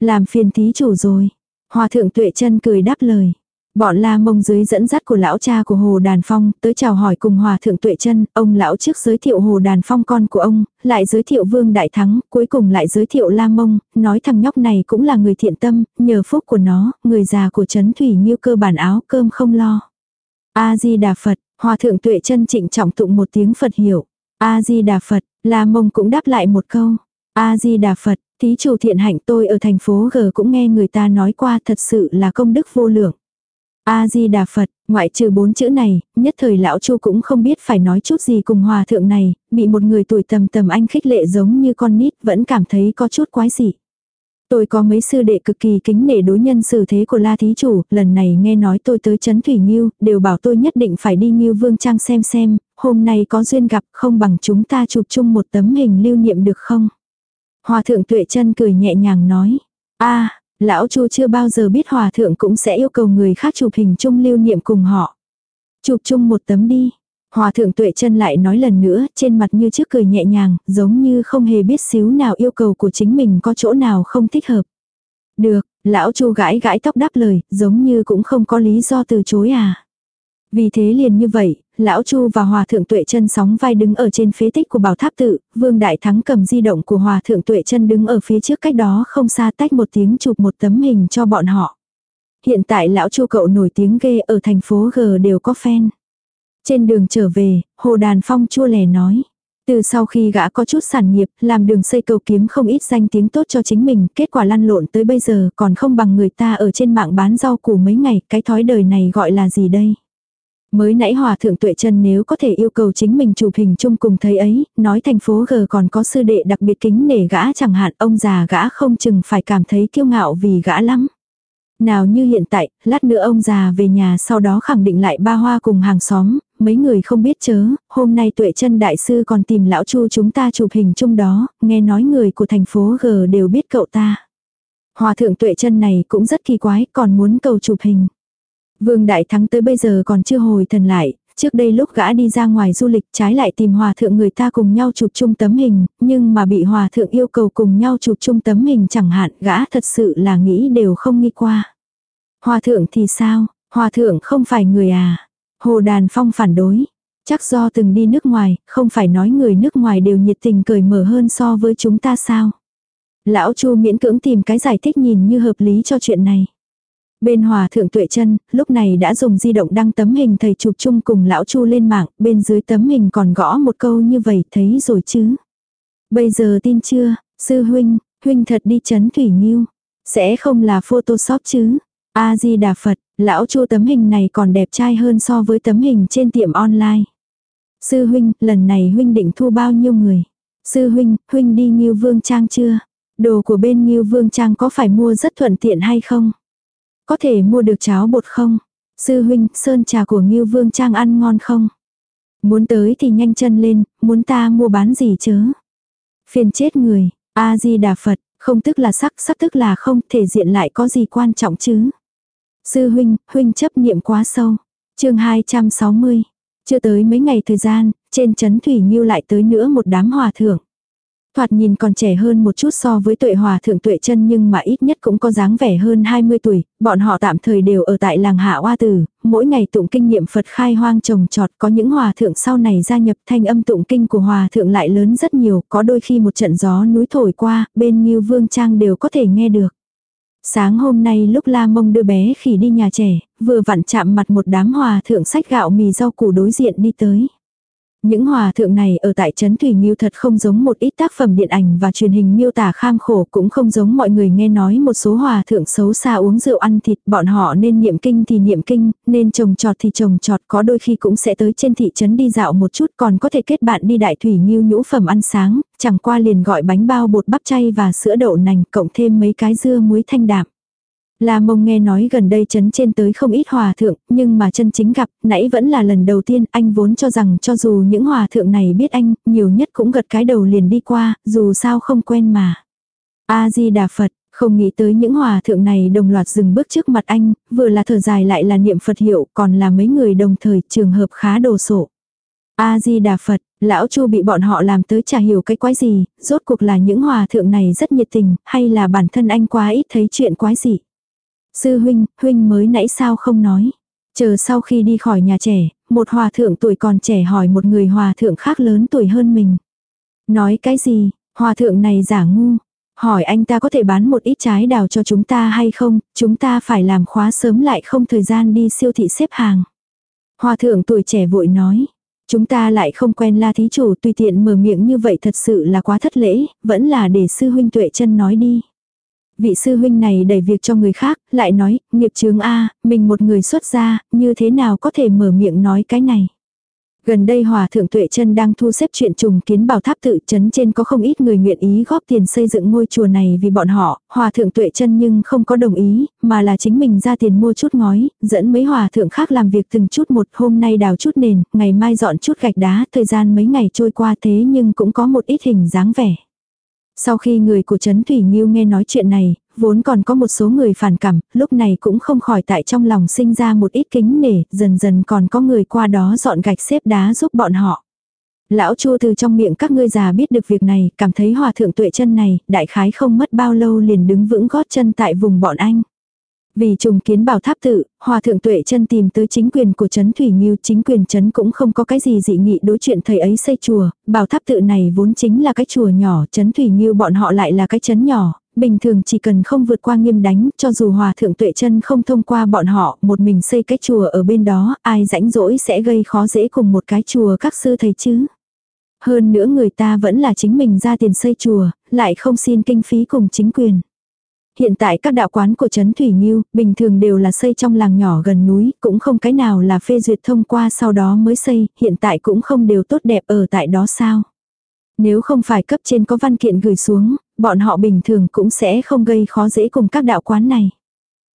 Làm phiền thí chủ rồi. Hòa thượng tuệ chân cười đáp lời. Bọn La Mông dưới dẫn dắt của lão cha của Hồ Đàn Phong tới chào hỏi cùng Hòa Thượng Tuệ chân ông lão trước giới thiệu Hồ Đàn Phong con của ông, lại giới thiệu Vương Đại Thắng, cuối cùng lại giới thiệu La Mông, nói thằng nhóc này cũng là người thiện tâm, nhờ phúc của nó, người già của Trấn Thủy như cơ bản áo cơm không lo. A-di-đà Phật, Hòa Thượng Tuệ chân trịnh trọng tụng một tiếng Phật hiểu. A-di-đà Phật, La Mông cũng đáp lại một câu. A-di-đà Phật, thí chủ thiện hạnh tôi ở thành phố G cũng nghe người ta nói qua thật sự là công đức vô lượng. A-di-đà Phật, ngoại trừ bốn chữ này, nhất thời lão chu cũng không biết phải nói chút gì cùng hòa thượng này, bị một người tuổi tầm tầm anh khích lệ giống như con nít vẫn cảm thấy có chút quái dị. Tôi có mấy sư đệ cực kỳ kính nể đối nhân xử thế của La Thí Chủ, lần này nghe nói tôi tới Trấn Thủy Nghiêu, đều bảo tôi nhất định phải đi Nghiêu Vương Trang xem xem, hôm nay có duyên gặp không bằng chúng ta chụp chung một tấm hình lưu niệm được không? Hòa thượng tuệ chân cười nhẹ nhàng nói, a Lão Chu chưa bao giờ biết hòa thượng cũng sẽ yêu cầu người khác chụp hình chung lưu niệm cùng họ. Chụp chung một tấm đi. Hòa thượng tuệ chân lại nói lần nữa, trên mặt như trước cười nhẹ nhàng, giống như không hề biết xíu nào yêu cầu của chính mình có chỗ nào không thích hợp. Được, lão Chu gãi gãi tóc đáp lời, giống như cũng không có lý do từ chối à. Vì thế liền như vậy, lão Chu và Hòa thượng Tuệ Chân sóng vai đứng ở trên phế tích của Bảo Tháp tự, Vương Đại Thắng cầm di động của Hòa thượng Tuệ Chân đứng ở phía trước cách đó không xa tách một tiếng chụp một tấm hình cho bọn họ. Hiện tại lão Chu cậu nổi tiếng ghê ở thành phố G đều có fan. Trên đường trở về, Hồ Đàn Phong chua lè nói. Từ sau khi gã có chút sản nghiệp, làm đường xây cầu kiếm không ít danh tiếng tốt cho chính mình, kết quả lăn lộn tới bây giờ còn không bằng người ta ở trên mạng bán rau củ mấy ngày, cái thói đời này gọi là gì đây? Mới nãy hòa thượng tuệ chân nếu có thể yêu cầu chính mình chụp hình chung cùng thấy ấy, nói thành phố G còn có sư đệ đặc biệt kính nể gã chẳng hạn ông già gã không chừng phải cảm thấy kiêu ngạo vì gã lắm. Nào như hiện tại, lát nữa ông già về nhà sau đó khẳng định lại ba hoa cùng hàng xóm, mấy người không biết chớ, hôm nay tuệ chân đại sư còn tìm lão chu chúng ta chụp hình chung đó, nghe nói người của thành phố G đều biết cậu ta. Hòa thượng tuệ chân này cũng rất kỳ quái, còn muốn cầu chụp hình. Vương Đại Thắng tới bây giờ còn chưa hồi thần lại, trước đây lúc gã đi ra ngoài du lịch trái lại tìm hòa thượng người ta cùng nhau chụp chung tấm hình, nhưng mà bị hòa thượng yêu cầu cùng nhau chụp chung tấm hình chẳng hạn gã thật sự là nghĩ đều không nghĩ qua. Hòa thượng thì sao, hòa thượng không phải người à. Hồ Đàn Phong phản đối. Chắc do từng đi nước ngoài, không phải nói người nước ngoài đều nhiệt tình cởi mở hơn so với chúng ta sao. Lão Chu miễn cưỡng tìm cái giải thích nhìn như hợp lý cho chuyện này. Bên hòa thượng tuệ chân, lúc này đã dùng di động đăng tấm hình thầy chụp chung cùng lão chu lên mạng, bên dưới tấm hình còn gõ một câu như vậy thấy rồi chứ. Bây giờ tin chưa, sư huynh, huynh thật đi chấn thủy nghiêu. Sẽ không là photoshop chứ. A-di-đà Phật, lão chu tấm hình này còn đẹp trai hơn so với tấm hình trên tiệm online. Sư huynh, lần này huynh định thu bao nhiêu người? Sư huynh, huynh đi Nghiêu Vương Trang chưa? Đồ của bên Nghiêu Vương Trang có phải mua rất thuận tiện hay không? Có thể mua được cháo bột không? Sư huynh, sơn trà của Ngưu Vương Trang ăn ngon không? Muốn tới thì nhanh chân lên, muốn ta mua bán gì chớ? Phiền chết người, A-di-đà Phật, không tức là sắc, sắc tức là không, thể diện lại có gì quan trọng chứ? Sư huynh, huynh chấp niệm quá sâu. chương 260. Chưa tới mấy ngày thời gian, trên chấn Thủy Ngưu lại tới nữa một đám hòa thượng. Thoạt nhìn còn trẻ hơn một chút so với tuệ hòa thượng tuệ chân nhưng mà ít nhất cũng có dáng vẻ hơn 20 tuổi, bọn họ tạm thời đều ở tại làng Hạ Hoa Tử, mỗi ngày tụng kinh nghiệm Phật khai hoang trồng trọt có những hòa thượng sau này gia nhập thanh âm tụng kinh của hòa thượng lại lớn rất nhiều, có đôi khi một trận gió núi thổi qua, bên như vương trang đều có thể nghe được. Sáng hôm nay lúc La Mông đưa bé khỉ đi nhà trẻ, vừa vặn chạm mặt một đám hòa thượng sách gạo mì rau củ đối diện đi tới. Những hòa thượng này ở tại Trấn Thủy Nghiêu thật không giống một ít tác phẩm điện ảnh và truyền hình miêu tả kham khổ cũng không giống mọi người nghe nói một số hòa thượng xấu xa uống rượu ăn thịt bọn họ nên niệm kinh thì niệm kinh, nên trồng trọt thì trồng trọt có đôi khi cũng sẽ tới trên thị trấn đi dạo một chút còn có thể kết bạn đi đại thủy nghiêu nhũ phẩm ăn sáng, chẳng qua liền gọi bánh bao bột bắp chay và sữa đậu nành cộng thêm mấy cái dưa muối thanh đạm. La mông nghe nói gần đây chấn trên tới không ít hòa thượng, nhưng mà chân chính gặp, nãy vẫn là lần đầu tiên, anh vốn cho rằng cho dù những hòa thượng này biết anh, nhiều nhất cũng gật cái đầu liền đi qua, dù sao không quen mà. A-di-đà Phật, không nghĩ tới những hòa thượng này đồng loạt dừng bước trước mặt anh, vừa là thở dài lại là niệm Phật hiệu, còn là mấy người đồng thời, trường hợp khá đồ sộ. A-di-đà Phật, lão Chu bị bọn họ làm tới chả hiểu cái quái gì, rốt cuộc là những hòa thượng này rất nhiệt tình, hay là bản thân anh quá ít thấy chuyện quái gì. Sư huynh, huynh mới nãy sao không nói. Chờ sau khi đi khỏi nhà trẻ, một hòa thượng tuổi còn trẻ hỏi một người hòa thượng khác lớn tuổi hơn mình. Nói cái gì, hòa thượng này giả ngu. Hỏi anh ta có thể bán một ít trái đào cho chúng ta hay không, chúng ta phải làm khóa sớm lại không thời gian đi siêu thị xếp hàng. Hòa thượng tuổi trẻ vội nói, chúng ta lại không quen la thí chủ tùy tiện mở miệng như vậy thật sự là quá thất lễ, vẫn là để sư huynh tuệ chân nói đi vị sư huynh này đẩy việc cho người khác, lại nói, nghiệp chướng A, mình một người xuất gia, như thế nào có thể mở miệng nói cái này. Gần đây Hòa Thượng Tuệ chân đang thu xếp chuyện trùng kiến bảo tháp tự chấn trên có không ít người nguyện ý góp tiền xây dựng ngôi chùa này vì bọn họ, Hòa Thượng Tuệ chân nhưng không có đồng ý, mà là chính mình ra tiền mua chút ngói, dẫn mấy Hòa Thượng khác làm việc từng chút một hôm nay đào chút nền, ngày mai dọn chút gạch đá, thời gian mấy ngày trôi qua thế nhưng cũng có một ít hình dáng vẻ. Sau khi người của Trấn Thủy Nghiêu nghe nói chuyện này, vốn còn có một số người phản cảm, lúc này cũng không khỏi tại trong lòng sinh ra một ít kính nể, dần dần còn có người qua đó dọn gạch xếp đá giúp bọn họ. Lão Chu từ trong miệng các ngươi già biết được việc này, cảm thấy hòa thượng tuệ chân này, đại khái không mất bao lâu liền đứng vững gót chân tại vùng bọn anh. Vì trùng kiến bảo tháp tự, hòa thượng tuệ chân tìm tới chính quyền của Trấn Thủy Nghiêu, chính quyền Trấn cũng không có cái gì dị nghị đối chuyện thầy ấy xây chùa, bảo tháp tự này vốn chính là cái chùa nhỏ, Trấn Thủy Nghiêu bọn họ lại là cái chấn nhỏ, bình thường chỉ cần không vượt qua nghiêm đánh, cho dù hòa thượng tuệ chân không thông qua bọn họ, một mình xây cái chùa ở bên đó, ai rãnh rỗi sẽ gây khó dễ cùng một cái chùa các sư thầy chứ. Hơn nữa người ta vẫn là chính mình ra tiền xây chùa, lại không xin kinh phí cùng chính quyền. Hiện tại các đạo quán của Trấn Thủy Nhiêu bình thường đều là xây trong làng nhỏ gần núi, cũng không cái nào là phê duyệt thông qua sau đó mới xây, hiện tại cũng không đều tốt đẹp ở tại đó sao. Nếu không phải cấp trên có văn kiện gửi xuống, bọn họ bình thường cũng sẽ không gây khó dễ cùng các đạo quán này.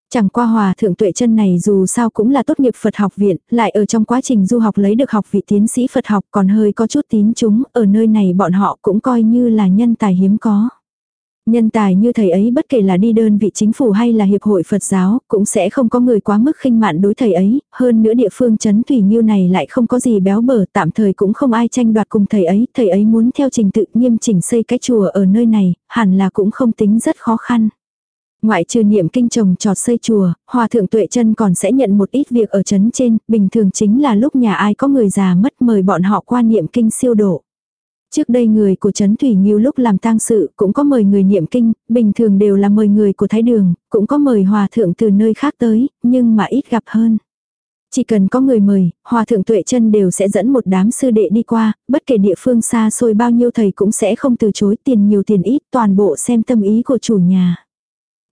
Chẳng qua hòa thượng tuệ chân này dù sao cũng là tốt nghiệp Phật học viện, lại ở trong quá trình du học lấy được học vị tiến sĩ Phật học còn hơi có chút tín chúng, ở nơi này bọn họ cũng coi như là nhân tài hiếm có. Nhân tài như thầy ấy bất kể là đi đơn vị chính phủ hay là hiệp hội Phật giáo, cũng sẽ không có người quá mức khinh mạn đối thầy ấy, hơn nữa địa phương chấn thủy nghiêu này lại không có gì béo bở, tạm thời cũng không ai tranh đoạt cùng thầy ấy, thầy ấy muốn theo trình tự nghiêm chỉnh xây cái chùa ở nơi này, hẳn là cũng không tính rất khó khăn. Ngoại trừ niệm kinh trồng trọt xây chùa, hòa thượng tuệ chân còn sẽ nhận một ít việc ở chấn trên, bình thường chính là lúc nhà ai có người già mất mời bọn họ qua niệm kinh siêu độ. Trước đây người của Trấn Thủy nhiều lúc làm tang sự cũng có mời người niệm kinh, bình thường đều là mời người của Thái Đường, cũng có mời hòa thượng từ nơi khác tới, nhưng mà ít gặp hơn. Chỉ cần có người mời, hòa thượng tuệ chân đều sẽ dẫn một đám sư đệ đi qua, bất kể địa phương xa xôi bao nhiêu thầy cũng sẽ không từ chối tiền nhiều tiền ít toàn bộ xem tâm ý của chủ nhà.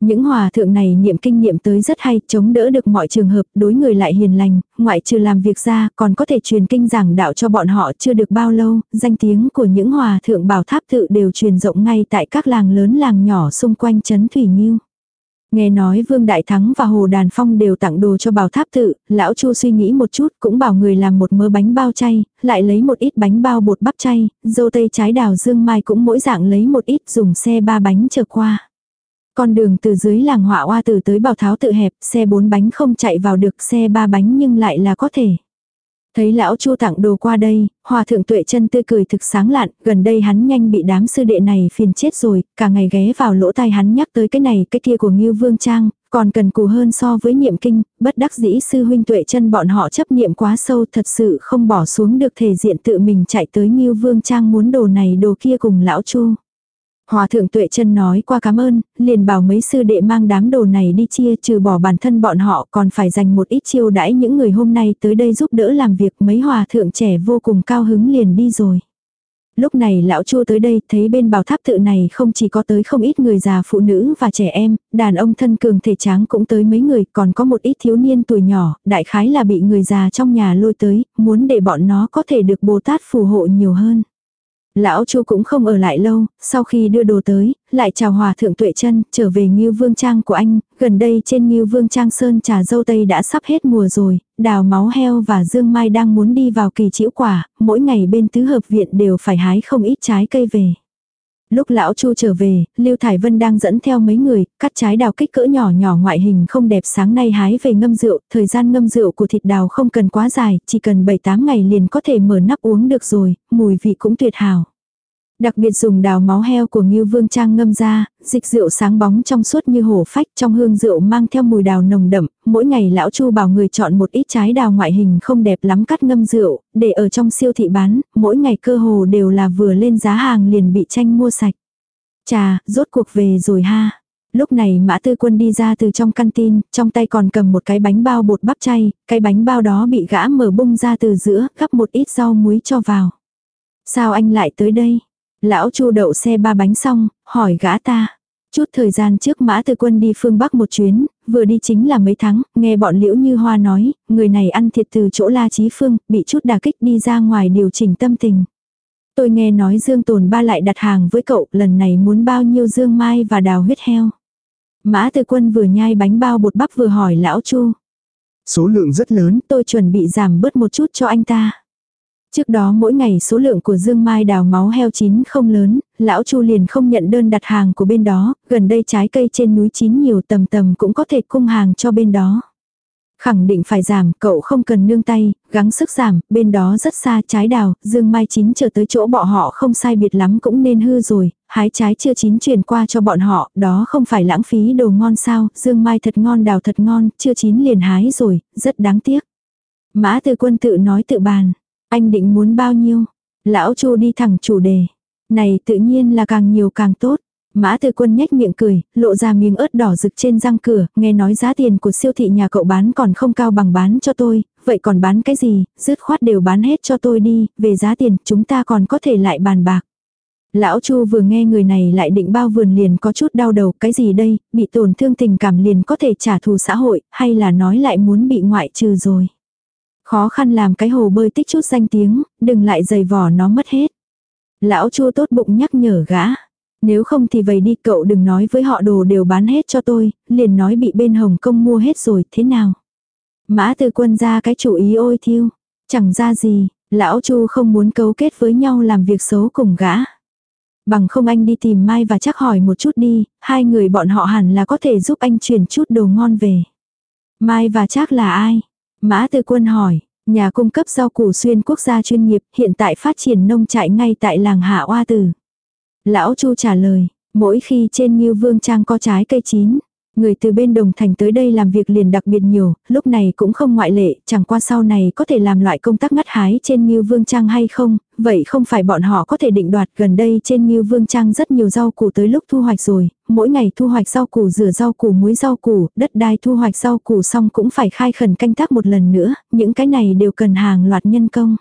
Những hòa thượng này niệm kinh nghiệm tới rất hay, chống đỡ được mọi trường hợp, đối người lại hiền lành, ngoại trừ làm việc ra, còn có thể truyền kinh giảng đạo cho bọn họ chưa được bao lâu, danh tiếng của những hòa thượng bảo tháp tự đều truyền rộng ngay tại các làng lớn làng nhỏ xung quanh trấn Thủy Nhiêu. Nghe nói Vương Đại Thắng và Hồ Đàn Phong đều tặng đồ cho bảo tháp tự, lão Chu suy nghĩ một chút cũng bảo người làm một mớ bánh bao chay, lại lấy một ít bánh bao bột bắp chay, dâu tây trái đào dương mai cũng mỗi dạng lấy một ít dùng xe ba bánh chờ qua. Con đường từ dưới làng họa oa từ tới bảo tháo tự hẹp, xe bốn bánh không chạy vào được xe ba bánh nhưng lại là có thể. Thấy lão chu tặng đồ qua đây, hòa thượng tuệ chân tươi cười thực sáng lạn, gần đây hắn nhanh bị đám sư đệ này phiền chết rồi, cả ngày ghé vào lỗ tai hắn nhắc tới cái này cái kia của Ngưu Vương Trang, còn cần cù hơn so với niệm kinh, bất đắc dĩ sư huynh tuệ chân bọn họ chấp niệm quá sâu thật sự không bỏ xuống được thể diện tự mình chạy tới Ngưu Vương Trang muốn đồ này đồ kia cùng lão chu. Hòa thượng tuệ chân nói qua cảm ơn, liền bảo mấy sư đệ mang đám đồ này đi chia trừ bỏ bản thân bọn họ còn phải dành một ít chiêu đãi những người hôm nay tới đây giúp đỡ làm việc mấy hòa thượng trẻ vô cùng cao hứng liền đi rồi. Lúc này lão chua tới đây thấy bên bảo tháp tự này không chỉ có tới không ít người già phụ nữ và trẻ em, đàn ông thân cường thể tráng cũng tới mấy người còn có một ít thiếu niên tuổi nhỏ, đại khái là bị người già trong nhà lôi tới, muốn để bọn nó có thể được Bồ Tát phù hộ nhiều hơn. Lão Chu cũng không ở lại lâu, sau khi đưa đồ tới, lại chào hòa thượng tuệ chân, trở về Ngưu Vương Trang của anh, gần đây trên Ngưu Vương Trang Sơn trà dâu tây đã sắp hết mùa rồi, đào máu heo và dương mai đang muốn đi vào kỳ chĩu quả, mỗi ngày bên tứ hợp viện đều phải hái không ít trái cây về. Lúc lão Chu trở về, Lưu Thải Vân đang dẫn theo mấy người, cắt trái đào kích cỡ nhỏ nhỏ ngoại hình không đẹp sáng nay hái về ngâm rượu, thời gian ngâm rượu của thịt đào không cần quá dài, chỉ cần 7-8 ngày liền có thể mở nắp uống được rồi, mùi vị cũng tuyệt hảo. Đặc biệt dùng đào máu heo của Ngưu Vương Trang ngâm ra, dịch rượu sáng bóng trong suốt như hổ phách trong hương rượu mang theo mùi đào nồng đậm, mỗi ngày lão Chu bảo người chọn một ít trái đào ngoại hình không đẹp lắm cắt ngâm rượu, để ở trong siêu thị bán, mỗi ngày cơ hồ đều là vừa lên giá hàng liền bị tranh mua sạch. Chà, rốt cuộc về rồi ha. Lúc này Mã Tư Quân đi ra từ trong căn tin, trong tay còn cầm một cái bánh bao bột bắp chay, cái bánh bao đó bị gã mở bung ra từ giữa, gắp một ít rau muối cho vào. Sao anh lại tới đây? Lão Chu đậu xe ba bánh xong, hỏi gã ta. Chút thời gian trước Mã Tư Quân đi phương Bắc một chuyến, vừa đi chính là mấy tháng, nghe bọn Liễu Như Hoa nói, người này ăn thiệt từ chỗ La Chí Phương, bị chút đà kích đi ra ngoài điều chỉnh tâm tình. Tôi nghe nói Dương Tồn Ba lại đặt hàng với cậu, lần này muốn bao nhiêu dương mai và đào huyết heo. Mã Tư Quân vừa nhai bánh bao bột bắp vừa hỏi lão Chu.
Số lượng rất lớn,
tôi chuẩn bị giảm bớt một chút cho anh ta. Trước đó mỗi ngày số lượng của Dương Mai đào máu heo chín không lớn, lão Chu liền không nhận đơn đặt hàng của bên đó, gần đây trái cây trên núi chín nhiều tầm tầm cũng có thể cung hàng cho bên đó. Khẳng định phải giảm, cậu không cần nương tay, gắng sức giảm, bên đó rất xa trái đào, dương mai chín chờ tới chỗ bọn họ không sai biệt lắm cũng nên hư rồi, hái trái chưa chín truyền qua cho bọn họ, đó không phải lãng phí đồ ngon sao, dương mai thật ngon đào thật ngon, chưa chín liền hái rồi, rất đáng tiếc. Mã từ quân tự nói tự bàn, anh định muốn bao nhiêu? Lão chu đi thẳng chủ đề. Này tự nhiên là càng nhiều càng tốt. Mã Tư Quân nhếch miệng cười, lộ ra miếng ớt đỏ rực trên răng cửa, nghe nói giá tiền của siêu thị nhà cậu bán còn không cao bằng bán cho tôi, vậy còn bán cái gì, dứt khoát đều bán hết cho tôi đi, về giá tiền chúng ta còn có thể lại bàn bạc. Lão Chu vừa nghe người này lại định bao vườn liền có chút đau đầu, cái gì đây, bị tổn thương tình cảm liền có thể trả thù xã hội, hay là nói lại muốn bị ngoại trừ rồi. Khó khăn làm cái hồ bơi tích chút danh tiếng, đừng lại giày vỏ nó mất hết. Lão Chu tốt bụng nhắc nhở gã. Nếu không thì vậy đi cậu đừng nói với họ đồ đều bán hết cho tôi, liền nói bị bên Hồng Kông mua hết rồi, thế nào? Mã từ quân ra cái chủ ý ôi thiêu. Chẳng ra gì, lão Chu không muốn cấu kết với nhau làm việc xấu cùng gã. Bằng không anh đi tìm Mai và chắc hỏi một chút đi, hai người bọn họ hẳn là có thể giúp anh chuyển chút đồ ngon về. Mai và chắc là ai? Mã tư quân hỏi, nhà cung cấp rau củ xuyên quốc gia chuyên nghiệp hiện tại phát triển nông trại ngay tại làng Hạ Oa Tử. Lão Chu trả lời, mỗi khi trên như Vương Trang có trái cây chín, người từ bên đồng thành tới đây làm việc liền đặc biệt nhiều, lúc này cũng không ngoại lệ, chẳng qua sau này có thể làm loại công tác ngắt hái trên Nhiêu Vương Trang hay không, vậy không phải bọn họ có thể định đoạt gần đây trên Nhiêu Vương Trang rất nhiều rau củ tới lúc thu hoạch rồi, mỗi ngày thu hoạch rau củ rửa rau củ muối rau củ, đất đai thu hoạch rau củ xong cũng phải khai khẩn canh tác một lần nữa, những cái này đều cần hàng loạt nhân công.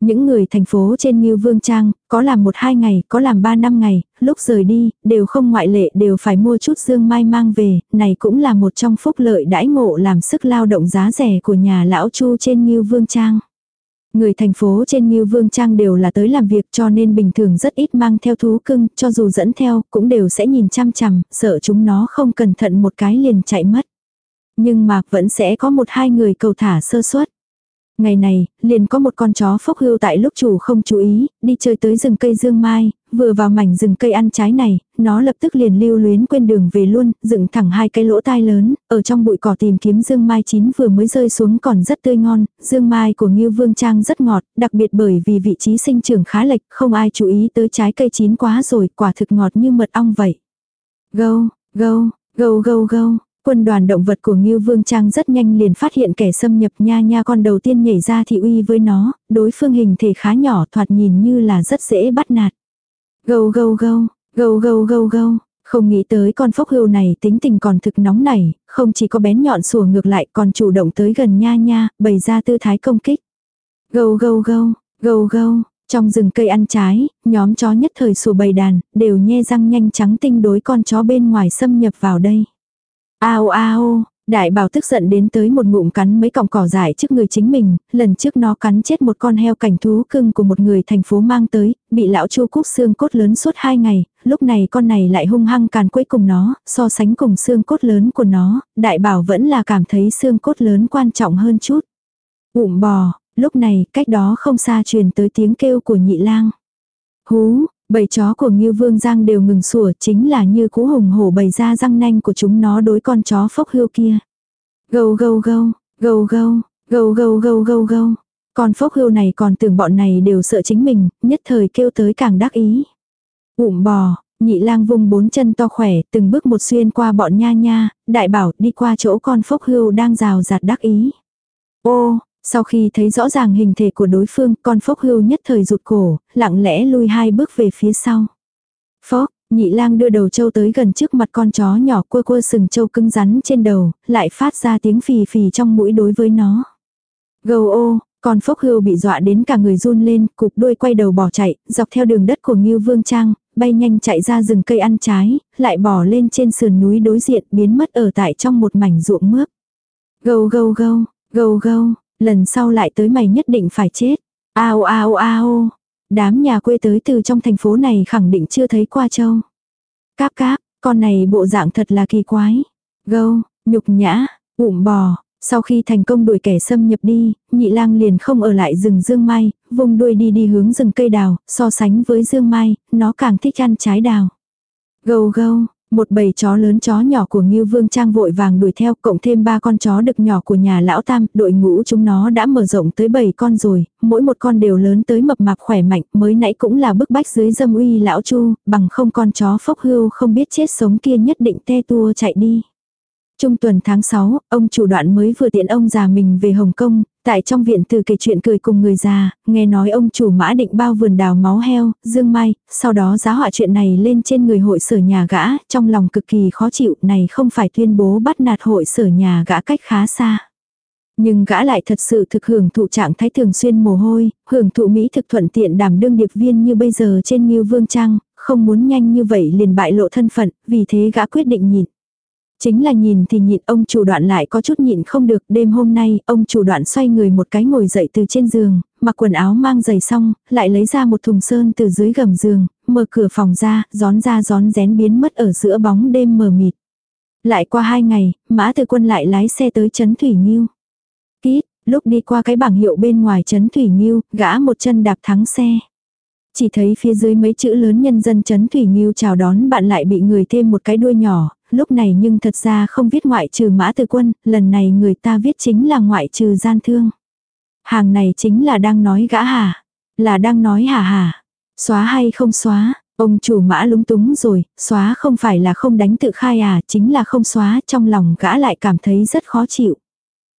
Những người thành phố trên Ngưu Vương Trang, có làm một hai ngày, có làm ba năm ngày, lúc rời đi, đều không ngoại lệ đều phải mua chút dương mai mang về, này cũng là một trong phúc lợi đãi ngộ làm sức lao động giá rẻ của nhà lão Chu trên Ngưu Vương Trang. Người thành phố trên Ngưu Vương Trang đều là tới làm việc cho nên bình thường rất ít mang theo thú cưng, cho dù dẫn theo, cũng đều sẽ nhìn chăm chằm, sợ chúng nó không cẩn thận một cái liền chạy mất. Nhưng mà vẫn sẽ có một hai người cầu thả sơ suất. Ngày này, liền có một con chó phốc hưu tại lúc chủ không chú ý, đi chơi tới rừng cây dương mai, vừa vào mảnh rừng cây ăn trái này, nó lập tức liền lưu luyến quên đường về luôn, dựng thẳng hai cái lỗ tai lớn, ở trong bụi cỏ tìm kiếm dương mai chín vừa mới rơi xuống còn rất tươi ngon, dương mai của Ngưu Vương Trang rất ngọt, đặc biệt bởi vì vị trí sinh trưởng khá lệch, không ai chú ý tới trái cây chín quá rồi, quả thực ngọt như mật ong vậy. Gâu, gâu, gâu gâu gâu, Quân đoàn động vật của Ngưu Vương Trang rất nhanh liền phát hiện kẻ xâm nhập nha nha con đầu tiên nhảy ra thị uy với nó, đối phương hình thể khá nhỏ thoạt nhìn như là rất dễ bắt nạt. Gâu gâu gâu, gâu gâu gâu gâu, không nghĩ tới con phốc hưu này tính tình còn thực nóng nảy, không chỉ có bén nhọn sủa ngược lại còn chủ động tới gần nha nha, bày ra tư thái công kích. Gâu gâu gâu, gâu gâu, trong rừng cây ăn trái, nhóm chó nhất thời sủa bầy đàn, đều nhe răng nhanh trắng tinh đối con chó bên ngoài xâm nhập vào đây. Ao ao, đại bảo tức giận đến tới một ngụm cắn mấy cọng cỏ dại trước người chính mình, lần trước nó cắn chết một con heo cảnh thú cưng của một người thành phố mang tới, bị lão chu cúc xương cốt lớn suốt hai ngày, lúc này con này lại hung hăng càn quấy cùng nó, so sánh cùng xương cốt lớn của nó, đại bảo vẫn là cảm thấy xương cốt lớn quan trọng hơn chút. Ụm bò, lúc này cách đó không xa truyền tới tiếng kêu của nhị lang. Hú, Bầy chó của Ngưu Vương Giang đều ngừng sủa chính là như cú hùng hổ bày ra răng nanh của chúng nó đối con chó phốc hưu kia. Gâu gâu gâu, gâu gâu, gâu gâu gâu gâu gâu. Con phốc hưu này còn tưởng bọn này đều sợ chính mình, nhất thời kêu tới càng đắc ý. Ụm bò, nhị lang vung bốn chân to khỏe, từng bước một xuyên qua bọn nha nha, đại bảo đi qua chỗ con phốc hưu đang rào rạt đắc ý. Ô, sau khi thấy rõ ràng hình thể của đối phương, con phốc hưu nhất thời rụt cổ, lặng lẽ lui hai bước về phía sau. Phốc, nhị lang đưa đầu trâu tới gần trước mặt con chó nhỏ quơ quơ sừng trâu cứng rắn trên đầu, lại phát ra tiếng phì phì trong mũi đối với nó. Gâu ô, con phốc hưu bị dọa đến cả người run lên, cục đuôi quay đầu bỏ chạy, dọc theo đường đất của Ngưu Vương Trang, bay nhanh chạy ra rừng cây ăn trái, lại bỏ lên trên sườn núi đối diện biến mất ở tại trong một mảnh ruộng mướp. Gâu gâu gâu, gâu gâu, lần sau lại tới mày nhất định phải chết. Ao ao ao, đám nhà quê tới từ trong thành phố này khẳng định chưa thấy qua châu. Cáp cáp, con này bộ dạng thật là kỳ quái. Gâu, nhục nhã, ụm bò, sau khi thành công đuổi kẻ xâm nhập đi, nhị lang liền không ở lại rừng dương mai, vùng đuôi đi đi hướng rừng cây đào, so sánh với dương mai, nó càng thích ăn trái đào. Gâu gâu, một bầy chó lớn chó nhỏ của Ngưu Vương Trang vội vàng đuổi theo, cộng thêm ba con chó đực nhỏ của nhà lão Tam, đội ngũ chúng nó đã mở rộng tới 7 con rồi, mỗi một con đều lớn tới mập mạp khỏe mạnh, mới nãy cũng là bức bách dưới dâm uy lão Chu, bằng không con chó phốc hưu không biết chết sống kia nhất định te tua chạy đi. Trung tuần tháng 6, ông chủ đoạn mới vừa tiện ông già mình về Hồng Kông, tại trong viện từ kể chuyện cười cùng người già, nghe nói ông chủ mã định bao vườn đào máu heo, dương mai, sau đó giá họa chuyện này lên trên người hội sở nhà gã, trong lòng cực kỳ khó chịu, này không phải tuyên bố bắt nạt hội sở nhà gã cách khá xa. Nhưng gã lại thật sự thực hưởng thụ trạng thái thường xuyên mồ hôi, hưởng thụ Mỹ thực thuận tiện đảm đương điệp viên như bây giờ trên Nghiêu Vương Trang, không muốn nhanh như vậy liền bại lộ thân phận, vì thế gã quyết định nhịn. Chính là nhìn thì nhịn ông chủ đoạn lại có chút nhịn không được. Đêm hôm nay, ông chủ đoạn xoay người một cái ngồi dậy từ trên giường, mặc quần áo mang giày xong, lại lấy ra một thùng sơn từ dưới gầm giường, mở cửa phòng ra, gión ra gión rén biến mất ở giữa bóng đêm mờ mịt. Lại qua hai ngày, mã từ quân lại lái xe tới Trấn Thủy Nhiêu. Kít, lúc đi qua cái bảng hiệu bên ngoài Trấn Thủy Nhiêu, gã một chân đạp thắng xe. Chỉ thấy phía dưới mấy chữ lớn nhân dân Trấn Thủy Nhiêu chào đón bạn lại bị người thêm một cái đuôi nhỏ, lúc này nhưng thật ra không viết ngoại trừ mã từ quân, lần này người ta viết chính là ngoại trừ gian thương. Hàng này chính là đang nói gã hả? Là đang nói hả hả? Xóa hay không xóa? Ông chủ mã lúng túng rồi, xóa không phải là không đánh tự khai à, chính là không xóa, trong lòng gã lại cảm thấy rất khó chịu.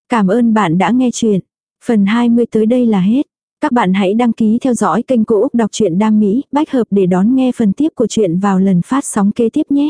Cảm ơn bạn đã nghe chuyện. Phần 20 tới đây là hết. Các bạn hãy đăng ký theo dõi kênh Cô Úc Đọc truyện Đam Mỹ, bách hợp để đón nghe phần tiếp của chuyện vào lần phát sóng kế tiếp nhé.